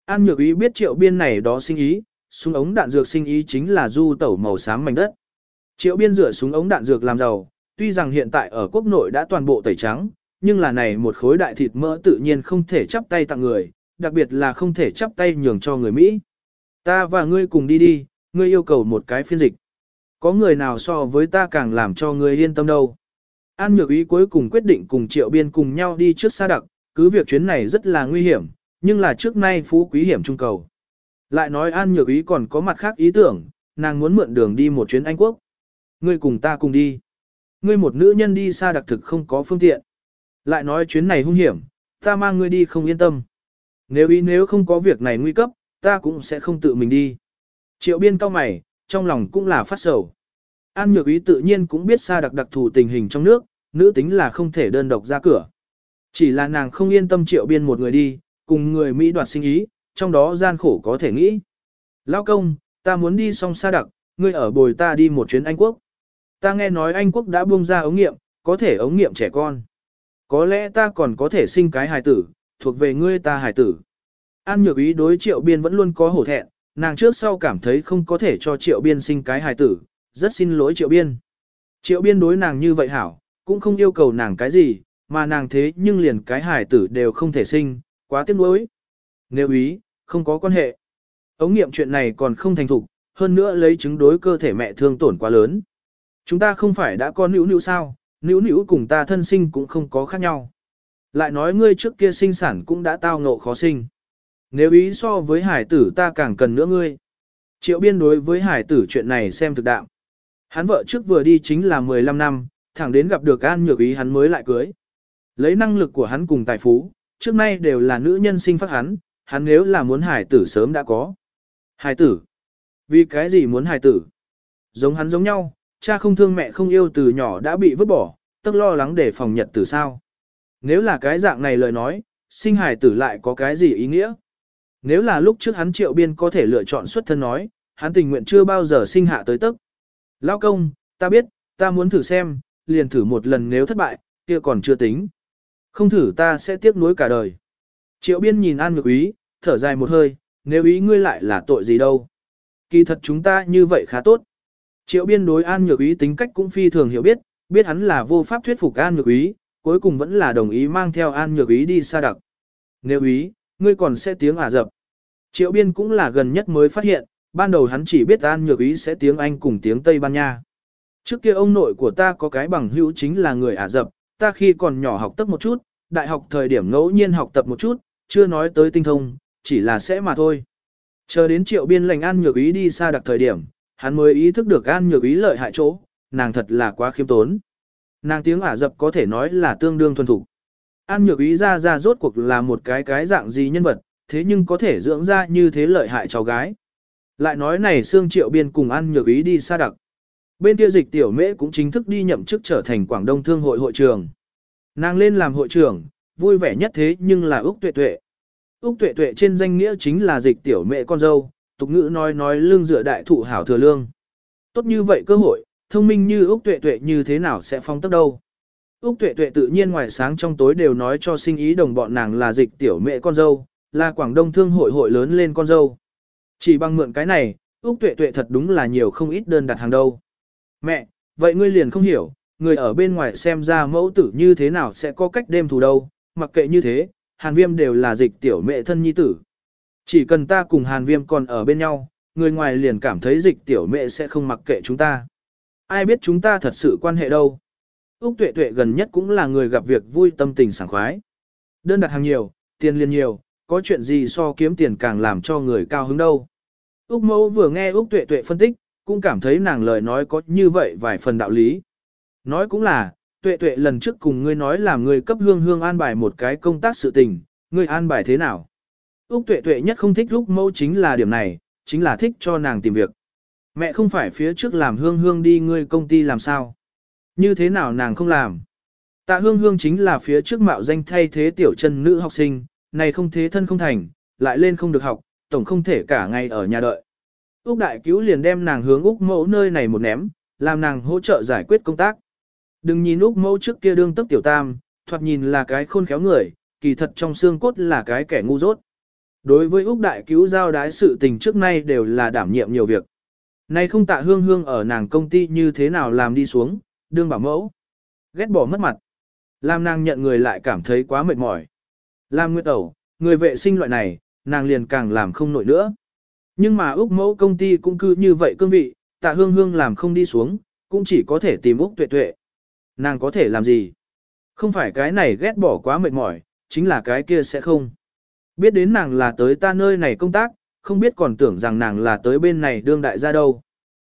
An Nhược Ý biết triệu biên này đó sinh ý, súng ống đạn dược sinh ý chính là du tẩu màu xám mảnh đất. Triệu biên rửa súng ống đạn dược làm giàu, tuy rằng hiện tại ở quốc nội đã toàn bộ tẩy trắng, nhưng là này một khối đại thịt mỡ tự nhiên không thể chắp tay tặng người, đặc biệt là không thể chắp tay nhường cho người Mỹ. Ta và ngươi cùng đi đi, ngươi yêu cầu một cái phiên dịch. Có người nào so với ta càng làm cho ngươi yên tâm đâu. An nhược ý cuối cùng quyết định cùng triệu biên cùng nhau đi trước xa đặc, cứ việc chuyến này rất là nguy hiểm, nhưng là trước nay phú quý hiểm trung cầu. Lại nói An nhược ý còn có mặt khác ý tưởng, nàng muốn mượn đường đi một chuyến Anh Quốc. Ngươi cùng ta cùng đi. Ngươi một nữ nhân đi xa đặc thực không có phương tiện. Lại nói chuyến này hung hiểm, ta mang ngươi đi không yên tâm. Nếu ý nếu không có việc này nguy cấp, ta cũng sẽ không tự mình đi. Triệu biên cao mày, trong lòng cũng là phát sầu. An nhược ý tự nhiên cũng biết xa đặc đặc thù tình hình trong nước, nữ tính là không thể đơn độc ra cửa. Chỉ là nàng không yên tâm triệu biên một người đi, cùng người Mỹ đoạt sinh ý, trong đó gian khổ có thể nghĩ. Lao công, ta muốn đi xong xa đặc, ngươi ở bồi ta đi một chuyến Anh Quốc. Ta nghe nói Anh Quốc đã buông ra ống nghiệm, có thể ống nghiệm trẻ con. Có lẽ ta còn có thể sinh cái hài tử, thuộc về ngươi ta hài tử. An nhược ý đối triệu biên vẫn luôn có hổ thẹn, nàng trước sau cảm thấy không có thể cho triệu biên sinh cái hài tử, rất xin lỗi triệu biên. Triệu biên đối nàng như vậy hảo, cũng không yêu cầu nàng cái gì, mà nàng thế nhưng liền cái hài tử đều không thể sinh, quá tiếc nuối. Nếu ý, không có quan hệ. Ống nghiệm chuyện này còn không thành thục, hơn nữa lấy chứng đối cơ thể mẹ thương tổn quá lớn. Chúng ta không phải đã có nữ nữ sao, nữ nữ cùng ta thân sinh cũng không có khác nhau. Lại nói ngươi trước kia sinh sản cũng đã tao ngộ khó sinh. Nếu ý so với hải tử ta càng cần nữa ngươi. Triệu biên đối với hải tử chuyện này xem thực đạo. Hắn vợ trước vừa đi chính là 15 năm, thẳng đến gặp được an nhược ý hắn mới lại cưới. Lấy năng lực của hắn cùng tài phú, trước nay đều là nữ nhân sinh phát hắn, hắn nếu là muốn hải tử sớm đã có. Hải tử? Vì cái gì muốn hải tử? Giống hắn giống nhau, cha không thương mẹ không yêu từ nhỏ đã bị vứt bỏ, tức lo lắng để phòng nhật tử sao. Nếu là cái dạng này lời nói, sinh hải tử lại có cái gì ý nghĩa? Nếu là lúc trước hắn triệu biên có thể lựa chọn xuất thân nói, hắn tình nguyện chưa bao giờ sinh hạ tới tức. Lao công, ta biết, ta muốn thử xem, liền thử một lần nếu thất bại, kia còn chưa tính. Không thử ta sẽ tiếc nuối cả đời. Triệu biên nhìn An ngược Ý, thở dài một hơi, nếu ý ngươi lại là tội gì đâu. Kỳ thật chúng ta như vậy khá tốt. Triệu biên đối An Nhược Ý tính cách cũng phi thường hiểu biết, biết hắn là vô pháp thuyết phục An Nhược Ý, cuối cùng vẫn là đồng ý mang theo An Nhược Ý đi xa đặc. Nếu ý, ngươi còn sẽ tiếng Ả Rập. Triệu biên cũng là gần nhất mới phát hiện, ban đầu hắn chỉ biết An Nhược Ý sẽ tiếng Anh cùng tiếng Tây Ban Nha. Trước kia ông nội của ta có cái bằng hữu chính là người Ả Rập, ta khi còn nhỏ học tập một chút, đại học thời điểm ngẫu nhiên học tập một chút, chưa nói tới tinh thông, chỉ là sẽ mà thôi. Chờ đến triệu biên lành An Nhược Ý đi xa đặc thời điểm, hắn mới ý thức được An Nhược Ý lợi hại chỗ, nàng thật là quá khiêm tốn. Nàng tiếng Ả Rập có thể nói là tương đương thuần thủ. An Nhược Ý ra ra rốt cuộc là một cái cái dạng gì nhân vật, thế nhưng có thể dưỡng ra như thế lợi hại cháu gái. Lại nói này xương Triệu Biên cùng An Nhược Ý đi xa đặc. Bên kia dịch tiểu mễ cũng chính thức đi nhậm chức trở thành Quảng Đông Thương hội hội trưởng. Nàng lên làm hội trưởng, vui vẻ nhất thế nhưng là Úc Tuệ Tuệ. Úc Tuệ Tuệ trên danh nghĩa chính là dịch tiểu mẹ con dâu, tục ngữ nói nói lương dựa đại thụ hảo thừa lương. Tốt như vậy cơ hội, thông minh như Úc Tuệ Tuệ như thế nào sẽ phong tốc đâu. Úc Tuệ Tuệ tự nhiên ngoài sáng trong tối đều nói cho sinh ý đồng bọn nàng là dịch tiểu mẹ con dâu, là Quảng Đông thương hội hội lớn lên con dâu. Chỉ bằng mượn cái này, Úc Tuệ Tuệ thật đúng là nhiều không ít đơn đặt hàng đâu. Mẹ, vậy ngươi liền không hiểu, người ở bên ngoài xem ra mẫu tử như thế nào sẽ có cách đêm thù đâu, mặc kệ như thế, hàn viêm đều là dịch tiểu mẹ thân nhi tử. Chỉ cần ta cùng hàn viêm còn ở bên nhau, người ngoài liền cảm thấy dịch tiểu mẹ sẽ không mặc kệ chúng ta. Ai biết chúng ta thật sự quan hệ đâu. Úc tuệ tuệ gần nhất cũng là người gặp việc vui tâm tình sảng khoái. Đơn đặt hàng nhiều, tiền liền nhiều, có chuyện gì so kiếm tiền càng làm cho người cao hứng đâu. Úc mẫu vừa nghe Úc tuệ tuệ phân tích, cũng cảm thấy nàng lời nói có như vậy vài phần đạo lý. Nói cũng là, tuệ tuệ lần trước cùng ngươi nói là ngươi cấp hương hương an bài một cái công tác sự tình, ngươi an bài thế nào? Úc tuệ tuệ nhất không thích lúc mẫu chính là điểm này, chính là thích cho nàng tìm việc. Mẹ không phải phía trước làm hương hương đi ngươi công ty làm sao? Như thế nào nàng không làm? Tạ hương hương chính là phía trước mạo danh thay thế tiểu chân nữ học sinh, này không thế thân không thành, lại lên không được học, tổng không thể cả ngày ở nhà đợi. Úc đại cứu liền đem nàng hướng Úc mẫu nơi này một ném, làm nàng hỗ trợ giải quyết công tác. Đừng nhìn Úc mẫu trước kia đương tức tiểu tam, thoạt nhìn là cái khôn khéo người, kỳ thật trong xương cốt là cái kẻ ngu dốt. Đối với Úc đại cứu giao đái sự tình trước nay đều là đảm nhiệm nhiều việc. Nay không tạ hương hương ở nàng công ty như thế nào làm đi xuống, đương bảo mẫu. Ghét bỏ mất mặt. Làm nàng nhận người lại cảm thấy quá mệt mỏi. Làm nguyệt ẩu, người vệ sinh loại này, nàng liền càng làm không nổi nữa. Nhưng mà Úc mẫu công ty cũng cứ như vậy cương vị, tạ hương hương làm không đi xuống, cũng chỉ có thể tìm Úc tuệ tuệ. Nàng có thể làm gì? Không phải cái này ghét bỏ quá mệt mỏi, chính là cái kia sẽ không. Biết đến nàng là tới ta nơi này công tác, không biết còn tưởng rằng nàng là tới bên này đương đại gia đâu.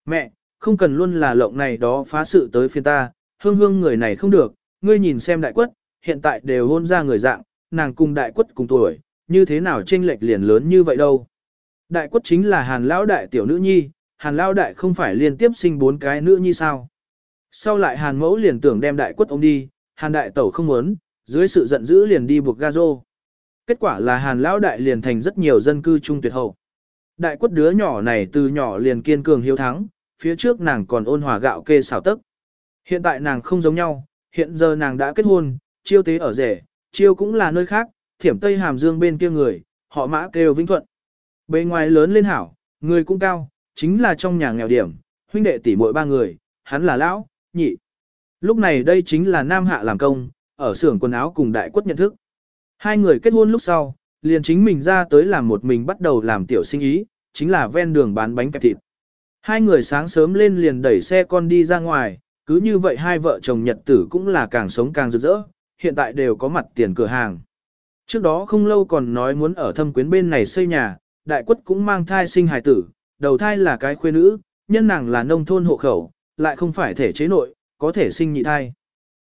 Mẹ, không cần luôn là lộng này đó phá sự tới phiên ta, hương hương người này không được, ngươi nhìn xem đại quất, hiện tại đều hôn ra người dạng, nàng cùng đại quất cùng tuổi, như thế nào chênh lệch liền lớn như vậy đâu. Đại quất chính là hàn lão đại tiểu nữ nhi, hàn lão đại không phải liên tiếp sinh bốn cái nữ nhi sao. Sau lại hàn mẫu liền tưởng đem đại quất ông đi, hàn đại tẩu không muốn, dưới sự giận dữ liền đi buộc ga rô. Kết quả là hàn lão đại liền thành rất nhiều dân cư trung tuyệt hậu. Đại quất đứa nhỏ này từ nhỏ liền kiên cường hiếu thắng, phía trước nàng còn ôn hòa gạo kê xào tức. Hiện tại nàng không giống nhau, hiện giờ nàng đã kết hôn, chiêu tế ở rể, chiêu cũng là nơi khác, thiểm Tây Hàm Dương bên kia người, họ mã kêu Vĩnh Thuận. Bề ngoài lớn lên hảo, người cũng cao, chính là trong nhà nghèo điểm, huynh đệ tỷ muội ba người, hắn là lão, nhị. Lúc này đây chính là Nam Hạ làm công, ở xưởng quần áo cùng đại quất nhận thức. Hai người kết hôn lúc sau, liền chính mình ra tới làm một mình bắt đầu làm tiểu sinh ý, chính là ven đường bán bánh kẹp thịt. Hai người sáng sớm lên liền đẩy xe con đi ra ngoài, cứ như vậy hai vợ chồng nhật tử cũng là càng sống càng rực rỡ, hiện tại đều có mặt tiền cửa hàng. Trước đó không lâu còn nói muốn ở thâm quyến bên này xây nhà, đại quất cũng mang thai sinh hài tử, đầu thai là cái khuê nữ, nhân nàng là nông thôn hộ khẩu, lại không phải thể chế nội, có thể sinh nhị thai.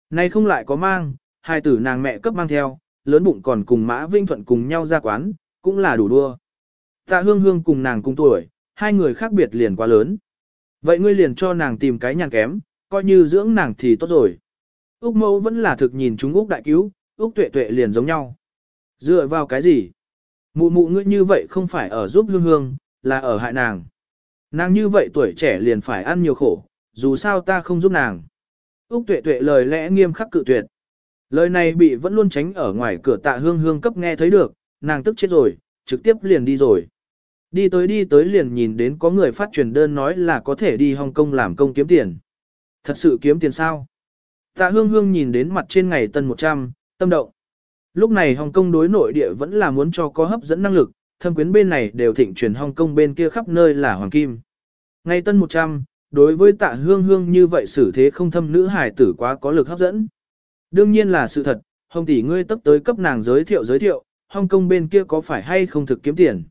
Nay không lại có mang, hài tử nàng mẹ cấp mang theo, lớn bụng còn cùng Mã Vinh Thuận cùng nhau ra quán, cũng là đủ đua. Tạ hương hương cùng nàng cùng tuổi, hai người khác biệt liền quá lớn. Vậy ngươi liền cho nàng tìm cái nhàn kém, coi như dưỡng nàng thì tốt rồi. Úc mẫu vẫn là thực nhìn chúng Úc đại cứu, Úc tuệ tuệ liền giống nhau. Dựa vào cái gì? Mụ mụ ngươi như vậy không phải ở giúp hương hương, là ở hại nàng. Nàng như vậy tuổi trẻ liền phải ăn nhiều khổ, dù sao ta không giúp nàng. Úc tuệ tuệ lời lẽ nghiêm khắc cự tuyệt. Lời này bị vẫn luôn tránh ở ngoài cửa tạ hương hương cấp nghe thấy được, nàng tức chết rồi, trực tiếp liền đi rồi. Đi tới đi tới liền nhìn đến có người phát truyền đơn nói là có thể đi Hong Kong làm công kiếm tiền. Thật sự kiếm tiền sao? Tạ hương hương nhìn đến mặt trên ngày tân 100, tâm động. Lúc này Hong Kong đối nội địa vẫn là muốn cho có hấp dẫn năng lực, thâm quyến bên này đều thịnh truyền Hong Kong bên kia khắp nơi là hoàng kim. Ngày tân 100, đối với tạ hương hương như vậy xử thế không thâm nữ hài tử quá có lực hấp dẫn. Đương nhiên là sự thật, Hồng tỷ ngươi tấp tới cấp nàng giới thiệu giới thiệu, Hong Kong bên kia có phải hay không thực kiếm tiền.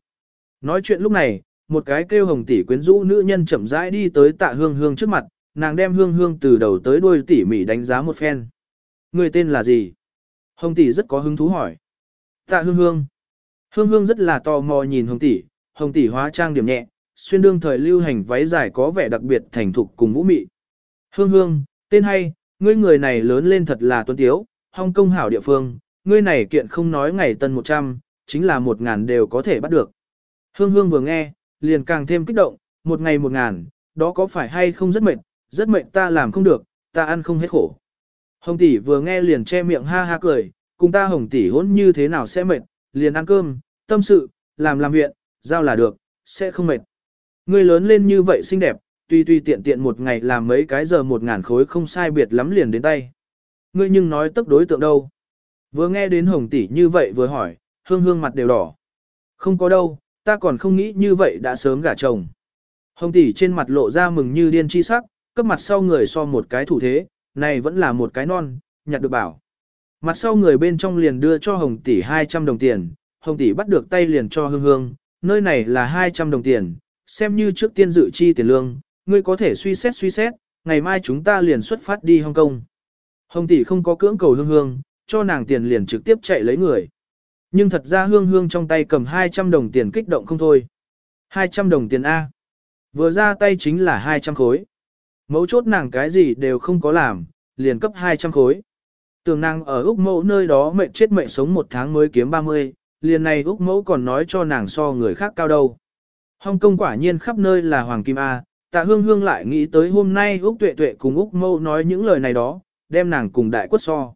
Nói chuyện lúc này, một cái kêu Hồng tỷ quyến rũ nữ nhân chậm rãi đi tới tạ hương hương trước mặt, nàng đem hương hương từ đầu tới đuôi tỉ mỉ đánh giá một phen. Người tên là gì? Hồng tỷ rất có hứng thú hỏi. Tạ hương hương. Hương hương rất là tò mò nhìn hồng tỷ, hồng tỷ hóa trang điểm nhẹ, xuyên đương thời lưu hành váy dài có vẻ đặc biệt thành thục cùng vũ mị. Hương hương, tên hay, ngươi người này lớn lên thật là tuấn tiếu, Hong Kong hảo địa phương, ngươi này kiện không nói ngày tân 100, chính là một ngàn đều có thể bắt được. Hương hương vừa nghe, liền càng thêm kích động, một ngày một ngàn, đó có phải hay không rất mệt, rất mệt ta làm không được, ta ăn không hết khổ. Hồng tỷ vừa nghe liền che miệng ha ha cười, cùng ta hồng tỷ hỗn như thế nào sẽ mệt, liền ăn cơm, tâm sự, làm làm viện, giao là được, sẽ không mệt. Ngươi lớn lên như vậy xinh đẹp, tuy tuy tiện tiện một ngày làm mấy cái giờ một ngàn khối không sai biệt lắm liền đến tay. Ngươi nhưng nói tức đối tượng đâu. Vừa nghe đến hồng tỷ như vậy vừa hỏi, hương hương mặt đều đỏ. Không có đâu, ta còn không nghĩ như vậy đã sớm gả chồng. Hồng tỷ trên mặt lộ ra mừng như điên chi sắc, cấp mặt sau người so một cái thủ thế, này vẫn là một cái non, nhặt được bảo. Mặt sau người bên trong liền đưa cho Hồng tỷ 200 đồng tiền, Hồng tỷ bắt được tay liền cho Hương Hương, nơi này là 200 đồng tiền, xem như trước tiên dự chi tiền lương, ngươi có thể suy xét suy xét, ngày mai chúng ta liền xuất phát đi Hong Kong. Hồng tỷ không có cưỡng cầu Hương Hương, cho nàng tiền liền trực tiếp chạy lấy người. Nhưng thật ra Hương Hương trong tay cầm 200 đồng tiền kích động không thôi. 200 đồng tiền A. Vừa ra tay chính là 200 khối. Mấu chốt nàng cái gì đều không có làm, liền cấp 200 khối. Tường nàng ở Úc mẫu nơi đó mệnh chết mệnh sống một tháng mới kiếm 30, liền này Úc mẫu còn nói cho nàng so người khác cao đâu. Hong Kong quả nhiên khắp nơi là Hoàng Kim A, tạ hương hương lại nghĩ tới hôm nay Úc tuệ tuệ cùng Úc Mâu nói những lời này đó, đem nàng cùng đại quất so.